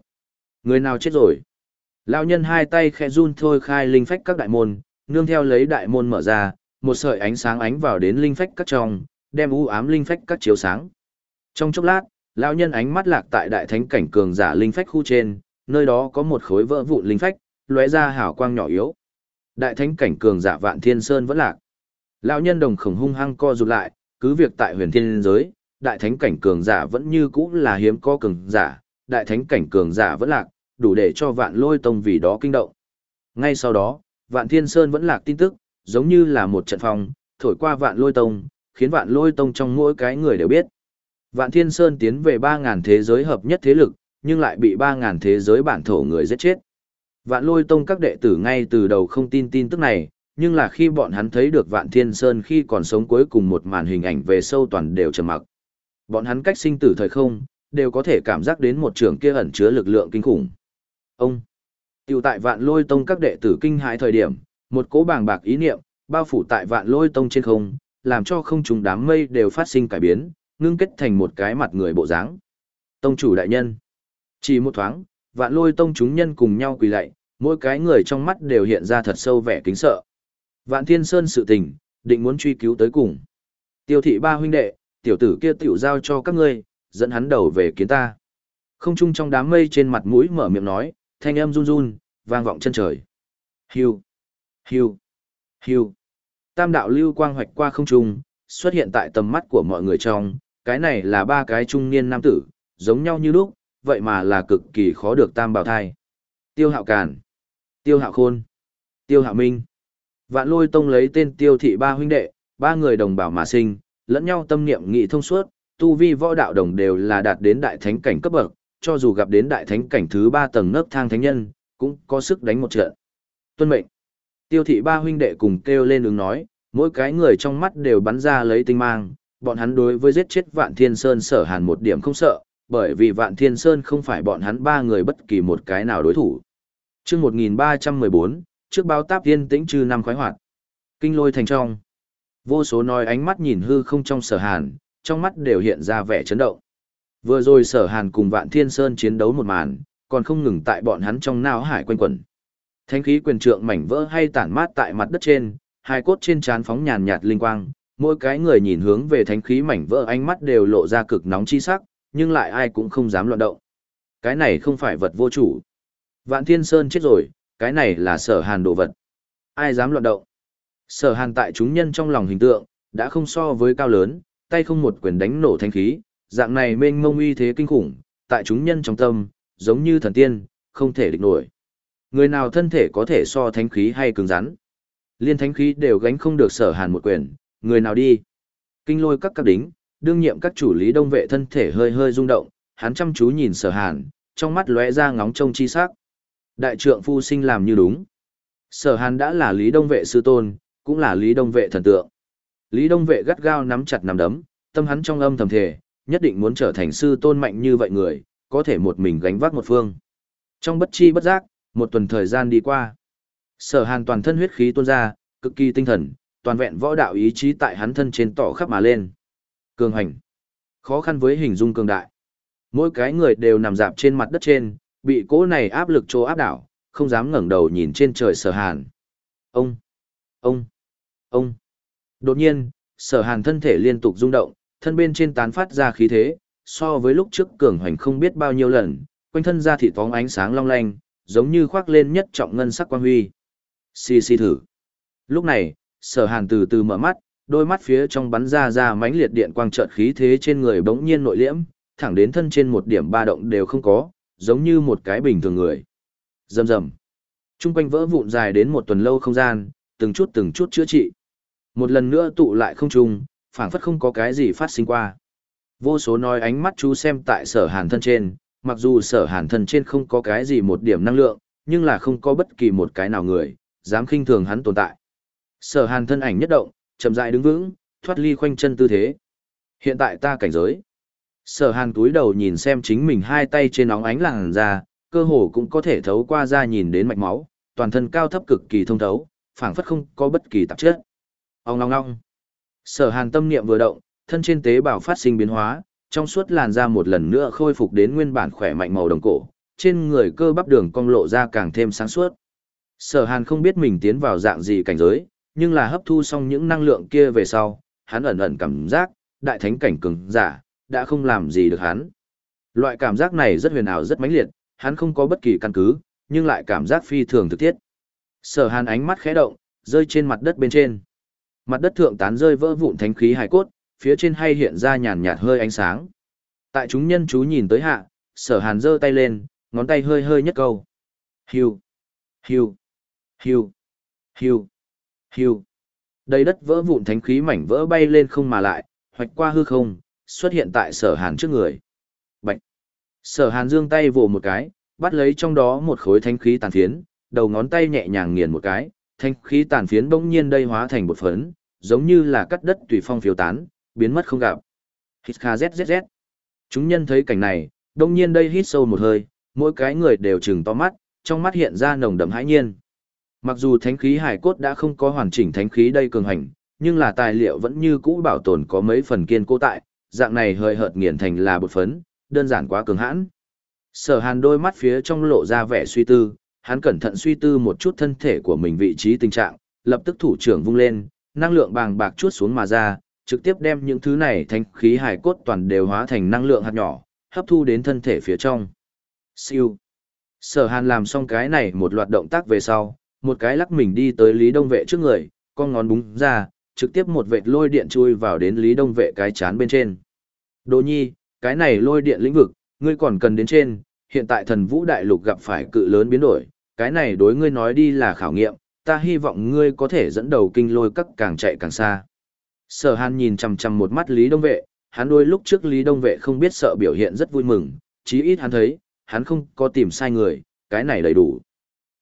Người nào chết rồi? Lão nhân hai tay khẽ run thôi khai linh phách các đại môn, nương theo lấy đại môn mở ra, một sợi ánh sáng ánh vào đến linh phách các trong, đem u ám linh phách các chiếu sáng. Trong chốc lát, lão nhân ánh mắt lạc tại đại thánh cảnh cường giả linh phách khu trên, nơi đó có một khối vỡ vụn linh phách, lóe ra hào quang nhỏ yếu. Đại thánh cảnh cường giả Vạn Thiên Sơn vẫn lạc. Lão nhân đồng khổng hung hăng co rụt lại, cứ việc tại huyền thiên giới, đại thánh cảnh cường giả vẫn như cũ là hiếm có cường giả, đại thánh cảnh cường giả vẫn lạc, đủ để cho Vạn Lôi Tông vì đó kinh động. Ngay sau đó, Vạn Thiên Sơn vẫn lạc tin tức, giống như là một trận phong, thổi qua Vạn Lôi Tông, khiến Vạn Lôi Tông trong mỗi cái người đều biết. Vạn Thiên Sơn tiến về 3.000 thế giới hợp nhất thế lực, nhưng lại bị 3.000 thế giới bản thổ người giết chết. Vạn lôi tông các đệ tử ngay từ đầu không tin tin tức này, nhưng là khi bọn hắn thấy được Vạn Thiên Sơn khi còn sống cuối cùng một màn hình ảnh về sâu toàn đều trầm mặc. Bọn hắn cách sinh tử thời không, đều có thể cảm giác đến một trường kia ẩn chứa lực lượng kinh khủng. Ông, tiểu tại Vạn lôi tông các đệ tử kinh hãi thời điểm, một cỗ bàng bạc ý niệm, bao phủ tại Vạn lôi tông trên không, làm cho không trùng đám mây đều phát sinh cải biến, ngưng kết thành một cái mặt người bộ dáng. Tông chủ đại nhân. Chỉ một thoáng, vạn lôi tông chúng nhân cùng nhau quỳ lạy, mỗi cái người trong mắt đều hiện ra thật sâu vẻ kính sợ. Vạn thiên sơn sự tình, định muốn truy cứu tới cùng. Tiêu thị ba huynh đệ, tiểu tử kia tiểu giao cho các ngươi, dẫn hắn đầu về kiến ta. Không trung trong đám mây trên mặt mũi mở miệng nói, thanh âm run run, vang vọng chân trời. Hiu, hiu, hiu. Tam đạo lưu quang hoạch qua không trung, xuất hiện tại tầm mắt của mọi người trong, cái này là ba cái trung niên nam tử, giống nhau như lúc, vậy mà là cực kỳ khó được tam bảo thai. Tiêu hạo càn, tiêu hạo khôn, tiêu hạo minh. Vạn lôi tông lấy tên tiêu thị ba huynh đệ, ba người đồng bảo mà sinh, lẫn nhau tâm niệm nghị thông suốt, tu vi võ đạo đồng đều là đạt đến đại thánh cảnh cấp bậc, cho dù gặp đến đại thánh cảnh thứ ba tầng nấc thang thánh nhân, cũng có sức đánh một trận. Tuân mệnh. Tiêu thị ba huynh đệ cùng kêu lên ứng nói, mỗi cái người trong mắt đều bắn ra lấy tinh mang, bọn hắn đối với giết chết vạn thiên sơn sở hàn một điểm không sợ, bởi vì Vạn Thiên Sơn không phải bọn hắn ba người bất kỳ một cái nào đối thủ. Trước 1314, trước báo táp tiên tĩnh trừ năm khoái hoạt. Kinh lôi thành trong. Vô số nói ánh mắt nhìn hư không trong sở hàn, trong mắt đều hiện ra vẻ chấn động. Vừa rồi sở hàn cùng Vạn Thiên Sơn chiến đấu một màn, còn không ngừng tại bọn hắn trong não hải quanh quẩn. Thánh khí quyền trượng mảnh vỡ hay tản mát tại mặt đất trên, hai cốt trên trán phóng nhàn nhạt linh quang, mỗi cái người nhìn hướng về thánh khí mảnh vỡ ánh mắt đều lộ ra cực nóng chi sắc, nhưng lại ai cũng không dám loạn động. Cái này không phải vật vô chủ. Vạn Thiên Sơn chết rồi, cái này là sở hàn đồ vật. Ai dám loạn động? Sở hàn tại chúng nhân trong lòng hình tượng, đã không so với cao lớn, tay không một quyền đánh nổ thanh khí, dạng này mênh mông uy thế kinh khủng, tại chúng nhân trong tâm, giống như thần tiên, không thể địch nổi. Người nào thân thể có thể so thánh khí hay cứng rắn? Liên thánh khí đều gánh không được sở hàn một quyền, người nào đi? Kinh lôi các các đính, đương nhiệm các chủ lý đông vệ thân thể hơi hơi rung động, hắn chăm chú nhìn sở hàn, trong mắt lóe ra ngóng trông chi sắc. Đại trượng phu sinh làm như đúng. Sở hàn đã là lý đông vệ sư tôn, cũng là lý đông vệ thần tượng. Lý đông vệ gắt gao nắm chặt nắm đấm, tâm hắn trong âm thầm thể, nhất định muốn trở thành sư tôn mạnh như vậy người, có thể một mình gánh vác một phương. Trong bất chi bất giác, một tuần thời gian đi qua. Sở hàn toàn thân huyết khí tuôn ra, cực kỳ tinh thần, toàn vẹn võ đạo ý chí tại hắn thân trên tỏ khắp mà lên. Cường hành. Khó khăn với hình dung cường đại. Mỗi cái người đều nằm dạp trên mặt đất trên, bị cỗ này áp lực trô áp đảo, không dám ngẩng đầu nhìn trên trời sở hàn. Ông! Ông! Ông! Đột nhiên, sở hàn thân thể liên tục rung động, thân bên trên tán phát ra khí thế, so với lúc trước cường hoành không biết bao nhiêu lần, quanh thân ra thịt phóng ánh sáng long lanh, giống như khoác lên nhất trọng ngân sắc quang huy. Xì xì thử. Lúc này, sở hàn từ từ mở mắt, đôi mắt phía trong bắn ra ra mãnh liệt điện quang trợt khí thế trên người bỗng nhiên nội liễm, thẳng đến thân trên một điểm ba động đều không có, giống như một cái bình thường người. Dầm dầm, Trung quanh vỡ vụn dài đến một tuần lâu không gian, từng chút từng chút chữa trị. Một lần nữa tụ lại không trung, phảng phất không có cái gì phát sinh qua. Vô số nói ánh mắt chú xem tại sở hàn thân trên, mặc dù sở hàn thân trên không có cái gì một điểm năng lượng, nhưng là không có bất kỳ một cái nào người, dám khinh thường hắn tồn tại. Sở hàn thân ảnh nhất động, chậm rãi đứng vững, thoát ly khoanh chân tư thế. Hiện tại ta cảnh giới. Sở hàn túi đầu nhìn xem chính mình hai tay trên óng ánh làng ra, cơ hồ cũng có thể thấu qua ra nhìn đến mạch máu, toàn thân cao thấp cực kỳ thông thấu, phảng phất không có bất kỳ tạp chất. Ông long long. Sở hàn tâm niệm vừa động, thân trên tế bào phát sinh biến hóa, trong suốt làn da một lần nữa khôi phục đến nguyên bản khỏe mạnh màu đồng cổ, trên người cơ bắp đường cong lộ ra càng thêm sáng suốt. Sở hàn không biết mình tiến vào dạng gì cảnh giới, nhưng là hấp thu xong những năng lượng kia về sau, hắn ẩn ẩn cảm giác, đại thánh cảnh cường giả, đã không làm gì được hắn. Loại cảm giác này rất huyền ảo rất mãnh liệt, hắn không có bất kỳ căn cứ, nhưng lại cảm giác phi thường thực thiết. Sở hàn ánh mắt khẽ động, rơi trên mặt đất bên trên. Mặt đất thượng tán rơi vỡ vụn thánh khí hài cốt, phía trên hay hiện ra nhàn nhạt hơi ánh sáng. Tại chúng nhân chú nhìn tới hạ, sở hàn giơ tay lên, ngón tay hơi hơi nhất câu. Hiu, hiu, hiu, hiu, hiu. Đầy đất vỡ vụn thánh khí mảnh vỡ bay lên không mà lại, hoạch qua hư không, xuất hiện tại sở hàn trước người. Bạch. Sở hàn giương tay vồ một cái, bắt lấy trong đó một khối thánh khí tàn phiến, đầu ngón tay nhẹ nhàng nghiền một cái, thanh khí tàn phiến bỗng nhiên đây hóa thành bột phấn, giống như là cắt đất tùy phong phiếu tán, biến mất không gặp. Hít kha zzz. Chúng nhân thấy cảnh này, đông nhiên đây hít sâu một hơi, mỗi cái người đều trừng to mắt, trong mắt hiện ra nồng đậm hãi nhiên. Mặc dù thánh khí hải cốt đã không có hoàn chỉnh thánh khí đây cường hành, nhưng là tài liệu vẫn như cũ bảo tồn có mấy phần kiên cố tại, dạng này hơi hợt nghiền thành là bột phấn, đơn giản quá cường hãn. Sở hàn đôi mắt phía trong lộ ra vẻ suy tư, hắn cẩn thận suy tư một chút thân thể của mình vị trí tình trạng, lập tức thủ trưởng vung lên, năng lượng bàng bạc chuốt xuống mà ra, trực tiếp đem những thứ này thành khí hải cốt toàn đều hóa thành năng lượng hạt nhỏ, hấp thu đến thân thể phía trong. Siêu. Sở Hàn làm xong cái này một loạt động tác về sau, một cái lắc mình đi tới Lý Đông Vệ trước người, con ngón búng ra, trực tiếp một vệt lôi điện chui vào đến Lý Đông Vệ cái chán bên trên. Đỗ nhi, cái này lôi điện lĩnh vực, ngươi còn cần đến trên, hiện tại thần vũ đại lục gặp phải cự lớn biến đổi, cái này đối ngươi nói đi là khảo nghiệm, ta hy vọng ngươi có thể dẫn đầu kinh lôi các càng chạy càng xa. Sở Hàn nhìn chằm chằm một mắt Lý Đông Vệ, hắn đôi lúc trước Lý Đông Vệ không biết sợ biểu hiện rất vui mừng, chí ít hắn thấy, hắn không có tìm sai người, cái này đầy đủ.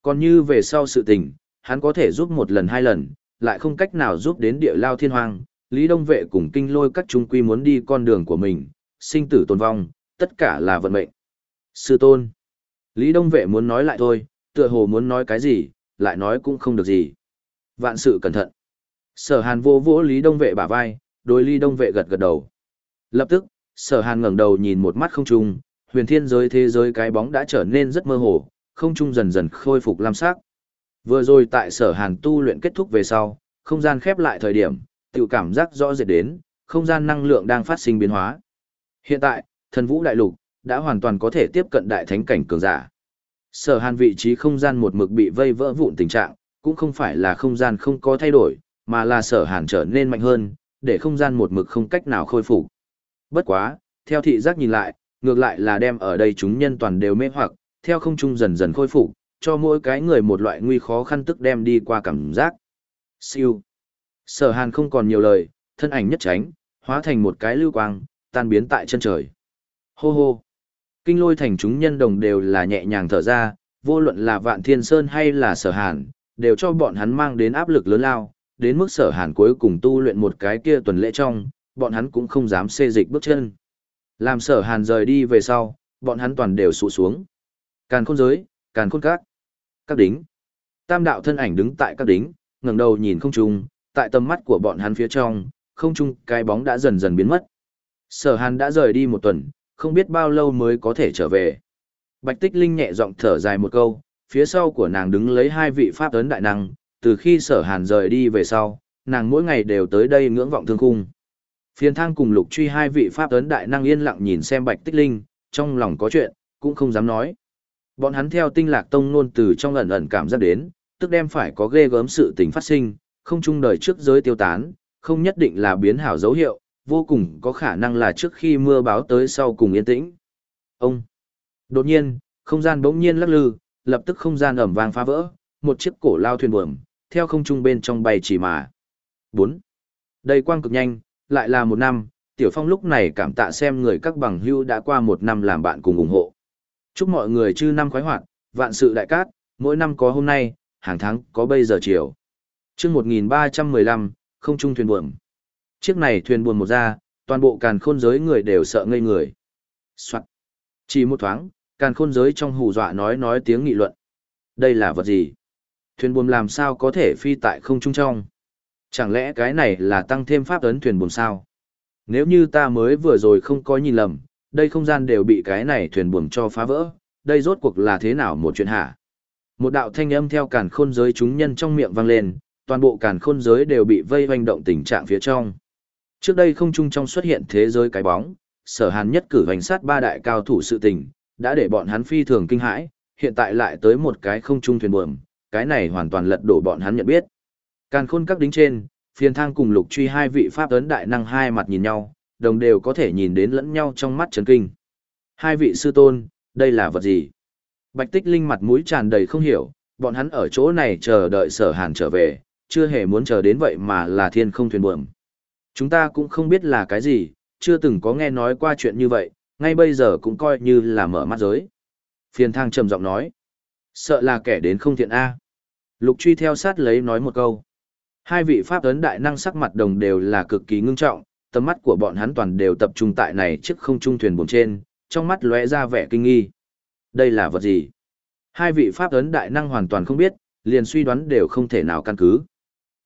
Còn như về sau sự tình, hắn có thể giúp một lần hai lần, lại không cách nào giúp đến địa lao thiên hoang. Lý Đông Vệ cùng kinh lôi các trung quy muốn đi con đường của mình, sinh tử tồn vong, tất cả là vận mệnh. Sư tôn. Lý Đông Vệ muốn nói lại thôi, tựa hồ muốn nói cái gì, lại nói cũng không được gì. Vạn sự cẩn thận. Sở hàn vô vỗ Lý Đông Vệ bả vai, đối Lý Đông Vệ gật gật đầu. Lập tức, sở hàn ngẩng đầu nhìn một mắt không trung, huyền thiên giới thế giới cái bóng đã trở nên rất mơ hồ, không trung dần dần khôi phục lam sắc. Vừa rồi tại sở hàn tu luyện kết thúc về sau, không gian khép lại thời điểm, tự cảm giác rõ rệt đến, không gian năng lượng đang phát sinh biến hóa. Hiện tại, thần vũ đại lục, đã hoàn toàn có thể tiếp cận đại thánh cảnh cường giả. Sở hàn vị trí không gian một mực bị vây vỡ vụn tình trạng, cũng không phải là không gian không có thay đổi, mà là sở hàn trở nên mạnh hơn, để không gian một mực không cách nào khôi phục. Bất quá, theo thị giác nhìn lại, ngược lại là đem ở đây chúng nhân toàn đều mê hoặc, theo không trung dần dần khôi phục, cho mỗi cái người một loại nguy khó khăn tức đem đi qua cảm giác. Siêu. Sở hàn không còn nhiều lời, thân ảnh nhất tránh, hóa thành một cái lưu quang, tan biến tại chân trời. Hô hô. Kinh lôi thành chúng nhân đồng đều là nhẹ nhàng thở ra, vô luận là vạn thiên sơn hay là sở hàn, đều cho bọn hắn mang đến áp lực lớn lao, đến mức sở hàn cuối cùng tu luyện một cái kia tuần lễ trong, bọn hắn cũng không dám xê dịch bước chân. Làm sở hàn rời đi về sau, bọn hắn toàn đều sụ xuống. Càn khôn giới, càn khôn các. Các đính. Tam đạo thân ảnh đứng tại các đính, ngẩng đầu nhìn không trung, tại tầm mắt của bọn hắn phía trong, không trung cái bóng đã dần dần biến mất. Sở hàn đã rời đi một tuần, không biết bao lâu mới có thể trở về. Bạch Tích Linh nhẹ giọng thở dài một câu, phía sau của nàng đứng lấy hai vị pháp ấn đại năng, từ khi sở hàn rời đi về sau, nàng mỗi ngày đều tới đây ngưỡng vọng thương cung. Phiền thang cùng lục truy hai vị pháp ấn đại năng yên lặng nhìn xem Bạch Tích Linh, trong lòng có chuyện, cũng không dám nói. Bọn hắn theo tinh lạc tông nôn từ trong ẩn ẩn cảm giác đến, tức đem phải có ghê gớm sự tình phát sinh, không chung đời trước giới tiêu tán, không nhất định là biến hảo dấu hiệu, vô cùng có khả năng là trước khi mưa báo tới sau cùng yên tĩnh. Ông! Đột nhiên, không gian bỗng nhiên lắc lư, lập tức không gian ẩm vang phá vỡ, một chiếc cổ lao thuyền buồm, theo không trung bên trong bay chỉ mà. 4. Đây quang cực nhanh, lại là một năm, Tiểu Phong lúc này cảm tạ xem người các bằng hưu đã qua một năm làm bạn cùng ủng hộ. Chúc mọi người chư năm khoái hoạt, vạn sự đại cát, mỗi năm có hôm nay, hàng tháng có bây giờ chiều. chương 1315, không trung thuyền buồm. Chiếc này thuyền buồn một ra, toàn bộ càn khôn giới người đều sợ ngây người. Soạn. Chỉ một thoáng, càn khôn giới trong hù dọa nói nói tiếng nghị luận. Đây là vật gì? Thuyền buồm làm sao có thể phi tại không trung trong? Chẳng lẽ cái này là tăng thêm pháp ấn thuyền buồm sao? Nếu như ta mới vừa rồi không có nhìn lầm, đây không gian đều bị cái này thuyền buồm cho phá vỡ, đây rốt cuộc là thế nào một chuyện hả? Một đạo thanh âm theo càn khôn giới chúng nhân trong miệng vang lên, toàn bộ càn khôn giới đều bị vây hoành động tình trạng phía trong. Trước đây không trung trong xuất hiện thế giới cái bóng, sở hàn nhất cử hành sát ba đại cao thủ sự tình, đã để bọn hắn phi thường kinh hãi, hiện tại lại tới một cái không trung thuyền buồm, cái này hoàn toàn lật đổ bọn hắn nhận biết. Càn khôn các đính trên, phiền thang cùng lục truy hai vị pháp ấn đại năng hai mặt nhìn nhau, đồng đều có thể nhìn đến lẫn nhau trong mắt chấn kinh. Hai vị sư tôn, đây là vật gì? Bạch tích linh mặt mũi tràn đầy không hiểu, bọn hắn ở chỗ này chờ đợi sở hàn trở về, chưa hề muốn chờ đến vậy mà là thiên không thuyền buồm. Chúng ta cũng không biết là cái gì, chưa từng có nghe nói qua chuyện như vậy, ngay bây giờ cũng coi như là mở mắt giới. Phiền thang trầm giọng nói, sợ là kẻ đến không thiện A. Lục truy theo sát lấy nói một câu. Hai vị pháp ấn đại năng sắc mặt đồng đều là cực kỳ ngưng trọng, tầm mắt của bọn hắn toàn đều tập trung tại này trước không trung thuyền buồm trên, trong mắt lóe ra vẻ kinh nghi. Đây là vật gì? Hai vị pháp ấn đại năng hoàn toàn không biết, liền suy đoán đều không thể nào căn cứ.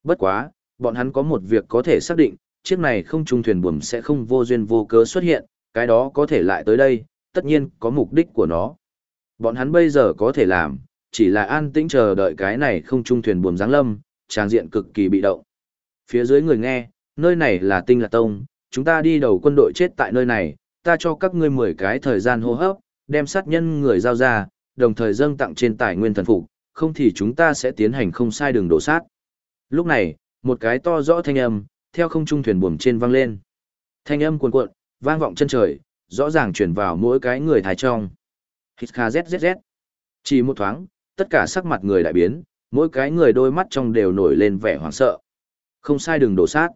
Bất quá, bọn hắn có một việc có thể xác định, chiếc này không trung thuyền buồm sẽ không vô duyên vô cớ xuất hiện, cái đó có thể lại tới đây, tất nhiên có mục đích của nó. Bọn hắn bây giờ có thể làm, chỉ là an tĩnh chờ đợi cái này không trung thuyền buồm giáng lâm, trang diện cực kỳ bị động. Phía dưới người nghe, nơi này là tinh lạc tông, chúng ta đi đầu quân đội chết tại nơi này, ta cho các ngươi 10 cái thời gian hô hấp, đem sát nhân người giao ra, đồng thời dâng tặng trên tài nguyên thần phục, không thì chúng ta sẽ tiến hành không sai đường đổ sát. Lúc này, một cái to rõ thanh âm, theo không trung thuyền buồm trên vang lên. Thanh âm cuồn cuộn, vang vọng chân trời, rõ ràng truyền vào mỗi cái người thái trong. Hít kha zzz. Chỉ một thoáng, tất cả sắc mặt người đại biến, mỗi cái người đôi mắt trong đều nổi lên vẻ hoảng sợ. Không sai đừng đổ sát.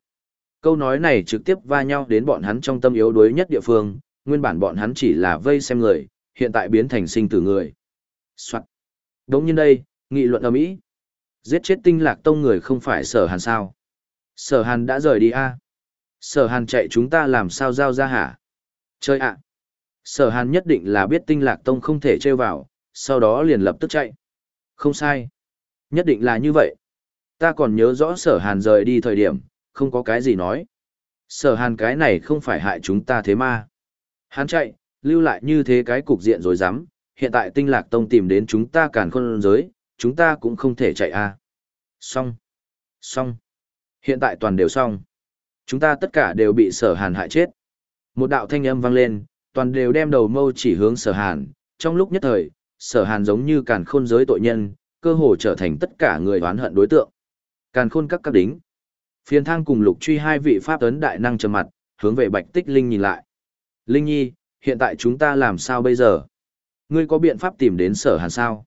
Câu nói này trực tiếp va nhau đến bọn hắn trong tâm yếu đuối nhất địa phương, nguyên bản bọn hắn chỉ là vây xem người, hiện tại biến thành sinh tử người. Soạn. Đống nhiên đây, nghị luận ở Mỹ. Giết chết tinh lạc tông người không phải sở hàn sao. Sở hàn đã rời đi a Sở hàn chạy chúng ta làm sao giao ra hả? Chơi ạ! Sở hàn nhất định là biết tinh lạc tông không thể trêu vào, sau đó liền lập tức chạy. Không sai. Nhất định là như vậy. Ta còn nhớ rõ sở hàn rời đi thời điểm, không có cái gì nói. Sở hàn cái này không phải hại chúng ta thế mà. Hắn chạy, lưu lại như thế cái cục diện rồi dám, hiện tại tinh lạc tông tìm đến chúng ta càn khôn giới, chúng ta cũng không thể chạy a. À. Xong. Xong. Hiện tại toàn đều xong. Chúng ta tất cả đều bị sở hàn hại chết. Một đạo thanh âm vang lên, toàn đều đem đầu mâu chỉ hướng sở hàn. Trong lúc nhất thời, sở hàn giống như càn khôn giới tội nhân, cơ hồ trở thành tất cả người oán hận đối tượng. Càn khôn các các đính. Phiền thang cùng lục truy hai vị pháp ấn đại năng trầm mặt, hướng về bạch tích linh nhìn lại. Linh nhi, hiện tại chúng ta làm sao bây giờ? Ngươi có biện pháp tìm đến sở hàn sao?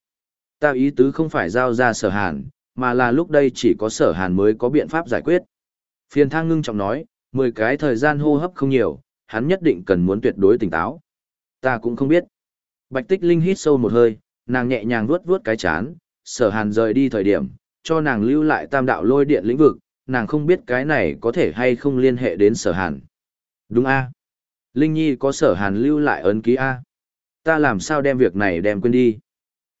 Ta ý tứ không phải giao ra sở hàn, mà là lúc đây chỉ có sở hàn mới có biện pháp giải quyết. Phiền thang ngưng trọng nói, 10 cái thời gian hô hấp không nhiều, hắn nhất định cần muốn tuyệt đối tỉnh táo. Ta cũng không biết. Bạch tích linh hít sâu một hơi, nàng nhẹ nhàng vuốt vuốt cái chán, sở hàn rời đi thời điểm, cho nàng lưu lại tam đạo lôi điện lĩnh vực, nàng không biết cái này có thể hay không liên hệ đến sở hàn. Đúng a Linh Nhi có sở hàn lưu lại ấn ký A. Ta làm sao đem việc này đem quên đi.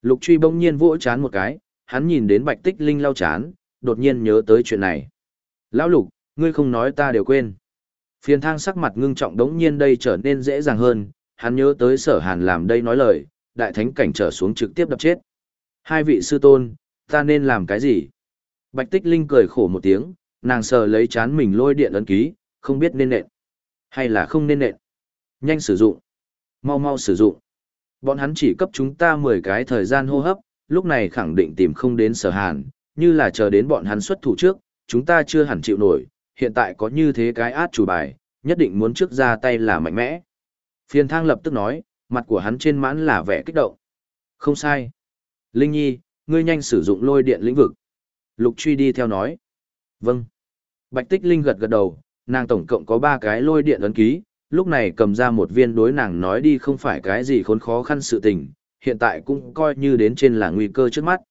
Lục truy bỗng nhiên vỗ chán một cái, hắn nhìn đến bạch tích Linh lau chán, đột nhiên nhớ tới chuyện này. Lão lục, ngươi không nói ta đều quên. Phiền thang sắc mặt ngưng trọng đống nhiên đây trở nên dễ dàng hơn, hắn nhớ tới sở hàn làm đây nói lời, đại thánh cảnh trở xuống trực tiếp đập chết. Hai vị sư tôn, ta nên làm cái gì? Bạch Tích Linh cười khổ một tiếng, nàng sờ lấy chán mình lôi điện ấn ký, không biết nên nện. Hay là không nên nện. Nhanh sử dụng. Mau mau sử dụng. Bọn hắn chỉ cấp chúng ta 10 cái thời gian hô hấp, lúc này khẳng định tìm không đến sở hàn, như là chờ đến bọn hắn xuất thủ trước, chúng ta chưa hẳn chịu nổi, hiện tại có như thế cái át chủ bài, nhất định muốn trước ra tay là mạnh mẽ. Phiền thang lập tức nói, mặt của hắn trên mãn là vẻ kích động. Không sai. Linh Nhi, ngươi nhanh sử dụng lôi điện lĩnh vực. Lục truy đi theo nói. Vâng. Bạch Tích Linh gật gật đầu, nàng tổng cộng có 3 cái lôi điện ấn ký, lúc này cầm ra một viên đối nàng nói đi không phải cái gì khốn khó khăn sự tình, hiện tại cũng coi như đến trên là nguy cơ trước mắt.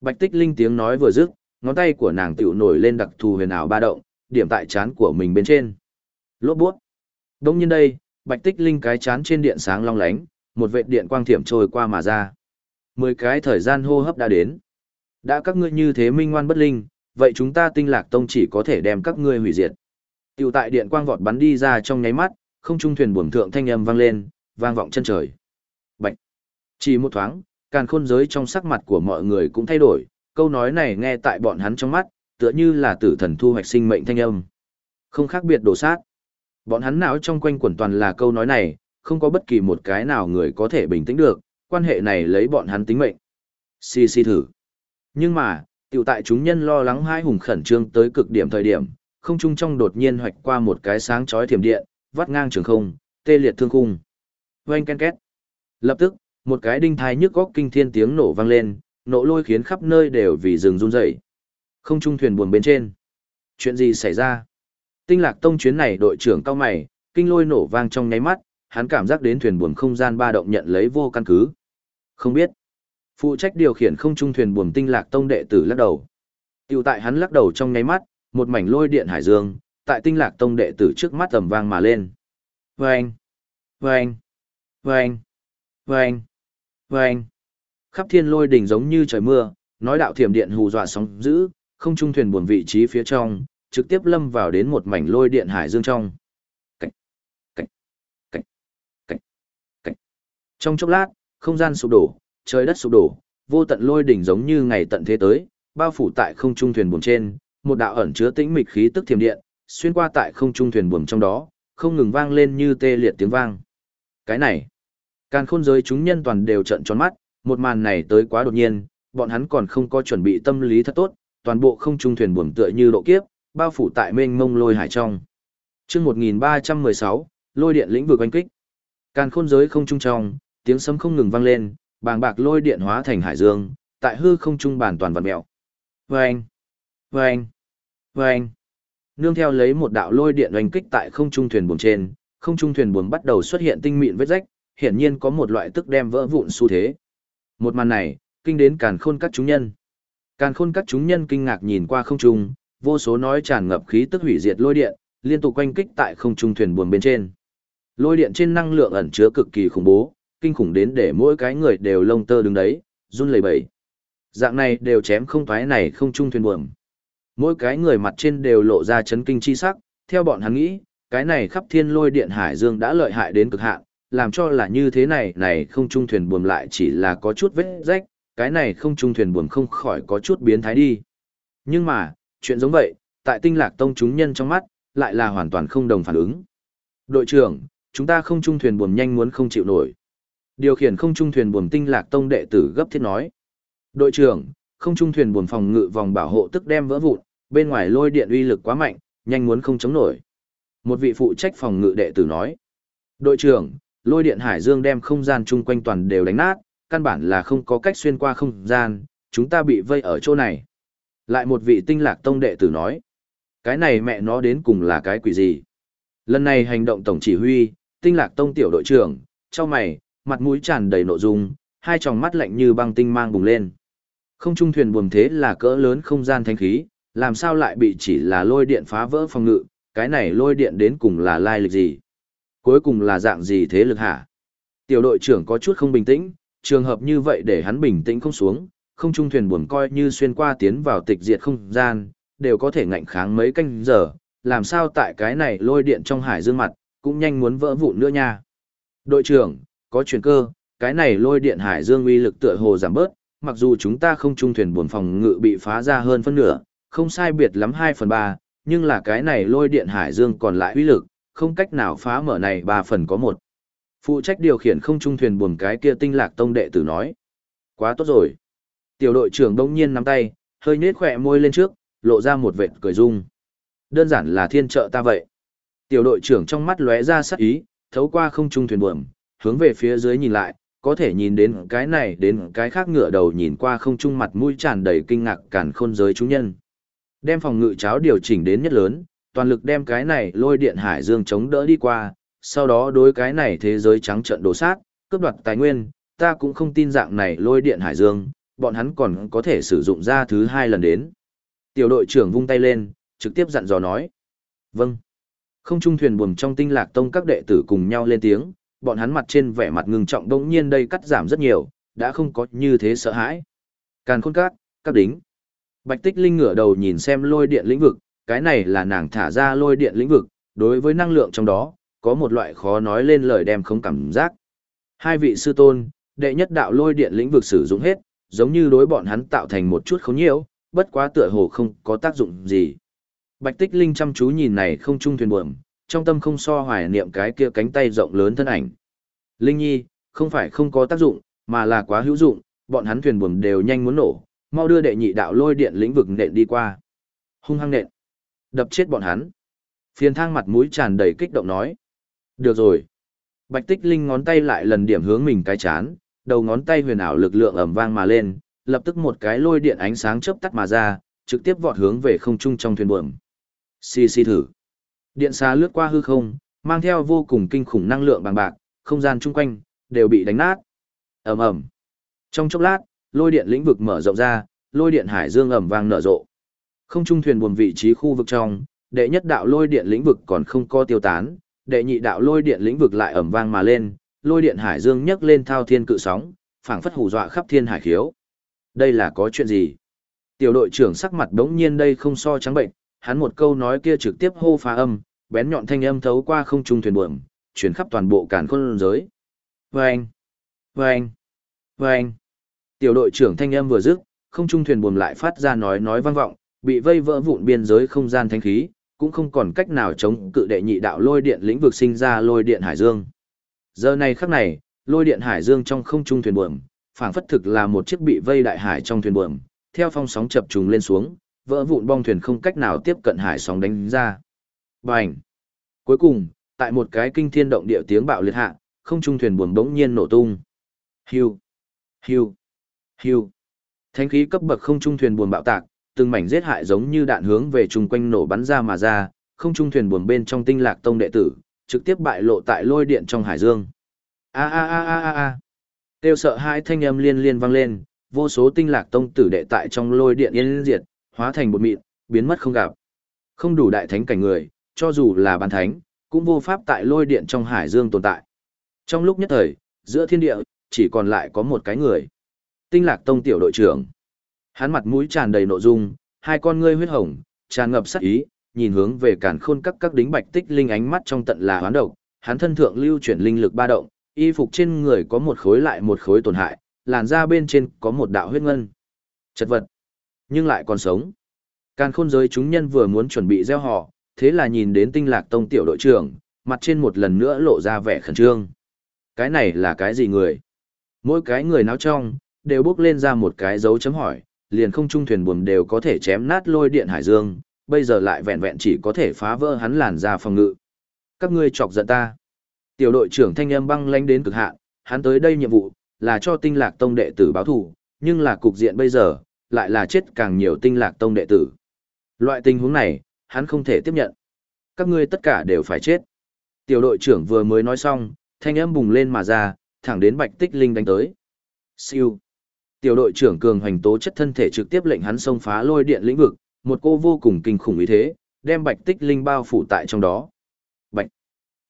Bạch Tích Linh tiếng nói vừa dứt, ngón tay của nàng tiểu nổi lên đặc thù huyền ảo ba động, điểm tại chán của mình bên trên. Lốt buốt. Đông nhiên đây, Bạch Tích Linh cái chán trên điện sáng long lánh, một vệt điện quang thiểm trôi qua mà ra. Mười cái thời gian hô hấp đã đến. Đã các ngươi như thế minh ngoan bất linh, vậy chúng ta tinh lạc tông chỉ có thể đem các ngươi hủy diệt. Tiểu tại điện quang vọt bắn đi ra trong nháy mắt, không trung thuyền buồm thượng thanh âm vang lên, vang vọng chân trời. Chỉ một thoáng, càn khôn giới trong sắc mặt của mọi người cũng thay đổi, câu nói này nghe tại bọn hắn trong mắt, tựa như là tử thần thu hoạch sinh mệnh thanh âm. Không khác biệt đổ sát. Bọn hắn não trong quanh quẩn toàn là câu nói này, không có bất kỳ một cái nào người có thể bình tĩnh được, quan hệ này lấy bọn hắn tính mệnh. Xì xì thử. Nhưng mà, tiểu tại chúng nhân lo lắng hai hùng khẩn trương tới cực điểm thời điểm, không trung trong đột nhiên hoạch qua một cái sáng chói thiểm điện, vắt ngang trường không, tê liệt thương khung. Oanh ken két. Lập tức, một cái đinh thai nhức góc kinh thiên tiếng nổ vang lên, nổ lôi khiến khắp nơi đều vì rừng run rẩy. Không trung thuyền buồn bên trên. Chuyện gì xảy ra? Tinh lạc tông chuyến này đội trưởng cao mày, kinh lôi nổ vang trong nháy mắt, hắn cảm giác đến thuyền buồm không gian ba động nhận lấy vô căn cứ. Không biết. Phụ trách điều khiển không trung thuyền buồm tinh lạc tông đệ tử lắc đầu. Tiểu tại hắn lắc đầu trong nháy mắt, một mảnh lôi điện hải dương, tại tinh lạc tông đệ tử trước mắt tầm vang mà lên. Vâng! Vâng! Vâng! Vâng! Vâng! Khắp thiên lôi đỉnh giống như trời mưa, nói đạo thiểm điện hù dọa sóng dữ, không trung thuyền buồn vị trí phía trong, trực tiếp lâm vào đến một mảnh lôi điện hải dương trong. Cạch, cạch, cạch, cạch, cạch. Trong chốc lát, không gian sụp đổ, trời đất sụp đổ, vô tận lôi đỉnh giống như ngày tận thế tới, bao phủ tại không trung thuyền buồn trên, một đạo ẩn chứa tĩnh mịch khí tức thiểm điện, xuyên qua tại không trung thuyền buồm trong đó, không ngừng vang lên như tê liệt tiếng vang. Cái này, càn khôn giới chúng nhân toàn đều trợn tròn mắt, một màn này tới quá đột nhiên, bọn hắn còn không có chuẩn bị tâm lý thật tốt, toàn bộ không trung thuyền buồm tựa như độ kiếp, bao phủ tại mênh mông lôi hải trong. Chương 1316, lôi điện lĩnh vực oanh kích. Càn khôn giới không trung trong, tiếng sấm không ngừng vang lên, bàng bạc lôi điện hóa thành hải dương, tại hư không trung bản toàn vặn mèo. Vâng, vâng, vâng. Nương theo lấy một đạo lôi điện oanh kích tại không trung thuyền buồm trên, không trung thuyền buồm bắt đầu xuất hiện tinh mịn vết rách, hiển nhiên có một loại tức đem vỡ vụn xu thế. Một màn này, kinh đến càn khôn các chúng nhân. Càn khôn các chúng nhân kinh ngạc nhìn qua không trung, vô số nói tràn ngập khí tức hủy diệt lôi điện, liên tục quanh kích tại không trung thuyền buồm bên trên. Lôi điện trên năng lượng ẩn chứa cực kỳ khủng bố, kinh khủng đến để mỗi cái người đều lông tơ đứng đấy, run lẩy bẩy. Dạng này đều chém không toái này không trung thuyền buồm. Mỗi cái người mặt trên đều lộ ra chấn kinh chi sắc, theo bọn hắn nghĩ, cái này khắp thiên lôi điện hải dương đã lợi hại đến cực hạn, làm cho là như thế này này không trung thuyền buồm lại chỉ là có chút vết rách, cái này không trung thuyền buồm không khỏi có chút biến thái đi. Nhưng mà, chuyện giống vậy, tại tinh lạc tông chúng nhân trong mắt, lại là hoàn toàn không đồng phản ứng. Đội trưởng, chúng ta không trung thuyền buồm nhanh muốn không chịu nổi. Điều khiển không trung thuyền buồm tinh lạc tông đệ tử gấp thiết nói. Đội trưởng, không trung thuyền buồm phòng ngự vòng bảo hộ tức đem vỡ vụn, bên ngoài lôi điện uy lực quá mạnh, nhanh muốn không chống nổi. Một vị phụ trách phòng ngự đệ tử nói. Đội trưởng, lôi điện hải dương đem không gian chung quanh toàn đều đánh nát, căn bản là không có cách xuyên qua không gian, chúng ta bị vây ở chỗ này. Lại một vị tinh lạc tông đệ tử nói. Cái này mẹ nó đến cùng là cái quỷ gì? Lần này hành động tổng chỉ huy, tinh lạc tông tiểu đội trưởng, cho mày, mặt mũi tràn đầy nội dung, hai tròng mắt lạnh như băng tinh mang bùng lên. Không trung thuyền buồm thế là cỡ lớn không gian thanh khí, làm sao lại bị chỉ là lôi điện phá vỡ phòng ngự, cái này lôi điện đến cùng là lai lịch gì? Cuối cùng là dạng gì thế lực hả? Tiểu đội trưởng có chút không bình tĩnh, trường hợp như vậy để hắn bình tĩnh không xuống, không trung thuyền buồn coi như xuyên qua tiến vào tịch diệt không gian, đều có thể ngạnh kháng mấy canh giờ, làm sao tại cái này lôi điện trong hải dương mặt, cũng nhanh muốn vỡ vụn nữa nha. Đội trưởng, có chuyển cơ, cái này lôi điện hải dương uy lực tựa hồ giảm bớt, mặc dù chúng ta không trung thuyền buồn phòng ngự bị phá ra hơn phân nửa, không sai biệt lắm 2 phần 3, nhưng là cái này lôi điện hải dương còn lại uy lực, không cách nào phá mở này ba phần có một. Phụ trách điều khiển không trung thuyền buồn cái kia tinh lạc tông đệ tử nói. Quá tốt rồi. Tiểu đội trưởng đông nhiên nắm tay, hơi nết khỏe môi lên trước, lộ ra một vệt cười dung. Đơn giản là thiên trợ ta vậy. Tiểu đội trưởng trong mắt lóe ra sắc ý, thấu qua không trung thuyền buồm, hướng về phía dưới nhìn lại, có thể nhìn đến cái này đến cái khác ngựa đầu nhìn qua không trung mặt mũi tràn đầy kinh ngạc cản khôn giới chúng nhân. Đem phòng ngự cháo điều chỉnh đến nhất lớn, toàn lực đem cái này lôi điện hải dương chống đỡ đi qua, sau đó đối cái này thế giới trắng trận đổ sát, cướp đoạt tài nguyên, ta cũng không tin dạng này lôi điện hải dương, bọn hắn còn có thể sử dụng ra thứ hai lần đến. Tiểu đội trưởng vung tay lên, trực tiếp dặn dò nói. Vâng. Không trung thuyền buồm trong tinh lạc tông các đệ tử cùng nhau lên tiếng, bọn hắn mặt trên vẻ mặt ngưng trọng đống nhiên đây cắt giảm rất nhiều, đã không có như thế sợ hãi. Càn khôn cát, các đính. Bạch tích linh ngửa đầu nhìn xem lôi điện lĩnh vực, cái này là nàng thả ra lôi điện lĩnh vực, đối với năng lượng trong đó, có một loại khó nói lên lời đem không cảm giác. Hai vị sư tôn, đệ nhất đạo lôi điện lĩnh vực sử dụng hết, giống như đối bọn hắn tạo thành một chút không nhiều, bất quá tựa hồ không có tác dụng gì. Bạch Tích Linh chăm chú nhìn này không trung thuyền buồm, trong tâm không so hoài niệm cái kia cánh tay rộng lớn thân ảnh. Linh Nhi, không phải không có tác dụng, mà là quá hữu dụng, bọn hắn thuyền buồm đều nhanh muốn nổ, mau đưa đệ nhị đạo lôi điện lĩnh vực nện đi qua. Hung hăng nện. Đập chết bọn hắn. Phiền thang mặt mũi tràn đầy kích động nói. Được rồi. Bạch Tích Linh ngón tay lại lần điểm hướng mình cái chán, đầu ngón tay huyền ảo lực lượng ầm vang mà lên, lập tức một cái lôi điện ánh sáng chớp tắt mà ra, trực tiếp vọt hướng về không trung trong thuyền buồm. Xì xì thử. Điện xa lướt qua hư không, mang theo vô cùng kinh khủng năng lượng bằng bạc, không gian chung quanh đều bị đánh nát. Ầm ầm. Trong chốc lát, lôi điện lĩnh vực mở rộng ra, lôi điện hải dương ầm vang nở rộ. Không trung thuyền buồm vị trí khu vực trong, đệ nhất đạo lôi điện lĩnh vực còn không có tiêu tán, đệ nhị đạo lôi điện lĩnh vực lại ầm vang mà lên, lôi điện hải dương nhấc lên thao thiên cự sóng, phảng phất hù dọa khắp thiên hải khiếu. Đây là có chuyện gì? Tiểu đội trưởng sắc mặt đống nhiên đây không so trắng bệnh, hắn một câu nói kia trực tiếp hô phá âm, bén nhọn thanh âm thấu qua không trung thuyền buồm, chuyển khắp toàn bộ càn khôn giới. Vâng! Vâng! Vâng! Tiểu đội trưởng thanh âm vừa dứt, không trung thuyền buồm lại phát ra nói nói vang vọng, bị vây vỡ vụn biên giới không gian thanh khí, cũng không còn cách nào chống cự đệ nhị đạo lôi điện lĩnh vực sinh ra lôi điện hải dương. Giờ này khắc này, lôi điện hải dương trong không trung thuyền buồm, phảng phất thực là một chiếc bị vây đại hải trong thuyền buồm, theo phong sóng chập trùng lên xuống, vỡ vụn bong thuyền không cách nào tiếp cận hải sóng đánh ra. Bành! Cuối cùng, tại một cái kinh thiên động địa tiếng bạo liệt hạ, không trung thuyền buồm bỗng nhiên nổ tung. Hiu! Hiu! Hiu! Thánh khí cấp bậc không trung thuyền buồm bạo tạc, từng mảnh giết hại giống như đạn hướng về chung quanh nổ bắn ra mà ra, không trung thuyền buồm bên trong tinh lạc tông đệ tử, trực tiếp bại lộ tại lôi điện trong hải dương. A a a a a a. Tiêu sợ hai thanh âm liên liên vang lên, vô số tinh lạc tông tử đệ tại trong lôi điện yên diệt, hóa thành bột mịn, biến mất không gặp. Không đủ đại thánh cảnh người, cho dù là bán thánh, cũng vô pháp tại lôi điện trong hải dương tồn tại. Trong lúc nhất thời, giữa thiên địa, chỉ còn lại có một cái người. Tinh lạc tông tiểu đội trưởng. Hắn mặt mũi tràn đầy nội dung, hai con ngươi huyết hồng, tràn ngập sát ý, nhìn hướng về càn khôn các các đính bạch tích linh ánh mắt trong tận là hoán độc, hắn thân thượng lưu chuyển linh lực ba động, y phục trên người có một khối lại một khối tổn hại, làn da bên trên có một đạo huyết ngân. Chật vật, nhưng lại còn sống. Càn khôn giới chúng nhân vừa muốn chuẩn bị gieo họ, thế là nhìn đến tinh lạc tông tiểu đội trưởng, mặt trên một lần nữa lộ ra vẻ khẩn trương. Cái này là cái gì người? Mỗi cái người náo trong, đều bước lên ra một cái dấu chấm hỏi, liền không trung thuyền buồm đều có thể chém nát lôi điện hải dương, bây giờ lại vẹn vẹn chỉ có thể phá vỡ hắn làn ra phòng ngự. Các ngươi chọc giận ta. Tiểu đội trưởng thanh âm băng lãnh đến cực hạn, hắn tới đây nhiệm vụ là cho tinh lạc tông đệ tử báo thù, nhưng là cục diện bây giờ, lại là chết càng nhiều tinh lạc tông đệ tử. Loại tình huống này, hắn không thể tiếp nhận. Các ngươi tất cả đều phải chết. Tiểu đội trưởng vừa mới nói xong, thanh âm bùng lên mà ra, thẳng đến Bạch Tích Linh đánh tới. Siêu. Tiểu đội trưởng cường hoành tố chất thân thể trực tiếp lệnh hắn xông phá lôi điện lĩnh vực, một cô vô cùng kinh khủng ý thế, đem Bạch Tích Linh bao phủ tại trong đó. Bạch.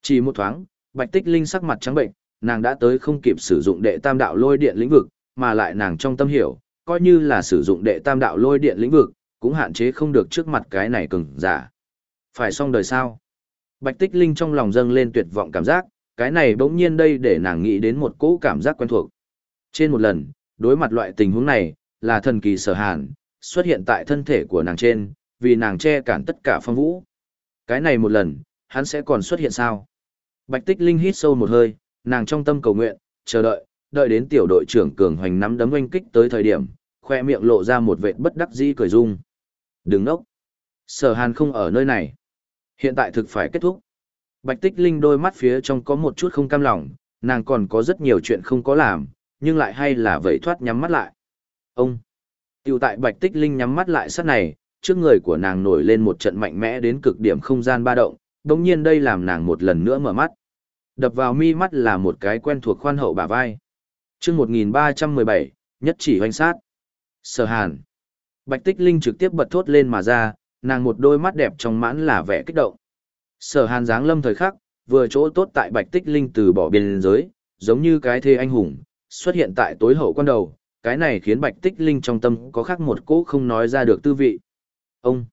Chỉ một thoáng, Bạch Tích Linh sắc mặt trắng bệnh, nàng đã tới không kịp sử dụng đệ tam đạo lôi điện lĩnh vực, mà lại nàng trong tâm hiểu, coi như là sử dụng đệ tam đạo lôi điện lĩnh vực, cũng hạn chế không được trước mặt cái này cường giả. Phải xong đời sao? Bạch Tích Linh trong lòng dâng lên tuyệt vọng cảm giác, Cái này bỗng nhiên đây để nàng nghĩ đến một cỗ cảm giác quen thuộc. Trên một lần, đối mặt loại tình huống này, là thần kỳ sở hàn, xuất hiện tại thân thể của nàng trên, vì nàng che cản tất cả phong vũ. Cái này một lần, hắn sẽ còn xuất hiện sao? Bạch Tích Linh hít sâu một hơi, nàng trong tâm cầu nguyện, chờ đợi, đợi đến tiểu đội trưởng cường hoành nắm đấm oanh kích tới thời điểm, khoe miệng lộ ra một vệt bất đắc dĩ cười dung. Đừng nốc. Sở hàn không ở nơi này. Hiện tại thực phải kết thúc. Bạch Tích Linh đôi mắt phía trong có một chút không cam lòng, nàng còn có rất nhiều chuyện không có làm, nhưng lại hay là vậy thoát nhắm mắt lại. Ông! Tiểu tại Bạch Tích Linh nhắm mắt lại sát này, trước người của nàng nổi lên một trận mạnh mẽ đến cực điểm không gian ba động, đồng nhiên đây làm nàng một lần nữa mở mắt. Đập vào mi mắt là một cái quen thuộc khoan hậu bả vai. chương 1317, nhất chỉ hoành sát. Sở hàn. Bạch Tích Linh trực tiếp bật thốt lên mà ra, nàng một đôi mắt đẹp trong mãn là vẻ kích động. Sở hàn dáng lâm thời khắc, vừa chỗ tốt tại Bạch Tích Linh từ bỏ biên giới, giống như cái thê anh hùng, xuất hiện tại tối hậu quan đầu, cái này khiến Bạch Tích Linh trong tâm có khác một cỗ không nói ra được tư vị. Ông!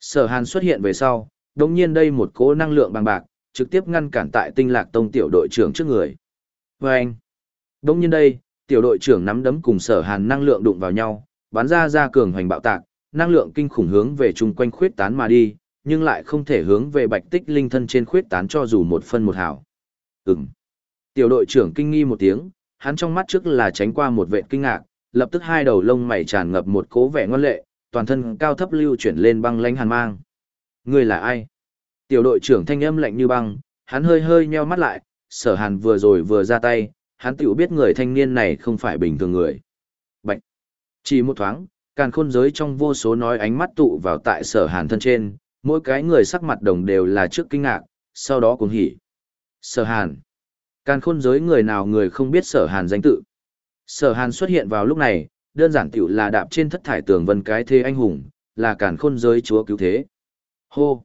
Sở hàn xuất hiện về sau, đồng nhiên đây một cỗ năng lượng bằng bạc, trực tiếp ngăn cản tại tinh lạc tông tiểu đội trưởng trước người. Và anh! Đồng nhiên đây, tiểu đội trưởng nắm đấm cùng sở hàn năng lượng đụng vào nhau, bắn ra ra cường hoành bạo tạc, năng lượng kinh khủng hướng về chung quanh khuyết tán mà đi, nhưng lại không thể hướng về bạch tích linh thân trên khuyết tán cho dù một phân một hào. Ừm. Tiểu đội trưởng kinh nghi một tiếng, hắn trong mắt trước là tránh qua một vệ kinh ngạc, lập tức hai đầu lông mày tràn ngập một cố vẻ ngoan lệ, toàn thân cao thấp lưu chuyển lên băng lánh hàn mang. Người là ai? Tiểu đội trưởng thanh âm lạnh như băng, hắn hơi hơi nheo mắt lại, sở hàn vừa rồi vừa ra tay, hắn tiểu biết người thanh niên này không phải bình thường người. Bạch! Chỉ một thoáng, càn khôn giới trong vô số nói ánh mắt tụ vào tại sở hàn thân trên, mỗi cái người sắc mặt đồng đều là trước kinh ngạc, sau đó cũng hỉ. Sở hàn! Càn khôn giới người nào người không biết sở hàn danh tự. Sở hàn xuất hiện vào lúc này, đơn giản tiểu là đạp trên thất thải tường vân cái thế anh hùng, là càn khôn giới chúa cứu thế. Hô!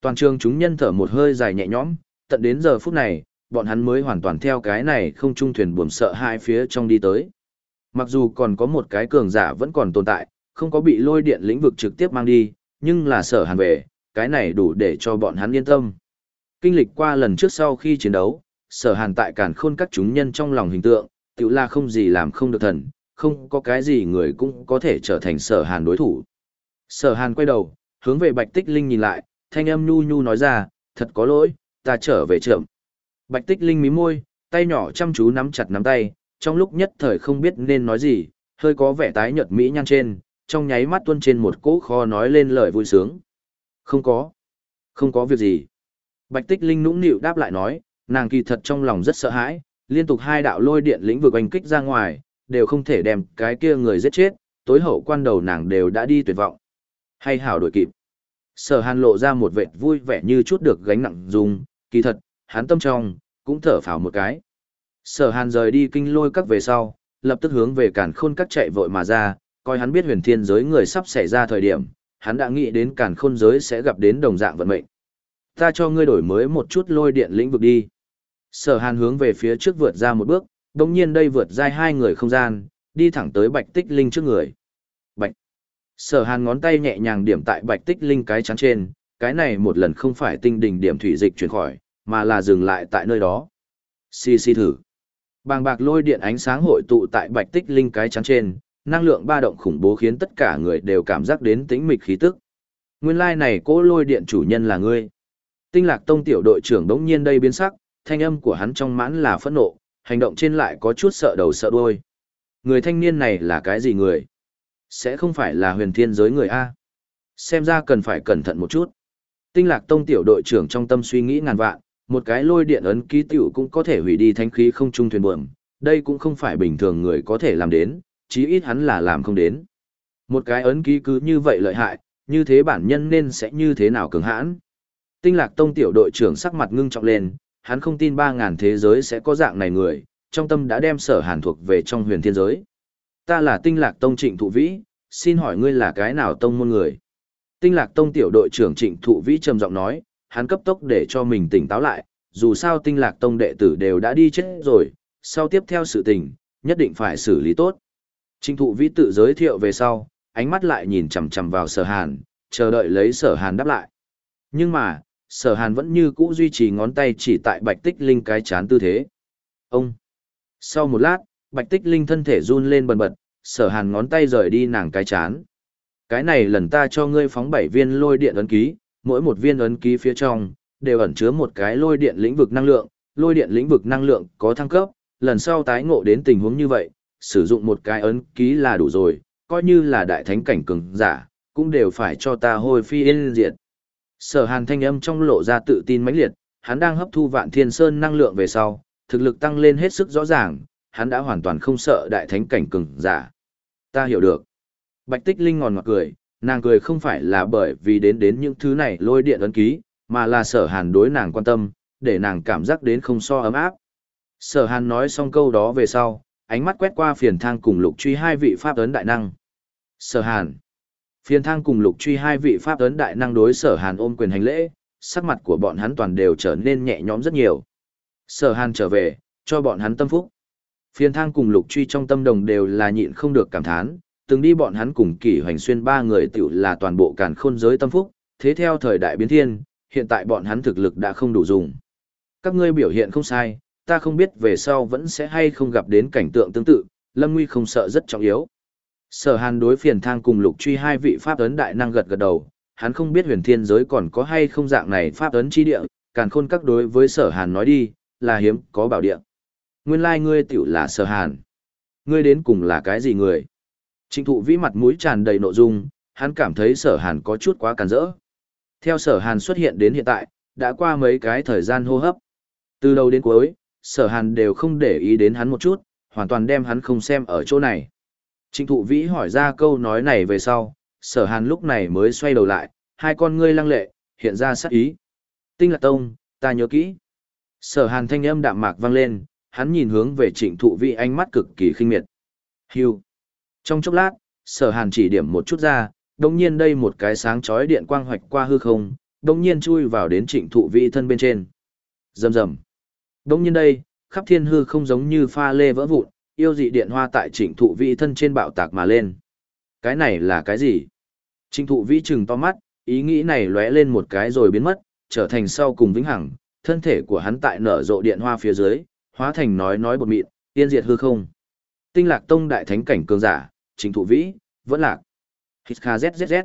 Toàn trường chúng nhân thở một hơi dài nhẹ nhõm, tận đến giờ phút này, bọn hắn mới hoàn toàn theo cái này không trung thuyền buồm sợ hai phía trong đi tới. Mặc dù còn có một cái cường giả vẫn còn tồn tại, không có bị lôi điện lĩnh vực trực tiếp mang đi, nhưng là sở hàn về, cái này đủ để cho bọn hắn yên tâm. Kinh lịch qua lần trước sau khi chiến đấu, sở hàn tại càn khôn các chúng nhân trong lòng hình tượng, tự là không gì làm không được thần, không có cái gì người cũng có thể trở thành sở hàn đối thủ. Sở hàn quay đầu, hướng về bạch tích linh nhìn lại, thanh âm nhu nhu nói ra, thật có lỗi, ta trở về trưởng. Bạch tích linh mí môi, tay nhỏ chăm chú nắm chặt nắm tay, trong lúc nhất thời không biết nên nói gì, hơi có vẻ tái nhợt mỹ nhăn trên, trong nháy mắt tuôn trên một cỗ kho nói lên lời vui sướng. Không có. Không có việc gì. Bạch tích linh nũng nịu đáp lại nói, nàng kỳ thật trong lòng rất sợ hãi, liên tục hai đạo lôi điện lĩnh vực oanh kích ra ngoài, đều không thể đem cái kia người giết chết, tối hậu quan đầu nàng đều đã đi tuyệt vọng. Hay hảo đổi kịp. Sở hàn lộ ra một vệt vui vẻ như chút được gánh nặng dùng, kỳ thật, hắn tâm trong, cũng thở phào một cái. Sở hàn rời đi kinh lôi các về sau, lập tức hướng về cản khôn các chạy vội mà ra, coi hắn biết huyền thiên giới người sắp xảy ra thời điểm, hắn đã nghĩ đến cản khôn giới sẽ gặp đến đồng dạng vận mệnh. Ta cho ngươi đổi mới một chút lôi điện lĩnh vực đi. Sở hàn hướng về phía trước vượt ra một bước, đồng nhiên đây vượt ra hai người không gian, đi thẳng tới bạch tích linh trước người. Bạch. Sở hàn ngón tay nhẹ nhàng điểm tại bạch tích linh cái chắn trên, cái này một lần không phải tinh đỉnh điểm thủy dịch chuyển khỏi, mà là dừng lại tại nơi đó. Xì xì thử. Bàng bạc lôi điện ánh sáng hội tụ tại bạch tích linh cái chắn trên, năng lượng ba động khủng bố khiến tất cả người đều cảm giác đến tĩnh mịch khí tức. Nguyên lai này cỗ lôi điện chủ nhân là ngươi. Tinh lạc tông tiểu đội trưởng đống nhiên đây biến sắc, thanh âm của hắn trong mãn là phẫn nộ, hành động trên lại có chút sợ đầu sợ đuôi. Người thanh niên này là cái gì người? Sẽ không phải là huyền thiên giới người A. Xem ra cần phải cẩn thận một chút. Tinh lạc tông tiểu đội trưởng trong tâm suy nghĩ ngàn vạn, một cái lôi điện ấn ký tiểu cũng có thể hủy đi thanh khí không trung thuyền buồm, đây cũng không phải bình thường người có thể làm đến, chí ít hắn là làm không đến. Một cái ấn ký cứ như vậy lợi hại, như thế bản nhân nên sẽ như thế nào cường hãn. Tinh lạc tông tiểu đội trưởng sắc mặt ngưng trọng lên, hắn không tin ba ngàn thế giới sẽ có dạng này người, trong tâm đã đem sở hàn thuộc về trong huyền thiên giới. Ta là tinh lạc tông trịnh thụ vĩ, xin hỏi ngươi là cái nào tông môn người? Tinh lạc tông tiểu đội trưởng trịnh thụ vĩ trầm giọng nói, hắn cấp tốc để cho mình tỉnh táo lại, dù sao tinh lạc tông đệ tử đều đã đi chết rồi, sau tiếp theo sự tình, nhất định phải xử lý tốt. Trịnh thụ vĩ tự giới thiệu về sau, ánh mắt lại nhìn chằm chằm vào sở hàn, chờ đợi lấy sở hàn đáp lại. Nhưng mà, sở hàn vẫn như cũ duy trì ngón tay chỉ tại bạch tích linh cái chán tư thế. Ông! Sau một lát, bạch tích linh thân thể run lên bần bật, sở hàn ngón tay rời đi nàng cái chán. Cái này lần ta cho ngươi phóng bảy viên lôi điện ấn ký, mỗi một viên ấn ký phía trong, đều ẩn chứa một cái lôi điện lĩnh vực năng lượng, lôi điện lĩnh vực năng lượng có thăng cấp, lần sau tái ngộ đến tình huống như vậy, sử dụng một cái ấn ký là đủ rồi, coi như là đại thánh cảnh cường giả, cũng đều phải cho ta hồi phi yên diệt. Sở hàn thanh âm trong lộ ra tự tin mãnh liệt, hắn đang hấp thu vạn thiên sơn năng lượng về sau, thực lực tăng lên hết sức rõ ràng, hắn đã hoàn toàn không sợ đại thánh cảnh cường giả. Ta hiểu được. Bạch tích linh ngòn ngọt cười, nàng cười không phải là bởi vì đến đến những thứ này lôi điện ấn ký, mà là sở hàn đối nàng quan tâm, để nàng cảm giác đến không so ấm áp. Sở hàn nói xong câu đó về sau, ánh mắt quét qua phiền thang cùng lục truy hai vị pháp ấn đại năng. Sở hàn. Phiền thang cùng lục truy hai vị pháp ấn đại năng đối sở hàn ôm quyền hành lễ, sắc mặt của bọn hắn toàn đều trở nên nhẹ nhõm rất nhiều. Sở hàn trở về, cho bọn hắn tâm phúc. Phiền thang cùng lục truy trong tâm đồng đều là nhịn không được cảm thán, từng đi bọn hắn cùng kỷ hoành xuyên ba người tiểu là toàn bộ càn khôn giới tâm phúc, thế theo thời đại biến thiên, hiện tại bọn hắn thực lực đã không đủ dùng. Các ngươi biểu hiện không sai, ta không biết về sau vẫn sẽ hay không gặp đến cảnh tượng tương tự, Lâm Nguy không sợ rất trọng yếu. Sở Hàn đối phiền thang cùng lục truy hai vị pháp ấn đại năng gật gật đầu, hắn không biết huyền thiên giới còn có hay không dạng này pháp ấn chi địa, càn khôn các đối với sở Hàn nói đi, là hiếm, có bảo địa. Nguyên lai like ngươi tiểu là sở Hàn. Ngươi đến cùng là cái gì người? Trịnh thụ vĩ mặt mũi tràn đầy nội dung, hắn cảm thấy sở Hàn có chút quá càn rỡ. Theo sở Hàn xuất hiện đến hiện tại, đã qua mấy cái thời gian hô hấp. Từ đầu đến cuối, sở Hàn đều không để ý đến hắn một chút, hoàn toàn đem hắn không xem ở chỗ này. Trịnh thụ vĩ hỏi ra câu nói này về sau, sở hàn lúc này mới xoay đầu lại, hai con ngươi lăng lệ, hiện ra sắc ý. Tinh lạc tông, ta nhớ kỹ. Sở hàn thanh âm đạm mạc vang lên, hắn nhìn hướng về trịnh thụ vĩ ánh mắt cực kỳ khinh miệt. Hiu. Trong chốc lát, sở hàn chỉ điểm một chút ra, đồng nhiên đây một cái sáng chói điện quang hoạch qua hư không, đồng nhiên chui vào đến trịnh thụ vĩ thân bên trên. Rầm rầm. Đồng nhiên đây, khắp thiên hư không giống như pha lê vỡ vụn, yêu dị điện hoa tại trịnh thụ vĩ thân trên bạo tạc mà lên. Cái này là cái gì? Trịnh thụ vĩ trừng to mắt, ý nghĩ này lóe lên một cái rồi biến mất, trở thành sau cùng vĩnh hằng, thân thể của hắn tại nở rộ điện hoa phía dưới, hóa thành nói nói bột mịn, tiên diệt hư không. Tinh lạc tông đại thánh cảnh cường giả, trịnh thụ vĩ, vẫn lạc. Hít kha zzz.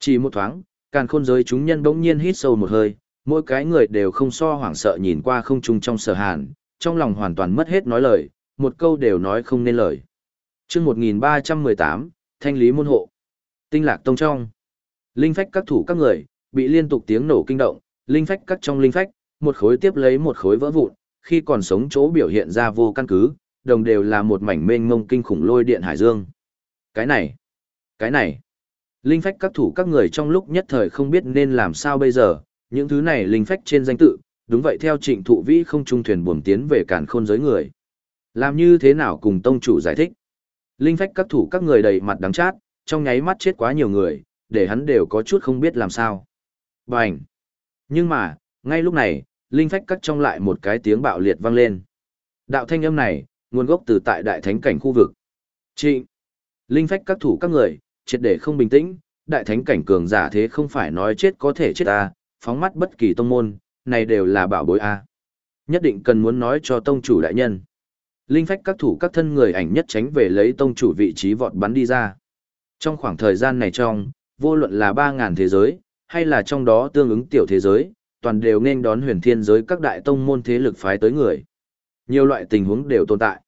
Chỉ một thoáng, càn khôn giới chúng nhân bỗng nhiên hít sâu một hơi, mỗi cái người đều không so hoảng sợ nhìn qua không trung trong sở hàn, trong lòng hoàn toàn mất hết nói lời, một câu đều nói không nên lời. chương 1318, Thanh lý môn hộ. Tinh lạc tông trong. Linh phách các thủ các người, bị liên tục tiếng nổ kinh động, linh phách các trong linh phách, một khối tiếp lấy một khối vỡ vụn, khi còn sống chỗ biểu hiện ra vô căn cứ, đồng đều là một mảnh mênh mông kinh khủng lôi điện hải dương. Cái này, cái này, linh phách các thủ các người trong lúc nhất thời không biết nên làm sao bây giờ, những thứ này linh phách trên danh tự, đúng vậy theo trịnh thụ vĩ không trung thuyền buồm tiến về cản khôn giới người. Làm như thế nào cùng tông chủ giải thích? Linh phách các thủ các người đầy mặt đắng chát, trong nháy mắt chết quá nhiều người, để hắn đều có chút không biết làm sao. Bành! Nhưng mà, ngay lúc này, linh phách cắt trong lại một cái tiếng bạo liệt vang lên. Đạo thanh âm này, nguồn gốc từ tại đại thánh cảnh khu vực. Trịnh! Linh phách các thủ các người, triệt để không bình tĩnh, đại thánh cảnh cường giả thế không phải nói chết có thể chết ta, phóng mắt bất kỳ tông môn, này đều là bảo bối a. Nhất định cần muốn nói cho tông chủ đại nhân. Linh phách các thủ các thân người ảnh nhất tránh về lấy tông chủ vị trí vọt bắn đi ra. Trong khoảng thời gian này trong, vô luận là 3.000 thế giới, hay là trong đó tương ứng tiểu thế giới, toàn đều nên đón huyền thiên giới các đại tông môn thế lực phái tới người. Nhiều loại tình huống đều tồn tại.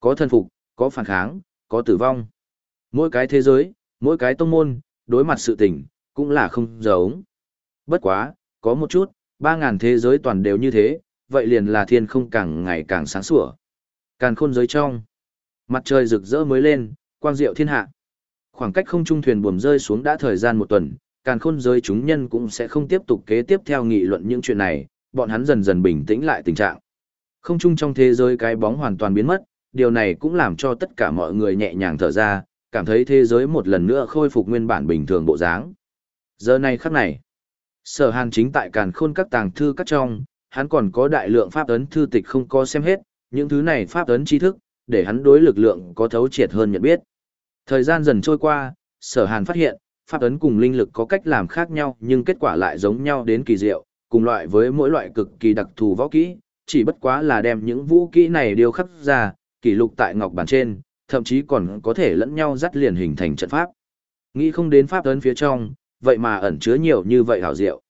Có thân phục, có phản kháng, có tử vong. Mỗi cái thế giới, mỗi cái tông môn, đối mặt sự tình, cũng là không giống. Bất quá, có một chút, 3.000 thế giới toàn đều như thế, vậy liền là thiên không càng ngày càng sáng sủa. Càn khôn giới trong. Mặt trời rực rỡ mới lên, quang diệu thiên hạ. Khoảng cách không trung thuyền buồm rơi xuống đã thời gian một tuần, càn khôn giới chúng nhân cũng sẽ không tiếp tục kế tiếp theo nghị luận những chuyện này, bọn hắn dần dần bình tĩnh lại tình trạng. Không trung trong thế giới cái bóng hoàn toàn biến mất, điều này cũng làm cho tất cả mọi người nhẹ nhàng thở ra, cảm thấy thế giới một lần nữa khôi phục nguyên bản bình thường bộ dáng. Giờ này khắc này, sở hàn chính tại càn khôn các tàng thư các trong, hắn còn có đại lượng pháp ấn thư tịch không có xem hết, những thứ này pháp ấn tri thức, để hắn đối lực lượng có thấu triệt hơn nhận biết. Thời gian dần trôi qua, sở hàn phát hiện, pháp ấn cùng linh lực có cách làm khác nhau nhưng kết quả lại giống nhau đến kỳ diệu, cùng loại với mỗi loại cực kỳ đặc thù võ kỹ, chỉ bất quá là đem những vũ kỹ này điều khắc ra, kỷ lục tại ngọc bản trên, thậm chí còn có thể lẫn nhau dắt liền hình thành trận pháp. Nghĩ không đến pháp ấn phía trong, vậy mà ẩn chứa nhiều như vậy hảo diệu.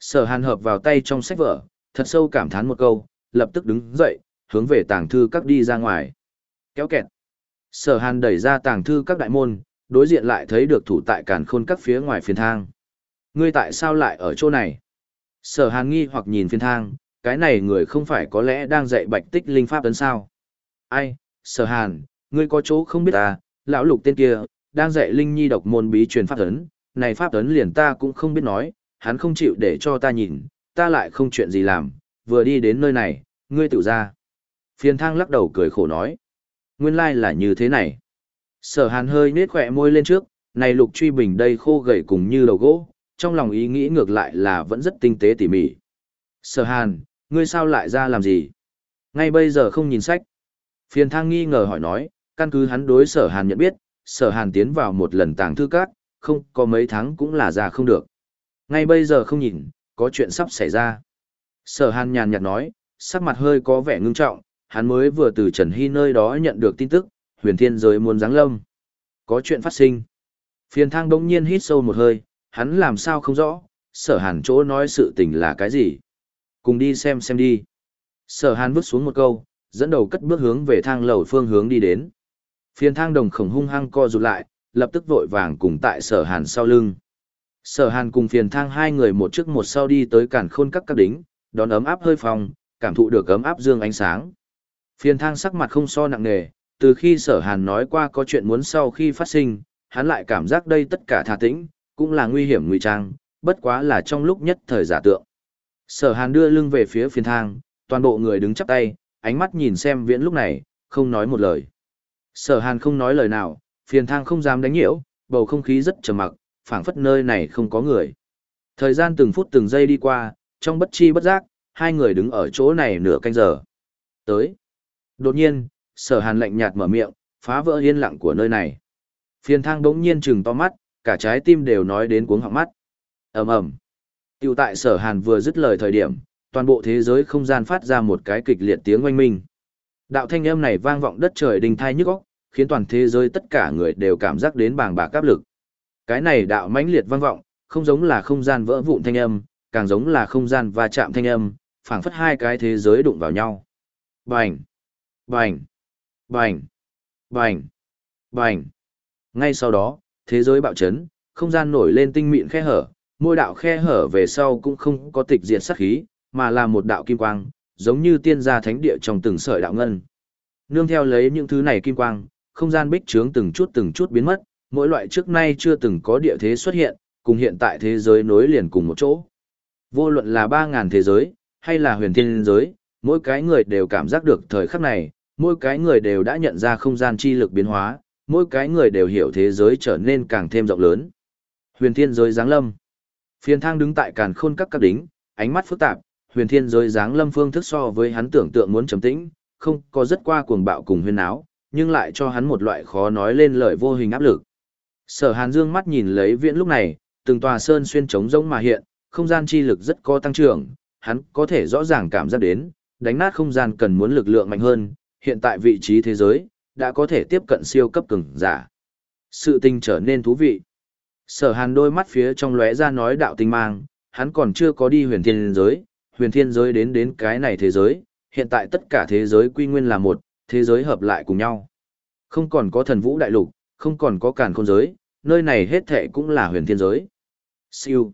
Sở Hàn hợp vào tay trong sách vở, thật sâu cảm thán một câu, lập tức đứng dậy, hướng về tàng thư các đi ra ngoài. Kéo kẹt. Sở Hàn đẩy ra tàng thư các đại môn, đối diện lại thấy được thủ tại càn khôn các phía ngoài phiền thang. Ngươi tại sao lại ở chỗ này? Sở Hàn nghi hoặc nhìn phiền thang, cái này người không phải có lẽ đang dạy bạch tích linh pháp tấn sao? Ai, Sở Hàn, ngươi có chỗ không biết à, lão lục tên kia, đang dạy linh nhi độc môn bí truyền pháp tấn, này pháp tấn liền ta cũng không biết nói, hắn không chịu để cho ta nhìn, ta lại không chuyện gì làm, vừa đi đến nơi này, ngươi tự ra. Phiền thang lắc đầu cười khổ nói. Nguyên lai là như thế này. Sở hàn hơi nết khỏe môi lên trước, này lục truy bình đây khô gầy cùng như đầu gỗ, trong lòng ý nghĩ ngược lại là vẫn rất tinh tế tỉ mỉ. Sở hàn, ngươi sao lại ra làm gì? Ngay bây giờ không nhìn sách. Phiền thang nghi ngờ hỏi nói, căn cứ hắn đối sở hàn nhận biết, sở hàn tiến vào một lần tàng thư cát, không có mấy tháng cũng là ra không được. Ngay bây giờ không nhìn, có chuyện sắp xảy ra. Sở hàn nhàn nhạt nói, sắc mặt hơi có vẻ ngưng trọng, hắn mới vừa từ Trần Hy nơi đó nhận được tin tức, huyền thiên giới muốn giáng lâm. Có chuyện phát sinh. Phiền thang đống nhiên hít sâu một hơi, hắn làm sao không rõ, sở hàn chỗ nói sự tình là cái gì. Cùng đi xem xem đi. Sở hàn vứt xuống một câu, dẫn đầu cất bước hướng về thang lầu phương hướng đi đến. Phiền thang đồng khổng hung hăng co rụt lại, lập tức vội vàng cùng tại sở hàn sau lưng. Sở hàn cùng phiền thang hai người một trước một sau đi tới cản khôn các các đính, đón ấm áp hơi phòng, cảm thụ được ấm áp dương ánh sáng. Phiền thang sắc mặt không so nặng nề, từ khi sở hàn nói qua có chuyện muốn sau khi phát sinh, hắn lại cảm giác đây tất cả thà tĩnh, cũng là nguy hiểm nguy trang, bất quá là trong lúc nhất thời giả tượng. Sở hàn đưa lưng về phía phiền thang, toàn bộ người đứng chắp tay, ánh mắt nhìn xem viễn lúc này, không nói một lời. Sở hàn không nói lời nào, phiền thang không dám đánh nhiễu, bầu không khí rất trầm mặc, phảng phất nơi này không có người. Thời gian từng phút từng giây đi qua, trong bất chi bất giác, hai người đứng ở chỗ này nửa canh giờ. Tới. Đột nhiên, sở hàn lạnh nhạt mở miệng, phá vỡ yên lặng của nơi này. Phiền thang đống nhiên trừng to mắt, cả trái tim đều nói đến cuống họng mắt. ầm ầm Tiểu tại sở hàn vừa dứt lời thời điểm, toàn bộ thế giới không gian phát ra một cái kịch liệt tiếng oanh minh. Đạo thanh âm này vang vọng đất trời đình thai nhức óc, khiến toàn thế giới tất cả người đều cảm giác đến bàng bạc áp lực. Cái này đạo mãnh liệt vang vọng, không giống là không gian vỡ vụn thanh âm, càng giống là không gian va chạm thanh âm, phảng phất hai cái thế giới đụng vào nhau. Bành! Bành! Bành! Bành! Bành! Ngay sau đó, thế giới bạo chấn, không gian nổi lên tinh mịn khe hở, môi đạo khe hở về sau cũng không có tịch diệt sát khí, mà là một đạo kim quang, giống như tiên gia thánh địa trong từng sợi đạo ngân. Nương theo lấy những thứ này kim quang, không gian bích trướng từng chút từng chút biến mất, mỗi loại trước nay chưa từng có địa thế xuất hiện, cùng hiện tại thế giới nối liền cùng một chỗ. Vô luận là 3.000 thế giới, hay là huyền thiên giới, mỗi cái người đều cảm giác được thời khắc này, mỗi cái người đều đã nhận ra không gian chi lực biến hóa, mỗi cái người đều hiểu thế giới trở nên càng thêm rộng lớn. Huyền thiên giới giáng lâm. phiền thang đứng tại càn khôn các các đính, ánh mắt phức tạp, huyền thiên giới giáng lâm phương thức so với hắn tưởng tượng muốn trầm tĩnh, không có rất qua cuồng bạo cùng huyên áo, nhưng lại cho hắn một loại khó nói lên lời vô hình áp lực. Sở Hàn Dương mắt nhìn lấy viễn lúc này, từng tòa sơn xuyên trống rỗng mà hiện, không gian chi lực rất có tăng trưởng, hắn có thể rõ ràng cảm giác đến, đánh nát không gian cần muốn lực lượng mạnh hơn, hiện tại vị trí thế giới, đã có thể tiếp cận siêu cấp cường giả. Sự tình trở nên thú vị. Sở Hàn đôi mắt phía trong lóe ra nói đạo tinh mang, hắn còn chưa có đi huyền thiên giới, huyền thiên giới đến đến cái này thế giới, hiện tại tất cả thế giới quy nguyên là một, thế giới hợp lại cùng nhau. Không còn có thần vũ đại lục, không còn có càn khôn giới, nơi này hết thệ cũng là huyền thiên giới. Siêu.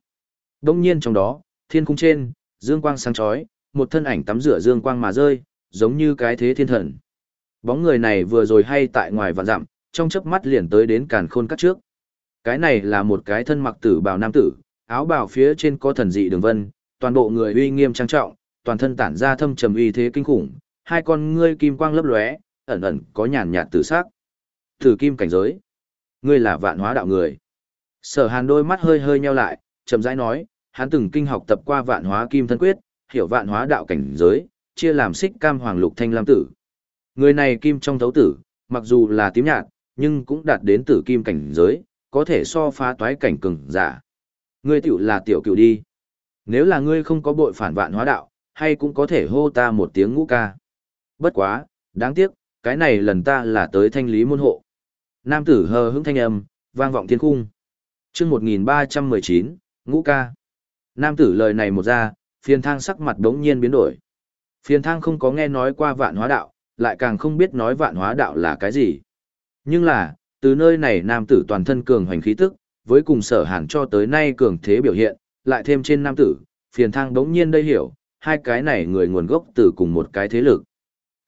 Đông nhiên trong đó, thiên cung trên, dương quang sáng chói, một thân ảnh tắm rửa dương quang mà rơi, giống như cái thế thiên thần. Bóng người này vừa rồi hay tại ngoài vạn dặm, trong chớp mắt liền tới đến càn khôn các trước. Cái này là một cái thân mặc tử bào nam tử, áo bào phía trên có thần dị đường vân, toàn bộ người uy nghiêm trang trọng, toàn thân tản ra thâm trầm uy thế kinh khủng, hai con ngươi kim quang lấp lóe, ẩn ẩn có nhàn nhạt tử sắc. Tử kim cảnh giới. Ngươi là vạn hóa đạo người. Sở Hàn đôi mắt hơi hơi nheo lại, chậm rãi nói, hắn từng kinh học tập qua vạn hóa kim thân quyết, hiểu vạn hóa đạo cảnh giới, chia làm xích cam hoàng lục thanh lam tử. Người này kim trong thấu tử, mặc dù là tím nhạt, nhưng cũng đạt đến tử kim cảnh giới, có thể so phá toái cảnh cường giả. Ngươi tiểu là tiểu cửu đi. Nếu là ngươi không có bội phản vạn hóa đạo, hay cũng có thể hô ta một tiếng ngũ ca. Bất quá, đáng tiếc, cái này lần ta là tới thanh lý môn hộ. Nam tử hờ hững thanh âm, vang vọng thiên cung. chương 1319, ngũ ca. Nam tử lời này một ra, phiền thang sắc mặt đống nhiên biến đổi. Phiền thang không có nghe nói qua vạn hóa đạo, lại càng không biết nói vạn hóa đạo là cái gì. Nhưng là, từ nơi này nam tử toàn thân cường hoành khí tức, với cùng sở hàn cho tới nay cường thế biểu hiện, lại thêm trên nam tử, phiền thang đống nhiên đây hiểu, hai cái này người nguồn gốc từ cùng một cái thế lực.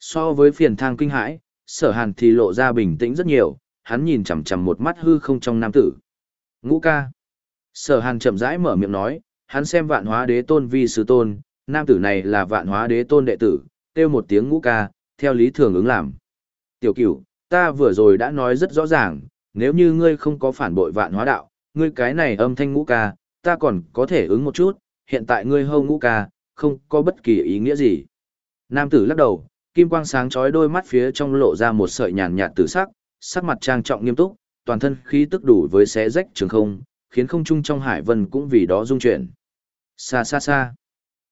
So với phiền thang kinh hãi, sở hàn thì lộ ra bình tĩnh rất nhiều, hắn nhìn chằm chằm một mắt hư không trong nam tử. Ngũ ca. Sở hàn chậm rãi mở miệng nói, hắn xem vạn hóa đế tôn vi sư tôn, nam tử này là vạn hóa đế tôn đệ tử, kêu một tiếng ngũ ca, theo lý thường ứng làm. Tiểu cửu, ta vừa rồi đã nói rất rõ ràng, nếu như ngươi không có phản bội vạn hóa đạo, ngươi cái này âm thanh ngũ ca, ta còn có thể ứng một chút, hiện tại ngươi hâu ngũ ca, không có bất kỳ ý nghĩa gì. Nam tử lắc đầu, kim quang sáng chói đôi mắt phía trong lộ ra một sợi nhàn nhạt tử sắc, sắc mặt trang trọng nghiêm túc, toàn thân khí tức đủ với xé rách trường không, khiến không trung trong hải vân cũng vì đó rung chuyển. Xa xa xa.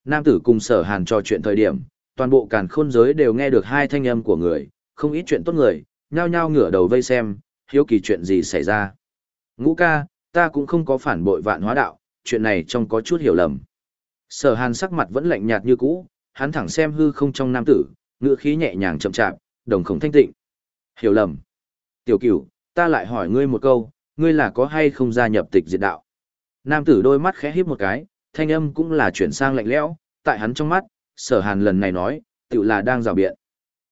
Nam tử cùng sở hàn trò chuyện thời điểm, toàn bộ càn khôn giới đều nghe được hai thanh âm của người, không ít chuyện tốt người, nhao nhao ngửa đầu vây xem, hiếu kỳ chuyện gì xảy ra. Ngũ ca, ta cũng không có phản bội vạn hóa đạo, chuyện này trong có chút hiểu lầm. Sở hàn sắc mặt vẫn lạnh nhạt như cũ, hắn thẳng xem hư không trong nam tử, ngựa khí nhẹ nhàng chậm chạp, đồng khổng thanh tịnh. Hiểu lầm. Tiểu cửu, ta lại hỏi ngươi một câu, ngươi là có hay không gia nhập tịch diệt đạo? Nam tử đôi mắt khẽ híp một cái, thanh âm cũng là chuyển sang lạnh lẽo, tại hắn trong mắt, sở hàn lần này nói, tự là đang rào biện.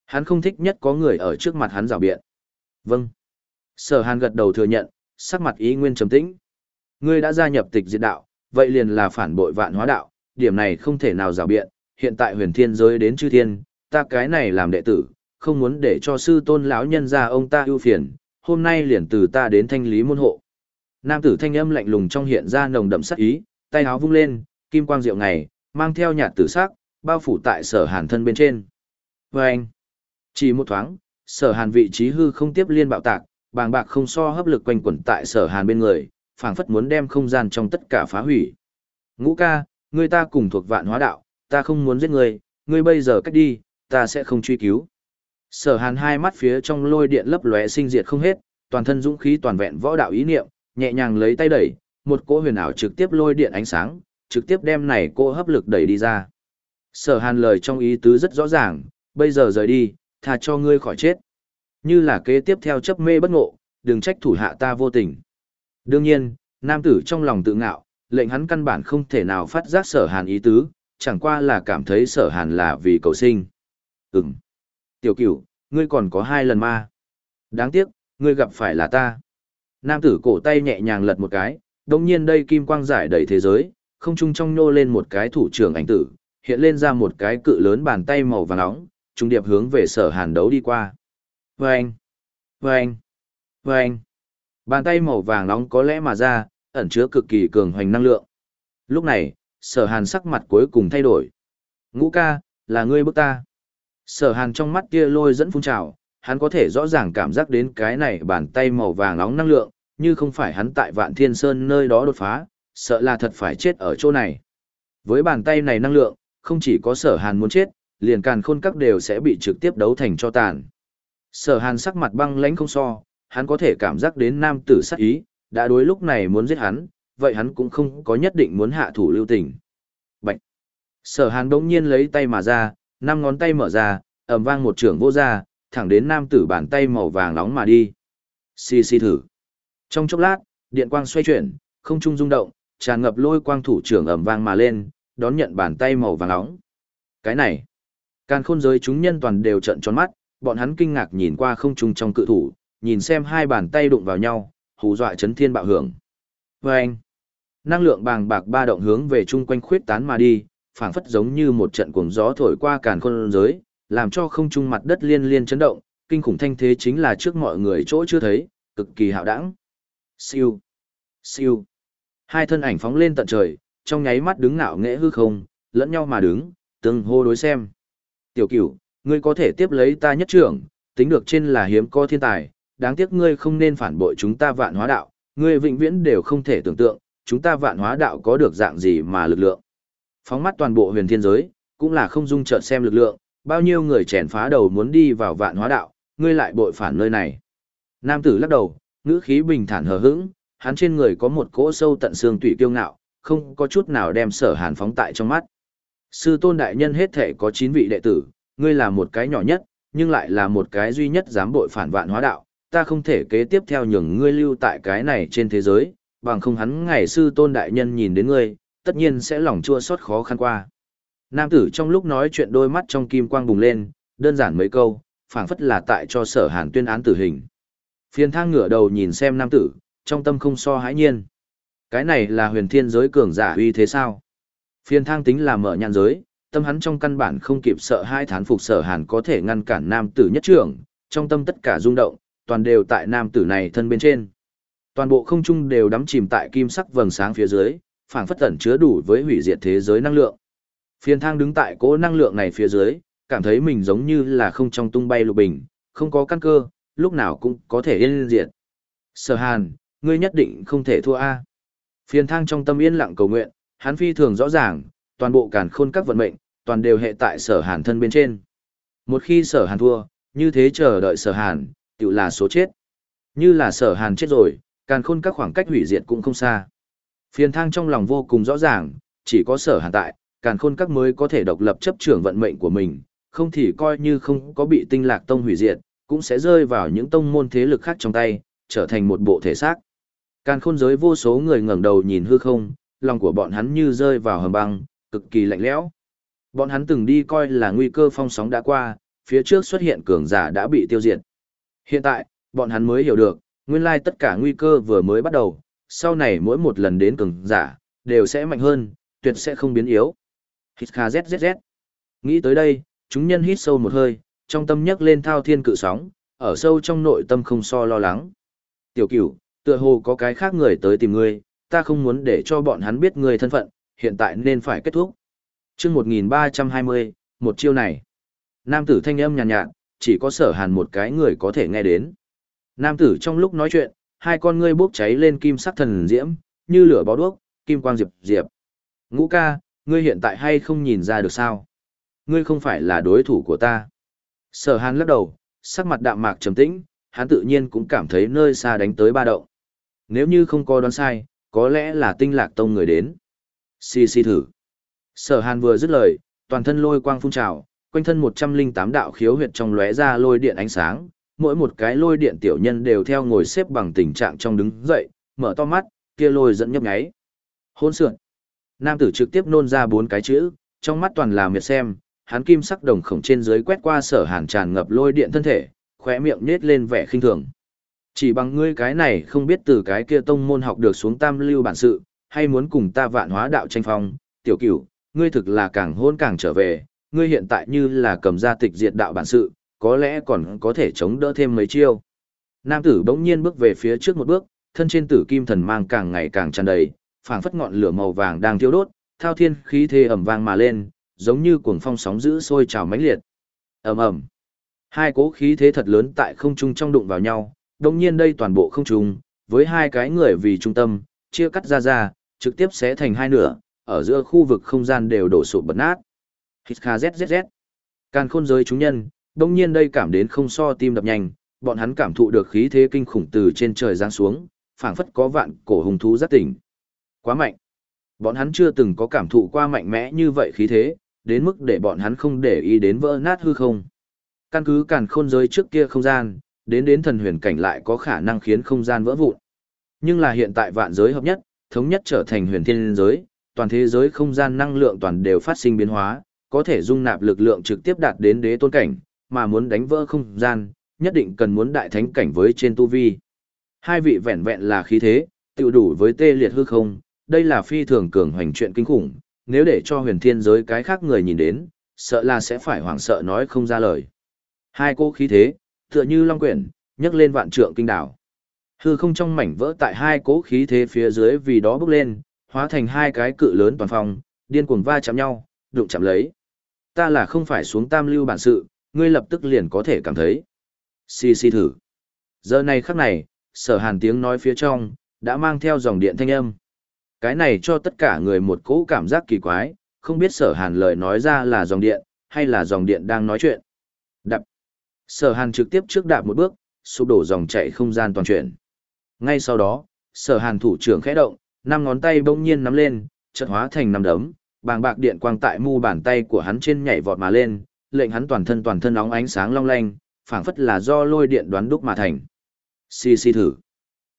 Hắn không thích nhất có người ở trước mặt hắn rào biện. Vâng. Sở hàn gật đầu thừa nhận, sắc mặt ý nguyên trầm tĩnh. Ngươi đã gia nhập tịch diệt đạo, vậy liền là phản bội vạn hóa đạo, điểm này không thể nào rào biện, hiện tại huyền thiên giới đến chư thiên, ta cái này làm đệ tử, không muốn để cho sư tôn lão nhân ra ông ta ưu phiền, hôm nay liền từ ta đến thanh lý môn hộ. Nam tử thanh âm lạnh lùng trong hiện ra nồng đậm sắc ý, tay áo vung lên, kim quang diệu ngày, mang theo nhạt tử sắc, bao phủ tại sở hàn thân bên trên. Và anh, chỉ một thoáng, sở hàn vị trí hư không tiếp liên bạo tạc, bàng bạc không so hấp lực quanh quẩn tại sở hàn bên người, phảng phất muốn đem không gian trong tất cả phá hủy. Ngũ ca, người ta cùng thuộc vạn hóa đạo, ta không muốn giết người, ngươi bây giờ cách đi, ta sẽ không truy cứu. Sở hàn hai mắt phía trong lôi điện lấp lóe sinh diệt không hết, toàn thân dũng khí toàn vẹn võ đạo ý niệm, nhẹ nhàng lấy tay đẩy, một cỗ huyền ảo trực tiếp lôi điện ánh sáng, trực tiếp đem này cô hấp lực đẩy đi ra. Sở hàn lời trong ý tứ rất rõ ràng, bây giờ rời đi, tha cho ngươi khỏi chết. Như là kế tiếp theo chấp mê bất ngộ, đừng trách thủ hạ ta vô tình. Đương nhiên, nam tử trong lòng tự ngạo, lệnh hắn căn bản không thể nào phát giác sở hàn ý tứ, chẳng qua là cảm thấy sở hàn là vì cầu sinh. Ừm. Tiểu cửu, ngươi còn có hai lần ma. Đáng tiếc, ngươi gặp phải là ta. Nam tử cổ tay nhẹ nhàng lật một cái, đồng nhiên đây kim quang giải đầy thế giới, không trung trong nhô lên một cái thủ trưởng ảnh tử, hiện lên ra một cái cự lớn bàn tay màu vàng nóng, trung điệp hướng về sở hàn đấu đi qua. Vâng! Vâng! Vâng! Bàn tay màu vàng nóng có lẽ mà ra, ẩn chứa cực kỳ cường hoành năng lượng. Lúc này, sở hàn sắc mặt cuối cùng thay đổi. Ngũ ca, là ngươi bức ta. Sở hàn trong mắt kia lôi dẫn phun trào, hắn có thể rõ ràng cảm giác đến cái này bàn tay màu vàng nóng năng lượng, như không phải hắn tại vạn thiên sơn nơi đó đột phá, sợ là thật phải chết ở chỗ này. Với bàn tay này năng lượng, không chỉ có sở hàn muốn chết, liền càn khôn các đều sẽ bị trực tiếp đấu thành cho tàn. Sở hàn sắc mặt băng lãnh không so, hắn có thể cảm giác đến nam tử sát ý, đã đối lúc này muốn giết hắn, vậy hắn cũng không có nhất định muốn hạ thủ lưu tình. Bạch! Sở hàn đống nhiên lấy tay mà ra, năm ngón tay mở ra, ầm vang một trường vô ra, thẳng đến nam tử bàn tay màu vàng nóng mà đi. Xì xì thử. Trong chốc lát, điện quang xoay chuyển, không trung rung động, tràn ngập lôi quang thủ trưởng ầm vang mà lên, đón nhận bàn tay màu vàng nóng. Cái này, càn khôn giới chúng nhân toàn đều trợn tròn mắt, bọn hắn kinh ngạc nhìn qua không trung trong cự thủ, nhìn xem hai bàn tay đụng vào nhau, hù dọa chấn thiên bạo hưởng. Và anh, năng lượng bàng bạc ba động hướng về chung quanh khuyết tán mà đi, phảng phất giống như một trận cuồng gió thổi qua càn khôn giới, làm cho không trung mặt đất liên liên chấn động, kinh khủng thanh thế chính là trước mọi người chỗ chưa thấy, cực kỳ hạo đẳng. Siêu, siêu. Hai thân ảnh phóng lên tận trời, trong nháy mắt đứng ngạo nghễ hư không, lẫn nhau mà đứng, từng hô đối xem. Tiểu cửu, ngươi có thể tiếp lấy ta nhất trưởng, tính được trên là hiếm có thiên tài, đáng tiếc ngươi không nên phản bội chúng ta vạn hóa đạo, ngươi vĩnh viễn đều không thể tưởng tượng, chúng ta vạn hóa đạo có được dạng gì mà lực lượng. Phóng mắt toàn bộ huyền thiên giới, cũng là không dung chợt xem lực lượng, bao nhiêu người chèn phá đầu muốn đi vào vạn hóa đạo, ngươi lại bội phản nơi này. Nam tử lắc đầu, ngữ khí bình thản hờ hững, hắn trên người có một cỗ sâu tận xương tủy kiêu ngạo, không có chút nào đem sở hàn phóng tại trong mắt. Sư tôn đại nhân hết thể có 9 vị đệ tử, ngươi là một cái nhỏ nhất, nhưng lại là một cái duy nhất dám bội phản vạn hóa đạo, ta không thể kế tiếp theo nhường ngươi lưu tại cái này trên thế giới, bằng không hắn ngày sư tôn đại nhân nhìn đến ngươi, tất nhiên sẽ lòng chua xót khó khăn qua. Nam tử trong lúc nói chuyện đôi mắt trong kim quang bùng lên, đơn giản mấy câu, phảng phất là tại cho sở hàn tuyên án tử hình. Phiền thang ngửa đầu nhìn xem nam tử, trong tâm không so hãi nhiên. Cái này là huyền thiên giới cường giả uy thế sao? Phiền thang tính là mở nhãn giới, tâm hắn trong căn bản không kịp sợ hai thán phục sở hàn có thể ngăn cản nam tử nhất trưởng, trong tâm tất cả rung động, toàn đều tại nam tử này thân bên trên. Toàn bộ không trung đều đắm chìm tại kim sắc vầng sáng phía dưới, phảng phất tẩn chứa đủ với hủy diệt thế giới năng lượng. Phiền thang đứng tại cỗ năng lượng này phía dưới, cảm thấy mình giống như là không trong tung bay lục bình, không có căn cơ, lúc nào cũng có thể yên diệt. Sở hàn, ngươi nhất định không thể thua A. Phiền thang trong tâm yên lặng cầu nguyện, hắn phi thường rõ ràng, toàn bộ càn khôn các vận mệnh, toàn đều hệ tại sở hàn thân bên trên. Một khi sở hàn thua, như thế chờ đợi sở hàn, tự là số chết. Như là sở hàn chết rồi, càn khôn các khoảng cách hủy diệt cũng không xa. Phiền thang trong lòng vô cùng rõ ràng, chỉ có sở hàn tại, càn khôn các mới có thể độc lập chấp trưởng vận mệnh của mình, không thì coi như không có bị tinh lạc tông hủy diệt, cũng sẽ rơi vào những tông môn thế lực khác trong tay, trở thành một bộ thể xác. Càn khôn giới vô số người ngẩng đầu nhìn hư không, lòng của bọn hắn như rơi vào hầm băng, cực kỳ lạnh lẽo. Bọn hắn từng đi coi là nguy cơ phong sóng đã qua, phía trước xuất hiện cường giả đã bị tiêu diệt. Hiện tại, bọn hắn mới hiểu được, nguyên lai tất cả nguy cơ vừa mới bắt đầu, sau này mỗi một lần đến cường giả, đều sẽ mạnh hơn, tuyệt sẽ không biến yếu. Hít kha zzz. Nghĩ tới đây, chúng nhân hít sâu một hơi, trong tâm nhấc lên thao thiên cự sóng, ở sâu trong nội tâm không so lo lắng. Tiểu cửu, tựa hồ có cái khác người tới tìm ngươi, ta không muốn để cho bọn hắn biết ngươi thân phận, hiện tại nên phải kết thúc. chương 1320, một chiêu này. Nam tử thanh âm nhàn nhạt, nhạt, chỉ có sở hàn một cái người có thể nghe đến. Nam tử trong lúc nói chuyện, hai con ngươi bốc cháy lên kim sắc thần diễm, như lửa bó đuốc, kim quang diệp diệp. Ngũ ca, ngươi hiện tại hay không nhìn ra được sao? Ngươi không phải là đối thủ của ta. Sở hàn lắc đầu, sắc mặt đạm mạc trầm tĩnh, hắn tự nhiên cũng cảm thấy nơi xa đánh tới ba động. Nếu như không có đoán sai, có lẽ là tinh lạc tông người đến. Xì xì thử. Sở hàn vừa dứt lời, toàn thân lôi quang phun trào, quanh thân 108 đạo khiếu huyệt trong lóe ra lôi điện ánh sáng, mỗi một cái lôi điện tiểu nhân đều theo ngồi xếp bằng tình trạng trong đứng dậy, mở to mắt, kia lôi dẫn nhấp nháy. Hôn sượn. Nam tử trực tiếp nôn ra bốn cái chữ, trong mắt toàn là miệt xem, hắn kim sắc đồng khổng trên dưới quét qua sở hàn tràn ngập lôi điện thân thể, khóe miệng nết lên vẻ khinh thường. Chỉ bằng ngươi cái này không biết từ cái kia tông môn học được xuống tam lưu bản sự, hay muốn cùng ta vạn hóa đạo tranh phong, tiểu cửu, ngươi thực là càng hôn càng trở về, ngươi hiện tại như là cầm gia tịch diệt đạo bản sự, có lẽ còn có thể chống đỡ thêm mấy chiêu. Nam tử bỗng nhiên bước về phía trước một bước, thân trên tử kim thần mang càng ngày càng tràn đầy, phảng phất ngọn lửa màu vàng đang thiêu đốt, thao thiên khí thế ẩm vang mà lên, giống như cuồng phong sóng dữ sôi trào mãnh liệt. Ầm ầm. Hai cỗ khí thế thật lớn tại không trung trong đụng vào nhau, đồng nhiên đây toàn bộ không trung, với hai cái người vì trung tâm, chia cắt ra ra, trực tiếp xé thành hai nửa, ở giữa khu vực không gian đều đổ sụp bật nát. Hít kha zzz. Càn khôn giới chúng nhân, đồng nhiên đây cảm đến không so tim đập nhanh, bọn hắn cảm thụ được khí thế kinh khủng từ trên trời giáng xuống, phảng phất có vạn cổ hùng thú rất tỉnh. Quá mạnh. Bọn hắn chưa từng có cảm thụ qua mạnh mẽ như vậy khí thế, đến mức để bọn hắn không để ý đến vỡ nát hư không. Căn cứ càn khôn giới trước kia không gian, đến đến thần huyền cảnh lại có khả năng khiến không gian vỡ vụn. Nhưng là hiện tại vạn giới hợp nhất, thống nhất trở thành huyền thiên giới, toàn thế giới không gian năng lượng toàn đều phát sinh biến hóa, có thể dung nạp lực lượng trực tiếp đạt đến đế tôn cảnh, mà muốn đánh vỡ không gian, nhất định cần muốn đại thánh cảnh với trên tu vi. Hai vị vẹn vẹn là khí thế, tự đủ với tê liệt hư không, đây là phi thường cường hoành chuyện kinh khủng, nếu để cho huyền thiên giới cái khác người nhìn đến, sợ là sẽ phải hoảng sợ nói không ra lời. Hai cô khí thế, tựa như long quyển, nhấc lên vạn trượng kinh đảo. Hư không trong mảnh vỡ tại hai cố khí thế phía dưới vì đó bước lên, hóa thành hai cái cự lớn toàn phòng, điên cuồng va chạm nhau, đụng chạm lấy. Ta là không phải xuống tam lưu bản sự, ngươi lập tức liền có thể cảm thấy. Xì xì thử. Giờ này khắc này, sở hàn tiếng nói phía trong, đã mang theo dòng điện thanh âm. Cái này cho tất cả người một cỗ cảm giác kỳ quái, không biết sở hàn lời nói ra là dòng điện, hay là dòng điện đang nói chuyện. Đập. Sở hàn trực tiếp trước đạp một bước, sụp đổ dòng chạy không gian toàn chuyển. Ngay sau đó, sở hàn thủ trưởng khẽ động, năm ngón tay bỗng nhiên nắm lên, chợt hóa thành năm đấm, bàng bạc điện quang tại mu bàn tay của hắn trên nhảy vọt mà lên, lệnh hắn toàn thân toàn thân nóng ánh sáng long lanh, phảng phất là do lôi điện đoán đúc mà thành. Xì xì thử.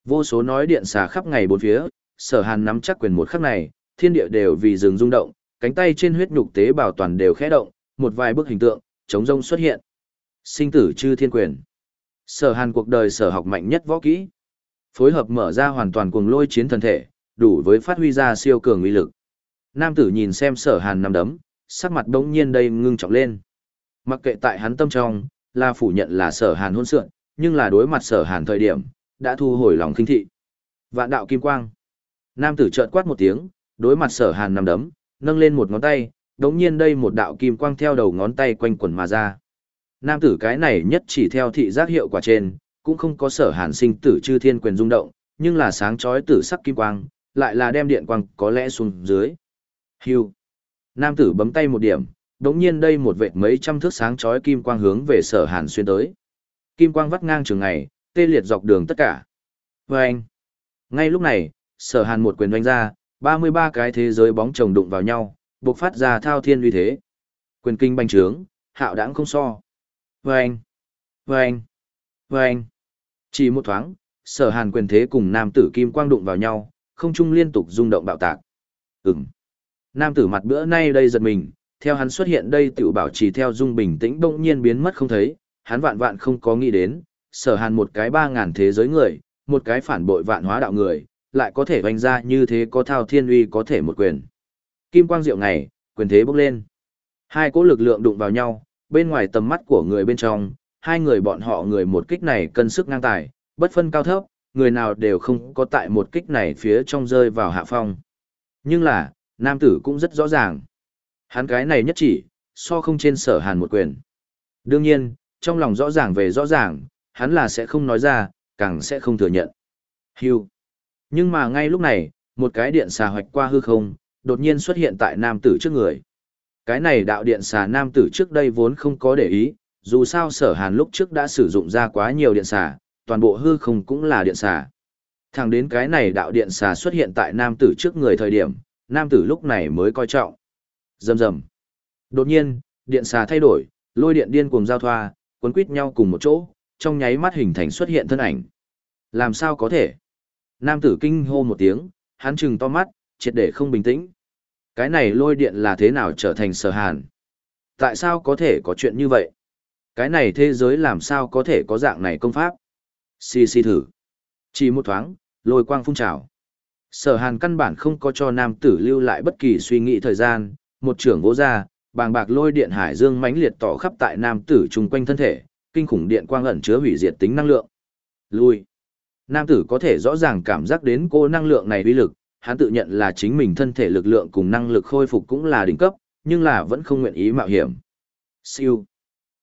Vô số nói điện xà khắp ngày bốn phía, sở hàn nắm chắc quyền một khắc này, thiên địa đều vì rừng rung động, cánh tay trên huyết nhục tế bào toàn đều khẽ động, một vài bức hình tượng, chống rông xuất hiện. Sinh tử chư thiên quyền. Sở hàn cuộc đời sở học mạnh nhất võ kỹ. Phối hợp mở ra hoàn toàn cuồng lôi chiến thần thể, đủ với phát huy ra siêu cường uy lực. Nam tử nhìn xem sở hàn nằm đấm, sắc mặt đống nhiên đây ngưng trọng lên. Mặc kệ tại hắn tâm trong, là phủ nhận là sở hàn hôn sượn, nhưng là đối mặt sở hàn thời điểm, đã thu hồi lòng khinh thị. Vạn đạo kim quang. Nam tử chợt quát một tiếng, đối mặt sở hàn nằm đấm, nâng lên một ngón tay, đống nhiên đây một đạo kim quang theo đầu ngón tay quanh quẩn mà ra. Nam tử cái này nhất chỉ theo thị giác hiệu quả trên, cũng không có sở hàn sinh tử chư thiên quyền rung động, nhưng là sáng chói tử sắc kim quang, lại là đem điện quang có lẽ xuống dưới. Hưu. Nam tử bấm tay một điểm, đống nhiên đây một vệt mấy trăm thước sáng chói kim quang hướng về sở hàn xuyên tới. Kim quang vắt ngang trường ngày, tê liệt dọc đường tất cả. Và anh. Ngay lúc này, sở hàn một quyền đánh ra, 33 cái thế giới bóng chồng đụng vào nhau, bộc phát ra thao thiên uy thế. Quyền kinh bành trướng, hạo đãng không so. Vâng! Vâng! Vâng! Chỉ một thoáng, sở hàn quyền thế cùng nam tử kim quang đụng vào nhau, không trung liên tục rung động bạo tạc. Ừm! Nam tử mặt bữa nay đây giật mình, theo hắn xuất hiện đây tiểu bảo trì theo dung bình tĩnh bỗng nhiên biến mất không thấy, hắn vạn vạn không có nghĩ đến, sở hàn một cái ba ngàn thế giới người, một cái phản bội vạn hóa đạo người, lại có thể vành ra như thế có thao thiên uy có thể một quyền. Kim quang diệu ngày, quyền thế bốc lên. Hai cỗ lực lượng đụng vào nhau, bên ngoài tầm mắt của người bên trong, hai người bọn họ người một kích này cân sức ngang tài, bất phân cao thấp, người nào đều không có tại một kích này phía trong rơi vào hạ phong. Nhưng là, nam tử cũng rất rõ ràng. Hắn cái này nhất chỉ, so không trên sở hàn một quyền. Đương nhiên, trong lòng rõ ràng về rõ ràng, hắn là sẽ không nói ra, càng sẽ không thừa nhận. Hưu. Nhưng mà ngay lúc này, một cái điện xà hoạch qua hư không, đột nhiên xuất hiện tại nam tử trước người. Cái này đạo điện xà nam tử trước đây vốn không có để ý, dù sao sở hàn lúc trước đã sử dụng ra quá nhiều điện xà, toàn bộ hư không cũng là điện xà. Thẳng đến cái này đạo điện xà xuất hiện tại nam tử trước người thời điểm, nam tử lúc này mới coi trọng. Rầm rầm. Đột nhiên, điện xà thay đổi, lôi điện điên cuồng giao thoa, cuốn quít nhau cùng một chỗ, trong nháy mắt hình thành xuất hiện thân ảnh. Làm sao có thể? Nam tử kinh hô một tiếng, hắn trừng to mắt, triệt để không bình tĩnh. Cái này lôi điện là thế nào trở thành sở hàn? Tại sao có thể có chuyện như vậy? Cái này thế giới làm sao có thể có dạng này công pháp? Xì xì thử. Chỉ một thoáng, lôi quang phun trào. Sở hàn căn bản không có cho nam tử lưu lại bất kỳ suy nghĩ thời gian, một trưởng vỗ ra, bàng bạc lôi điện hải dương mãnh liệt tỏ khắp tại nam tử chung quanh thân thể, kinh khủng điện quang ẩn chứa hủy diệt tính năng lượng. Lui. Nam tử có thể rõ ràng cảm giác đến cô năng lượng này uy lực, hắn tự nhận là chính mình thân thể lực lượng cùng năng lực khôi phục cũng là đỉnh cấp, nhưng là vẫn không nguyện ý mạo hiểm. Siêu.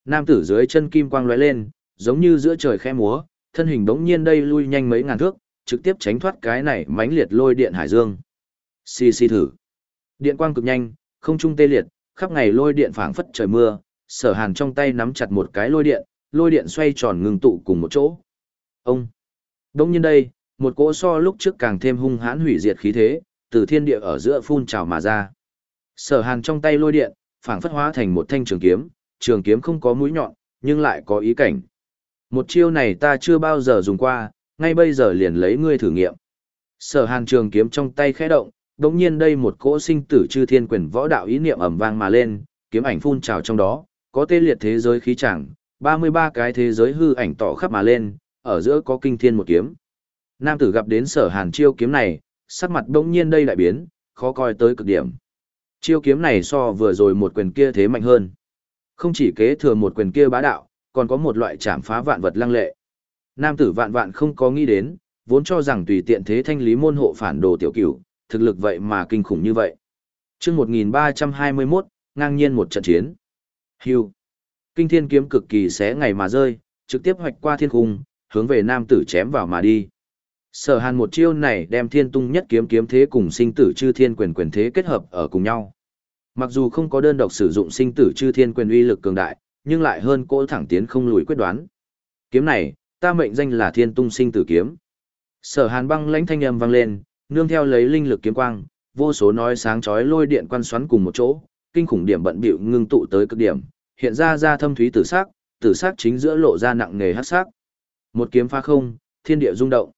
Nam tử dưới chân kim quang lóe lên, giống như giữa trời khe múa, thân hình đống nhiên đây lui nhanh mấy ngàn thước, trực tiếp tránh thoát cái này mãnh liệt lôi điện hải dương. Xì xì thử. Điện quang cực nhanh, không trung tê liệt, khắp ngày lôi điện phảng phất trời mưa, sở hàn trong tay nắm chặt một cái lôi điện, lôi điện xoay tròn ngừng tụ cùng một chỗ. Ông. Đông nhiên đây, một cỗ so lúc trước càng thêm hung hãn hủy diệt khí thế, từ thiên địa ở giữa phun trào mà ra. Sở Hàn trong tay lôi điện, phảng phất hóa thành một thanh trường kiếm, trường kiếm không có mũi nhọn, nhưng lại có ý cảnh. Một chiêu này ta chưa bao giờ dùng qua, ngay bây giờ liền lấy ngươi thử nghiệm. Sở Hàn trường kiếm trong tay khẽ động, đống nhiên đây một cỗ sinh tử chư thiên quyền võ đạo ý niệm ầm vang mà lên, kiếm ảnh phun trào trong đó, có tê liệt thế giới khí chẳng, 33 cái thế giới hư ảnh tỏ khắp mà lên, ở giữa có kinh thiên một kiếm. Nam tử gặp đến sở hàn chiêu kiếm này, sắc mặt đông nhiên đây lại biến, khó coi tới cực điểm. Chiêu kiếm này so vừa rồi một quyền kia thế mạnh hơn. Không chỉ kế thừa một quyền kia bá đạo, còn có một loại chạm phá vạn vật lăng lệ. Nam tử vạn vạn không có nghĩ đến, vốn cho rằng tùy tiện thế thanh lý môn hộ phản đồ tiểu cửu, thực lực vậy mà kinh khủng như vậy. chương 1321, ngang nhiên một trận chiến. Hưu. Kinh thiên kiếm cực kỳ xé ngày mà rơi, trực tiếp hoạch qua thiên cung, hướng về nam tử chém vào mà đi. Sở hàn một chiêu này đem thiên tung nhất kiếm kiếm thế cùng sinh tử chư thiên quyền quyền thế kết hợp ở cùng nhau. Mặc dù không có đơn độc sử dụng sinh tử chư thiên quyền uy lực cường đại, nhưng lại hơn cỗ thẳng tiến không lùi quyết đoán. Kiếm này, ta mệnh danh là Thiên Tung Sinh Tử Kiếm. Sở Hàn băng lãnh thanh âm vang lên, nương theo lấy linh lực kiếm quang, vô số nói sáng chói lôi điện quan xoắn cùng một chỗ, kinh khủng điểm bận bịu ngưng tụ tới cực điểm, hiện ra ra thâm thúy tử sắc, tử sắc chính giữa lộ ra nặng nề hắc sắc. Một kiếm phá không, thiên địa rung động.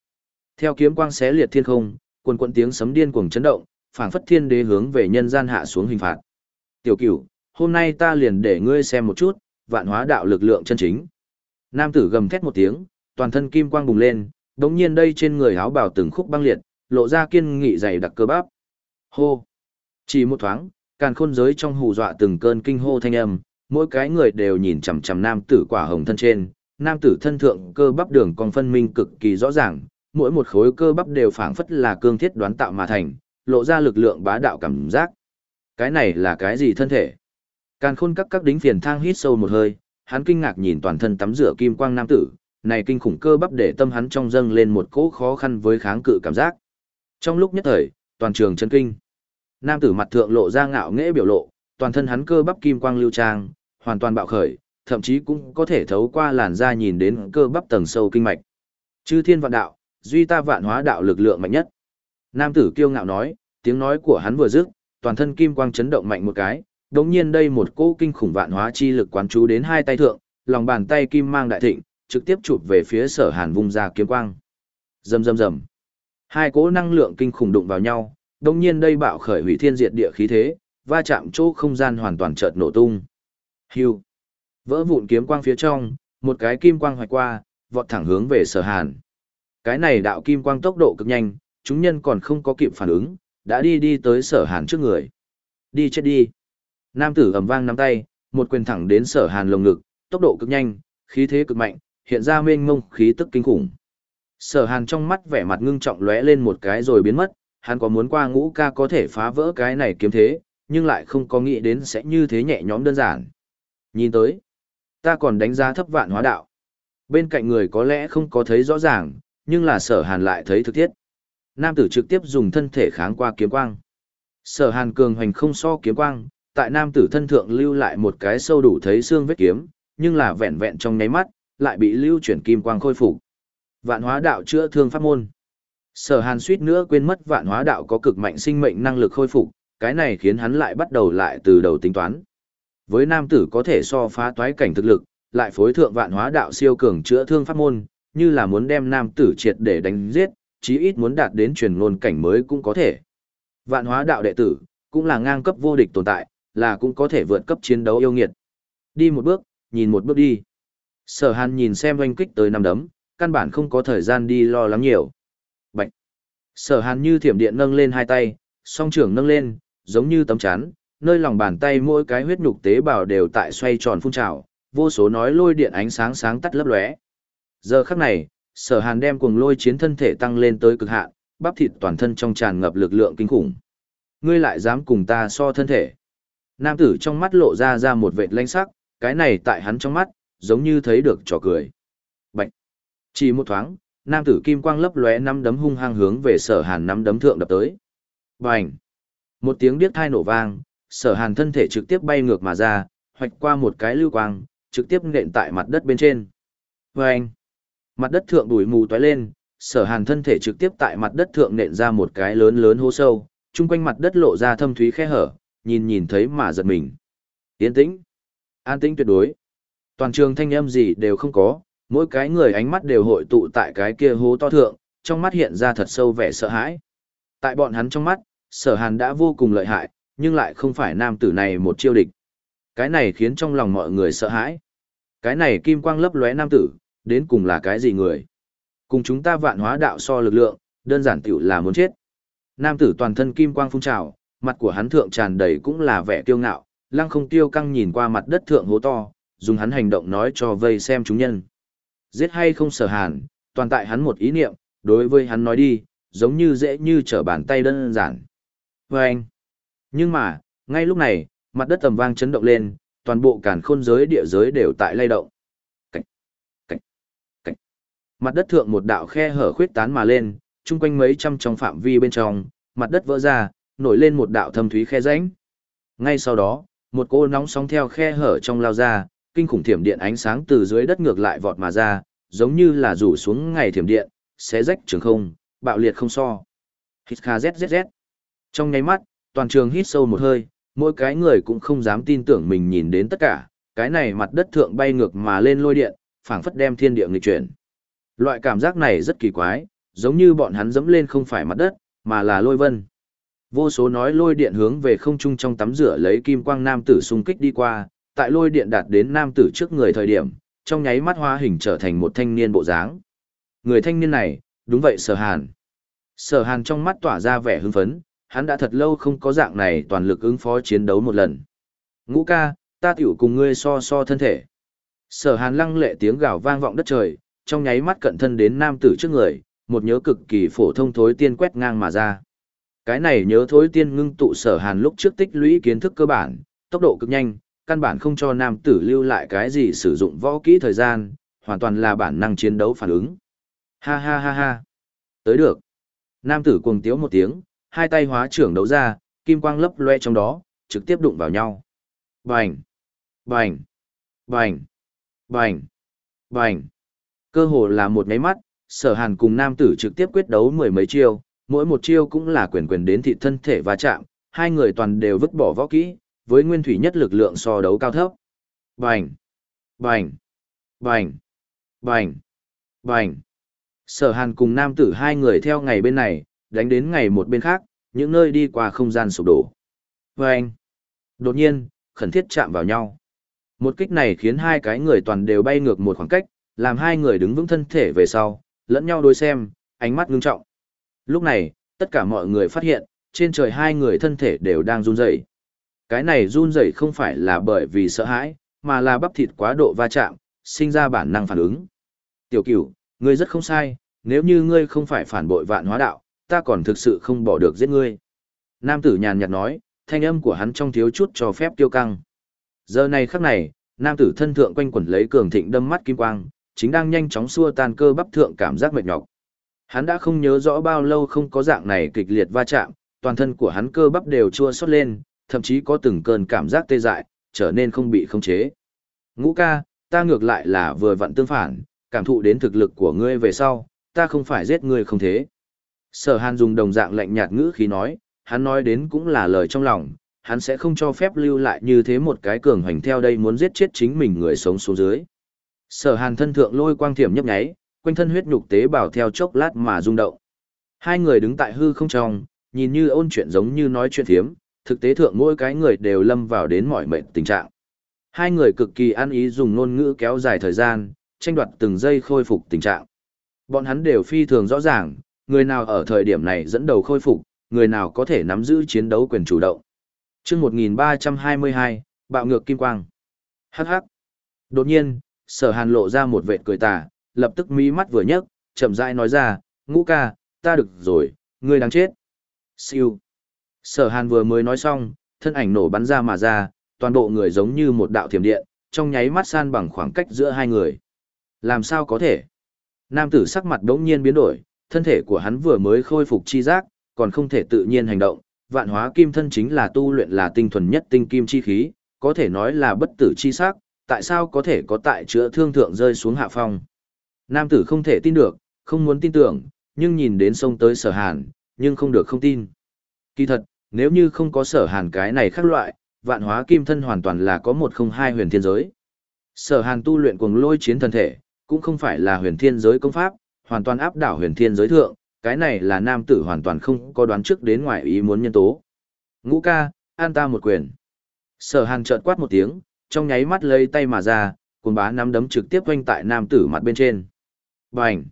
Theo kiếm quang xé liệt thiên không, quần quần tiếng sấm điên cuồng chấn động, phảng phất thiên đế hướng về nhân gian hạ xuống hình phạt. Tiểu Cửu, hôm nay ta liền để ngươi xem một chút, vạn hóa đạo lực lượng chân chính. Nam tử gầm thét một tiếng, toàn thân kim quang bùng lên, đống nhiên đây trên người áo bào từng khúc băng liệt, lộ ra kiên nghị dày đặc cơ bắp. Hô! Chỉ một thoáng, càn khôn giới trong hù dọa từng cơn kinh hô thanh âm, mỗi cái người đều nhìn chằm chằm nam tử quả hồng thân trên, nam tử thân thượng cơ bắp đường còn phân minh cực kỳ rõ ràng, mỗi một khối cơ bắp đều phảng phất là cương thiết đoán tạo mà thành, lộ ra lực lượng bá đạo cảm giác. Cái này là cái gì thân thể? Càn khôn các các đính phiền thang hít sâu một hơi, hắn kinh ngạc nhìn toàn thân tắm rửa kim quang nam tử, này kinh khủng cơ bắp để tâm hắn trong dâng lên một cỗ khó khăn với kháng cự cảm giác. Trong lúc nhất thời, toàn trường chấn kinh. Nam tử mặt thượng lộ ra ngạo nghễ biểu lộ, toàn thân hắn cơ bắp kim quang lưu trang, hoàn toàn bạo khởi, thậm chí cũng có thể thấu qua làn da nhìn đến cơ bắp tầng sâu kinh mạch. Chư thiên vạn đạo, duy ta vạn hóa đạo lực lượng mạnh nhất. Nam tử kiêu ngạo nói, tiếng nói của hắn vừa dứt, toàn thân kim quang chấn động mạnh một cái, đống nhiên đây một cỗ kinh khủng vạn hóa chi lực quán chú đến hai tay thượng, lòng bàn tay kim mang đại thịnh, trực tiếp chụp về phía sở hàn vung ra kiếm quang. Rầm rầm rầm. Hai cỗ năng lượng kinh khủng đụng vào nhau, đống nhiên đây bạo khởi hủy thiên diệt địa khí thế, va chạm chỗ không gian hoàn toàn chợt nổ tung. Hưu. Vỡ vụn kiếm quang phía trong, một cái kim quang hoạch qua, vọt thẳng hướng về sở hàn. Cái này đạo kim quang tốc độ cực nhanh, chúng nhân còn không có kịp phản ứng, đã đi đi tới sở hàn trước người. Đi chết đi. Nam tử ầm vang nắm tay, một quyền thẳng đến sở hàn lồng ngực, tốc độ cực nhanh, khí thế cực mạnh, hiện ra mênh mông khí tức kinh khủng. Sở hàn trong mắt vẻ mặt ngưng trọng lóe lên một cái rồi biến mất, hắn có muốn qua ngũ ca có thể phá vỡ cái này kiếm thế, nhưng lại không có nghĩ đến sẽ như thế nhẹ nhõm đơn giản. Nhìn tới, ta còn đánh giá thấp vạn hóa đạo. Bên cạnh người có lẽ không có thấy rõ ràng, nhưng là sở hàn lại thấy thực thiết. Nam tử trực tiếp dùng thân thể kháng qua kiếm quang. Sở hàn cường hoành không so kiếm quang, tại nam tử thân thượng lưu lại một cái sâu đủ thấy xương vết kiếm, nhưng là vẹn vẹn trong nháy mắt, lại bị lưu chuyển kim quang khôi phục. Vạn hóa đạo chữa thương pháp môn. Sở Hàn suýt nữa quên mất vạn hóa đạo có cực mạnh sinh mệnh năng lực khôi phục, cái này khiến hắn lại bắt đầu lại từ đầu tính toán. Với nam tử có thể so phá toái cảnh thực lực, lại phối thượng vạn hóa đạo siêu cường chữa thương pháp môn, như là muốn đem nam tử triệt để đánh giết, chí ít muốn đạt đến truyền ngôn cảnh mới cũng có thể. Vạn hóa đạo đệ tử, cũng là ngang cấp vô địch tồn tại, là cũng có thể vượt cấp chiến đấu yêu nghiệt. Đi một bước, nhìn một bước đi. Sở Hàn nhìn xem oanh kích tới năm đấm, căn bản không có thời gian đi lo lắng nhiều. Bạch. Sở Hàn như thiểm điện nâng lên hai tay, song trưởng nâng lên, giống như tấm chắn, nơi lòng bàn tay mỗi cái huyết nhục tế bào đều tại xoay tròn phun trào, vô số nói lôi điện ánh sáng sáng tắt lấp lóe. Giờ khắc này, Sở Hàn đem cuồng lôi chiến thân thể tăng lên tới cực hạn, bắp thịt toàn thân trong tràn ngập lực lượng kinh khủng. Ngươi lại dám cùng ta so thân thể? Nam tử trong mắt lộ ra ra một vệt lanh sắc, cái này tại hắn trong mắt, giống như thấy được trò cười. Bạch! Chỉ một thoáng, nam tử kim quang lấp lóe năm đấm hung hăng hướng về sở hàn năm đấm thượng đập tới. Bành! Một tiếng điếc thai nổ vang, sở hàn thân thể trực tiếp bay ngược mà ra, hoạch qua một cái lưu quang, trực tiếp nện tại mặt đất bên trên. Bành! Mặt đất thượng đuổi mù toái lên, sở hàn thân thể trực tiếp tại mặt đất thượng nện ra một cái lớn lớn hố sâu, chung quanh mặt đất lộ ra thâm thúy khe hở, nhìn nhìn thấy mà giật mình. Yên tĩnh. An tĩnh tuyệt đối. Toàn trường thanh âm gì đều không có, mỗi cái người ánh mắt đều hội tụ tại cái kia hố to thượng, trong mắt hiện ra thật sâu vẻ sợ hãi. Tại bọn hắn trong mắt, sở hàn đã vô cùng lợi hại, nhưng lại không phải nam tử này một chiêu địch. Cái này khiến trong lòng mọi người sợ hãi. Cái này kim quang lấp lóe nam tử, đến cùng là cái gì người? Cùng chúng ta vạn hóa đạo so lực lượng, đơn giản tiểu là muốn chết. Nam tử toàn thân kim quang phun trào, mặt của hắn thượng tràn đầy cũng là vẻ kiêu ngạo, lăng không tiêu căng nhìn qua mặt đất thượng hố to, dùng hắn hành động nói cho vây xem chúng nhân. Giết hay không sở hàn, toàn tại hắn một ý niệm, đối với hắn nói đi, giống như dễ như trở bàn tay đơn giản. Vâng! anh. Nhưng mà, ngay lúc này, mặt đất tầm vang chấn động lên, toàn bộ cản khôn giới địa giới đều tại lay động. Cảnh, cảnh, cảnh. Mặt đất thượng một đạo khe hở khuyết tán mà lên, chung quanh mấy trăm trong phạm vi bên trong, mặt đất vỡ ra, nổi lên một đạo thâm thúy khe rãnh. Ngay sau đó, một cô nóng sóng theo khe hở trong lao ra, kinh khủng thiểm điện ánh sáng từ dưới đất ngược lại vọt mà ra, giống như là rủ xuống ngày thiểm điện, xé rách trường không, bạo liệt không so. Hít kha zzz. Trong nháy mắt, toàn trường hít sâu một hơi, mỗi cái người cũng không dám tin tưởng mình nhìn đến tất cả, cái này mặt đất thượng bay ngược mà lên lôi điện, phảng phất đem thiên địa nghịch chuyển. Loại cảm giác này rất kỳ quái, giống như bọn hắn dẫm lên không phải mặt đất, mà là lôi vân. Vô số nói lôi điện hướng về không trung trong tắm rửa lấy kim quang nam tử xung kích đi qua, tại lôi điện đạt đến nam tử trước người thời điểm, trong nháy mắt hóa hình trở thành một thanh niên bộ dáng. Người thanh niên này, đúng vậy Sở Hàn. Sở Hàn trong mắt tỏa ra vẻ hưng phấn, hắn đã thật lâu không có dạng này toàn lực ứng phó chiến đấu một lần. Ngũ ca, ta tiểu cùng ngươi so so thân thể. Sở Hàn lăng lệ tiếng gào vang vọng đất trời, trong nháy mắt cận thân đến nam tử trước người, một nhớ cực kỳ phổ thông thối tiên quét ngang mà ra. Cái này nhớ thối tiên ngưng tụ Sở Hàn lúc trước tích lũy kiến thức cơ bản, tốc độ cực nhanh, căn bản không cho nam tử lưu lại cái gì sử dụng võ kỹ thời gian, hoàn toàn là bản năng chiến đấu phản ứng. Ha ha ha ha. Tới được. Nam tử cuồng tiếu một tiếng, hai tay hóa trưởng đấu ra, kim quang lấp loe trong đó, trực tiếp đụng vào nhau. Bành! Bành! Bành! Bành! Bành! Cơ hồ là một nháy mắt, sở hàn cùng nam tử trực tiếp quyết đấu mười mấy chiêu, mỗi một chiêu cũng là quyền quyền đến thị thân thể va chạm, hai người toàn đều vứt bỏ võ kỹ, với nguyên thủy nhất lực lượng so đấu cao thấp. Bành! Bành! Bành! Bành! Bành! Sở hàn cùng nam tử hai người theo ngày bên này, đánh đến ngày một bên khác, những nơi đi qua không gian sụp đổ. Bành! Đột nhiên, khẩn thiết chạm vào nhau. Một kích này khiến hai cái người toàn đều bay ngược một khoảng cách, làm hai người đứng vững thân thể về sau, lẫn nhau đối xem, ánh mắt ngưng trọng. Lúc này, tất cả mọi người phát hiện, trên trời hai người thân thể đều đang run rẩy. Cái này run rẩy không phải là bởi vì sợ hãi, mà là bắp thịt quá độ va chạm, sinh ra bản năng phản ứng. Tiểu cửu, ngươi rất không sai, nếu như ngươi không phải phản bội vạn hóa đạo, ta còn thực sự không bỏ được giết ngươi. Nam tử nhàn nhạt nói, thanh âm của hắn trong thiếu chút cho phép tiêu căng. Giờ này khắc này, nam tử thân thượng quanh quẩn lấy cường thịnh đâm mắt kim quang, chính đang nhanh chóng xua tan cơ bắp thượng cảm giác mệt nhọc. Hắn đã không nhớ rõ bao lâu không có dạng này kịch liệt va chạm, toàn thân của hắn cơ bắp đều chua xót lên, thậm chí có từng cơn cảm giác tê dại, trở nên không bị khống chế. Ngũ ca, ta ngược lại là vừa vặn tương phản, cảm thụ đến thực lực của ngươi về sau, ta không phải giết ngươi không thế. Sở Hàn dùng đồng dạng lạnh nhạt ngữ khí nói, hắn nói đến cũng là lời trong lòng, hắn sẽ không cho phép lưu lại như thế một cái cường hành theo đây muốn giết chết chính mình người sống xuống dưới. Sở Hàn thân thượng lôi quang thiểm nhấp nháy, quanh thân huyết nhục tế bào theo chốc lát mà rung động. Hai người đứng tại hư không trong, nhìn như ôn chuyện giống như nói chuyện thiếm, thực tế thượng mỗi cái người đều lâm vào đến mỏi mệt tình trạng. Hai người cực kỳ ăn ý dùng ngôn ngữ kéo dài thời gian, tranh đoạt từng giây khôi phục tình trạng. Bọn hắn đều phi thường rõ ràng, người nào ở thời điểm này dẫn đầu khôi phục, người nào có thể nắm giữ chiến đấu quyền chủ động. chương 1322, bạo ngược kim quang. Hắc hắc. Đột nhiên, sở hàn lộ ra một vệt cười tà, lập tức mí mắt vừa nhấc, chậm rãi nói ra, ngũ ca, ta được rồi, ngươi đáng chết. Siêu. Sở hàn vừa mới nói xong, thân ảnh nổ bắn ra mà ra, toàn bộ người giống như một đạo thiểm điện, trong nháy mắt san bằng khoảng cách giữa hai người. Làm sao có thể? Nam tử sắc mặt đống nhiên biến đổi, thân thể của hắn vừa mới khôi phục chi giác, còn không thể tự nhiên hành động. Vạn hóa kim thân chính là tu luyện là tinh thuần nhất tinh kim chi khí, có thể nói là bất tử chi sắc, tại sao có thể có tại chữa thương thượng rơi xuống hạ phong. Nam tử không thể tin được, không muốn tin tưởng, nhưng nhìn đến sông tới sở hàn, nhưng không được không tin. Kỳ thật, nếu như không có sở hàn cái này khác loại, vạn hóa kim thân hoàn toàn là có một không hai huyền thiên giới. Sở hàn tu luyện cuồng lôi chiến thân thể, cũng không phải là huyền thiên giới công pháp, hoàn toàn áp đảo huyền thiên giới thượng, cái này là nam tử hoàn toàn không có đoán trước đến ngoài ý muốn nhân tố. Ngũ ca, an ta một quyền. Sở hàn chợt quát một tiếng, trong nháy mắt lấy tay mà ra, cuồng bá nắm đấm trực tiếp quanh tại nam tử mặt bên trên. Bành!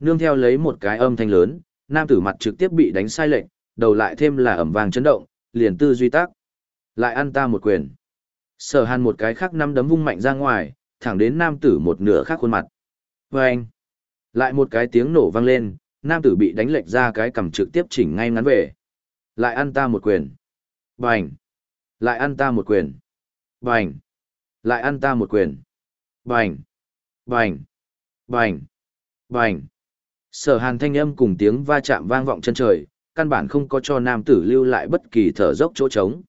Nương theo lấy một cái âm thanh lớn, nam tử mặt trực tiếp bị đánh sai lệnh, đầu lại thêm là ẩm vàng chấn động, liền tư duy tác. Lại ăn ta một quyền. Sở hàn một cái khác năm đấm vung mạnh ra ngoài, thẳng đến nam tử một nửa khác khuôn mặt. Vâng! Lại một cái tiếng nổ vang lên, nam tử bị đánh lệch ra cái cầm trực tiếp chỉnh ngay ngắn về. Lại ăn ta một quyền. Bành! Lại ăn ta một quyền. Bành! Lại ăn ta một quyền. Bành! Bành! Bành! Bành! Sở hàn thanh âm cùng tiếng va chạm vang vọng chân trời, căn bản không có cho nam tử lưu lại bất kỳ thở dốc chỗ trống.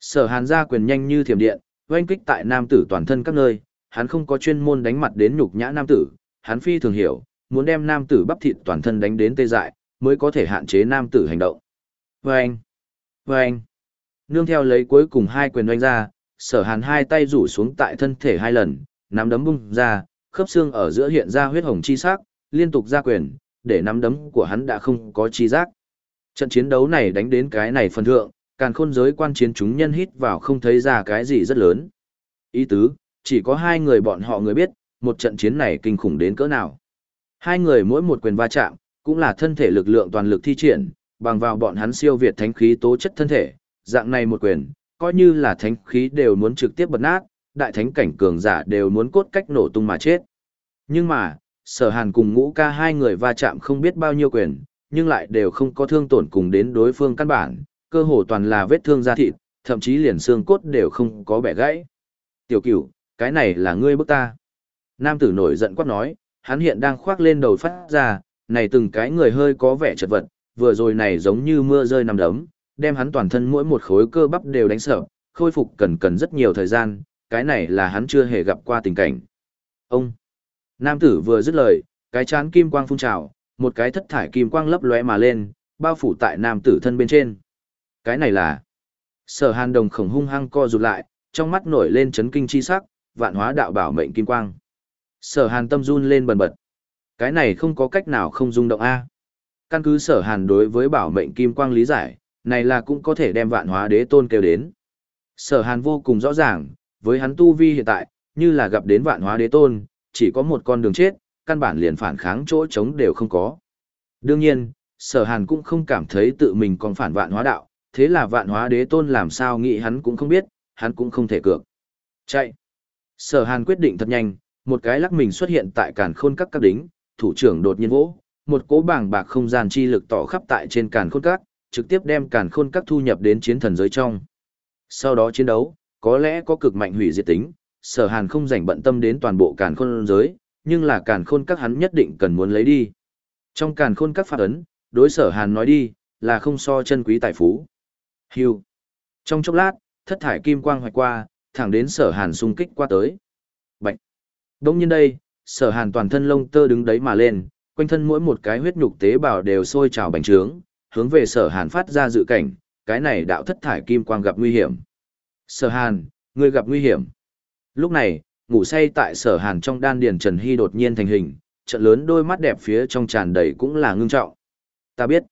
Sở hàn ra quyền nhanh như thiểm điện, oanh kích tại nam tử toàn thân các nơi, hắn không có chuyên môn đánh mặt đến nhục nhã nam tử, hắn phi thường hiểu, muốn đem nam tử bắp thịt toàn thân đánh đến tê dại, mới có thể hạn chế nam tử hành động. Vâng! Vâng! Nương theo lấy cuối cùng hai quyền oanh ra, sở hàn hai tay rủ xuống tại thân thể hai lần, nắm đấm bung ra, khớp xương ở giữa hiện ra huyết hồng chi sắc, liên tục ra quyền, để nắm đấm của hắn đã không có chi giác. Trận chiến đấu này đánh đến cái này phần thượng, càng khôn giới quan chiến chúng nhân hít vào không thấy ra cái gì rất lớn. Ý tứ, chỉ có hai người bọn họ người biết, một trận chiến này kinh khủng đến cỡ nào. Hai người mỗi một quyền va chạm, cũng là thân thể lực lượng toàn lực thi triển, bằng vào bọn hắn siêu việt thánh khí tố chất thân thể, dạng này một quyền, coi như là thánh khí đều muốn trực tiếp bật nát, đại thánh cảnh cường giả đều muốn cốt cách nổ tung mà chết. Nhưng mà, sở hàn cùng ngũ ca hai người va chạm không biết bao nhiêu quyền, nhưng lại đều không có thương tổn cùng đến đối phương căn bản, cơ hồ toàn là vết thương da thịt, thậm chí liền xương cốt đều không có bẻ gãy. Tiểu cửu, cái này là ngươi bức ta. Nam tử nổi giận quát nói, hắn hiện đang khoác lên đầu phát ra, này từng cái người hơi có vẻ chật vật, vừa rồi này giống như mưa rơi nằm đấm, đem hắn toàn thân mỗi một khối cơ bắp đều đánh sợ, khôi phục cần cần rất nhiều thời gian, cái này là hắn chưa hề gặp qua tình cảnh. Ông! Nam tử vừa dứt lời, cái chán kim quang phun trào, một cái thất thải kim quang lấp lóe mà lên, bao phủ tại nam tử thân bên trên. Cái này là... Sở hàn đồng khổng hung hăng co rụt lại, trong mắt nổi lên chấn kinh chi sắc, vạn hóa đạo bảo mệnh kim quang. Sở hàn tâm run lên bần bật. Cái này không có cách nào không rung động A. Căn cứ sở hàn đối với bảo mệnh kim quang lý giải, này là cũng có thể đem vạn hóa đế tôn kêu đến. Sở hàn vô cùng rõ ràng, với hắn tu vi hiện tại, như là gặp đến vạn hóa đế tôn, chỉ có một con đường chết, căn bản liền phản kháng chỗ trống đều không có. Đương nhiên, sở hàn cũng không cảm thấy tự mình còn phản vạn hóa đạo, thế là vạn hóa đế tôn làm sao nghĩ hắn cũng không biết, hắn cũng không thể cược. Chạy! Sở hàn quyết định thật nhanh, một cái lắc mình xuất hiện tại càn khôn các các đính, thủ trưởng đột nhiên vỗ, một cỗ bảng bạc không gian chi lực tỏ khắp tại trên càn khôn các, trực tiếp đem càn khôn các thu nhập đến chiến thần giới trong. Sau đó chiến đấu, có lẽ có cực mạnh hủy diệt tính, sở hàn không dành bận tâm đến toàn bộ càn khôn giới, nhưng là càn khôn các hắn nhất định cần muốn lấy đi. Trong càn khôn các phát ấn, đối sở hàn nói đi, là không so chân quý tài phú. Hưu. Trong chốc lát, thất thải kim quang hoạch qua, thẳng đến sở hàn xung kích qua tới. Đông nhiên đây, sở hàn toàn thân lông tơ đứng đấy mà lên, quanh thân mỗi một cái huyết nhục tế bào đều sôi trào bành trướng, hướng về sở hàn phát ra dự cảnh, cái này đạo thất thải kim quang gặp nguy hiểm. Sở hàn, ngươi gặp nguy hiểm. Lúc này, ngủ say tại sở hàn trong đan điền Trần Hy đột nhiên thành hình, trận lớn đôi mắt đẹp phía trong tràn đầy cũng là ngưng trọng. Ta biết,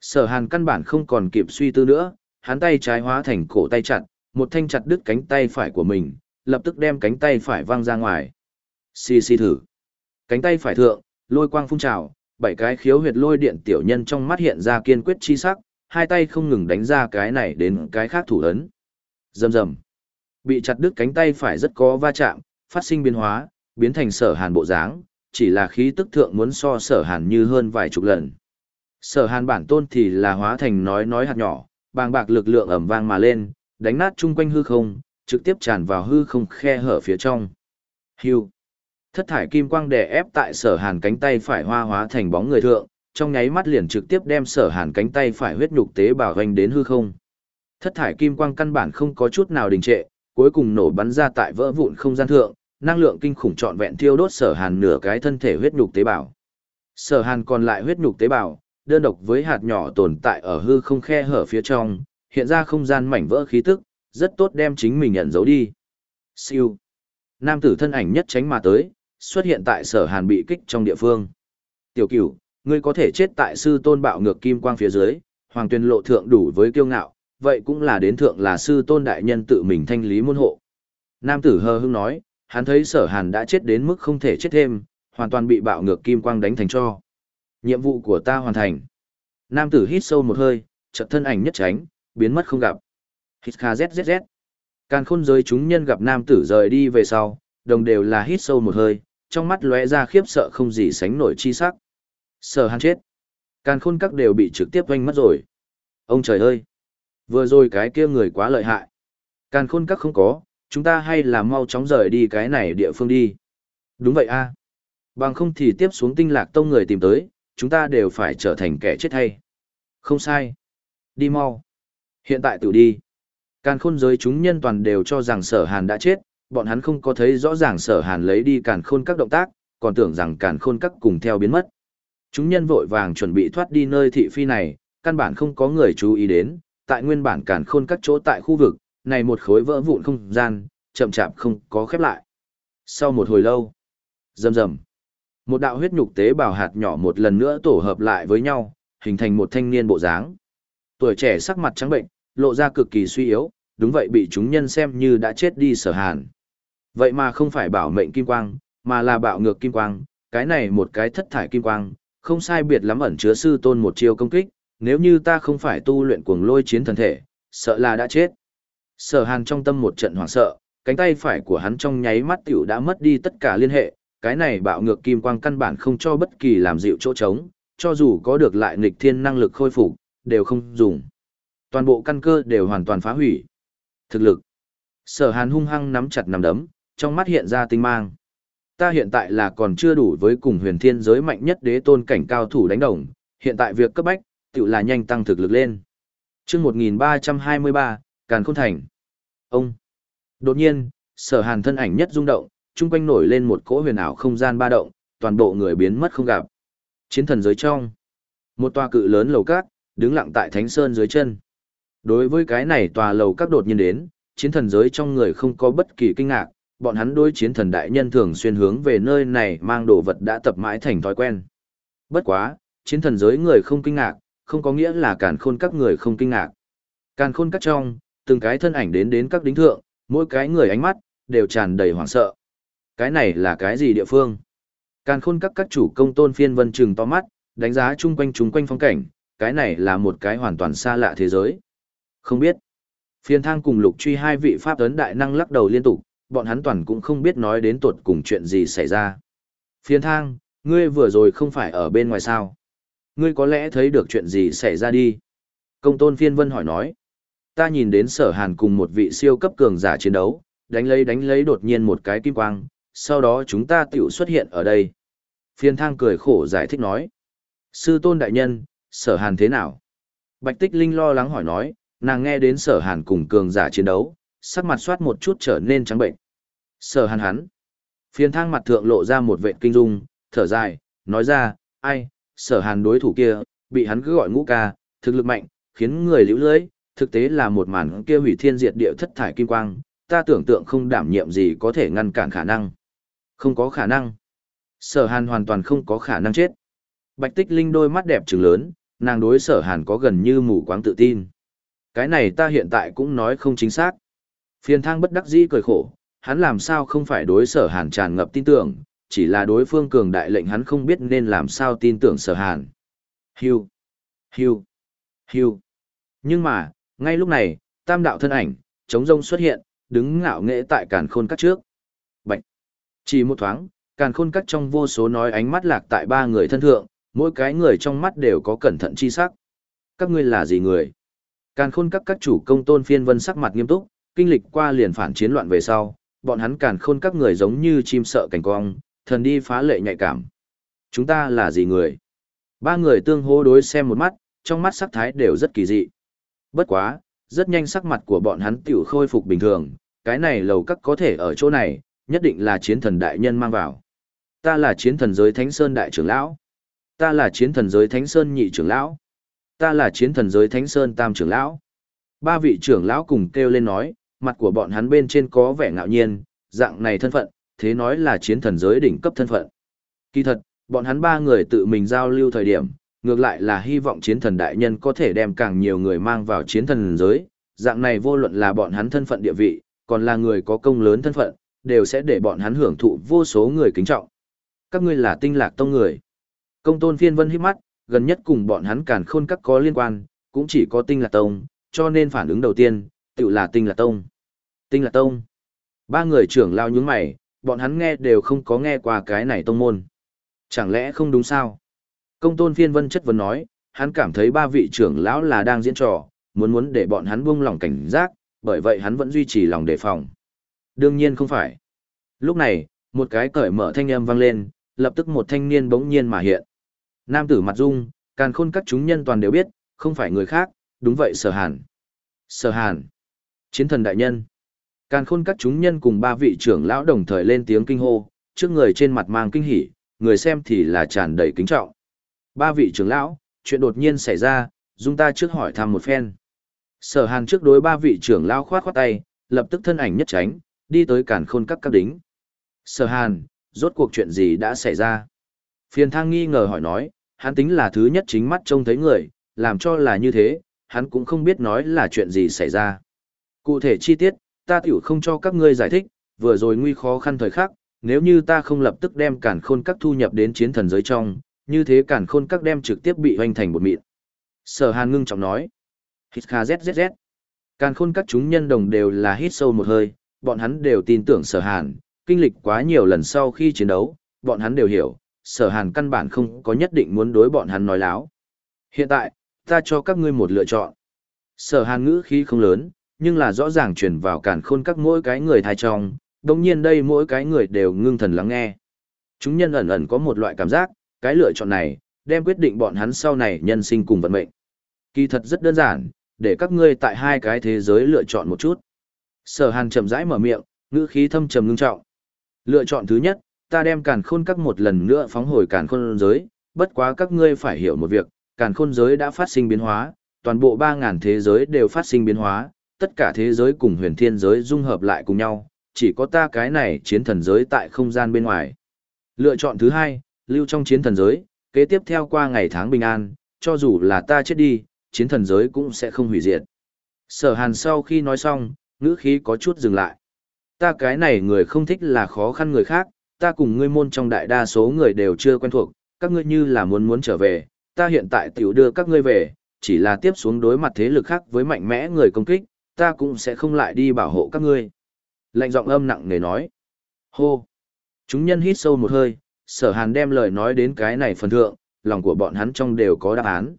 sở hàn căn bản không còn kịp suy tư nữa, hắn tay trái hóa thành cổ tay chặt, một thanh chặt đứt cánh tay phải của mình, lập tức đem cánh tay phải văng ra ngoài. Xì xì thử. Cánh tay phải thượng, lôi quang phun trào, bảy cái khiếu huyệt lôi điện tiểu nhân trong mắt hiện ra kiên quyết chi sắc, hai tay không ngừng đánh ra cái này đến cái khác thủ ấn. Rầm rầm. Bị chặt đứt cánh tay phải rất có va chạm, phát sinh biến hóa, biến thành sở hàn bộ dáng, chỉ là khí tức thượng muốn so sở hàn như hơn vài chục lần. Sở hàn bản tôn thì là hóa thành nói nói hạt nhỏ, bàng bạc lực lượng ẩm vang mà lên, đánh nát chung quanh hư không, trực tiếp tràn vào hư không khe hở phía trong. Hưu. Thất thải kim quang đè ép tại sở hàn cánh tay phải hoa hóa thành bóng người thượng, trong nháy mắt liền trực tiếp đem sở hàn cánh tay phải huyết nhục tế bào hoành đến hư không. Thất thải kim quang căn bản không có chút nào đình trệ, cuối cùng nổ bắn ra tại vỡ vụn không gian thượng, năng lượng kinh khủng trọn vẹn thiêu đốt sở hàn nửa cái thân thể huyết nhục tế bào. Sở hàn còn lại huyết nhục tế bào, đơn độc với hạt nhỏ tồn tại ở hư không khe hở phía trong, hiện ra không gian mảnh vỡ khí tức, rất tốt đem chính mình nhận dấu đi. Siêu. Nam tử thân ảnh nhất tránh mà tới, xuất hiện tại sở hàn bị kích trong địa phương. Tiểu cửu, ngươi có thể chết tại sư tôn bạo ngược kim quang phía dưới, hoàng tuyên lộ thượng đủ với kiêu ngạo, vậy cũng là đến thượng là sư tôn đại nhân tự mình thanh lý môn hộ. Nam tử hờ hưng nói, hắn thấy sở hàn đã chết đến mức không thể chết thêm, hoàn toàn bị bạo ngược kim quang đánh thành cho. Nhiệm vụ của ta hoàn thành. Nam tử hít sâu một hơi, chợt thân ảnh nhất tránh, biến mất không gặp. Hít kha zzz. Càn khôn giới chúng nhân gặp nam tử rời đi về sau, đồng đều là hít sâu một hơi, trong mắt lóe ra khiếp sợ không gì sánh nổi chi sắc. Sở hàn chết. Càn khôn các đều bị trực tiếp vanh mất rồi. Ông trời ơi! Vừa rồi cái kia người quá lợi hại. Càn khôn các không có, chúng ta hay là mau chóng rời đi cái này địa phương đi. Đúng vậy a à. Bằng không thì tiếp xuống tinh lạc tông người tìm tới, chúng ta đều phải trở thành kẻ chết hay. Không sai. Đi mau. Hiện tại tự đi. Càn khôn giới chúng nhân toàn đều cho rằng sở hàn đã chết, bọn hắn không có thấy rõ ràng sở hàn lấy đi càn khôn các động tác, còn tưởng rằng càn khôn các cùng theo biến mất. Chúng nhân vội vàng chuẩn bị thoát đi nơi thị phi này, căn bản không có người chú ý đến, tại nguyên bản càn khôn các chỗ tại khu vực, này một khối vỡ vụn không gian, chậm chạp không có khép lại. Sau một hồi lâu, rầm rầm, một đạo huyết nhục tế bào hạt nhỏ một lần nữa tổ hợp lại với nhau, hình thành một thanh niên bộ dáng. Tuổi trẻ sắc mặt trắng bệnh, lộ ra cực kỳ suy yếu, đúng vậy bị chúng nhân xem như đã chết đi sở hàn. Vậy mà không phải bảo mệnh kim quang, mà là bạo ngược kim quang, cái này một cái thất thải kim quang, không sai biệt lắm ẩn chứa sư tôn một chiêu công kích, nếu như ta không phải tu luyện cuồng lôi chiến thần thể, sợ là đã chết. Sở hàn trong tâm một trận hoảng sợ, cánh tay phải của hắn trong nháy mắt tiểu đã mất đi tất cả liên hệ, cái này bạo ngược kim quang căn bản không cho bất kỳ làm dịu chỗ trống, cho dù có được lại nghịch thiên năng lực khôi phục, đều không dùng. Toàn bộ căn cơ đều hoàn toàn phá hủy. Thực lực. Sở hàn hung hăng nắm chặt nắm đấm, trong mắt hiện ra tinh mang. Ta hiện tại là còn chưa đủ với cùng huyền thiên giới mạnh nhất đế tôn cảnh cao thủ đánh đồng, hiện tại việc cấp bách, tự là nhanh tăng thực lực lên. chương 1323, Càn Khôn Thành. Ông. Đột nhiên, sở hàn thân ảnh nhất rung động, chung quanh nổi lên một cỗ huyền ảo không gian ba động, toàn bộ người biến mất không gặp. Chiến thần giới trong. Một tòa cự lớn lầu cát, đứng lặng tại Thánh Sơn dưới chân. Đối với cái này tòa lầu các đột nhiên đến, chiến thần giới trong người không có bất kỳ kinh ngạc, bọn hắn đối chiến thần đại nhân thường xuyên hướng về nơi này mang đồ vật đã tập mãi thành thói quen. Bất quá, chiến thần giới người không kinh ngạc, không có nghĩa là càn khôn các người không kinh ngạc. Càn khôn các trong, từng cái thân ảnh đến đến các đính thượng, mỗi cái người ánh mắt, đều tràn đầy hoảng sợ. Cái này là cái gì địa phương? Càn khôn các các chủ công tôn phiên vân trừng to mắt, đánh giá chung quanh chung quanh phong cảnh, cái này là một cái hoàn toàn xa lạ thế giới. Không biết. Phiên thang cùng lục truy hai vị pháp ấn đại năng lắc đầu liên tục, bọn hắn toàn cũng không biết nói đến tuột cùng chuyện gì xảy ra. Phiên thang, ngươi vừa rồi không phải ở bên ngoài sao? Ngươi có lẽ thấy được chuyện gì xảy ra đi. Công tôn phiên vân hỏi nói. Ta nhìn đến sở hàn cùng một vị siêu cấp cường giả chiến đấu, đánh lấy đánh lấy đột nhiên một cái kim quang, sau đó chúng ta tiểu xuất hiện ở đây. Phiên thang cười khổ giải thích nói. Sư tôn đại nhân, sở hàn thế nào? Bạch Tích Linh lo lắng hỏi nói, nàng nghe đến sở hàn cùng cường giả chiến đấu, sắc mặt soát một chút trở nên trắng bệnh. Sở hàn hắn. phiền thang mặt thượng lộ ra một vệ kinh dung, thở dài, nói ra, ai, sở hàn đối thủ kia, bị hắn cứ gọi ngũ ca, thực lực mạnh, khiến người liễu lưới, thực tế là một màn kia hủy thiên diệt địa thất thải kim quang, ta tưởng tượng không đảm nhiệm gì có thể ngăn cản khả năng. Không có khả năng. Sở hàn hoàn toàn không có khả năng chết. Bạch tích linh đôi mắt đẹp trừng lớn, nàng đối sở hàn có gần như mù quáng tự tin. Cái này ta hiện tại cũng nói không chính xác. Phiền thang bất đắc dĩ cười khổ, hắn làm sao không phải đối sở hàn tràn ngập tin tưởng, chỉ là đối phương cường đại lệnh hắn không biết nên làm sao tin tưởng sở hàn. Hiu, hiu, hiu. Nhưng mà, ngay lúc này, tam đạo thân ảnh, chống rông xuất hiện, đứng ngạo nghễ tại càn khôn cắt trước. Bạch. Chỉ một thoáng, càn khôn cắt trong vô số nói ánh mắt lạc tại ba người thân thượng, mỗi cái người trong mắt đều có cẩn thận chi sắc. Các ngươi là gì người? Càn khôn các các chủ công tôn phiên vân sắc mặt nghiêm túc, kinh lịch qua liền phản chiến loạn về sau, bọn hắn càn khôn các người giống như chim sợ cảnh cong, thần đi phá lệ nhạy cảm. Chúng ta là gì người? Ba người tương hô đối xem một mắt, trong mắt sắc thái đều rất kỳ dị. Bất quá, rất nhanh sắc mặt của bọn hắn tiểu khôi phục bình thường, cái này lầu các có thể ở chỗ này, nhất định là chiến thần đại nhân mang vào. Ta là chiến thần giới Thánh Sơn đại trưởng lão. Ta là chiến thần giới Thánh Sơn nhị trưởng lão. Ta là chiến thần giới Thánh Sơn tam trưởng lão. Ba vị trưởng lão cùng kêu lên nói, mặt của bọn hắn bên trên có vẻ ngạo nhiên, dạng này thân phận, thế nói là chiến thần giới đỉnh cấp thân phận. Kỳ thật, bọn hắn ba người tự mình giao lưu thời điểm, ngược lại là hy vọng chiến thần đại nhân có thể đem càng nhiều người mang vào chiến thần giới, dạng này vô luận là bọn hắn thân phận địa vị, còn là người có công lớn thân phận, đều sẽ để bọn hắn hưởng thụ vô số người kính trọng. Các ngươi là tinh lạc tông người. Công tôn phiên vân hít mắt, gần nhất cùng bọn hắn càn khôn các có liên quan, cũng chỉ có tinh lạc tông, cho nên phản ứng đầu tiên, tự là tinh lạc tông. Tinh lạc tông. Ba người trưởng lao nhướng mày, bọn hắn nghe đều không có nghe qua cái này tông môn. Chẳng lẽ không đúng sao? Công tôn phiên vân chất vấn nói, hắn cảm thấy ba vị trưởng lão là đang diễn trò, muốn muốn để bọn hắn buông lòng cảnh giác, bởi vậy hắn vẫn duy trì lòng đề phòng. Đương nhiên không phải. Lúc này, một cái cởi mở thanh âm vang lên, lập tức một thanh niên bỗng nhiên mà hiện. Nam tử mặt dung, càn khôn các chúng nhân toàn đều biết, không phải người khác, đúng vậy sở hàn. Sở hàn. Chiến thần đại nhân. Càn khôn các chúng nhân cùng ba vị trưởng lão đồng thời lên tiếng kinh hô, trước người trên mặt mang kinh hỉ, người xem thì là tràn đầy kính trọng. Ba vị trưởng lão, chuyện đột nhiên xảy ra, dung ta trước hỏi thăm một phen. Sở hàn trước đối ba vị trưởng lão khoát khoát tay, lập tức thân ảnh nhất tránh, đi tới càn khôn các các đính. Sở hàn, rốt cuộc chuyện gì đã xảy ra? Phiền thang nghi ngờ hỏi nói, hắn tính là thứ nhất chính mắt trông thấy người, làm cho là như thế, hắn cũng không biết nói là chuyện gì xảy ra. Cụ thể chi tiết, ta tiểu không cho các ngươi giải thích, vừa rồi nguy khó khăn thời khắc, nếu như ta không lập tức đem cản khôn các thu nhập đến chiến thần giới trong, như thế cản khôn các đem trực tiếp bị hoành thành một mịn. Sở hàn ngưng trọng nói. Hít kha zzz. Càn khôn các chúng nhân đồng đều là hít sâu một hơi, bọn hắn đều tin tưởng sở hàn, kinh lịch quá nhiều lần sau khi chiến đấu, bọn hắn đều hiểu, sở hàn căn bản không có nhất định muốn đối bọn hắn nói láo. Hiện tại, ta cho các ngươi một lựa chọn. Sở hàn ngữ khí không lớn, nhưng là rõ ràng truyền vào càn khôn các mỗi cái người thai trong, đồng nhiên đây mỗi cái người đều ngưng thần lắng nghe. Chúng nhân ẩn ẩn có một loại cảm giác, cái lựa chọn này, đem quyết định bọn hắn sau này nhân sinh cùng vận mệnh. Kỳ thật rất đơn giản, để các ngươi tại hai cái thế giới lựa chọn một chút. Sở hàn chậm rãi mở miệng, ngữ khí thâm trầm ngưng trọng. Lựa chọn thứ nhất, ta đem càn khôn các một lần nữa phóng hồi càn khôn giới, bất quá các ngươi phải hiểu một việc, càn khôn giới đã phát sinh biến hóa, toàn bộ 3.000 thế giới đều phát sinh biến hóa, tất cả thế giới cùng huyền thiên giới dung hợp lại cùng nhau, chỉ có ta cái này chiến thần giới tại không gian bên ngoài. Lựa chọn thứ hai, lưu trong chiến thần giới, kế tiếp theo qua ngày tháng bình an, cho dù là ta chết đi, chiến thần giới cũng sẽ không hủy diệt. Sở hàn sau khi nói xong, ngữ khí có chút dừng lại. Ta cái này người không thích là khó khăn người khác, ta cùng ngươi môn trong đại đa số người đều chưa quen thuộc, các ngươi như là muốn muốn trở về, ta hiện tại tiểu đưa các ngươi về, chỉ là tiếp xuống đối mặt thế lực khác với mạnh mẽ người công kích, ta cũng sẽ không lại đi bảo hộ các ngươi. Lạnh giọng âm nặng nề nói. Hô! Chúng nhân hít sâu một hơi, sở hàn đem lời nói đến cái này phần thượng, lòng của bọn hắn trong đều có đáp án.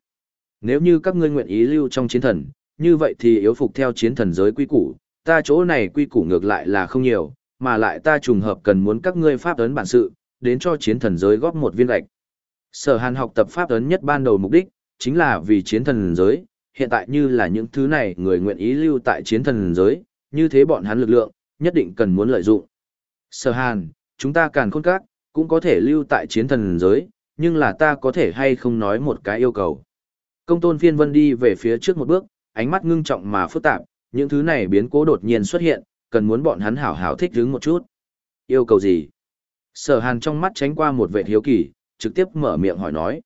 Nếu như các ngươi nguyện ý lưu trong chiến thần, như vậy thì yếu phục theo chiến thần giới quy củ, ta chỗ này quy củ ngược lại là không nhiều, mà lại ta trùng hợp cần muốn các ngươi pháp ấn bản sự, đến cho chiến thần giới góp một viên gạch. Sở Hàn học tập pháp ấn nhất ban đầu mục đích, chính là vì chiến thần giới, hiện tại như là những thứ này người nguyện ý lưu tại chiến thần giới, như thế bọn hắn lực lượng, nhất định cần muốn lợi dụng. Sở Hàn, chúng ta càn khôn các, cũng có thể lưu tại chiến thần giới, nhưng là ta có thể hay không nói một cái yêu cầu. Công tôn phiên vân đi về phía trước một bước, ánh mắt ngưng trọng mà phức tạp, những thứ này biến cố đột nhiên xuất hiện, cần muốn bọn hắn hảo hảo thích ứng một chút. Yêu cầu gì? Sở hàn trong mắt tránh qua một vệ hiếu kỳ, trực tiếp mở miệng hỏi nói.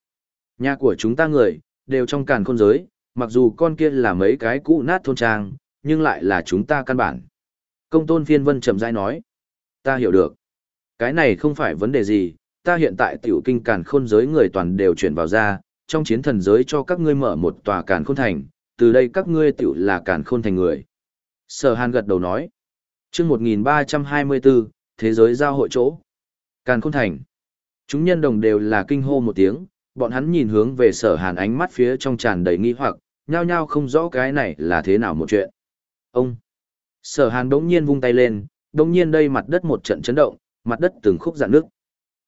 Nhà của chúng ta người, đều trong càn khôn giới, mặc dù con kia là mấy cái cũ nát thôn trang, nhưng lại là chúng ta căn bản. Công tôn phiên vân chậm rãi nói. Ta hiểu được. Cái này không phải vấn đề gì, ta hiện tại tiểu kinh càn khôn giới người toàn đều chuyển vào ra, trong chiến thần giới cho các ngươi mở một tòa càn khôn thành, từ đây các ngươi tiểu là càn khôn thành người. Sở hàn gật đầu nói. chương 1324, Thế giới giao hội chỗ. Càn khôn thành. Chúng nhân đồng đều là kinh hô một tiếng, bọn hắn nhìn hướng về sở hàn ánh mắt phía trong tràn đầy nghi hoặc, nhao nhao không rõ cái này là thế nào một chuyện. Ông! Sở hàn đống nhiên vung tay lên, đống nhiên đây mặt đất một trận chấn động, mặt đất từng khúc dạn nước.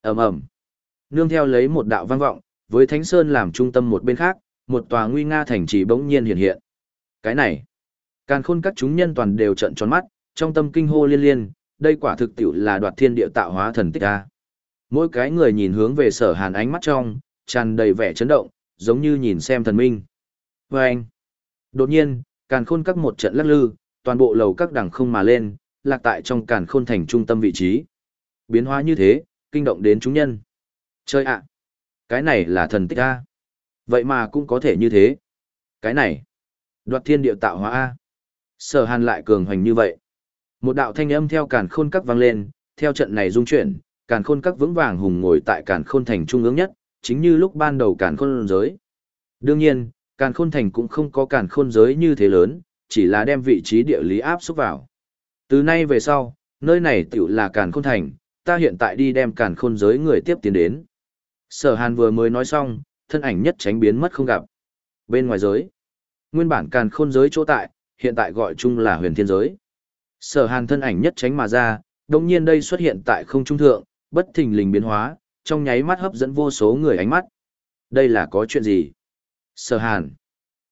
ầm ầm Nương theo lấy một đạo vang vọng, với Thánh Sơn làm trung tâm một bên khác, một tòa nguy nga thành trì bỗng nhiên hiện hiện. Cái này, càn khôn các chúng nhân toàn đều trận tròn mắt, trong tâm kinh hô liên liên, đây quả thực tiểu là đoạt thiên địa tạo hóa thần tích a. Mỗi cái người nhìn hướng về sở hàn ánh mắt trong, tràn đầy vẻ chấn động, giống như nhìn xem thần minh. Và anh, đột nhiên, càn khôn các một trận lắc lư, toàn bộ lầu các đẳng không mà lên, lạc tại trong càn khôn thành trung tâm vị trí. Biến hóa như thế, kinh động đến chúng nhân. Chơi ạ! Cái này là thần tích A. Vậy mà cũng có thể như thế. Cái này, đoạt thiên địa tạo hóa A. Sở hàn lại cường hoành như vậy. Một đạo thanh âm theo càn khôn các vang lên, theo trận này dung chuyển, càn khôn các vững vàng hùng ngồi tại càn khôn thành trung ương nhất, chính như lúc ban đầu càn khôn giới. Đương nhiên, càn khôn thành cũng không có càn khôn giới như thế lớn, chỉ là đem vị trí địa lý áp xúc vào. Từ nay về sau, nơi này tiểu là càn khôn thành, ta hiện tại đi đem càn khôn giới người tiếp tiến đến. Sở hàn vừa mới nói xong, thân ảnh nhất tránh biến mất không gặp. Bên ngoài giới, nguyên bản càn khôn giới chỗ tại, hiện tại gọi chung là huyền thiên giới. Sở hàn thân ảnh nhất tránh mà ra, đồng nhiên đây xuất hiện tại không trung thượng, bất thình lình biến hóa, trong nháy mắt hấp dẫn vô số người ánh mắt. Đây là có chuyện gì? Sở hàn.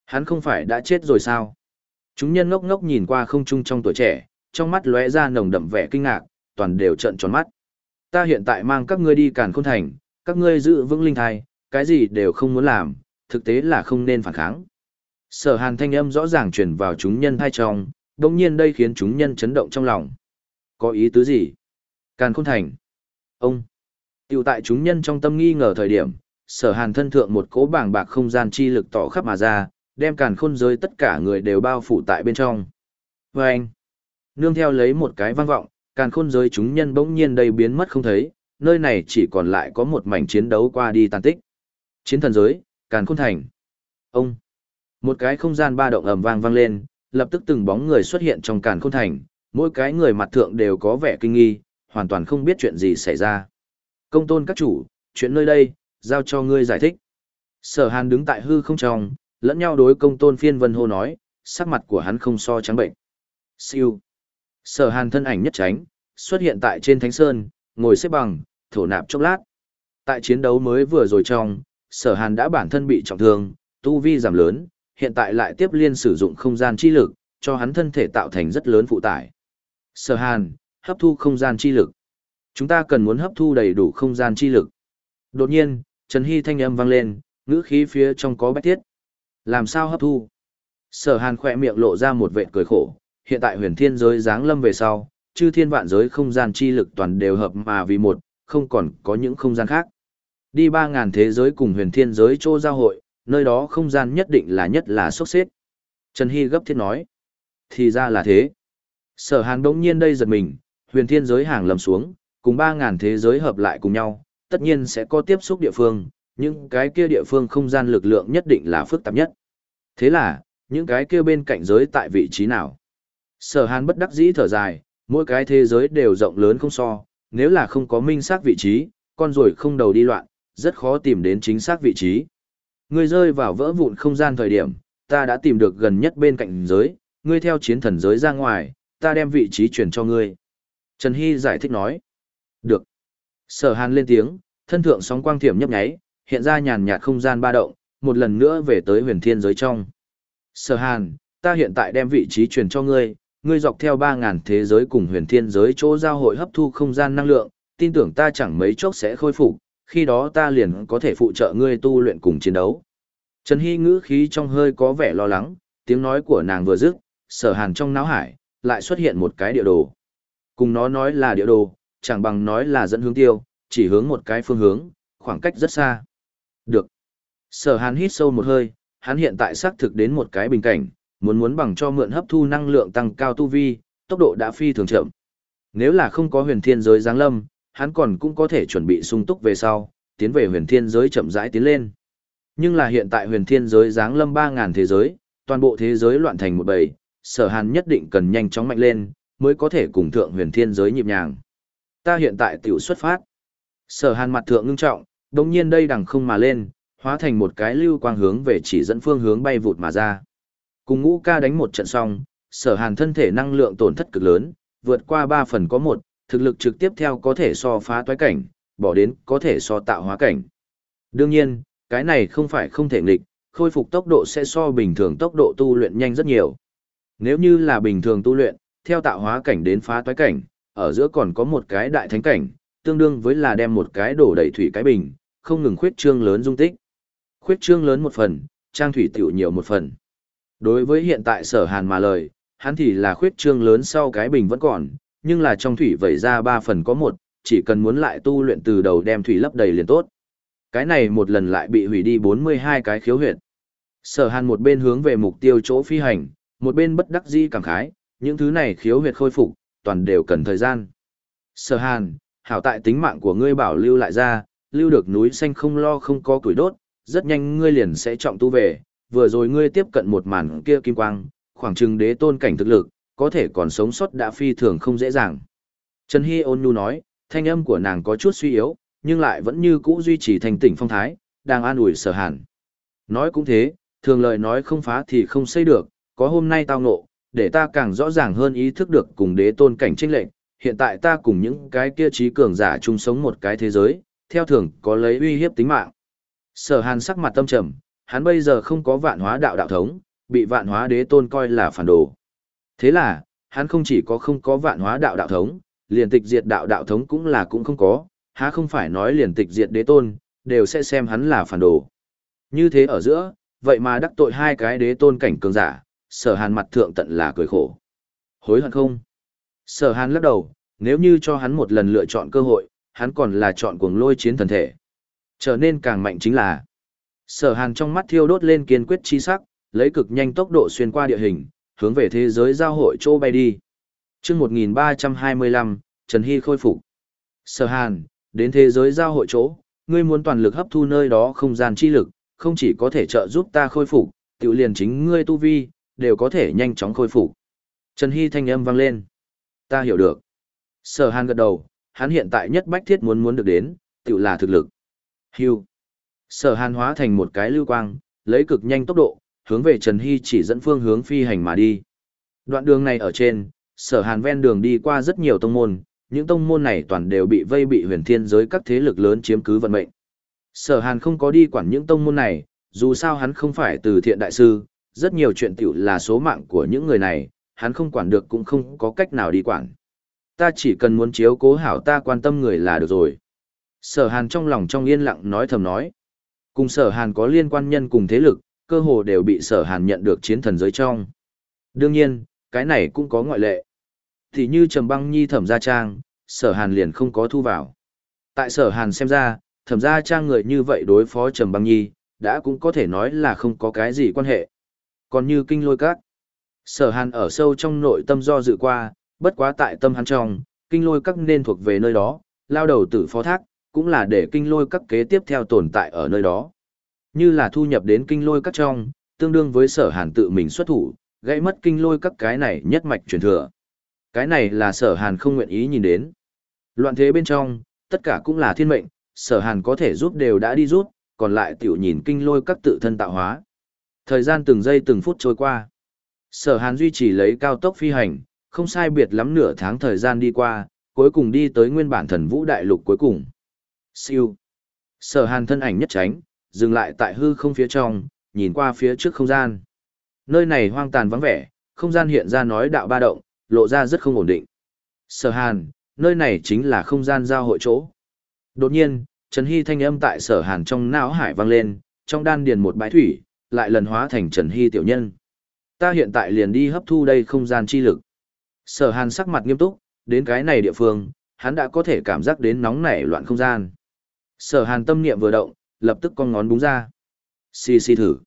Hắn không phải đã chết rồi sao? Chúng nhân ngốc ngốc nhìn qua không trung trong tuổi trẻ, trong mắt lóe ra nồng đậm vẻ kinh ngạc, toàn đều trợn tròn mắt. Ta hiện tại mang các ngươi đi càn khôn thành, các ngươi giữ vững linh thai, cái gì đều không muốn làm, thực tế là không nên phản kháng. Sở hàn thanh âm rõ ràng truyền vào chúng nhân thai trong, đồng nhiên đây khiến chúng nhân chấn động trong lòng. Có ý tứ gì? Càn khôn thành. Ông. Tiểu tại chúng nhân trong tâm nghi ngờ thời điểm, sở hàn thân thượng một cỗ bảng bạc không gian chi lực tỏ khắp mà ra, đem càn khôn giới tất cả người đều bao phủ tại bên trong. Và anh. Nương theo lấy một cái vang vọng, càn khôn giới chúng nhân bỗng nhiên đầy biến mất không thấy, nơi này chỉ còn lại có một mảnh chiến đấu qua đi tàn tích. Chiến thần giới, càn khôn thành. Ông. Một cái không gian ba động ầm vang vang lên, lập tức từng bóng người xuất hiện trong càn khôn thành, mỗi cái người mặt thượng đều có vẻ kinh nghi, hoàn toàn không biết chuyện gì xảy ra. Công tôn các chủ, chuyện nơi đây, giao cho ngươi giải thích. Sở hàn đứng tại hư không trong, lẫn nhau đối công tôn phiên vân hô nói, sắc mặt của hắn không so trắng bệnh. Siêu. Sở hàn thân ảnh nhất tránh, xuất hiện tại trên thánh sơn, ngồi xếp bằng, thổ nạp chốc lát. Tại chiến đấu mới vừa rồi trong, sở hàn đã bản thân bị trọng thương, tu vi giảm lớn, hiện tại lại tiếp liên sử dụng không gian chi lực, cho hắn thân thể tạo thành rất lớn phụ tải. Sở hàn, hấp thu không gian chi lực. Chúng ta cần muốn hấp thu đầy đủ không gian chi lực. Đột nhiên, Trần Hy thanh âm vang lên, ngữ khí phía trong có bách thiết. Làm sao hấp thu? Sở hàn khỏe miệng lộ ra một vệt cười khổ, hiện tại huyền thiên giới giáng lâm về sau, chư thiên vạn giới không gian chi lực toàn đều hợp mà vì một, không còn có những không gian khác. Đi ba ngàn thế giới cùng huyền thiên giới chỗ giao hội, nơi đó không gian nhất định là nhất là sốc xếp. Trần Hy gấp thiết nói. Thì ra là thế. Sở hàn đống nhiên đây giật mình, huyền thiên giới hàng lầm xuống, cùng ba ngàn thế giới hợp lại cùng nhau, tất nhiên sẽ có tiếp xúc địa phương, nhưng cái kia địa phương không gian lực lượng nhất định là phức tạp nhất. Thế là, những cái kia bên cạnh giới tại vị trí nào? Sở hàn bất đắc dĩ thở dài, mỗi cái thế giới đều rộng lớn không so, nếu là không có minh xác vị trí, con rồi không đầu đi loạn, rất khó tìm đến chính xác vị trí. Ngươi rơi vào vỡ vụn không gian thời điểm, ta đã tìm được gần nhất bên cạnh giới, ngươi theo chiến thần giới ra ngoài, ta đem vị trí chuyển cho ngươi. Trần Hy giải thích nói. Sở hàn lên tiếng, thân thượng sóng quang thiểm nhấp nháy, hiện ra nhàn nhạt không gian ba động, một lần nữa về tới huyền thiên giới trong. Sở hàn, ta hiện tại đem vị trí truyền cho ngươi, ngươi dọc theo 3.000 thế giới cùng huyền thiên giới chỗ giao hội hấp thu không gian năng lượng, tin tưởng ta chẳng mấy chốc sẽ khôi phục, khi đó ta liền có thể phụ trợ ngươi tu luyện cùng chiến đấu. Trần Hy ngữ khí trong hơi có vẻ lo lắng, tiếng nói của nàng vừa dứt, sở hàn trong náo hải, lại xuất hiện một cái địa đồ. Cùng nó nói là địa đồ, chẳng bằng nói là dẫn hướng tiêu, chỉ hướng một cái phương hướng, khoảng cách rất xa. Được. Sở hàn hít sâu một hơi, hắn hiện tại xác thực đến một cái bình cảnh, muốn muốn bằng cho mượn hấp thu năng lượng tăng cao tu vi, tốc độ đã phi thường chậm. Nếu là không có huyền thiên giới giáng lâm, hắn còn cũng có thể chuẩn bị sung túc về sau, tiến về huyền thiên giới chậm rãi tiến lên. Nhưng là hiện tại huyền thiên giới giáng lâm 3.000 thế giới, toàn bộ thế giới loạn thành một bầy, sở hàn nhất định cần nhanh chóng mạnh lên, mới có thể cùng thượng huyền thiên giới nhịp nhàng. Ta hiện tại tiểu xuất phát. Sở hàn mặt thượng ngưng trọng, đồng nhiên đây đằng không mà lên, hóa thành một cái lưu quang hướng về chỉ dẫn phương hướng bay vụt mà ra. Cùng ngũ ca đánh một trận xong, sở hàn thân thể năng lượng tổn thất cực lớn, vượt qua 3 phần có một, thực lực trực tiếp theo có thể so phá toái cảnh, bỏ đến có thể so tạo hóa cảnh. Đương nhiên, cái này không phải không thể nghịch, khôi phục tốc độ sẽ so bình thường tốc độ tu luyện nhanh rất nhiều. Nếu như là bình thường tu luyện, theo tạo hóa cảnh đến phá toái cảnh, ở giữa còn có một cái đại thánh cảnh, tương đương với là đem một cái đổ đầy thủy cái bình, không ngừng khuyết trương lớn dung tích. Khuyết trương lớn một phần, trang thủy tiểu nhiều một phần. Đối với hiện tại sở hàn mà lời, hắn thì là khuyết trương lớn sau cái bình vẫn còn, nhưng là trong thủy vẩy ra ba phần có một, chỉ cần muốn lại tu luyện từ đầu đem thủy lấp đầy liền tốt. Cái này một lần lại bị hủy đi 42 cái khiếu huyệt. Sở hàn một bên hướng về mục tiêu chỗ phi hành, một bên bất đắc dĩ cảm khái, những thứ này khiếu huyệt khôi phục, toàn đều cần thời gian. Sở hàn, hảo tại tính mạng của ngươi bảo lưu lại ra, lưu được núi xanh không lo không có củi đốt, rất nhanh ngươi liền sẽ trọng tu về, vừa rồi ngươi tiếp cận một màn kia kim quang, khoảng chừng đế tôn cảnh thực lực, có thể còn sống sót đã phi thường không dễ dàng. Trần Hy ôn nhu nói, thanh âm của nàng có chút suy yếu, nhưng lại vẫn như cũ duy trì thành tỉnh phong thái, đang an ủi sở hàn. Nói cũng thế, thường lời nói không phá thì không xây được, có hôm nay tao ngộ, để ta càng rõ ràng hơn ý thức được cùng đế tôn cảnh trinh lệnh, hiện tại ta cùng những cái kia trí cường giả chung sống một cái thế giới, theo thường có lấy uy hiếp tính mạng. Sở hàn sắc mặt tâm trầm, hắn bây giờ không có vạn hóa đạo đạo thống, bị vạn hóa đế tôn coi là phản đồ. Thế là, hắn không chỉ có không có vạn hóa đạo đạo thống, liền tịch diệt đạo đạo thống cũng là cũng không có, há không phải nói liền tịch diệt đế tôn, đều sẽ xem hắn là phản đồ. Như thế ở giữa, vậy mà đắc tội hai cái đế tôn cảnh cường giả, sở hàn mặt thượng tận là cười khổ. Hối hận không? Sở hàn lắc đầu, nếu như cho hắn một lần lựa chọn cơ hội, hắn còn là chọn cuồng lôi chiến thần thể. Trở nên càng mạnh chính là Sở hàn trong mắt thiêu đốt lên kiên quyết chi sắc, lấy cực nhanh tốc độ xuyên qua địa hình, hướng về thế giới giao hội chỗ bay đi. chương 1325, Trần Hy khôi phục. Sở hàn, đến thế giới giao hội chỗ, ngươi muốn toàn lực hấp thu nơi đó không gian chi lực, không chỉ có thể trợ giúp ta khôi phục, tự liền chính ngươi tu vi, đều có thể nhanh chóng khôi phục. Trần Hy thanh âm vang lên. Ta hiểu được. Sở hàn gật đầu, hắn hiện tại nhất bách thiết muốn muốn được đến, tự là thực lực. Hưu. Sở hàn hóa thành một cái lưu quang, lấy cực nhanh tốc độ, hướng về Trần Hy chỉ dẫn phương hướng phi hành mà đi. Đoạn đường này ở trên, sở hàn ven đường đi qua rất nhiều tông môn, những tông môn này toàn đều bị vây bị huyền thiên giới các thế lực lớn chiếm cứ vận mệnh. Sở hàn không có đi quản những tông môn này, dù sao hắn không phải từ thiện đại sư, rất nhiều chuyện tiểu là số mạng của những người này, hắn không quản được cũng không có cách nào đi quản. Ta chỉ cần muốn chiếu cố hảo ta quan tâm người là được rồi. Sở hàn trong lòng trong yên lặng nói thầm nói. Cùng sở hàn có liên quan nhân cùng thế lực, cơ hồ đều bị sở hàn nhận được chiến thần giới trong. Đương nhiên, cái này cũng có ngoại lệ. Thì như Trầm Băng Nhi thẩm gia trang, sở hàn liền không có thu vào. Tại sở hàn xem ra, thẩm gia trang người như vậy đối phó Trầm Băng Nhi, đã cũng có thể nói là không có cái gì quan hệ. Còn như kinh lôi các, sở hàn ở sâu trong nội tâm do dự qua, bất quá tại tâm hắn trong, kinh lôi các nên thuộc về nơi đó, lao đầu tử phó thác, cũng là để kinh lôi các kế tiếp theo tồn tại ở nơi đó. Như là thu nhập đến kinh lôi các trong, tương đương với sở hàn tự mình xuất thủ, gãy mất kinh lôi các cái này nhất mạch truyền thừa. Cái này là sở hàn không nguyện ý nhìn đến. Loạn thế bên trong, tất cả cũng là thiên mệnh, sở hàn có thể giúp đều đã đi rút, còn lại tiểu nhìn kinh lôi các tự thân tạo hóa. Thời gian từng giây từng phút trôi qua. Sở hàn duy trì lấy cao tốc phi hành, không sai biệt lắm nửa tháng thời gian đi qua, cuối cùng đi tới nguyên bản thần vũ đại lục cuối cùng. Siêu. Sở hàn thân ảnh nhất tránh, dừng lại tại hư không phía trong, nhìn qua phía trước không gian. Nơi này hoang tàn vắng vẻ, không gian hiện ra nói đạo ba động, lộ ra rất không ổn định. Sở hàn, nơi này chính là không gian giao hội chỗ. Đột nhiên, Trần Hy thanh âm tại sở hàn trong não hải vang lên, trong đan điền một bãi thủy, lại lần hóa thành Trần Hy tiểu nhân. Ta hiện tại liền đi hấp thu đây không gian chi lực. Sở hàn sắc mặt nghiêm túc, đến cái này địa phương, hắn đã có thể cảm giác đến nóng nảy loạn không gian. Sở hàn tâm niệm vừa động, lập tức con ngón búng ra. Xì xì thử.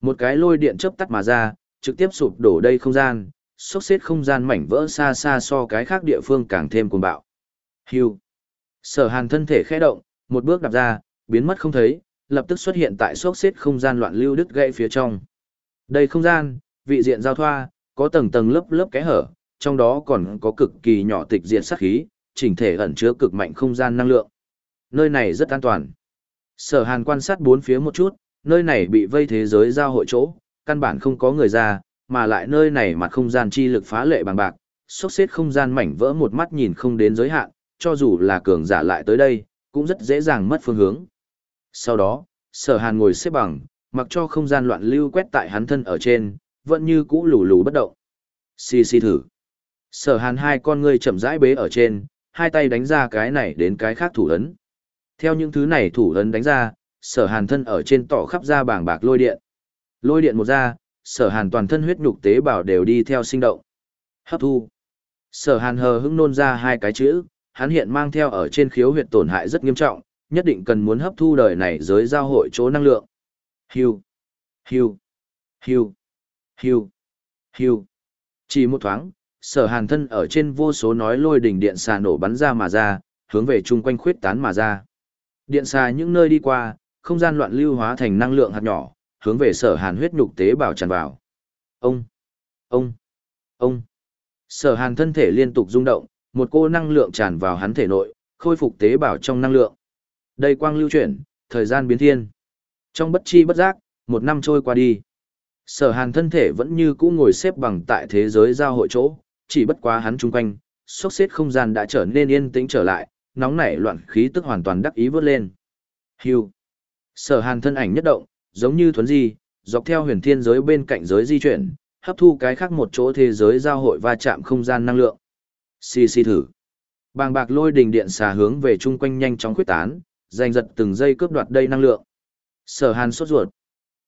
Một cái lôi điện chớp tắt mà ra, trực tiếp sụp đổ đây không gian, xốc xếp không gian mảnh vỡ xa xa so cái khác địa phương càng thêm cuồng bạo. Hưu. Sở hàn thân thể khẽ động, một bước đạp ra, biến mất không thấy, lập tức xuất hiện tại xốc xếp không gian loạn lưu đứt gãy phía trong. Đây không gian, vị diện giao thoa, có tầng tầng lớp lớp kẽ hở, trong đó còn có cực kỳ nhỏ tịch diện sát khí, chỉnh thể ẩn chứa cực mạnh không gian năng lượng. Nơi này rất an toàn. Sở Hàn quan sát bốn phía một chút, nơi này bị vây thế giới giao hội chỗ, căn bản không có người ra, mà lại nơi này mặt không gian chi lực phá lệ bằng bạc, xốc xếp không gian mảnh vỡ một mắt nhìn không đến giới hạn, cho dù là cường giả lại tới đây, cũng rất dễ dàng mất phương hướng. Sau đó, sở hàn ngồi xếp bằng, mặc cho không gian loạn lưu quét tại hắn thân ở trên, vẫn như cũ lù lù bất động. Xì xì thử. Sở hàn hai con ngươi chậm rãi bế ở trên, hai tay đánh ra cái này đến cái khác thủ ấn. Theo những thứ này thủ ấn đánh ra, sở hàn thân ở trên tỏ khắp ra bảng bạc lôi điện. Lôi điện một ra, sở hàn toàn thân huyết nhục tế bào đều đi theo sinh động. Hấp thu. Sở hàn hờ hững nôn ra hai cái chữ, hắn hiện mang theo ở trên khiếu huyệt tổn hại rất nghiêm trọng, nhất định cần muốn hấp thu đời này giới giao hội chỗ năng lượng. Hiu, hiu, hiu, hiu, hiu. Chỉ một thoáng, sở hàn thân ở trên vô số nói lôi đỉnh điện xà nổ bắn ra mà ra, hướng về chung quanh khuyết tán mà ra. Điện xà những nơi đi qua, không gian loạn lưu hóa thành năng lượng hạt nhỏ, hướng về sở hàn huyết nhục tế bào tràn vào. Ông, ông, ông. Sở hàn thân thể liên tục rung động, một cô năng lượng tràn vào hắn thể nội, khôi phục tế bào trong năng lượng. Đây quang lưu chuyển, thời gian biến thiên. Trong bất chi bất giác, một năm trôi qua đi. Sở hàn thân thể vẫn như cũ ngồi xếp bằng tại thế giới giao hội chỗ, chỉ bất quá hắn chung quanh, sốc xếp không gian đã trở nên yên tĩnh trở lại, nóng nảy loạn khí tức hoàn toàn đắc ý vớt lên. Hưu. Sở hàn thân ảnh nhất động, giống như thuấn di, dọc theo huyền thiên giới bên cạnh giới di chuyển, hấp thu cái khác một chỗ thế giới giao hội va chạm không gian năng lượng. Xì xì thử. Bàng bạc lôi đình điện xà hướng về chung quanh nhanh chóng quyết tán, giành giật từng giây cướp đoạt đây năng lượng. Sở Hàn sốt ruột.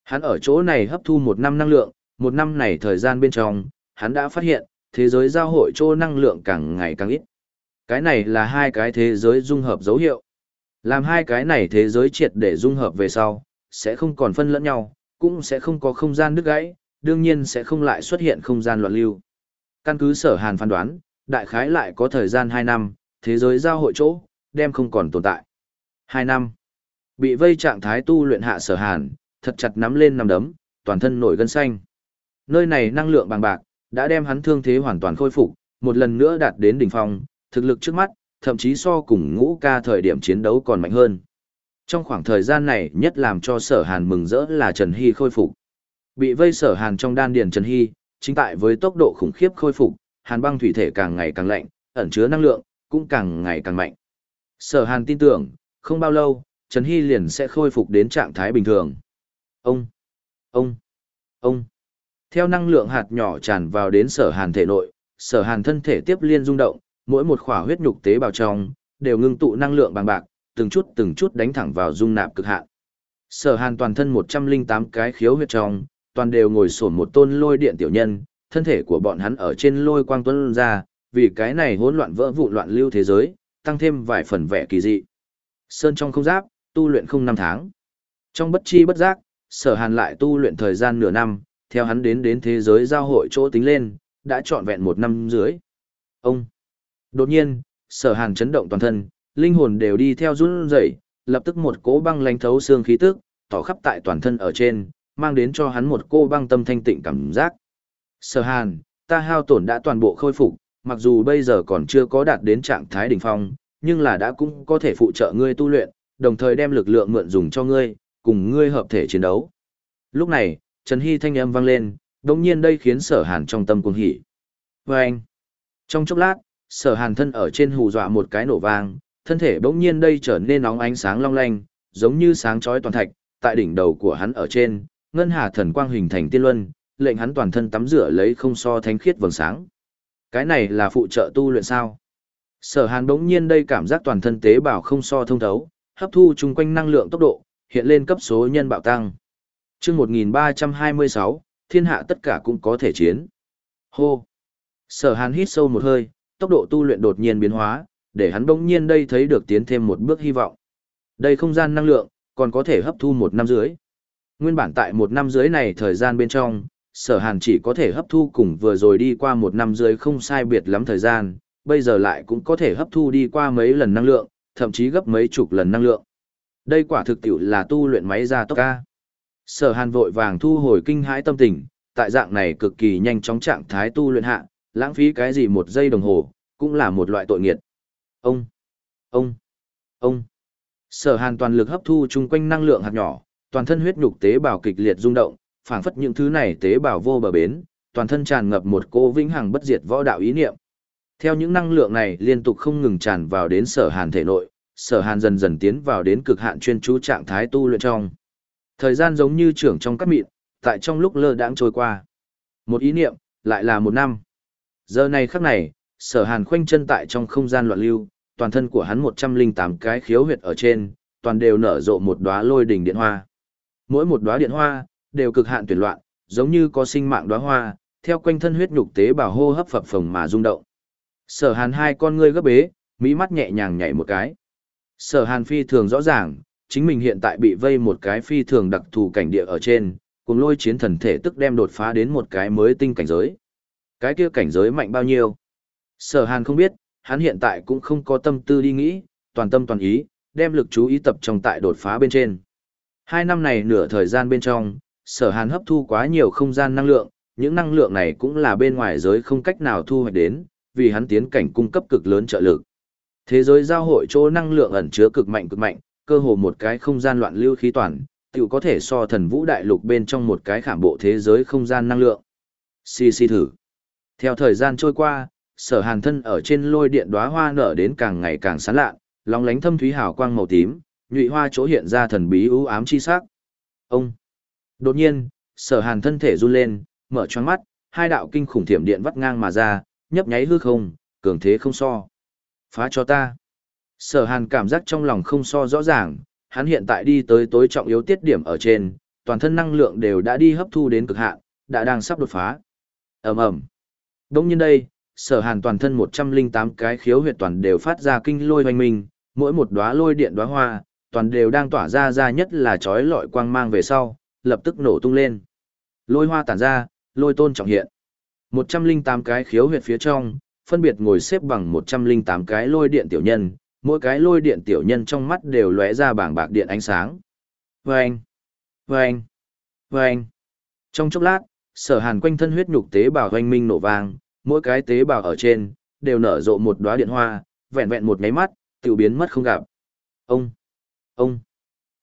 Hắn ở chỗ này hấp thu một năm năng lượng, một năm này thời gian bên trong, hắn đã phát hiện, thế giới giao hội chỗ năng lượng càng ngày càng ít. Cái này là hai cái thế giới dung hợp dấu hiệu. Làm hai cái này thế giới triệt để dung hợp về sau, sẽ không còn phân lẫn nhau, cũng sẽ không có không gian đứt gãy, đương nhiên sẽ không lại xuất hiện không gian loạn lưu. Căn cứ sở hàn phán đoán, đại khái lại có thời gian 2 năm, thế giới giao hội chỗ, đem không còn tồn tại. 2 năm. Bị vây trạng thái tu luyện hạ sở hàn, thật chặt nắm lên nằm đấm, toàn thân nổi gân xanh. Nơi này năng lượng bằng bạc, đã đem hắn thương thế hoàn toàn khôi phục, một lần nữa đạt đến đỉnh phong, thực lực trước mắt, thậm chí so cùng ngũ ca thời điểm chiến đấu còn mạnh hơn. Trong khoảng thời gian này nhất làm cho sở hàn mừng rỡ là Trần Hy khôi phục. Bị vây sở hàn trong đan điền Trần Hy, chính tại với tốc độ khủng khiếp khôi phục, hàn băng thủy thể càng ngày càng lạnh, ẩn chứa năng lượng, cũng càng ngày càng mạnh. Sở hàn tin tưởng, không bao lâu, Trần Hy liền sẽ khôi phục đến trạng thái bình thường. Ông, ông, ông. Theo năng lượng hạt nhỏ tràn vào đến sở hàn thể nội, sở hàn thân thể tiếp liên rung động, mỗi một khỏa huyết nhục tế bào trong, đều ngưng tụ năng lượng bằng bạc, từng chút từng chút đánh thẳng vào dung nạp cực hạn. Sở hàn toàn thân 108 cái khiếu huyết trong, toàn đều ngồi sổn một tôn lôi điện tiểu nhân, thân thể của bọn hắn ở trên lôi quang tuấn ra, vì cái này hỗn loạn vỡ vụn loạn lưu thế giới, tăng thêm vài phần vẻ kỳ dị. Sơn trong không giáp, tu luyện không năm tháng. Trong bất chi bất giác, sở hàn lại tu luyện thời gian nửa năm, theo hắn đến đến thế giới giao hội chỗ tính lên, đã trọn vẹn một năm dưới. Ông! Đột nhiên, sở hàn chấn động toàn thân, linh hồn đều đi theo run rẩy, lập tức một cỗ băng lánh thấu xương khí tức, tỏ khắp tại toàn thân ở trên, mang đến cho hắn một cô băng tâm thanh tịnh cảm giác. Sở hàn, ta hao tổn đã toàn bộ khôi phục, mặc dù bây giờ còn chưa có đạt đến trạng thái đỉnh phong, nhưng là đã cũng có thể phụ trợ ngươi tu luyện, đồng thời đem lực lượng mượn dùng cho ngươi, cùng ngươi hợp thể chiến đấu. Lúc này, Trần Hy thanh âm vang lên, đồng nhiên đây khiến sở hàn trong tâm cuồng hỉ. Vâng! anh, trong chốc lát, sở hàn thân ở trên hù dọa một cái nổ vang, thân thể bỗng nhiên đây trở nên nóng ánh sáng long lanh, giống như sáng chói toàn thạch, tại đỉnh đầu của hắn ở trên, ngân hà thần quang hình thành tiên luân, lệnh hắn toàn thân tắm rửa lấy không so thánh khiết vầng sáng. Cái này là phụ trợ tu luyện sao? Sở Hàn đống nhiên đây cảm giác toàn thân tế bào không so thông thấu, hấp thu chung quanh năng lượng tốc độ, hiện lên cấp số nhân bạo tăng. Chương 1326, thiên hạ tất cả cũng có thể chiến. Hô. Sở Hàn hít sâu một hơi, tốc độ tu luyện đột nhiên biến hóa, để hắn đống nhiên đây thấy được tiến thêm một bước hy vọng. Đây không gian năng lượng, còn có thể hấp thu một năm dưới. Nguyên bản tại một năm dưới này thời gian bên trong, sở hàn chỉ có thể hấp thu cùng vừa rồi đi qua một năm dưới không sai biệt lắm thời gian, bây giờ lại cũng có thể hấp thu đi qua mấy lần năng lượng, thậm chí gấp mấy chục lần năng lượng. Đây quả thực tiểu là tu luyện máy ra tốc ca. Sở hàn vội vàng thu hồi kinh hãi tâm tình, tại dạng này cực kỳ nhanh chóng trạng thái tu luyện hạ, lãng phí cái gì một giây đồng hồ, cũng là một loại tội nghiệt. Ông, ông, ông. Sở hàn toàn lực hấp thu chung quanh năng lượng hạt nhỏ, toàn thân huyết nhục tế bào kịch liệt rung động, phảng phất những thứ này tế bào vô bờ bến, toàn thân tràn ngập một cô vĩnh hằng bất diệt võ đạo ý niệm. Theo những năng lượng này liên tục không ngừng tràn vào đến sở hàn thể nội, sở hàn dần dần tiến vào đến cực hạn chuyên chú trạng thái tu luyện trong. Thời gian giống như trưởng trong các mịn, tại trong lúc lơ đãng trôi qua. Một ý niệm, lại là một năm. Giờ này khắc này, sở hàn khoanh chân tại trong không gian loạn lưu, toàn thân của hắn 108 cái khiếu huyệt ở trên, toàn đều nở rộ một đóa lôi đỉnh điện hoa. Mỗi một đóa điện hoa đều cực hạn tuyệt loạn, giống như có sinh mạng đóa hoa, theo quanh thân huyết nhục tế bào hô hấp phập phồng mà rung động. Sở Hàn hai con ngươi gấp bế, mỹ mắt nhẹ nhàng nhảy một cái. Sở Hàn phi thường rõ ràng, chính mình hiện tại bị vây một cái phi thường đặc thù cảnh địa ở trên, cùng lôi chiến thần thể tức đem đột phá đến một cái mới tinh cảnh giới. Cái kia cảnh giới mạnh bao nhiêu? Sở Hàn không biết, hắn hiện tại cũng không có tâm tư đi nghĩ, toàn tâm toàn ý, đem lực chú ý tập trung tại đột phá bên trên. Hai năm này nửa thời gian bên trong, sở hàn hấp thu quá nhiều không gian năng lượng, những năng lượng này cũng là bên ngoài giới không cách nào thu hoạch đến, vì hắn tiến cảnh cung cấp cực lớn trợ lực. Thế giới giao hội chỗ năng lượng ẩn chứa cực mạnh cực mạnh, cơ hồ một cái không gian loạn lưu khí toàn, tiểu có thể so thần vũ đại lục bên trong một cái khảm bộ thế giới không gian năng lượng. Xì xì thử. Theo thời gian trôi qua, sở hàn thân ở trên lôi điện đóa hoa nở đến càng ngày càng sáng lạ, lóng lánh thâm thúy hào quang màu tím, nhụy hoa chỗ hiện ra thần bí ưu ám chi sắc. Ông. Đột nhiên, sở hàn thân thể run lên, mở choáng mắt, hai đạo kinh khủng thiểm điện vắt ngang mà ra, nhấp nháy hư không, cường thế không so. Phá cho ta. Sở hàn cảm giác trong lòng không so rõ ràng, hắn hiện tại đi tới tối trọng yếu tiết điểm ở trên, toàn thân năng lượng đều đã đi hấp thu đến cực hạn, đã đang sắp đột phá. ầm ầm Đông nhiên đây, sở hàn toàn thân 108 cái khiếu huyệt toàn đều phát ra kinh lôi hoành minh, mỗi một đóa lôi điện đóa hoa, toàn đều đang tỏa ra ra nhất là chói lọi quang mang về sau, lập tức nổ tung lên. Lôi hoa tản ra, lôi tôn trọng hiện. 108 cái khiếu huyệt phía trong, phân biệt ngồi xếp bằng 108 cái lôi điện tiểu nhân, mỗi cái lôi điện tiểu nhân trong mắt đều lóe ra bảng bạc điện ánh sáng. Vâng! Vâng! Vâng! Trong chốc lát, sở hàn quanh thân huyết nhục tế bào hoanh minh nổ vang, mỗi cái tế bào ở trên, đều nở rộ một đóa điện hoa, vẹn vẹn một máy mắt, tiểu biến mất không gặp. Ông! Ông!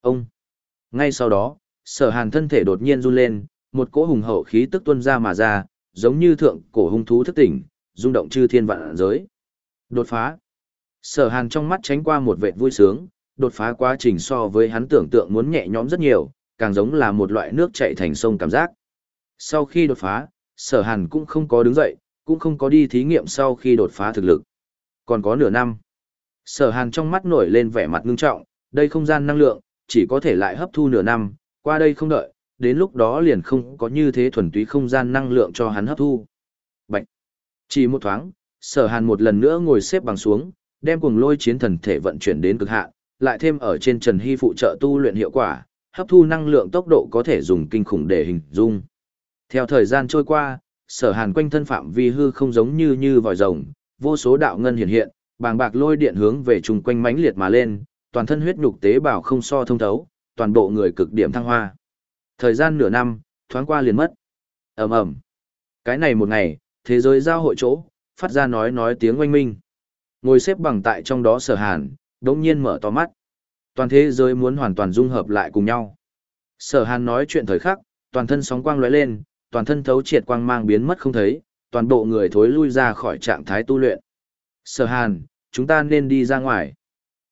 Ông! Ngay sau đó, sở hàn thân thể đột nhiên run lên, một cỗ hùng hậu khí tức tuôn ra mà ra, giống như thượng cổ hung thú thức tỉnh, rung động chư thiên vạn giới. Đột phá! Sở hàn trong mắt tránh qua một vệt vui sướng, đột phá quá trình so với hắn tưởng tượng muốn nhẹ nhõm rất nhiều, càng giống là một loại nước chảy thành sông cảm giác. Sau khi đột phá, sở hàn cũng không có đứng dậy, cũng không có đi thí nghiệm sau khi đột phá thực lực. Còn có nửa năm. Sở hàn trong mắt nổi lên vẻ mặt ngưng trọng, đây không gian năng lượng, chỉ có thể lại hấp thu nửa năm, qua đây không đợi, đến lúc đó liền không có như thế thuần túy không gian năng lượng cho hắn hấp thu. Bạch. Chỉ một thoáng, sở hàn một lần nữa ngồi xếp bằng xuống, đem cuồng lôi chiến thần thể vận chuyển đến cực hạn, lại thêm ở trên Trần Hy phụ trợ tu luyện hiệu quả, hấp thu năng lượng tốc độ có thể dùng kinh khủng để hình dung. Theo thời gian trôi qua, sở hàn quanh thân phạm vi hư không giống như như vòi rồng, vô số đạo ngân hiện hiện, bàng bạc lôi điện hướng về chung quanh mãnh liệt mà lên, toàn thân huyết nhục tế bào không so thông thấu, toàn bộ người cực điểm thăng hoa. Thời gian nửa năm, thoáng qua liền mất. Ầm ầm. Cái này một ngày, thế giới giao hội chỗ, phát ra nói nói tiếng oanh minh. Ngồi xếp bằng tại trong đó sở hàn, đống nhiên mở to mắt. Toàn thế giới muốn hoàn toàn dung hợp lại cùng nhau. Sở hàn nói chuyện thời khắc, toàn thân sóng quang lóe lên, toàn thân thấu triệt quang mang biến mất không thấy, toàn bộ người thối lui ra khỏi trạng thái tu luyện. Sở hàn, chúng ta nên đi ra ngoài.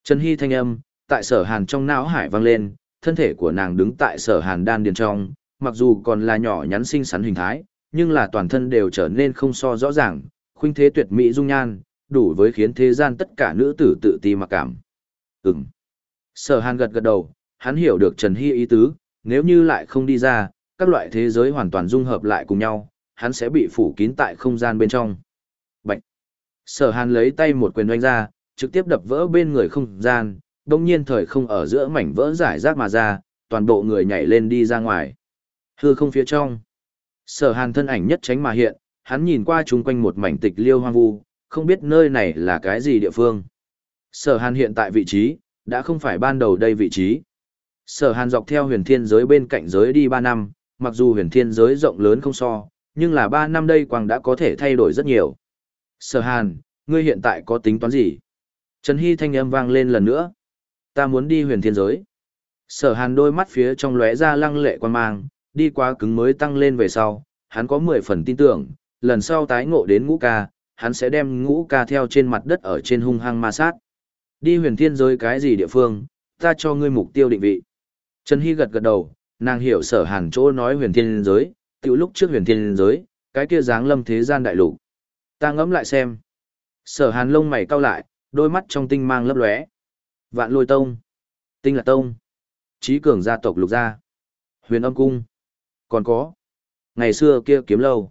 Trần Hy thanh âm, tại sở hàn trong não hải vang lên, thân thể của nàng đứng tại sở hàn đan điền trong, mặc dù còn là nhỏ nhắn xinh xắn hình thái, nhưng là toàn thân đều trở nên không so rõ ràng, khuynh thế tuyệt mỹ dung nhan, đủ với khiến thế gian tất cả nữ tử tự ti mặc cảm. Ừm. Sở hàn gật gật đầu, hắn hiểu được Trần Hy ý tứ, nếu như lại không đi ra, các loại thế giới hoàn toàn dung hợp lại cùng nhau, hắn sẽ bị phủ kín tại không gian bên trong. Bạch. Sở hàn lấy tay một quyền doanh ra, trực tiếp đập vỡ bên người không gian, đông nhiên thời không ở giữa mảnh vỡ giải rác mà ra, toàn bộ người nhảy lên đi ra ngoài. Hư không phía trong. Sở hàn thân ảnh nhất tránh mà hiện, hắn nhìn qua chung quanh một mảnh tịch liêu hoang vu, không biết nơi này là cái gì địa phương. Sở hàn hiện tại vị trí, đã không phải ban đầu đây vị trí. Sở hàn dọc theo huyền thiên giới bên cạnh giới đi 3 năm, mặc dù huyền thiên giới rộng lớn không so, nhưng là 3 năm đây quang đã có thể thay đổi rất nhiều. Sở hàn, ngươi hiện tại có tính toán gì? Trần Hy thanh âm vang lên lần nữa. Ta muốn đi huyền thiên giới. Sở hàn đôi mắt phía trong lóe ra lăng lệ quan mang, đi qua cứng mới tăng lên về sau, hắn có 10 phần tin tưởng, lần sau tái ngộ đến ngũ ca, hắn sẽ đem ngũ ca theo trên mặt đất ở trên hung hăng ma sát. Đi huyền thiên giới cái gì địa phương, ta cho ngươi mục tiêu định vị. Trần Hy gật gật đầu, nàng hiểu sở hàn chỗ nói huyền thiên giới, tiểu lúc trước huyền thiên giới, cái kia dáng lâm thế gian đại lục. Ta ngẫm lại xem. Sở hàn lông mày cau lại, đôi mắt trong tinh mang lấp lóe. Vạn lôi tông. Tinh là tông. Trí cường gia tộc lục gia. Huyền âm cung. Còn có. Ngày xưa kia kiếm lâu.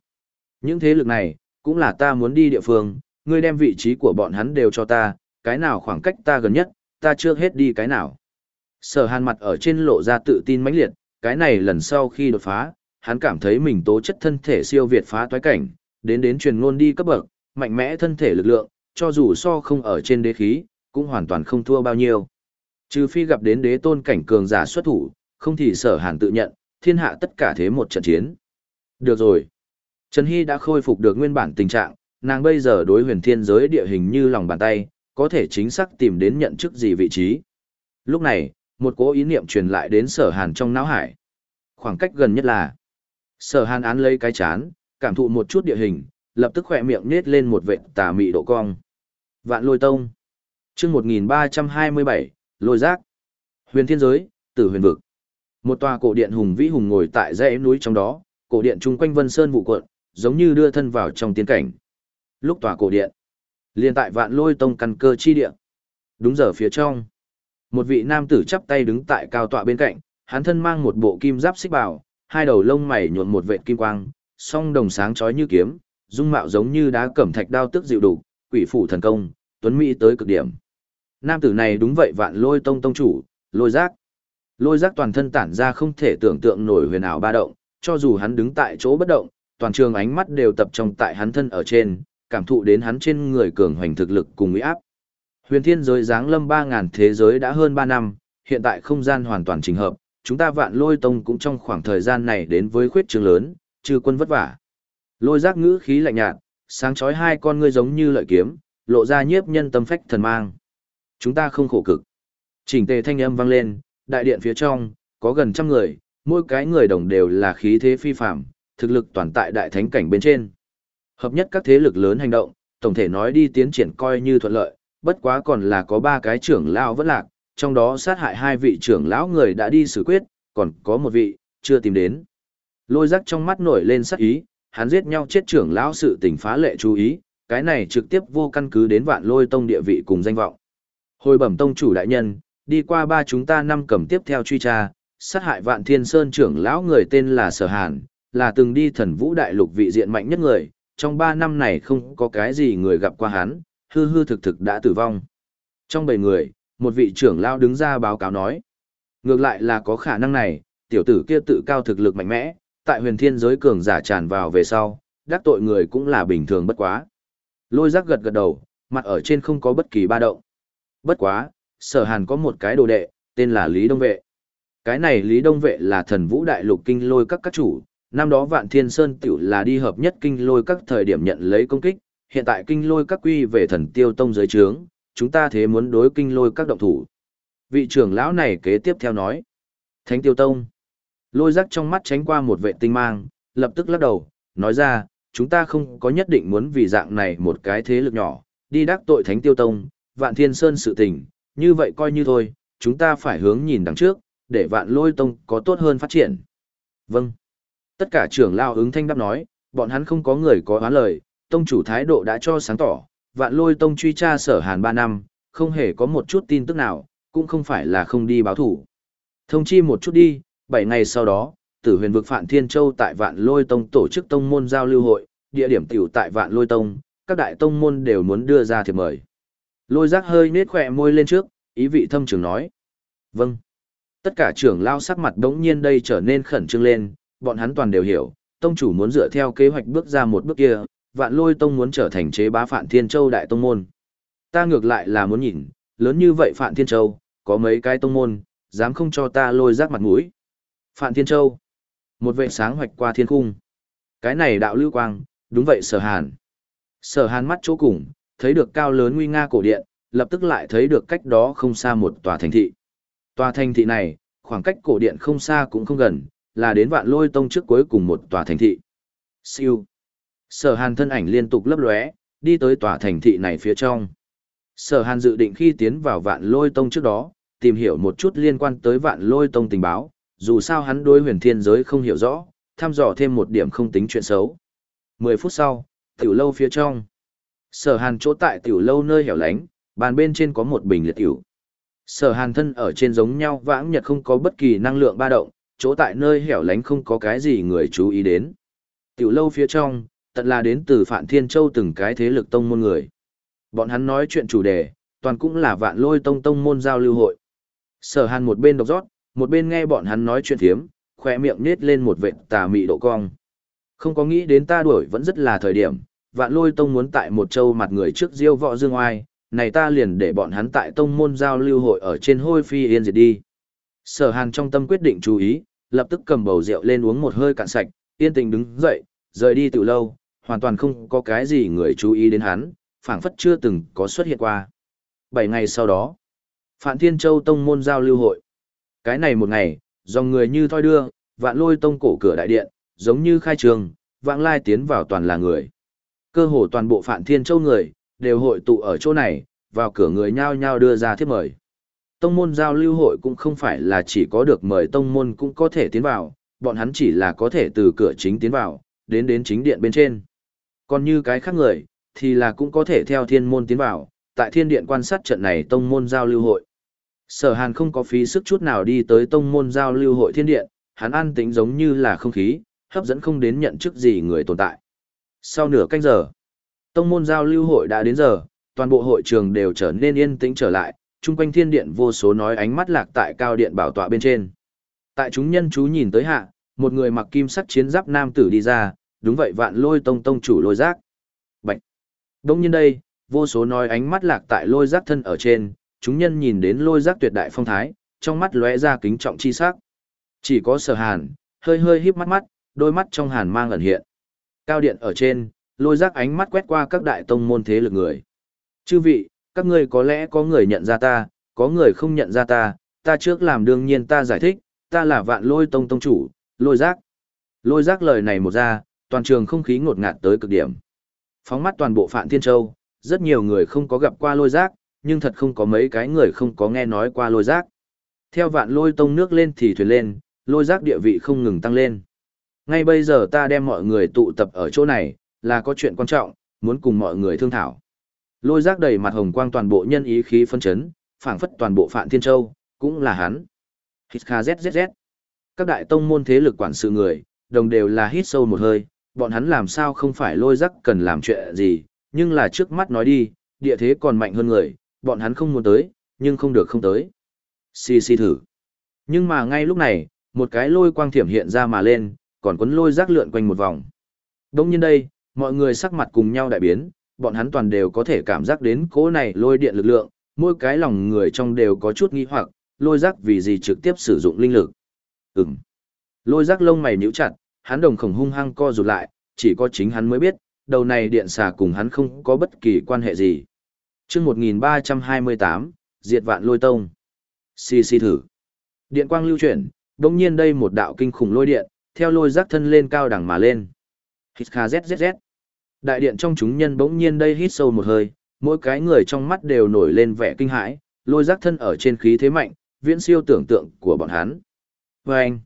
Những thế lực này, cũng là ta muốn đi địa phương, ngươi đem vị trí của bọn hắn đều cho ta, cái nào khoảng cách ta gần nhất, ta chưa hết đi cái nào. Sở hàn mặt ở trên lộ ra tự tin mãnh liệt, cái này lần sau khi đột phá, hắn cảm thấy mình tố chất thân thể siêu việt phá toái cảnh, đến đến truyền ngôn đi cấp bậc, mạnh mẽ thân thể lực lượng, cho dù so không ở trên đế khí, cũng hoàn toàn không thua bao nhiêu. Trừ phi gặp đến đế tôn cảnh cường giả xuất thủ, không thì sở hàn tự nhận, thiên hạ tất cả thế một trận chiến. Được rồi. Trần Hy đã khôi phục được nguyên bản tình trạng, nàng bây giờ đối huyền thiên giới địa hình như lòng bàn tay, có thể chính xác tìm đến nhận chức gì vị trí. Lúc này, một cố ý niệm truyền lại đến sở hàn trong não hải. Khoảng cách gần nhất là, sở hàn án lấy cái chán, cảm thụ một chút địa hình, lập tức khỏe miệng nết lên một vệt tà mị độ cong. Vạn lôi tông chương 1327, lôi giác. Huyền thiên giới, tử huyền vực. Một tòa cổ điện hùng vĩ hùng ngồi tại dãy núi trong đó, cổ điện chung quanh vân sơn vụ cuộn, giống như đưa thân vào trong tiên cảnh. Lúc tòa cổ điện, liền tại vạn lôi tông căn cơ chi địa. Đúng giờ phía trong, một vị nam tử chắp tay đứng tại cao tọa bên cạnh, hắn thân mang một bộ kim giáp xích bảo, hai đầu lông mày nhuộm một vệt kim quang, song đồng sáng chói như kiếm, dung mạo giống như đá cẩm thạch đao tức dịu đủ, quỷ phủ thần công, tuấn mỹ tới cực điểm. Nam tử này đúng vậy vạn lôi tông tông chủ, lôi giác. Lôi giác toàn thân tản ra không thể tưởng tượng nổi huyền ảo ba động, cho dù hắn đứng tại chỗ bất động, toàn trường ánh mắt đều tập trung tại hắn thân ở trên, cảm thụ đến hắn trên người cường hoành thực lực cùng uy áp. Huyền thiên giới giáng lâm 3.000 thế giới đã hơn 3 năm, hiện tại không gian hoàn toàn trình hợp, chúng ta vạn lôi tông cũng trong khoảng thời gian này đến với khuyết trường lớn, trừ quân vất vả. Lôi giác ngữ khí lạnh nhạt, sáng chói hai con ngươi giống như lợi kiếm, lộ ra nhiếp nhân tâm phách thần mang. Chúng ta không khổ cực. Chỉnh tề thanh âm vang lên, đại điện phía trong, có gần trăm người, mỗi cái người đồng đều là khí thế phi phạm, thực lực toàn tại đại thánh cảnh bên trên. Hợp nhất các thế lực lớn hành động, tổng thể nói đi tiến triển coi như thuận lợi, bất quá còn là có ba cái trưởng lão vẫn lạc, trong đó sát hại hai vị trưởng lão người đã đi xử quyết, còn có một vị, chưa tìm đến. Lôi rắc trong mắt nổi lên sắc ý, hắn giết nhau chết trưởng lão sự tình phá lệ chú ý, cái này trực tiếp vô căn cứ đến vạn lôi tông địa vị cùng danh vọng. Hồi bẩm tông chủ đại nhân, đi qua ba chúng ta năm cầm tiếp theo truy tra, sát hại vạn thiên sơn trưởng lão người tên là Sở Hàn, là từng đi thần vũ đại lục vị diện mạnh nhất người, trong ba năm này không có cái gì người gặp qua hắn, hư hư thực thực đã tử vong. Trong bảy người, một vị trưởng lão đứng ra báo cáo nói. Ngược lại là có khả năng này, tiểu tử kia tự cao thực lực mạnh mẽ, tại huyền thiên giới cường giả tràn vào về sau, đắc tội người cũng là bình thường bất quá. Lôi giác gật gật đầu, mặt ở trên không có bất kỳ ba động. Bất quá, sở hàn có một cái đồ đệ, tên là Lý Đông Vệ. Cái này Lý Đông Vệ là thần vũ đại lục kinh lôi các các chủ, năm đó Vạn Thiên Sơn tiểu là đi hợp nhất kinh lôi các thời điểm nhận lấy công kích, hiện tại kinh lôi các quy về thần tiêu tông giới trướng, chúng ta thế muốn đối kinh lôi các động thủ. Vị trưởng lão này kế tiếp theo nói. Thánh tiêu tông. Lôi rắc trong mắt tránh qua một vệ tinh mang, lập tức lắc đầu, nói ra, chúng ta không có nhất định muốn vì dạng này một cái thế lực nhỏ, đi đắc tội thánh tiêu tông, vạn thiên sơn sự tình, như vậy coi như thôi, chúng ta phải hướng nhìn đằng trước, để vạn lôi tông có tốt hơn phát triển. Vâng. Tất cả trưởng lao ứng thanh đáp nói, bọn hắn không có người có oán lời, tông chủ thái độ đã cho sáng tỏ, vạn lôi tông truy tra sở hàn 3 năm, không hề có một chút tin tức nào, cũng không phải là không đi báo thủ. Thông chi một chút đi, 7 ngày sau đó, tử huyền vực Phạn Thiên Châu tại Vạn Lôi Tông tổ chức tông môn giao lưu hội, địa điểm tiểu tại Vạn Lôi Tông, các đại tông môn đều muốn đưa ra thiệp mời. Lôi giác hơi nết khỏe môi lên trước, ý vị thâm trường nói. Vâng. Tất cả trưởng lao sắc mặt đống nhiên đây trở nên khẩn trương lên, bọn hắn toàn đều hiểu, tông chủ muốn dựa theo kế hoạch bước ra một bước kia, vạn lôi tông muốn trở thành chế bá Phạn Thiên Châu đại tông môn. Ta ngược lại là muốn nhìn, lớn như vậy Phạn Thiên Châu, có mấy cái tông môn, dám không cho ta lôi rác mặt mũi. Phạn Thiên Châu. Một vệ sáng hoạch qua thiên cung. Cái này đạo lưu quang, đúng vậy sở hàn. Sở hàn mắt chỗ cùng, thấy được cao lớn nguy nga cổ điện, lập tức lại thấy được cách đó không xa một tòa thành thị. Tòa thành thị này, khoảng cách cổ điện không xa cũng không gần, là đến vạn lôi tông trước cuối cùng một tòa thành thị. Siêu. Sở hàn thân ảnh liên tục lấp lóe, đi tới tòa thành thị này phía trong. Sở hàn dự định khi tiến vào vạn lôi tông trước đó, tìm hiểu một chút liên quan tới vạn lôi tông tình báo, dù sao hắn đối huyền thiên giới không hiểu rõ, thăm dò thêm một điểm không tính chuyện xấu. Mười phút sau, tiểu lâu phía trong. Sở hàn chỗ tại tiểu lâu nơi hẻo lánh, bàn bên trên có một bình liệt tiểu. Sở hàn thân ở trên giống nhau vãng nhật không có bất kỳ năng lượng ba động, chỗ tại nơi hẻo lánh không có cái gì người chú ý đến. Tiểu lâu phía trong, tận là đến từ Phạn Thiên Châu từng cái thế lực tông môn người. Bọn hắn nói chuyện chủ đề, toàn cũng là vạn lôi tông tông môn giao lưu hội. Sở hàn một bên đọc rót, một bên nghe bọn hắn nói chuyện thiếm, khoe miệng nết lên một vệt tà mị độ cong. Không có nghĩ đến ta đuổi vẫn rất là thời điểm, vạn lôi tông muốn tại một châu mặt người trước diêu võ dương oai, này ta liền để bọn hắn tại tông môn giao lưu hội ở trên hôi phi yên diệt đi. Sở hàn trong tâm quyết định chú ý, lập tức cầm bầu rượu lên uống một hơi cạn sạch, yên tình đứng dậy, rời đi từ lâu, hoàn toàn không có cái gì người chú ý đến hắn, phảng phất chưa từng có xuất hiện qua. Bảy ngày sau đó, Phạn Thiên Châu Tông môn giao lưu hội. Cái này một ngày, dòng người như thoi đưa, vạn lôi tông cổ cửa đại điện, giống như khai trường, vãng lai tiến vào toàn là người. Cơ hồ toàn bộ Phạn Thiên Châu người, đều hội tụ ở chỗ này, vào cửa người nhao nhao đưa ra thiếp mời. Tông môn giao lưu hội cũng không phải là chỉ có được mời tông môn cũng có thể tiến vào, bọn hắn chỉ là có thể từ cửa chính tiến vào, đến đến chính điện bên trên. Còn như cái khác người, thì là cũng có thể theo thiên môn tiến vào, tại thiên điện quan sát trận này tông môn giao lưu hội. Sở hàn không có phí sức chút nào đi tới tông môn giao lưu hội thiên điện, hắn an tĩnh giống như là không khí, hấp dẫn không đến nhận chức gì người tồn tại. Sau nửa canh giờ, tông môn giao lưu hội đã đến giờ, toàn bộ hội trường đều trở nên yên tĩnh trở lại, chung quanh thiên điện vô số nói ánh mắt lạc tại cao điện bảo tọa bên trên. Tại chúng nhân chú nhìn tới hạ, một người mặc kim sắc chiến giáp nam tử đi ra, đúng vậy vạn lôi tông tông chủ lôi giác. Bạch! Đông nhiên đây, vô số nói ánh mắt lạc tại lôi giác thân ở trên, chúng nhân nhìn đến lôi giác tuyệt đại phong thái, trong mắt lóe ra kính trọng chi sắc. Chỉ có sở hàn, hơi hơi híp mắt mắt, đôi mắt trong hàn mang ẩn hiện. Cao điện ở trên, lôi giác ánh mắt quét qua các đại tông môn thế lực người. Chư vị, các ngươi có lẽ có người nhận ra ta, có người không nhận ra ta, ta trước làm đương nhiên ta giải thích, ta là vạn lôi tông tông chủ, lôi giác. Lôi giác lời này một ra, toàn trường không khí ngột ngạt tới cực điểm. Phóng mắt toàn bộ Phạn Thiên Châu, rất nhiều người không có gặp qua lôi giác, nhưng thật không có mấy cái người không có nghe nói qua lôi giác. Theo vạn lôi tông nước lên thì thuyền lên, lôi giác địa vị không ngừng tăng lên. Ngay bây giờ ta đem mọi người tụ tập ở chỗ này, là có chuyện quan trọng, muốn cùng mọi người thương thảo. Lôi giác đầy mặt hồng quang toàn bộ nhân ý khí phân chấn, phảng phất toàn bộ Phạn Thiên Châu, cũng là hắn. Hít kha zzz. Các đại tông môn thế lực quản sự người, đồng đều là hít sâu một hơi, bọn hắn làm sao không phải lôi giác cần làm chuyện gì, nhưng là trước mắt nói đi, địa thế còn mạnh hơn người, bọn hắn không muốn tới, nhưng không được không tới. Xì xì thử. Nhưng mà ngay lúc này, một cái lôi quang thiểm hiện ra mà lên, còn quấn lôi rác lượn quanh một vòng. Đông nhiên đây, mọi người sắc mặt cùng nhau đại biến, bọn hắn toàn đều có thể cảm giác đến cỗ này lôi điện lực lượng, mỗi cái lòng người trong đều có chút nghi hoặc, lôi rác vì gì trực tiếp sử dụng linh lực. Ừm. Lôi rác lông mày nhíu chặt, hắn đồng khổng hung hăng co rụt lại, chỉ có chính hắn mới biết, đầu này điện xà cùng hắn không có bất kỳ quan hệ gì. chương 1328, Diệt Vạn Lôi Tông. Xì xì thử. Điện quang lưu chuyển, đồng nhiên đây một đạo kinh khủng lôi điện, theo lôi rác thân lên cao đẳng mà lên. Hít kha zzz. Đại điện trong chúng nhân bỗng nhiên đây hít sâu một hơi, mỗi cái người trong mắt đều nổi lên vẻ kinh hãi, lôi rác thân ở trên khí thế mạnh, viễn siêu tưởng tượng của bọn hắn. Vâng!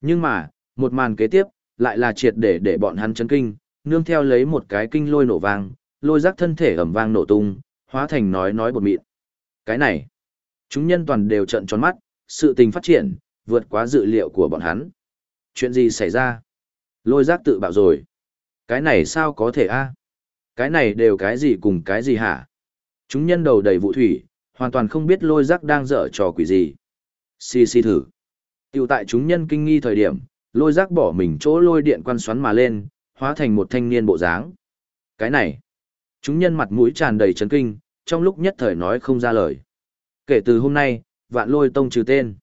Nhưng mà, một màn kế tiếp, lại là triệt để để bọn hắn chấn kinh, nương theo lấy một cái kinh lôi nổ vang, lôi rác thân thể ầm vang nổ tung, hóa thành nói nói bột mịn. Cái này, chúng nhân toàn đều trận tròn mắt, sự tình phát triển, vượt quá dự liệu của bọn hắn. Chuyện gì xảy ra? Lôi giác tự bạo rồi. Cái này sao có thể a? À? Cái này đều cái gì cùng cái gì hả? Chúng nhân đầu đầy vụ thủy, hoàn toàn không biết lôi giác đang dở trò quỷ gì. Xì xì thử. Tiểu tại chúng nhân kinh nghi thời điểm, lôi giác bỏ mình chỗ lôi điện quan xoắn mà lên, hóa thành một thanh niên bộ dáng. Cái này, chúng nhân mặt mũi tràn đầy chấn kinh, trong lúc nhất thời nói không ra lời. Kể từ hôm nay, vạn lôi tông trừ tên.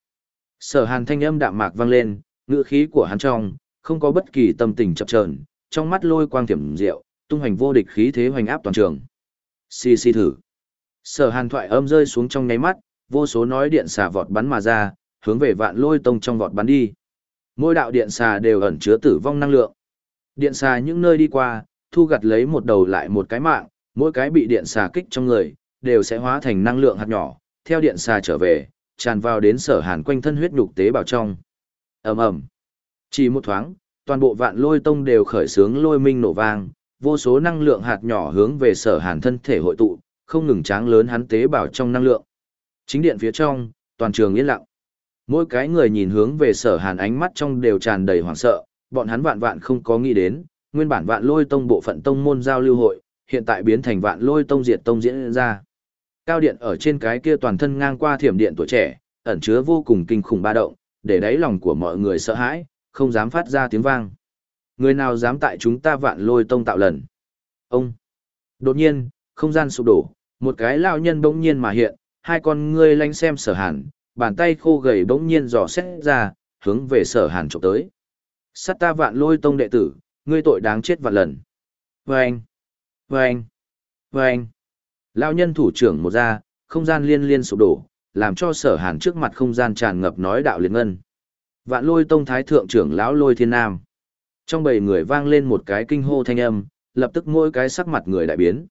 Sở hàn thanh âm đạm mạc vang lên, Ngựa khí của hắn trong, không có bất kỳ tâm tình chập chờn, trong mắt lôi quang thiểm diệu, tung hoành vô địch khí thế hoành áp toàn trường. Xì xì thử. Sở hàn thoại âm rơi xuống trong nháy mắt, vô số nói điện xà vọt bắn mà ra, hướng về vạn lôi tông trong vọt bắn đi. Mỗi đạo điện xà đều ẩn chứa tử vong năng lượng. Điện xà những nơi đi qua, thu gặt lấy một đầu lại một cái mạng, mỗi cái bị điện xà kích trong người, đều sẽ hóa thành năng lượng hạt nhỏ, theo điện xà trở về, tràn vào đến sở hàn quanh thân huyết nhục tế bào trong ầm ầm Chỉ một thoáng, toàn bộ vạn lôi tông đều khởi sướng lôi minh nổ vang, vô số năng lượng hạt nhỏ hướng về sở hàn thân thể hội tụ, không ngừng tráng lớn hắn tế bào trong năng lượng. Chính điện phía trong, toàn trường yên lặng. Mỗi cái người nhìn hướng về sở hàn ánh mắt trong đều tràn đầy hoảng sợ, bọn hắn vạn vạn không có nghĩ đến, nguyên bản vạn lôi tông bộ phận tông môn giao lưu hội, hiện tại biến thành vạn lôi tông diệt tông diễn ra. Cao điện ở trên cái kia toàn thân ngang qua thiểm điện tuổi trẻ, ẩn chứa vô cùng kinh khủng ba động, để đáy lòng của mọi người sợ hãi, không dám phát ra tiếng vang. Người nào dám tại chúng ta vạn lôi tông tạo lần? Ông! Đột nhiên, không gian sụp đổ, một cái lao nhân bỗng nhiên mà hiện, hai con ngươi lanh xem sở hàn, bàn tay khô gầy bỗng nhiên dò xét ra, hướng về sở hàn trộm tới. Sát ta vạn lôi tông đệ tử, ngươi tội đáng chết vạn lần. Vâng! Vâng! Vâng! Lão nhân thủ trưởng một ra, không gian liên liên sụp đổ, làm cho sở hàn trước mặt không gian tràn ngập nói đạo liên ngân. Vạn lôi tông thái thượng trưởng lão lôi thiên nam. Trong bầy người vang lên một cái kinh hô thanh âm, lập tức mỗi cái sắc mặt người đại biến.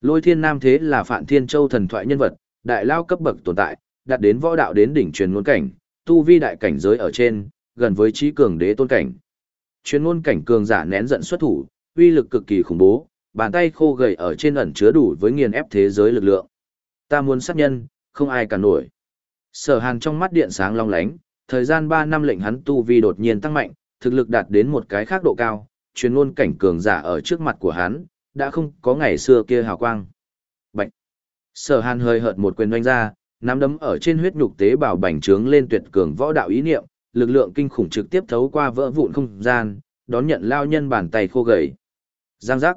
Lôi thiên nam thế là phạn thiên châu thần thoại nhân vật, đại lao cấp bậc tồn tại, đạt đến võ đạo đến đỉnh truyền ngôn cảnh, tu vi đại cảnh giới ở trên, gần với trí cường đế tôn cảnh. Truyền ngôn cảnh cường giả nén giận xuất thủ, uy lực cực kỳ khủng bố, bàn tay khô gầy ở trên ẩn chứa đủ với nghiền ép thế giới lực lượng. Ta muốn sát nhân, không ai cả nổi. Sở Hàn trong mắt điện sáng long lánh, thời gian 3 năm lệnh hắn tu vi đột nhiên tăng mạnh, thực lực đạt đến một cái khác độ cao, truyền ngôn cảnh cường giả ở trước mặt của hắn, đã không có ngày xưa kia hào quang. Bạch. Sở Hàn hơi hợt một quyền đánh ra, nắm đấm ở trên huyết nhục tế bào bành trướng lên tuyệt cường võ đạo ý niệm, lực lượng kinh khủng trực tiếp thấu qua vỡ vụn không gian, đón nhận lao nhân bàn tay khô gầy. Giang giác.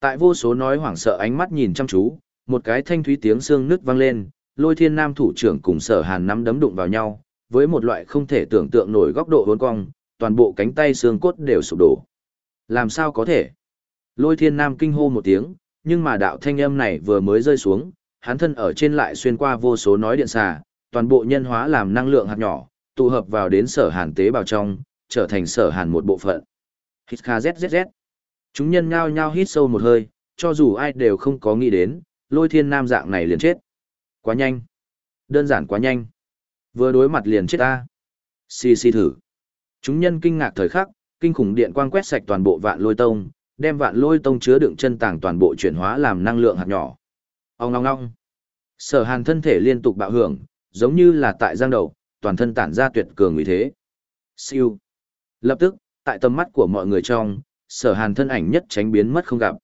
Tại vô số nói hoảng sợ ánh mắt nhìn chăm chú, một cái thanh thúy tiếng xương nứt vang lên, lôi thiên nam thủ trưởng cùng sở hàn nắm đấm đụng vào nhau, với một loại không thể tưởng tượng nổi góc độ hôn cong, toàn bộ cánh tay xương cốt đều sụp đổ. Làm sao có thể? Lôi thiên nam kinh hô một tiếng, nhưng mà đạo thanh âm này vừa mới rơi xuống, hắn thân ở trên lại xuyên qua vô số nói điện xà, toàn bộ nhân hóa làm năng lượng hạt nhỏ, tụ hợp vào đến sở hàn tế bào trong, trở thành sở hàn một bộ phận. Hít kha zzz. Chúng nhân nhao nhao hít sâu một hơi, cho dù ai đều không có nghĩ đến, lôi thiên nam dạng này liền chết. Quá nhanh. Đơn giản quá nhanh. Vừa đối mặt liền chết ta. Xì xì thử. Chúng nhân kinh ngạc thời khắc, kinh khủng điện quang quét sạch toàn bộ vạn lôi tông, đem vạn lôi tông chứa đựng chân tàng toàn bộ chuyển hóa làm năng lượng hạt nhỏ. Ông ngong ngong. Sở hàn thân thể liên tục bạo hưởng, giống như là tại giang đầu, toàn thân tản ra tuyệt cường uy thế. Siêu. Lập tức, tại tầm mắt của mọi người trong, sở hàn thân ảnh nhất tránh biến mất không gặp.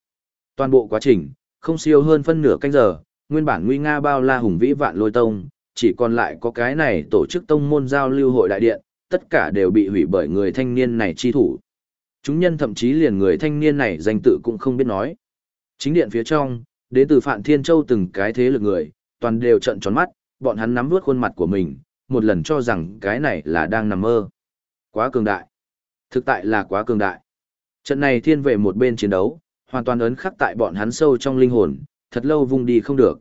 Toàn bộ quá trình, không siêu hơn phân nửa canh giờ, nguyên bản nguy nga bao la hùng vĩ vạn lôi tông, chỉ còn lại có cái này tổ chức tông môn giao lưu hội đại điện, tất cả đều bị hủy bởi người thanh niên này chi thủ. Chúng nhân thậm chí liền người thanh niên này danh tự cũng không biết nói. Chính điện phía trong, đến từ Phạn Thiên Châu từng cái thế lực người, toàn đều trận tròn mắt, bọn hắn nắm vuốt khuôn mặt của mình, một lần cho rằng cái này là đang nằm mơ. Quá cường đại. Thực tại là quá cường đại. Trận này thiên về một bên chiến đấu, hoàn toàn ấn khắc tại bọn hắn sâu trong linh hồn, thật lâu vung đi không được.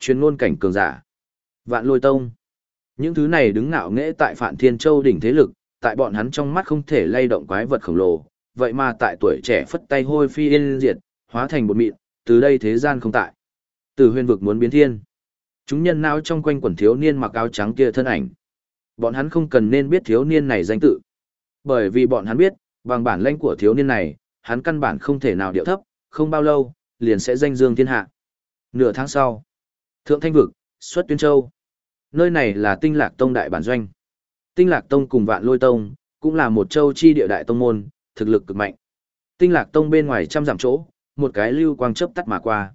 Chuyên ngôn cảnh cường giả. Vạn lôi tông. Những thứ này đứng ngạo nghễ tại Phạn Thiên Châu đỉnh thế lực, tại bọn hắn trong mắt không thể lay động quái vật khổng lồ, vậy mà tại tuổi trẻ phất tay hôi phi yên diệt, hóa thành một mịn, từ đây thế gian không tại. Từ huyền vực muốn biến thiên. Chúng nhân nào trong quanh quần thiếu niên mặc áo trắng kia thân ảnh. Bọn hắn không cần nên biết thiếu niên này danh tự. Bởi vì bọn hắn biết, bằng bản lãnh của thiếu niên này, hắn căn bản không thể nào điệu thấp, không bao lâu, liền sẽ danh dương thiên hạ. Nửa tháng sau, Thượng Thanh Vực, xuất Tuyên Châu. Nơi này là Tinh Lạc Tông đại bản doanh. Tinh Lạc Tông cùng Vạn Lôi Tông, cũng là một châu chi địa đại tông môn, thực lực cực mạnh. Tinh Lạc Tông bên ngoài trăm dặm chỗ, một cái lưu quang chớp tắt mà qua.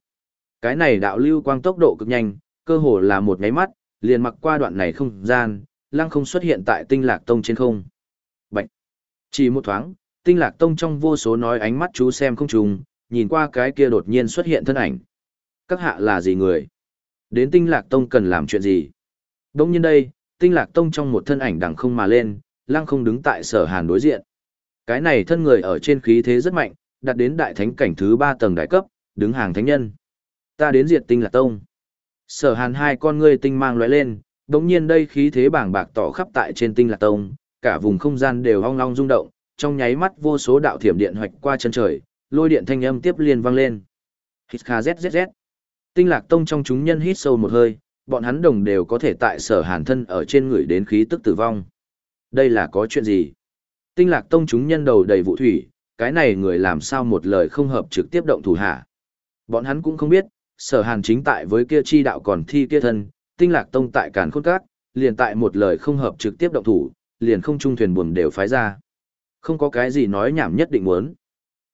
Cái này đạo lưu quang tốc độ cực nhanh, cơ hồ là một nháy mắt, liền mặc qua đoạn này không gian, lăng không xuất hiện tại Tinh Lạc Tông trên không. Bạch. Chỉ một thoáng, Tinh Lạc Tông trong vô số nói ánh mắt chú xem không trùng, nhìn qua cái kia đột nhiên xuất hiện thân ảnh. Các hạ là gì người? Đến Tinh Lạc Tông cần làm chuyện gì? Đông nhiên đây, Tinh Lạc Tông trong một thân ảnh đằng không mà lên, lăng không đứng tại sở hàn đối diện. Cái này thân người ở trên khí thế rất mạnh, đạt đến đại thánh cảnh thứ ba tầng đại cấp, đứng hàng thánh nhân. Ta đến diệt Tinh Lạc Tông. Sở hàn hai con ngươi tinh mang lóe lên, đống nhiên đây khí thế bảng bạc tỏ khắp tại trên Tinh Lạc Tông, cả vùng không gian đều ong long rung động, trong nháy mắt vô số đạo thiểm điện hoạch qua chân trời, lôi điện thanh âm tiếp liên vang lên. Hít kha zzz. Tinh lạc tông trong chúng nhân hít sâu một hơi, bọn hắn đồng đều có thể tại sở hàn thân ở trên người đến khí tức tử vong. Đây là có chuyện gì? Tinh lạc tông chúng nhân đầu đầy vụ thủy, cái này người làm sao một lời không hợp trực tiếp động thủ hạ. Bọn hắn cũng không biết, sở hàn chính tại với kia chi đạo còn thi kia thân, tinh lạc tông tại càn khôn cát, liền tại một lời không hợp trực tiếp động thủ, liền không trung thuyền buồm đều phái ra. Không có cái gì nói nhảm nhất định muốn.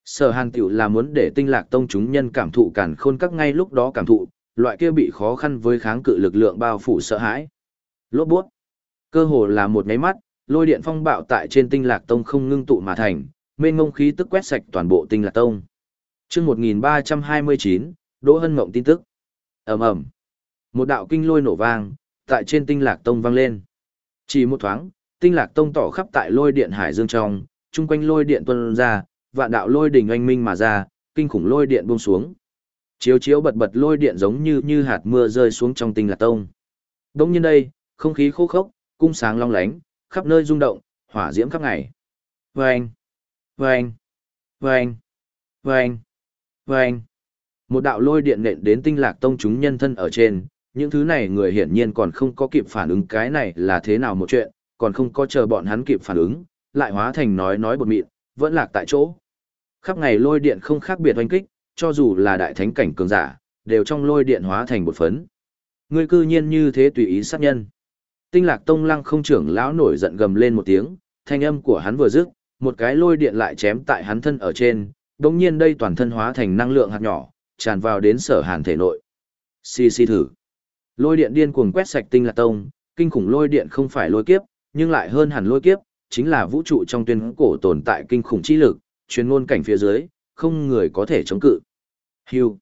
Sở hàn tiểu là muốn để tinh lạc tông chúng nhân cảm thụ càn khôn các ngay lúc đó cảm thụ, loại kia bị khó khăn với kháng cự lực lượng bao phủ sợ hãi. Lốt buốt. Cơ hồ là một nháy mắt, lôi điện phong bạo tại trên tinh lạc tông không ngưng tụ mà thành, mênh ngông khí tức quét sạch toàn bộ tinh lạc tông. Chương 1329, Đỗ Hân Mộng tin tức. Ầm ầm. Một đạo kinh lôi nổ vang, tại trên tinh lạc tông vang lên. Chỉ một thoáng, tinh lạc tông tỏ khắp tại lôi điện hải dương trong, chung quanh lôi điện tuôn ra, vạn đạo lôi đỉnh oanh minh mà ra, kinh khủng lôi điện buông xuống. Chiếu chiếu bật bật lôi điện giống như như hạt mưa rơi xuống trong tinh lạc tông. Đông nhiên đây, không khí khô khốc, cung sáng long lánh, khắp nơi rung động, hỏa diễm khắp ngày. Vâng! Vâng! Vâng! Vâng! Vâng! Một đạo lôi điện nện đến tinh lạc tông chúng nhân thân ở trên, những thứ này người hiển nhiên còn không có kịp phản ứng cái này là thế nào một chuyện, còn không có chờ bọn hắn kịp phản ứng, lại hóa thành nói nói bột mịn, vẫn lạc tại chỗ. Khắp ngày lôi điện không khác biệt oanh kích, cho dù là đại thánh cảnh cường giả, đều trong lôi điện hóa thành bột phấn. Ngươi cư nhiên như thế tùy ý sát nhân. Tinh lạc tông lăng không trưởng lão nổi giận gầm lên một tiếng, thanh âm của hắn vừa dứt, một cái lôi điện lại chém tại hắn thân ở trên, đồng nhiên đây toàn thân hóa thành năng lượng hạt nhỏ, tràn vào đến sở hàn thể nội. Xì xì thử. Lôi điện điên cuồng quét sạch tinh lạc tông, kinh khủng lôi điện không phải lôi kiếp, nhưng lại hơn hẳn lôi kiếp, chính là vũ trụ trong tuyên cổ tồn tại kinh khủng chi lực, truyền ngôn cảnh phía dưới, không người có thể chống cự. Hưu.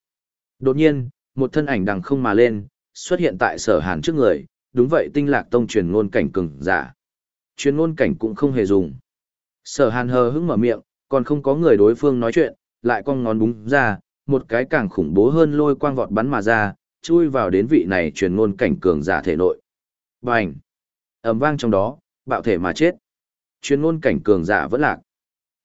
Đột nhiên, một thân ảnh đằng không mà lên, xuất hiện tại sở hàn trước người, đúng vậy tinh lạc tông truyền ngôn cảnh cường giả. Truyền ngôn cảnh cũng không hề dùng. Sở hàn hờ hững mở miệng, còn không có người đối phương nói chuyện, lại con ngón búng ra, một cái càng khủng bố hơn lôi quang vọt bắn mà ra, chui vào đến vị này truyền ngôn cảnh cường giả thể nội. Bành! ầm vang trong đó, bạo thể mà chết chuyên ngôn cảnh cường giả vẫn lạc.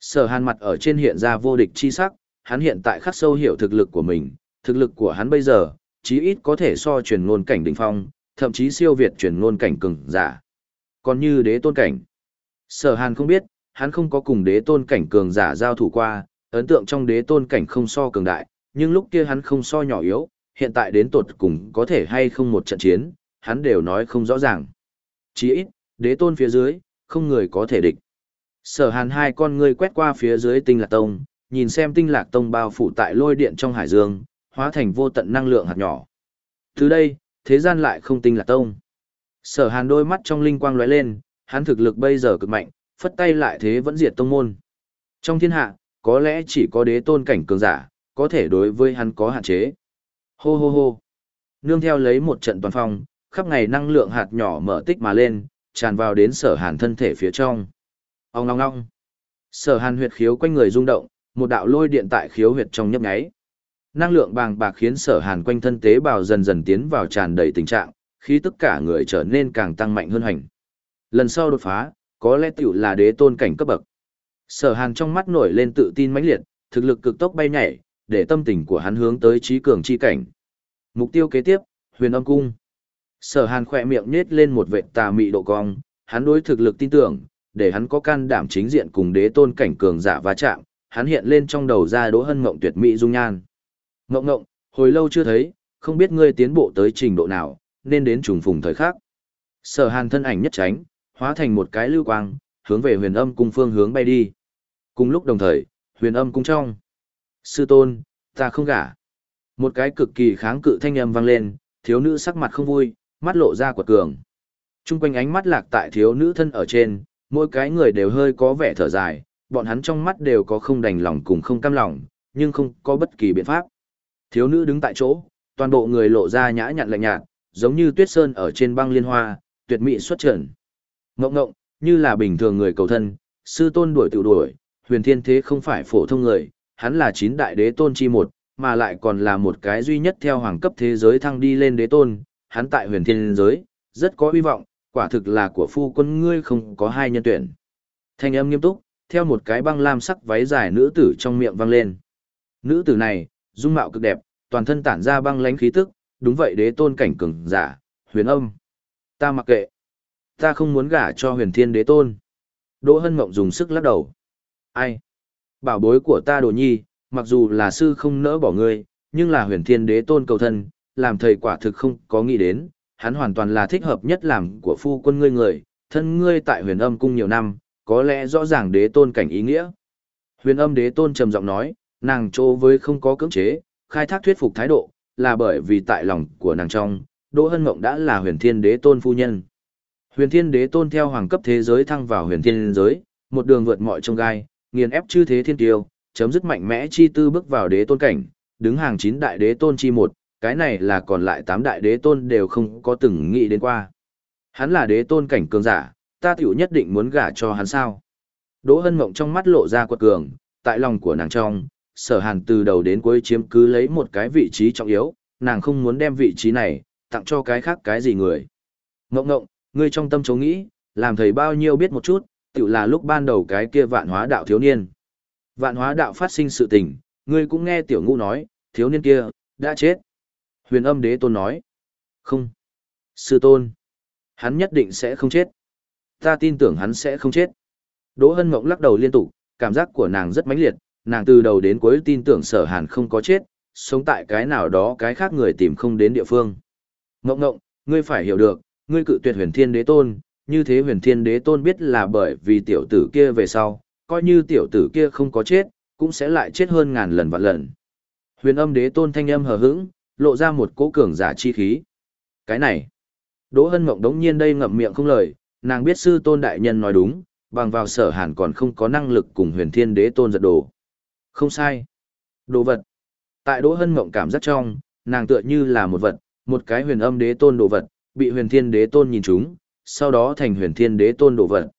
Sở hàn mặt ở trên hiện ra vô địch chi sắc, hắn hiện tại khắc sâu hiểu thực lực của mình, thực lực của hắn bây giờ, chí ít có thể so truyền ngôn cảnh đỉnh phong, thậm chí siêu việt truyền ngôn cảnh cường giả. Còn như đế tôn cảnh, sở hàn không biết, hắn không có cùng đế tôn cảnh cường giả giao thủ qua, ấn tượng trong đế tôn cảnh không so cường đại, nhưng lúc kia hắn không so nhỏ yếu, hiện tại đến tột cùng có thể hay không một trận chiến, hắn đều nói không rõ ràng. Chỉ ít, đế tôn phía dưới, không người có thể địch. Sở hàn hai con ngươi quét qua phía dưới tinh lạc tông, nhìn xem tinh lạc tông bao phủ tại lôi điện trong hải dương, hóa thành vô tận năng lượng hạt nhỏ. Từ đây, thế gian lại không tinh lạc tông. Sở hàn đôi mắt trong linh quang lóe lên, hắn thực lực bây giờ cực mạnh, phất tay lại thế vẫn diệt tông môn. Trong thiên hạ, có lẽ chỉ có đế tôn cảnh cường giả, có thể đối với hắn có hạn chế. Hô hô hô. Nương theo lấy một trận toàn phong, khắp ngày năng lượng hạt nhỏ mở tích mà lên, tràn vào đến sở hàn thân thể phía trong. Ông long long, Sở hàn huyệt khiếu quanh người rung động, một đạo lôi điện tại khiếu huyệt trong nhấp nháy. Năng lượng bàng bạc khiến sở hàn quanh thân tế bào dần dần tiến vào tràn đầy tình trạng, khi tất cả người trở nên càng tăng mạnh hơn hành. Lần sau đột phá, có lẽ tiểu là đế tôn cảnh cấp bậc. Sở hàn trong mắt nổi lên tự tin mãnh liệt, thực lực cực tốc bay nhảy, để tâm tình của hắn hướng tới trí cường chi cảnh. Mục tiêu kế tiếp, huyền âm cung. Sở hàn khỏe miệng nết lên một vệ tà mị độ cong, hắn đối thực lực tin tưởng, để hắn có can đảm chính diện cùng đế tôn cảnh cường giả va chạm, hắn hiện lên trong đầu ra đỗ hân mộng tuyệt mỹ dung nhan. Ngộng ngộng, hồi lâu chưa thấy, không biết ngươi tiến bộ tới trình độ nào, nên đến trùng phùng thời khắc. Sở hàn thân ảnh nhất tránh, hóa thành một cái lưu quang, hướng về huyền âm cung phương hướng bay đi. Cùng lúc đồng thời, huyền âm cung trong. Sư tôn, ta không gả. Một cái cực kỳ kháng cự thanh âm vang lên, thiếu nữ sắc mặt không vui, mắt lộ ra quật cường. Trung quanh ánh mắt lạc tại thiếu nữ thân ở trên, mỗi cái người đều hơi có vẻ thở dài, bọn hắn trong mắt đều có không đành lòng cùng không cam lòng, nhưng không có bất kỳ biện pháp. Thiếu nữ đứng tại chỗ, toàn bộ người lộ ra nhã nhặn lạnh nhạt, giống như tuyết sơn ở trên băng liên hoa, tuyệt mỹ xuất trần. Ngộng ngộng, như là bình thường người cầu thân, sư tôn đuổi tự đuổi, huyền thiên thế không phải phổ thông người, hắn là chín đại đế tôn chi một, mà lại còn là một cái duy nhất theo hoàng cấp thế giới thăng đi lên đế tôn, hắn tại huyền thiên giới, rất có hy vọng, quả thực là của phu quân ngươi không có hai nhân tuyển. Thanh âm nghiêm túc, theo một cái băng lam sắc váy dài nữ tử trong miệng vang lên. Nữ tử này, dung mạo cực đẹp, toàn thân tản ra băng lãnh khí tức, đúng vậy đế tôn cảnh cường giả, huyền âm. Ta mặc kệ. Ta không muốn gả cho huyền thiên đế tôn. Đỗ Hân Mộng dùng sức lắc đầu. Ai? Bảo bối của ta đồ nhi, mặc dù là sư không nỡ bỏ ngươi, nhưng là huyền thiên đế tôn cầu thân, làm thầy quả thực không có nghĩ đến, hắn hoàn toàn là thích hợp nhất làm của phu quân ngươi người, thân ngươi tại huyền âm cung nhiều năm, có lẽ rõ ràng đế tôn cảnh ý nghĩa. Huyền âm đế tôn trầm giọng nói, nàng trô với không có cưỡng chế, khai thác thuyết phục thái độ, là bởi vì tại lòng của nàng trong, Đỗ Hân Mộng đã là huyền thiên đế tôn phu nhân. Huyền thiên đế tôn theo hoàng cấp thế giới thăng vào huyền thiên giới, một đường vượt mọi trông gai, nghiền ép chư thế thiên tiêu, chấm dứt mạnh mẽ chi tư bước vào đế tôn cảnh, đứng hàng chín đại đế tôn chi một, cái này là còn lại tám đại đế tôn đều không có từng nghĩ đến qua. Hắn là đế tôn cảnh cường giả, ta tiểu nhất định muốn gả cho hắn sao. Đỗ hân mộng trong mắt lộ ra quật cường, tại lòng của nàng trong, sở hàn từ đầu đến cuối chiếm cứ lấy một cái vị trí trọng yếu, nàng không muốn đem vị trí này, tặng cho cái khác cái gì người. Ngộng ngộng, ngươi trong tâm chống nghĩ, làm thầy bao nhiêu biết một chút, tự là lúc ban đầu cái kia vạn hóa đạo thiếu niên. Vạn hóa đạo phát sinh sự tình, ngươi cũng nghe tiểu ngũ nói, thiếu niên kia, đã chết. Huyền âm đế tôn nói. Không. Sư tôn. Hắn nhất định sẽ không chết. Ta tin tưởng hắn sẽ không chết. Đỗ Hân Mộng lắc đầu liên tục, cảm giác của nàng rất mãnh liệt, nàng từ đầu đến cuối tin tưởng sở hàn không có chết, sống tại cái nào đó cái khác người tìm không đến địa phương. Ngộng ngộng, ngươi phải hiểu được, ngươi cự tuyệt huyền thiên đế tôn, như thế huyền thiên đế tôn biết là bởi vì tiểu tử kia về sau, coi như tiểu tử kia không có chết, cũng sẽ lại chết hơn ngàn lần vạn lần. Huyền âm đế tôn thanh âm hờ hững, lộ ra một cỗ cường giả chi khí. Cái này, Đỗ Hân Mộng đống nhiên đây ngậm miệng không lời, nàng biết sư tôn đại nhân nói đúng, bằng vào sở hàn còn không có năng lực cùng huyền thiên đế tôn giật đồ. Không sai. Đồ vật. Tại Đỗ Hân Mộng cảm giác trong, nàng tựa như là một vật, một cái huyền âm đế tôn đồ vật, bị huyền thiên đế tôn nhìn chúng, sau đó thành huyền thiên đế tôn đồ vật.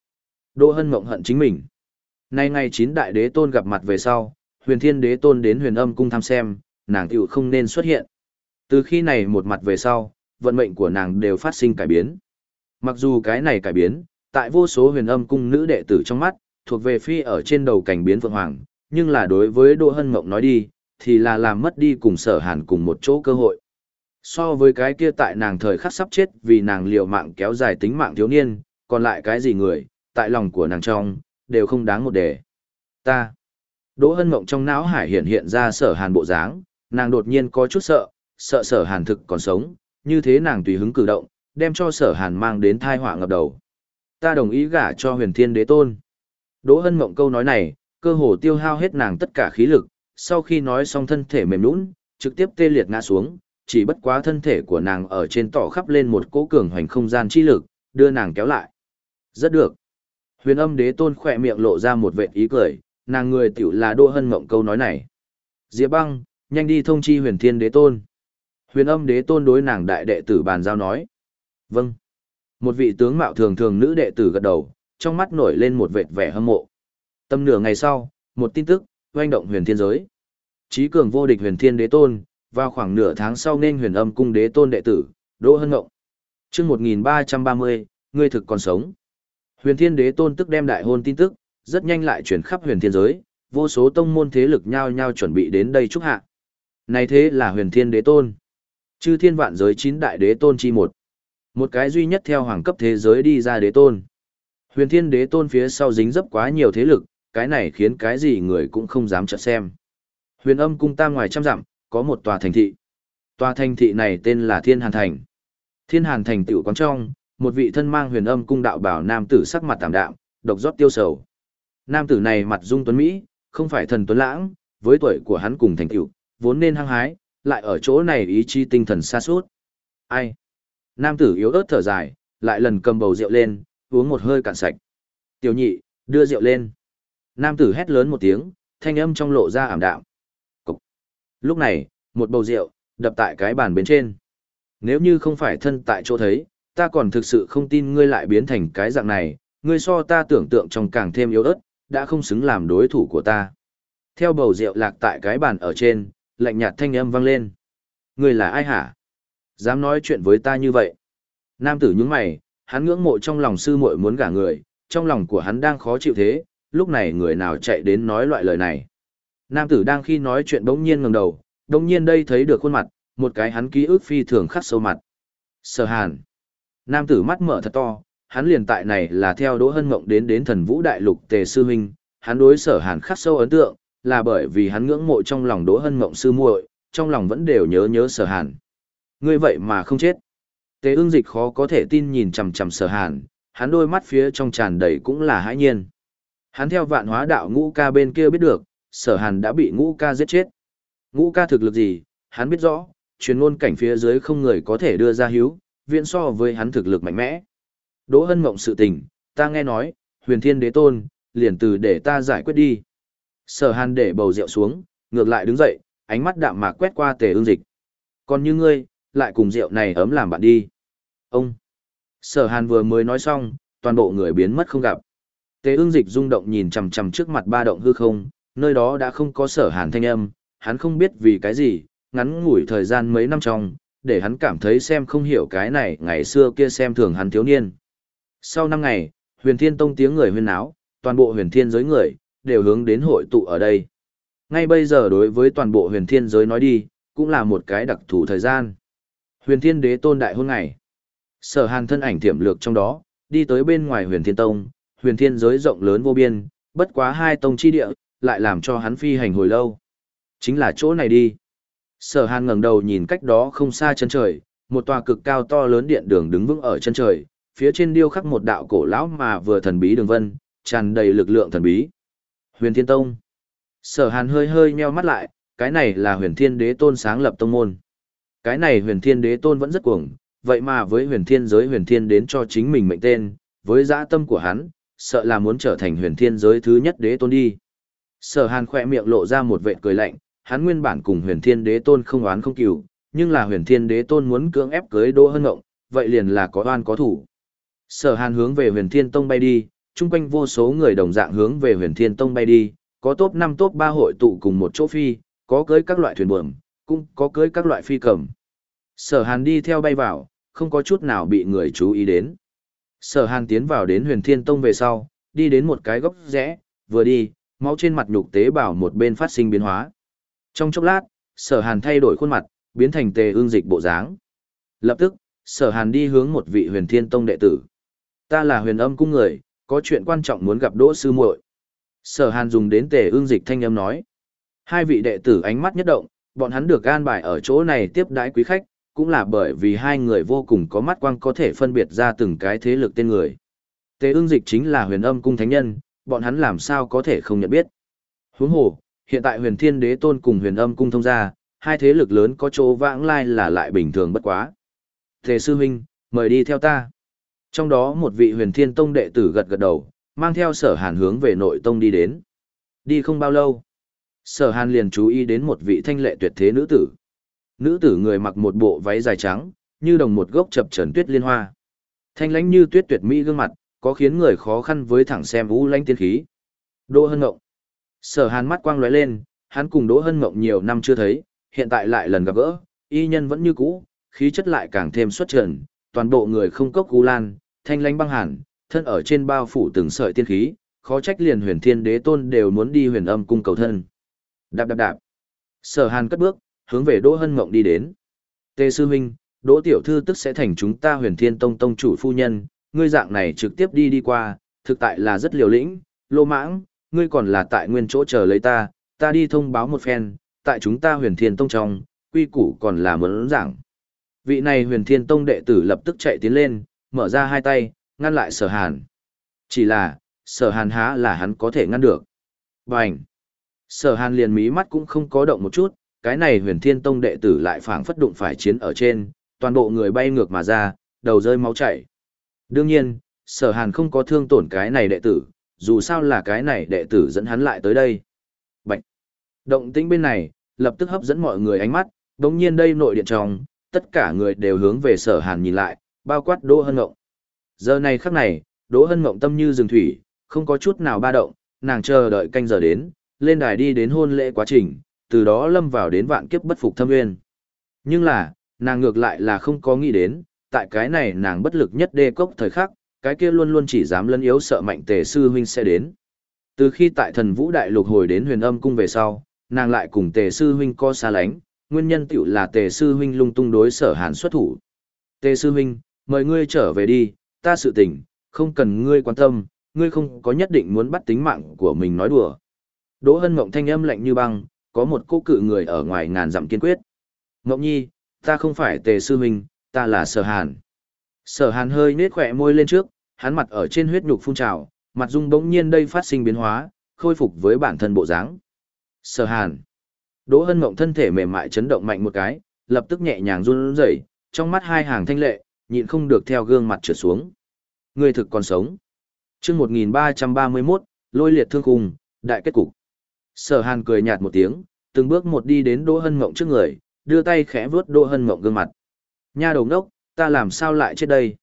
Đỗ Hân Mộng hận chính mình. Nay ngày chín đại đế tôn gặp mặt về sau, huyền thiên đế tôn đến huyền âm cung thăm xem, nàng tiểu không nên xuất hiện. Từ khi này một mặt về sau, vận mệnh của nàng đều phát sinh cải biến. Mặc dù cái này cải biến, tại vô số huyền âm cung nữ đệ tử trong mắt, thuộc về phi ở trên đầu cảnh biến vượng hoàng, nhưng là đối với Đỗ Hân Mộng nói đi, thì là làm mất đi cùng sở hàn cùng một chỗ cơ hội. So với cái kia tại nàng thời khắc sắp chết vì nàng liều mạng kéo dài tính mạng thiếu niên, còn lại cái gì người, tại lòng của nàng trong, đều không đáng một đề. Ta. Đỗ Hân Mộng trong não hải hiện hiện ra sở hàn bộ dáng, nàng đột nhiên có chút sợ, sợ sở hàn thực còn sống, như thế nàng tùy hứng cử động, đem cho sở hàn mang đến thai họa ngập đầu. Ta đồng ý gả cho huyền thiên đế tôn. Đỗ Hân Mộng câu nói này, cơ hồ tiêu hao hết nàng tất cả khí lực, sau khi nói xong thân thể mềm lún, trực tiếp tê liệt ngã xuống, chỉ bất quá thân thể của nàng ở trên tỏ khắp lên một cỗ cường hoành không gian chi lực, đưa nàng kéo lại. Rất được. Huyền âm đế tôn khỏe miệng lộ ra một vệt ý cười, nàng người tiểu là Đỗ Hân Mộng câu nói này. Diệp băng, nhanh đi thông chi huyền thiên đế tôn. Huyền âm đế tôn đối nàng đại đệ tử bàn giao nói. Vâng. Một vị tướng mạo thường thường nữ đệ tử gật đầu, trong mắt nổi lên một vệt vẻ hâm mộ. Tâm nửa ngày sau, một tin tức, oanh động huyền thiên giới. Chí cường vô địch huyền thiên đế tôn, vào khoảng nửa tháng sau nên huyền âm cung đế tôn đệ tử, Đỗ Hân Ngộng. Trước 1330, ngươi thực còn sống. Huyền thiên đế tôn tức đem đại hôn tin tức, rất nhanh lại chuyển khắp huyền thiên giới, vô số tông môn thế lực nhao nhao chuẩn bị đến đây chúc hạ. Này thế là huyền thiên đế tôn. Chư thiên vạn giới chín đại đế tôn chi một. Một cái duy nhất theo hoàng cấp thế giới đi ra đế tôn. Huyền thiên đế tôn phía sau dính dấp quá nhiều thế lực, cái này khiến cái gì người cũng không dám chợt xem. Huyền âm cung ta ngoài trăm dặm, có một tòa thành thị. Tòa thành thị này tên là Thiên Hàn Thành. Thiên Hàn Thành tiểu quán trong, một vị thân mang huyền âm cung đạo bảo nam tử sắc mặt tạm đạm, độc rót tiêu sầu. Nam tử này mặt dung tuấn Mỹ, không phải thần tuấn lãng, với tuổi của hắn cùng thành tựu, vốn nên hăng hái, lại ở chỗ này ý chí tinh thần xa suốt. Ai? Nam tử yếu ớt thở dài, lại lần cầm bầu rượu lên, uống một hơi cạn sạch. Tiểu nhị, đưa rượu lên. Nam tử hét lớn một tiếng, thanh âm trong lộ ra ảm đạm. Cục. Lúc này, một bầu rượu, đập tại cái bàn bên trên. Nếu như không phải thân tại chỗ thấy, ta còn thực sự không tin ngươi lại biến thành cái dạng này, ngươi so ta tưởng tượng trong càng thêm yếu ớt, đã không xứng làm đối thủ của ta. Theo bầu rượu lạc tại cái bàn ở trên, lạnh nhạt thanh âm vang lên. Người là ai hả? Dám nói chuyện với ta như vậy? Nam tử nhướng mày, hắn ngưỡng mộ trong lòng sư muội muốn gả người, trong lòng của hắn đang khó chịu thế, lúc này người nào chạy đến nói loại lời này. Nam tử đang khi nói chuyện bỗng nhiên ngẩng đầu, bỗng nhiên đây thấy được khuôn mặt, một cái hắn ký ức phi thường khắc sâu mặt. Sở Hàn. Nam tử mắt mở thật to, hắn liền tại này là theo Đỗ Hân Mộng đến đến thần vũ đại lục Tề Sư huynh, hắn đối sở Hàn khắc sâu ấn tượng, là bởi vì hắn ngưỡng mộ trong lòng Đỗ Hân Mộng sư muội, trong lòng vẫn đều nhớ nhớ sở Hàn. Ngươi vậy mà không chết. tế ương dịch khó có thể tin nhìn chằm chằm sở Hàn, hắn đôi mắt phía trong tràn đầy cũng là hãi nhiên. Hắn theo vạn hóa đạo ngũ ca bên kia biết được, sở hàn đã bị ngũ ca giết chết. Ngũ ca thực lực gì, hắn biết rõ, truyền ngôn cảnh phía dưới không người có thể đưa ra hiếu, viện so với hắn thực lực mạnh mẽ. Đỗ hân mộng sự tình, ta nghe nói, huyền thiên đế tôn, liền từ để ta giải quyết đi. Sở hàn để bầu rượu xuống, ngược lại đứng dậy, ánh mắt đạm mạc quét qua tề ương dịch. Còn như ngươi, lại cùng rượu này ấm làm bạn đi. Ông! Sở hàn vừa mới nói xong, toàn bộ người biến mất không gặp. Tề ương dịch rung động nhìn chằm chằm trước mặt ba động hư không, nơi đó đã không có sở hàn thanh âm, hắn không biết vì cái gì, ngắn ngủi thời gian mấy năm trong, để hắn cảm thấy xem không hiểu cái này ngày xưa kia xem thường hắn thiếu niên. Sau năm ngày, huyền thiên tông tiếng người huyên náo, toàn bộ huyền thiên giới người, đều hướng đến hội tụ ở đây. Ngay bây giờ đối với toàn bộ huyền thiên giới nói đi, cũng là một cái đặc thù thời gian. Huyền Thiên Đế Tôn đại hôn ngày. Sở Hàn thân ảnh tiềm lược trong đó, đi tới bên ngoài Huyền Thiên Tông, Huyền Thiên giới rộng lớn vô biên, bất quá hai tông chi địa, lại làm cho hắn phi hành hồi lâu. Chính là chỗ này đi. Sở Hàn ngẩng đầu nhìn cách đó không xa chân trời, một tòa cực cao to lớn điện đường đứng vững ở chân trời, phía trên điêu khắc một đạo cổ lão mà vừa thần bí đường vân, tràn đầy lực lượng thần bí. Huyền Thiên Tông. Sở Hàn hơi hơi nheo mắt lại, cái này là Huyền Thiên Đế Tôn sáng lập tông môn. Cái này Huyền Thiên Đế Tôn vẫn rất cuồng, vậy mà với Huyền Thiên giới Huyền Thiên đến cho chính mình mệnh tên, với dã tâm của hắn, sợ là muốn trở thành Huyền Thiên giới thứ nhất đế tôn đi. Sở Hàn khẽ miệng lộ ra một vệt cười lạnh, hắn nguyên bản cùng Huyền Thiên Đế Tôn không oán không cừu, nhưng là Huyền Thiên Đế Tôn muốn cưỡng ép cưới Đỗ Hân Ngộng, vậy liền là có oan có thủ. Sở Hàn hướng về Huyền Thiên Tông bay đi, chung quanh vô số người đồng dạng hướng về Huyền Thiên Tông bay đi, có top 5 top 3 hội tụ cùng một chỗ phi, có cưới các loại thuyền buồm, cũng có cưới các loại phi cầm. Sở Hàn đi theo bay vào, không có chút nào bị người chú ý đến. Sở Hàn tiến vào đến Huyền Thiên Tông về sau, đi đến một cái góc rẽ, vừa đi, máu trên mặt nhục tế bào một bên phát sinh biến hóa. Trong chốc lát, Sở Hàn thay đổi khuôn mặt, biến thành tề ương dịch bộ dáng. Lập tức, Sở Hàn đi hướng một vị Huyền Thiên Tông đệ tử. Ta là Huyền Âm cung người, có chuyện quan trọng muốn gặp Đỗ sư muội. Sở Hàn dùng đến tề ương dịch thanh âm nói. Hai vị đệ tử ánh mắt nhất động, bọn hắn được gan bài ở chỗ này tiếp đãi quý khách, cũng là bởi vì hai người vô cùng có mắt quang có thể phân biệt ra từng cái thế lực tên người. Tề ương dịch chính là huyền âm cung thánh nhân, bọn hắn làm sao có thể không nhận biết. Huống hồ, hiện tại huyền thiên đế tôn cùng huyền âm cung thông gia, hai thế lực lớn có chỗ vãng lai là lại bình thường bất quá. Tề sư huynh, mời đi theo ta. Trong đó một vị huyền thiên tông đệ tử gật gật đầu, mang theo sở hàn hướng về nội tông đi đến. Đi không bao lâu. Sở hàn liền chú ý đến một vị thanh lệ tuyệt thế nữ tử. Nữ tử người mặc một bộ váy dài trắng, như đồng một gốc chập trần tuyết liên hoa. Thanh lãnh như tuyết tuyệt mỹ gương mặt, có khiến người khó khăn với thẳng xem vũ lãnh tiên khí. Đỗ Hân Ngộng. Sở Hàn mắt quang lóe lên, hắn cùng Đỗ Hân Ngộng nhiều năm chưa thấy, hiện tại lại lần gặp gỡ, y nhân vẫn như cũ, khí chất lại càng thêm xuất trần, toàn bộ người không cốc gu lan, thanh lãnh băng hàn, thân ở trên bao phủ từng sợi tiên khí, khó trách liền huyền thiên đế tôn đều muốn đi huyền âm cung cầu thân. Đạp đạp đạp. Sở Hàn cất bước, hướng về Đỗ Hân Mộng đi đến. Tề sư huynh, Đỗ tiểu thư tức sẽ thành chúng ta Huyền Thiên Tông tông chủ phu nhân, ngươi dạng này trực tiếp đi đi qua, thực tại là rất liều lĩnh, lô mãng, ngươi còn là tại nguyên chỗ chờ lấy ta, ta đi thông báo một phen, tại chúng ta Huyền Thiên Tông trong, quy củ còn là muốn giảng. Vị này Huyền Thiên Tông đệ tử lập tức chạy tiến lên, mở ra hai tay, ngăn lại Sở Hàn. Chỉ là, Sở Hàn há là hắn có thể ngăn được. Bành! Sở Hàn liền mí mắt cũng không có động một chút, cái này huyền thiên tông đệ tử lại phảng phất đụng phải chiến ở trên, toàn bộ người bay ngược mà ra, đầu rơi máu chảy. Đương nhiên, sở hàn không có thương tổn cái này đệ tử, dù sao là cái này đệ tử dẫn hắn lại tới đây. Bạch! Động tĩnh bên này, lập tức hấp dẫn mọi người ánh mắt, đồng nhiên đây nội điện trong, tất cả người đều hướng về sở hàn nhìn lại, bao quát Đỗ Hân Ngộng. Giờ này khắc này, Đỗ Hân Ngộng tâm như rừng thủy, không có chút nào ba động, nàng chờ đợi canh giờ đến, lên đài đi đến hôn lễ quá trình, từ đó lâm vào đến vạn kiếp bất phục thâm nguyên. Nhưng là, nàng ngược lại là không có nghĩ đến, tại cái này nàng bất lực nhất đê cốc thời khắc, cái kia luôn luôn chỉ dám lân yếu sợ mạnh tề sư huynh sẽ đến. Từ khi tại thần vũ đại lục hồi đến huyền âm cung về sau, nàng lại cùng tề sư huynh co xa lánh, nguyên nhân tiểu là tề sư huynh lung tung đối sở hàn xuất thủ. Tề sư huynh, mời ngươi trở về đi, ta sự tình, không cần ngươi quan tâm, ngươi không có nhất định muốn bắt tính mạng của mình nói đùa. Đỗ hân mộng thanh âm lạnh như băng, có một cô cự người ở ngoài ngàn dặm kiên quyết. Ngọc Nhi, ta không phải tề sư huynh, ta là sở hàn. Sở hàn hơi nết khỏe môi lên trước, hắn mặt ở trên huyết nhục phun trào, mặt dung bỗng nhiên đây phát sinh biến hóa, khôi phục với bản thân bộ dáng. Sở hàn. Đỗ hân mộng thân thể mềm mại chấn động mạnh một cái, lập tức nhẹ nhàng run rẩy, trong mắt hai hàng thanh lệ, nhịn không được theo gương mặt trượt xuống. Người thực còn sống. chương 1331, lôi liệt thương khung, đại kết cục. Sở hàn cười nhạt một tiếng, từng bước một đi đến Đỗ Hân Mộng trước người, đưa tay khẽ vuốt Đỗ Hân Mộng gương mặt. Nha đầu đốc, ta làm sao lại chết đây?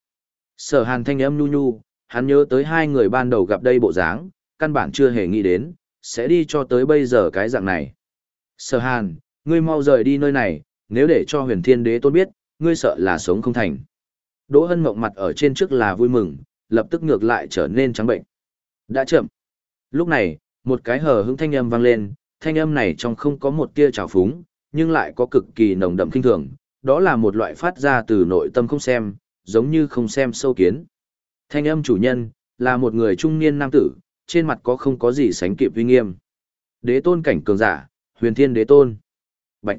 Sở hàn thanh âm nhu nhu, hắn nhớ tới hai người ban đầu gặp đây bộ dáng, căn bản chưa hề nghĩ đến, sẽ đi cho tới bây giờ cái dạng này. Sở hàn, ngươi mau rời đi nơi này, nếu để cho huyền thiên đế tôn biết, ngươi sợ là sống không thành. Đỗ hân mộng mặt ở trên trước là vui mừng, lập tức ngược lại trở nên trắng bệnh. Đã chậm. Lúc này, một cái hờ hững thanh âm vang lên, thanh âm này trong không có một tia trào phúng, nhưng lại có cực kỳ nồng đậm kinh thường, đó là một loại phát ra từ nội tâm không xem, giống như không xem sâu kiến. Thanh âm chủ nhân, là một người trung niên nam tử, trên mặt có không có gì sánh kịp uy nghiêm. Đế tôn cảnh cường giả, huyền thiên đế tôn. Bệnh.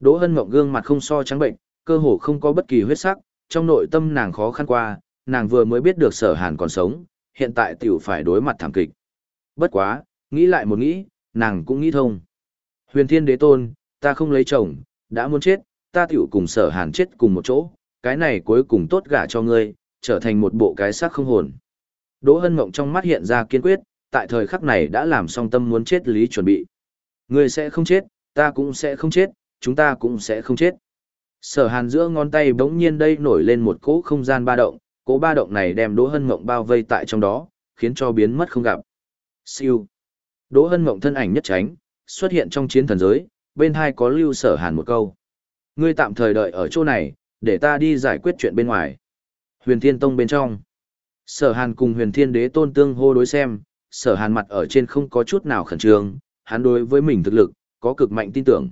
Đỗ hân mộng gương mặt không so trắng bệnh, cơ hồ không có bất kỳ huyết sắc, trong nội tâm nàng khó khăn qua, nàng vừa mới biết được sở hàn còn sống, hiện tại tiểu phải đối mặt thảm kịch. Bất quá, nghĩ lại một nghĩ, nàng cũng nghĩ thông. Huyền thiên đế tôn, ta không lấy chồng, đã muốn chết, ta tiểu cùng sở hàn chết cùng một chỗ, cái này cuối cùng tốt gả cho ngươi, trở thành một bộ cái xác không hồn. Đỗ hân mộng trong mắt hiện ra kiên quyết, tại thời khắc này đã làm xong tâm muốn chết lý chuẩn bị. Ngươi sẽ không chết, ta cũng sẽ không chết, chúng ta cũng sẽ không chết. Sở hàn giữa ngón tay bỗng nhiên đây nổi lên một cỗ không gian ba động, cỗ ba động này đem Đỗ Hân Mộng bao vây tại trong đó, khiến cho biến mất không gặp. Siêu. Đỗ Hân Mộng thân ảnh nhất tránh, xuất hiện trong chiến thần giới, bên hai có lưu sở hàn một câu. Ngươi tạm thời đợi ở chỗ này, để ta đi giải quyết chuyện bên ngoài. Huyền Thiên Tông bên trong. Sở hàn cùng huyền thiên đế tôn tương hô đối xem, sở hàn mặt ở trên không có chút nào khẩn trương, hắn đối với mình thực lực, có cực mạnh tin tưởng.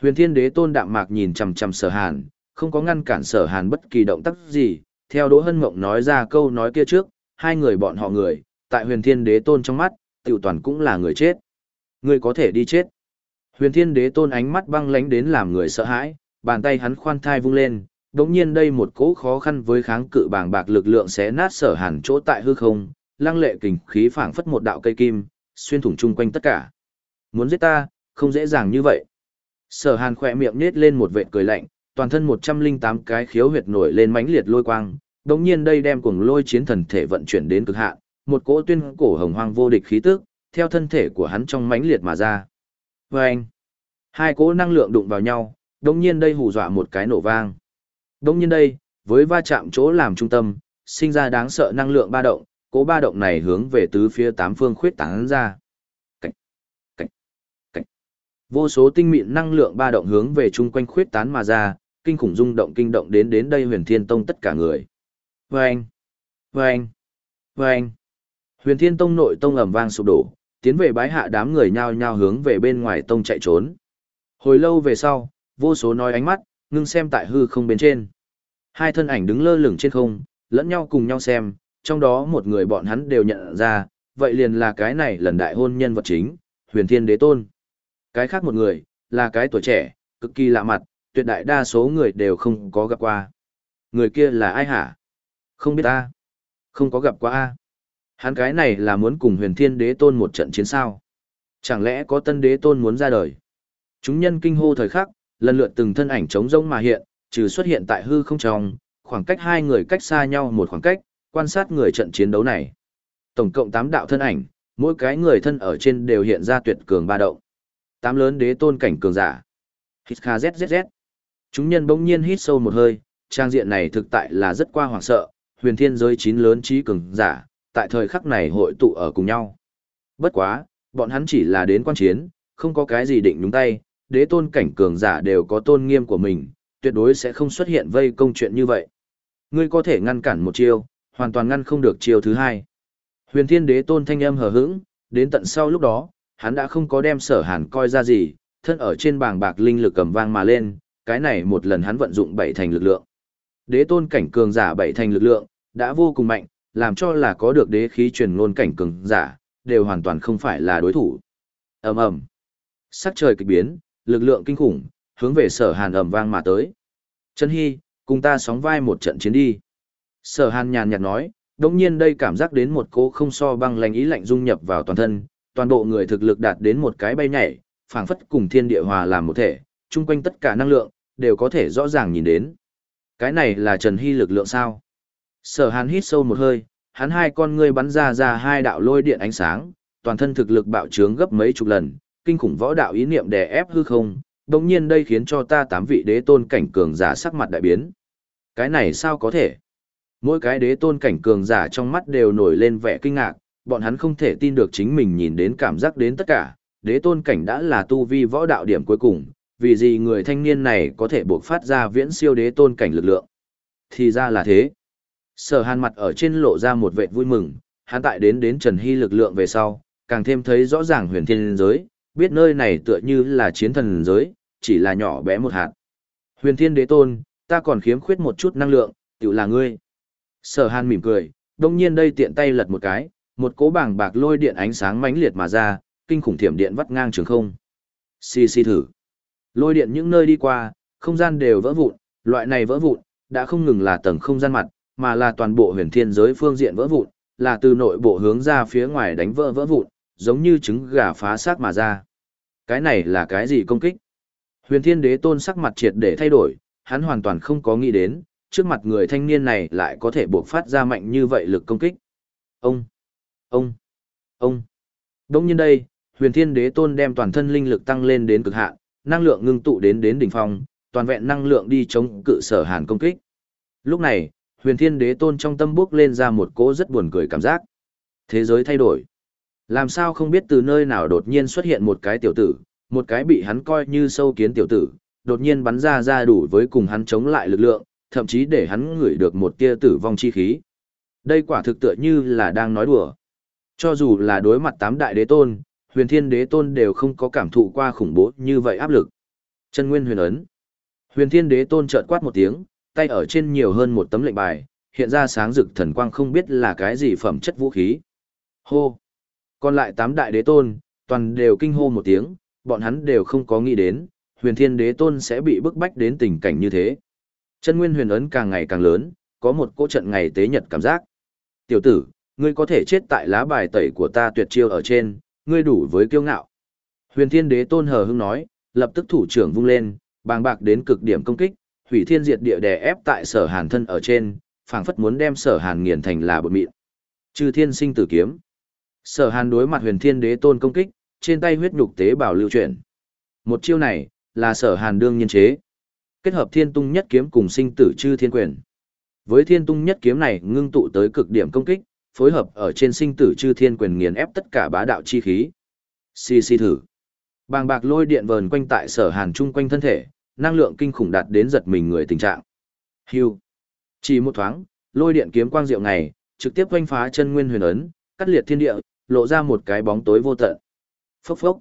Huyền thiên đế tôn đạm mạc nhìn chằm chằm sở hàn, không có ngăn cản sở hàn bất kỳ động tác gì, theo Đỗ Hân Mộng nói ra câu nói kia trước, hai người bọn họ người, tại huyền thiên đế tôn trong mắt, tiểu toàn cũng là người chết. Người có thể đi chết. Huyền thiên đế tôn ánh mắt băng lánh đến làm người sợ hãi, bàn tay hắn khoan thai vung lên, đống nhiên đây một cỗ khó khăn với kháng cự bàng bạc lực lượng sẽ nát sở hàn chỗ tại hư không, lăng lệ kình khí phảng phất một đạo cây kim, xuyên thủng chung quanh tất cả. Muốn giết ta, không dễ dàng như vậy. Sở hàn khỏe miệng nết lên một vệt cười lạnh, toàn thân 108 cái khiếu huyệt nổi lên mãnh liệt lôi quang, đống nhiên đây đem cuồng lôi chiến thần thể vận chuyển đến cực hạn, một cỗ tuyên cổ hồng hoang vô địch khí tức, theo thân thể của hắn trong mãnh liệt mà ra. Vâng! Hai cỗ năng lượng đụng vào nhau, đống nhiên đây hù dọa một cái nổ vang. Đống nhiên đây, với va chạm chỗ làm trung tâm, sinh ra đáng sợ năng lượng ba động, cỗ ba động này hướng về tứ phía tám phương khuyết tán ra. Vô số tinh mịn năng lượng ba động hướng về chung quanh khuyết tán mà ra, kinh khủng rung động kinh động đến đến đây huyền thiên tông tất cả người. Vâng! Vâng! Vâng! Huyền thiên tông nội tông ẩm vang sụp đổ, tiến về bái hạ đám người nhao nhao hướng về bên ngoài tông chạy trốn. Hồi lâu về sau, vô số nói ánh mắt, ngưng xem tại hư không bên trên. Hai thân ảnh đứng lơ lửng trên không, lẫn nhau cùng nhau xem, trong đó một người bọn hắn đều nhận ra, vậy liền là cái này lần đại hôn nhân vật chính, huyền thiên đế tôn. Cái khác một người, là cái tuổi trẻ, cực kỳ lạ mặt, tuyệt đại đa số người đều không có gặp qua. Người kia là ai hả? Không biết ta. Không có gặp qua a. Hắn cái này là muốn cùng huyền thiên đế tôn một trận chiến sao. Chẳng lẽ có tân đế tôn muốn ra đời? Chúng nhân kinh hô thời khắc, lần lượt từng thân ảnh trống rỗng mà hiện, trừ xuất hiện tại hư không trong, khoảng cách hai người cách xa nhau một khoảng cách, quan sát người trận chiến đấu này. Tổng cộng 8 đạo thân ảnh, mỗi cái người thân ở trên đều hiện ra tuyệt cường ba động. Tám lớn đế tôn cảnh cường giả. Hít kha zzz. Chúng nhân bỗng nhiên hít sâu một hơi, trang diện này thực tại là rất qua hoảng sợ, huyền thiên giới chín lớn trí cường giả, tại thời khắc này hội tụ ở cùng nhau. Bất quá, bọn hắn chỉ là đến quan chiến, không có cái gì định nhúng tay, đế tôn cảnh cường giả đều có tôn nghiêm của mình, tuyệt đối sẽ không xuất hiện vây công chuyện như vậy. Ngươi có thể ngăn cản một chiêu, hoàn toàn ngăn không được chiêu thứ hai. Huyền thiên đế tôn thanh âm hờ hững, đến tận sau lúc đó, hắn đã không có đem sở hàn coi ra gì, thân ở trên bảng bạc linh lực cầm vang mà lên, cái này một lần hắn vận dụng bảy thành lực lượng. Đế tôn cảnh cường giả bảy thành lực lượng, đã vô cùng mạnh, làm cho là có được đế khí truyền ngôn cảnh cường giả, đều hoàn toàn không phải là đối thủ. ầm ầm, sắc trời kịch biến, lực lượng kinh khủng, hướng về sở hàn ầm vang mà tới. Trần Hy, cùng ta sóng vai một trận chiến đi. Sở hàn nhàn nhạt nói, đồng nhiên đây cảm giác đến một cỗ không so băng lành ý lạnh dung nhập vào toàn thân, toàn bộ người thực lực đạt đến một cái bay nhảy, phảng phất cùng thiên địa hòa làm một thể, chung quanh tất cả năng lượng, đều có thể rõ ràng nhìn đến. Cái này là Trần Hy lực lượng sao? Sở hàn hít sâu một hơi, hắn hai con ngươi bắn ra ra hai đạo lôi điện ánh sáng, toàn thân thực lực bạo trướng gấp mấy chục lần, kinh khủng võ đạo ý niệm đè ép hư không, đồng nhiên đây khiến cho ta tám vị đế tôn cảnh cường giả sắc mặt đại biến. Cái này sao có thể? Mỗi cái đế tôn cảnh cường giả trong mắt đều nổi lên vẻ kinh ngạc, bọn hắn không thể tin được chính mình nhìn đến cảm giác đến tất cả, đế tôn cảnh đã là tu vi võ đạo điểm cuối cùng, vì gì người thanh niên này có thể buộc phát ra viễn siêu đế tôn cảnh lực lượng. Thì ra là thế. Sở hàn mặt ở trên lộ ra một vệ vui mừng, hắn tại đến đến Trần Hy lực lượng về sau, càng thêm thấy rõ ràng huyền thiên giới, biết nơi này tựa như là chiến thần giới, chỉ là nhỏ bé một hạt. Huyền thiên đế tôn, ta còn khiếm khuyết một chút năng lượng, tự là ngươi. Sở hàn mỉm cười, đông nhiên đây tiện tay lật một cái, một cỗ bảng bạc lôi điện ánh sáng mãnh liệt mà ra, kinh khủng thiểm điện vắt ngang trường không. Xì xì thử. Lôi điện những nơi đi qua, không gian đều vỡ vụn, loại này vỡ vụn, đã không ngừng là tầng không gian mặt, mà là toàn bộ huyền thiên giới phương diện vỡ vụn, là từ nội bộ hướng ra phía ngoài đánh vỡ vỡ vụn, giống như trứng gà phá xác mà ra. Cái này là cái gì công kích? Huyền thiên đế tôn sắc mặt triệt để thay đổi, hắn hoàn toàn không có nghĩ đến, trước mặt người thanh niên này lại có thể buộc phát ra mạnh như vậy lực công kích. Ông, ông, ông. Đông nhiên đây, huyền thiên đế tôn đem toàn thân linh lực tăng lên đến cực hạn, năng lượng ngưng tụ đến đến đỉnh phong, toàn vẹn năng lượng đi chống cự sở hàn công kích. Lúc này, huyền thiên đế tôn trong tâm bước lên ra một cỗ rất buồn cười cảm giác. Thế giới thay đổi. Làm sao không biết từ nơi nào đột nhiên xuất hiện một cái tiểu tử, một cái bị hắn coi như sâu kiến tiểu tử, đột nhiên bắn ra ra đủ với cùng hắn chống lại lực lượng, thậm chí để hắn ngửi được một tia tử vong chi khí. Đây quả thực tựa như là đang nói đùa. Cho dù là đối mặt tám đại đế tôn, huyền thiên đế tôn đều không có cảm thụ qua khủng bố như vậy áp lực. Chân nguyên huyền ấn. Huyền thiên đế tôn chợt quát một tiếng, tay ở trên nhiều hơn một tấm lệnh bài, hiện ra sáng rực thần quang không biết là cái gì phẩm chất vũ khí. Hô! Còn lại tám đại đế tôn, toàn đều kinh hô một tiếng, bọn hắn đều không có nghĩ đến, huyền thiên đế tôn sẽ bị bức bách đến tình cảnh như thế. Chân nguyên huyền ấn càng ngày càng lớn, có một cỗ trận ngày tế nhật cảm giác. Tiểu tử, ngươi có thể chết tại lá bài tẩy của ta tuyệt chiêu ở trên, ngươi đủ với kiêu ngạo. Huyền thiên đế tôn hờ hững nói, lập tức thủ trưởng vung lên, bàng bạc đến cực điểm công kích, hủy thiên diệt địa đè ép tại sở hàn thân ở trên, phảng phất muốn đem sở hàn nghiền thành là bột mịn. Trừ thiên sinh tử kiếm. Sở hàn đối mặt huyền thiên đế tôn công kích, trên tay huyết nhục tế bào lưu chuyển. Một chiêu này, là sở hàn đương nhiên chế. Kết hợp thiên tung nhất kiếm cùng sinh tử chư thiên quyền. Với thiên tung nhất kiếm này ngưng tụ tới cực điểm công kích, phối hợp ở trên sinh tử chư thiên quyền nghiền ép tất cả bá đạo chi khí. Xì xì thử. Bàng bạc lôi điện vờn quanh tại sở hàn chung quanh thân thể, năng lượng kinh khủng đạt đến giật mình người tình trạng. Hưu. Chỉ một thoáng, lôi điện kiếm quang diệu này, trực tiếp quanh phá chân nguyên huyền ấn, cắt liệt thiên địa, lộ ra một cái bóng tối vô tận. Phốc phốc.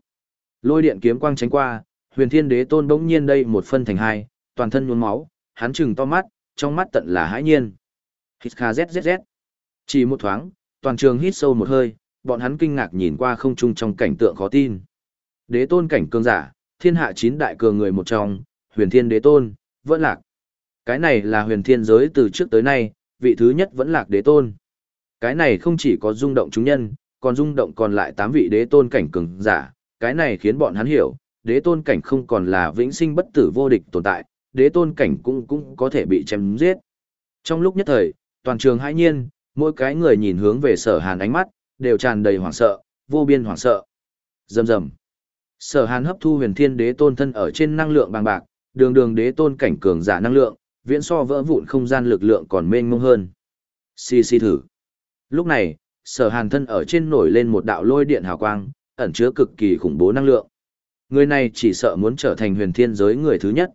Lôi điện kiếm quang tránh qua, huyền thiên đế tôn bỗng nhiên đây một phân thành hai, toàn thân nhuốm máu, hắn trừng to mắt, trong mắt tận là hãi nhiên. Hít kha zzz. Chỉ một thoáng, toàn trường hít sâu một hơi, bọn hắn kinh ngạc nhìn qua không trung trong cảnh tượng khó tin. Đế tôn cảnh cường giả, thiên hạ chín đại cường người một trong, huyền thiên đế tôn, vẫn lạc. Cái này là huyền thiên giới từ trước tới nay, vị thứ nhất vẫn lạc đế tôn. Cái này không chỉ có rung động chúng nhân, còn rung động còn lại tám vị đế tôn cảnh cường giả, cái này khiến bọn hắn hiểu, đế tôn cảnh không còn là vĩnh sinh bất tử vô địch tồn tại, đế tôn cảnh cũng cũng có thể bị chém giết. Trong lúc nhất thời, toàn trường hãi nhiên, mỗi cái người nhìn hướng về sở hàn ánh mắt, đều tràn đầy hoảng sợ, vô biên hoảng sợ. Rầm rầm. Sở hàn hấp thu huyền thiên đế tôn thân ở trên năng lượng bằng bạc, đường đường đế tôn cảnh cường giả năng lượng, viễn so vỡ vụn không gian lực lượng còn mênh mông hơn. Xì xì thử. Lúc này, sở hàn thân ở trên nổi lên một đạo lôi điện hào quang, ẩn chứa cực kỳ khủng bố năng lượng. Người này chỉ sợ muốn trở thành huyền thiên giới người thứ nhất.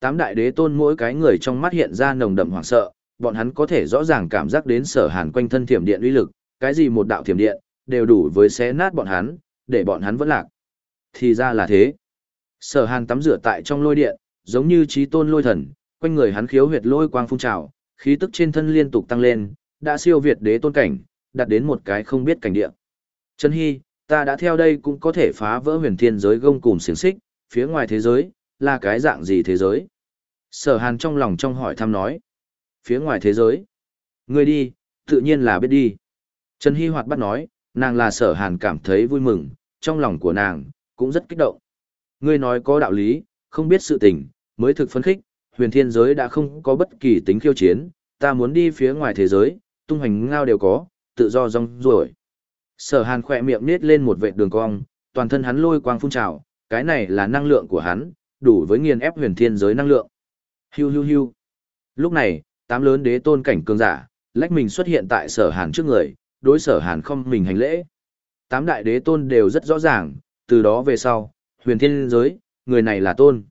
Tám đại đế tôn mỗi cái người trong mắt hiện ra nồng đậm hoảng sợ, bọn hắn có thể rõ ràng cảm giác đến sở hàn quanh thân thiểm điện uy lực, cái gì một đạo thiểm điện, đều đủ với xé nát bọn hắn, để bọn hắn vẫn lạc. Thì ra là thế. Sở hàn tắm rửa tại trong lôi điện, giống như trí tôn lôi thần, quanh người hắn khiếu huyệt lôi quang phun trào, khí tức trên thân liên tục tăng lên, đã siêu việt đế tôn cảnh, đạt đến một cái không biết cảnh địa. Trần Hy, ta đã theo đây cũng có thể phá vỡ huyền thiên giới gông cùng xiềng xích, phía ngoài thế giới, là cái dạng gì thế giới? Sở hàn trong lòng trong hỏi thăm nói. Phía ngoài thế giới. Người đi, tự nhiên là biết đi. Trần Hy hoạt bắt nói, nàng là sở hàn cảm thấy vui mừng, trong lòng của nàng, cũng rất kích động. Ngươi nói có đạo lý, không biết sự tình, mới thực phấn khích, huyền thiên giới đã không có bất kỳ tính khiêu chiến, ta muốn đi phía ngoài thế giới, tung hành ngao đều có, tự do rong ruổi. Sở hàn khỏe miệng nết lên một vệt đường cong, toàn thân hắn lôi quang phun trào, cái này là năng lượng của hắn, đủ với nghiền ép huyền thiên giới năng lượng. Hiu hiu hiu. Lúc này, tám lớn đế tôn cảnh cường giả, lách mình xuất hiện tại sở hàn trước người, đối sở hàn không mình hành lễ. Tám đại đế tôn đều rất rõ ràng, từ đó về sau, huyền thiên giới, người này là tôn.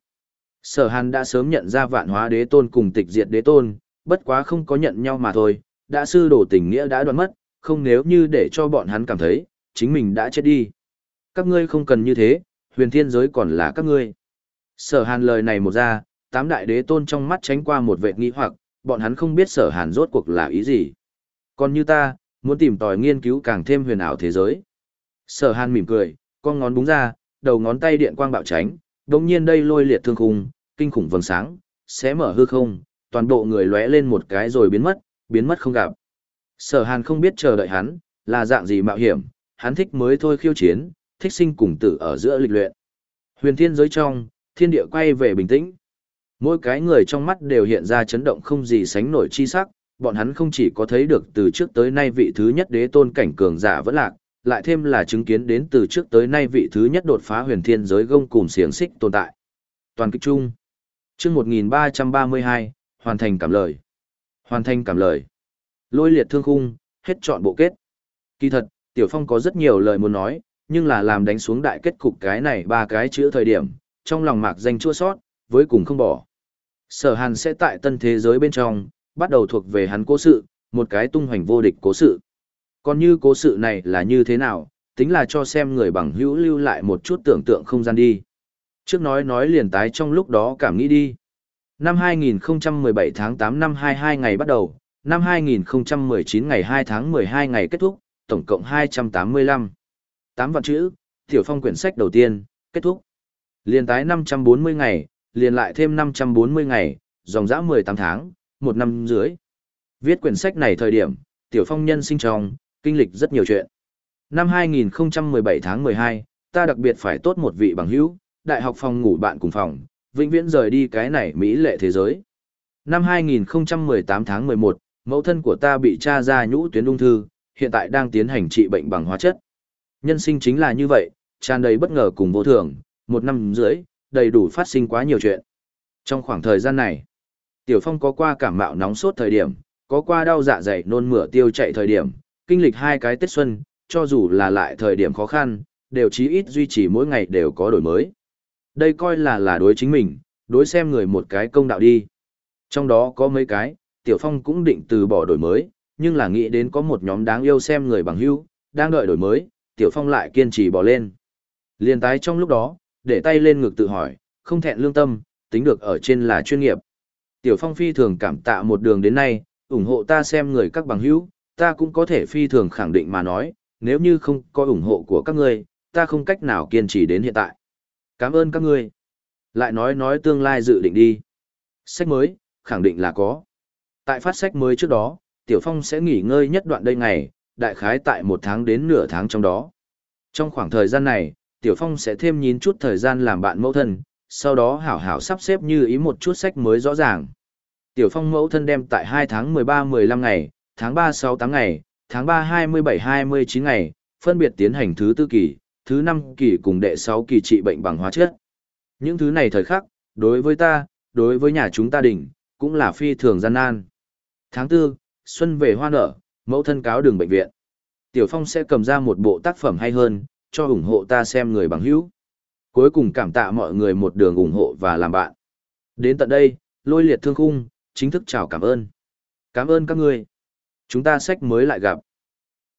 Sở hàn đã sớm nhận ra vạn hóa đế tôn cùng tịch diệt đế tôn, bất quá không có nhận nhau mà thôi, đã sư đổ tình nghĩa đã đoạn mất, không nếu như để cho bọn hắn cảm thấy, chính mình đã chết đi. Các ngươi không cần như thế, huyền thiên giới còn là các ngươi. Sở hàn lời này một ra, tám đại đế tôn trong mắt tránh qua một vệ nghi hoặc, bọn hắn không biết sở hàn rốt cuộc là ý gì. Còn như ta, muốn tìm tòi nghiên cứu càng thêm huyền ảo thế giới. Sở hàn mỉm cười, con ngón búng ra, đầu ngón tay điện quang bạo tránh, đồng nhiên đây lôi liệt thương khung, kinh khủng vầng sáng, sẽ mở hư không, toàn bộ người lóe lên một cái rồi biến mất, biến mất không gặp. Sở hàn không biết chờ đợi hắn, là dạng gì mạo hiểm, hắn thích mới thôi khiêu chiến, thích sinh cùng tử ở giữa lịch luyện. Huyền thiên giới trong, thiên địa quay về bình tĩnh. Mỗi cái người trong mắt đều hiện ra chấn động không gì sánh nổi chi sắc, bọn hắn không chỉ có thấy được từ trước tới nay vị thứ nhất đế tôn cảnh cường giả vẫn lạc, lại thêm là chứng kiến đến từ trước tới nay vị thứ nhất đột phá huyền thiên giới gông cùng xiềng xích tồn tại. Toàn kích chung. Chương 1332, hoàn thành cảm lời. Hoàn thành cảm lời. Lôi liệt thương khung, hết chọn bộ kết. Kỳ thật, Tiểu Phong có rất nhiều lời muốn nói, nhưng là làm đánh xuống đại kết cục cái này ba cái chữ thời điểm, trong lòng mạc danh chua sót, với cùng không bỏ. Sở Hàn sẽ tại tân thế giới bên trong, bắt đầu thuộc về hắn cố sự, một cái tung hoành vô địch cố sự. Còn như cố sự này là như thế nào, tính là cho xem người bằng hữu lưu lại một chút tưởng tượng không gian đi. Trước nói nói liền tái trong lúc đó cảm nghĩ đi. Năm 2017 tháng 8 năm 22 ngày bắt đầu, năm 2019 ngày 2 tháng 12 ngày kết thúc, tổng cộng 285. 8 vạn chữ, tiểu phong quyển sách đầu tiên, kết thúc. Liền tái 540 ngày, liền lại thêm 540 ngày, dòng dã 18 tháng, một năm dưới. Viết quyển sách này thời điểm, tiểu phong nhân sinh trong, kinh lịch rất nhiều chuyện. Năm 2017 tháng 12, ta đặc biệt phải tốt một vị bằng hữu, đại học phòng ngủ bạn cùng phòng, vĩnh viễn rời đi cái này mỹ lệ thế giới. Năm 2018 tháng 11, mẫu thân của ta bị tra ra nhũ tuyến ung thư, hiện tại đang tiến hành trị bệnh bằng hóa chất. Nhân sinh chính là như vậy, tràn đầy bất ngờ cùng vô thường, một năm rưỡi, đầy đủ phát sinh quá nhiều chuyện. Trong khoảng thời gian này, Tiểu Phong có qua cảm mạo nóng sốt thời điểm, có qua đau dạ dày nôn mửa tiêu chạy thời điểm, kinh lịch hai cái Tết Xuân, cho dù là lại thời điểm khó khăn, đều chí ít duy trì mỗi ngày đều có đổi mới. Đây coi là là đối chính mình, đối xem người một cái công đạo đi. Trong đó có mấy cái, Tiểu Phong cũng định từ bỏ đổi mới, nhưng là nghĩ đến có một nhóm đáng yêu xem người bằng hữu, đang đợi đổi mới, Tiểu Phong lại kiên trì bỏ lên. Liên tái trong lúc đó, để tay lên ngực tự hỏi, không thẹn lương tâm, tính được ở trên là chuyên nghiệp. Tiểu Phong phi thường cảm tạ một đường đến nay, ủng hộ ta xem người các bằng hữu, ta cũng có thể phi thường khẳng định mà nói, nếu như không có ủng hộ của các ngươi, ta không cách nào kiên trì đến hiện tại. Cảm ơn các ngươi. Lại nói nói tương lai dự định đi. Sách mới, khẳng định là có. Tại phát sách mới trước đó, Tiểu Phong sẽ nghỉ ngơi nhất đoạn đây ngày, đại khái tại một tháng đến nửa tháng trong đó. Trong khoảng thời gian này, Tiểu Phong sẽ thêm nhín chút thời gian làm bạn mẫu thân, sau đó hảo hảo sắp xếp như ý một chút sách mới rõ ràng. Tiểu Phong mẫu thân đem tại 2 tháng 13-15 ngày, tháng 3-6-8 ngày, tháng 3-27-29 ngày, phân biệt tiến hành thứ tư kỳ, thứ năm kỳ cùng đệ 6 kỳ trị bệnh bằng hóa chất. Những thứ này thời khắc, đối với ta, đối với nhà chúng ta đỉnh, cũng là phi thường gian nan. Tháng 4, xuân về hoa nở, mẫu thân cáo đường bệnh viện. Tiểu Phong sẽ cầm ra một bộ tác phẩm hay hơn, cho ủng hộ ta xem người bằng hữu. Cuối cùng cảm tạ mọi người một đường ủng hộ và làm bạn. Đến tận đây, lôi liệt thương khung, chính thức chào cảm ơn. Cảm ơn các ngươi. Chúng ta sách mới lại gặp.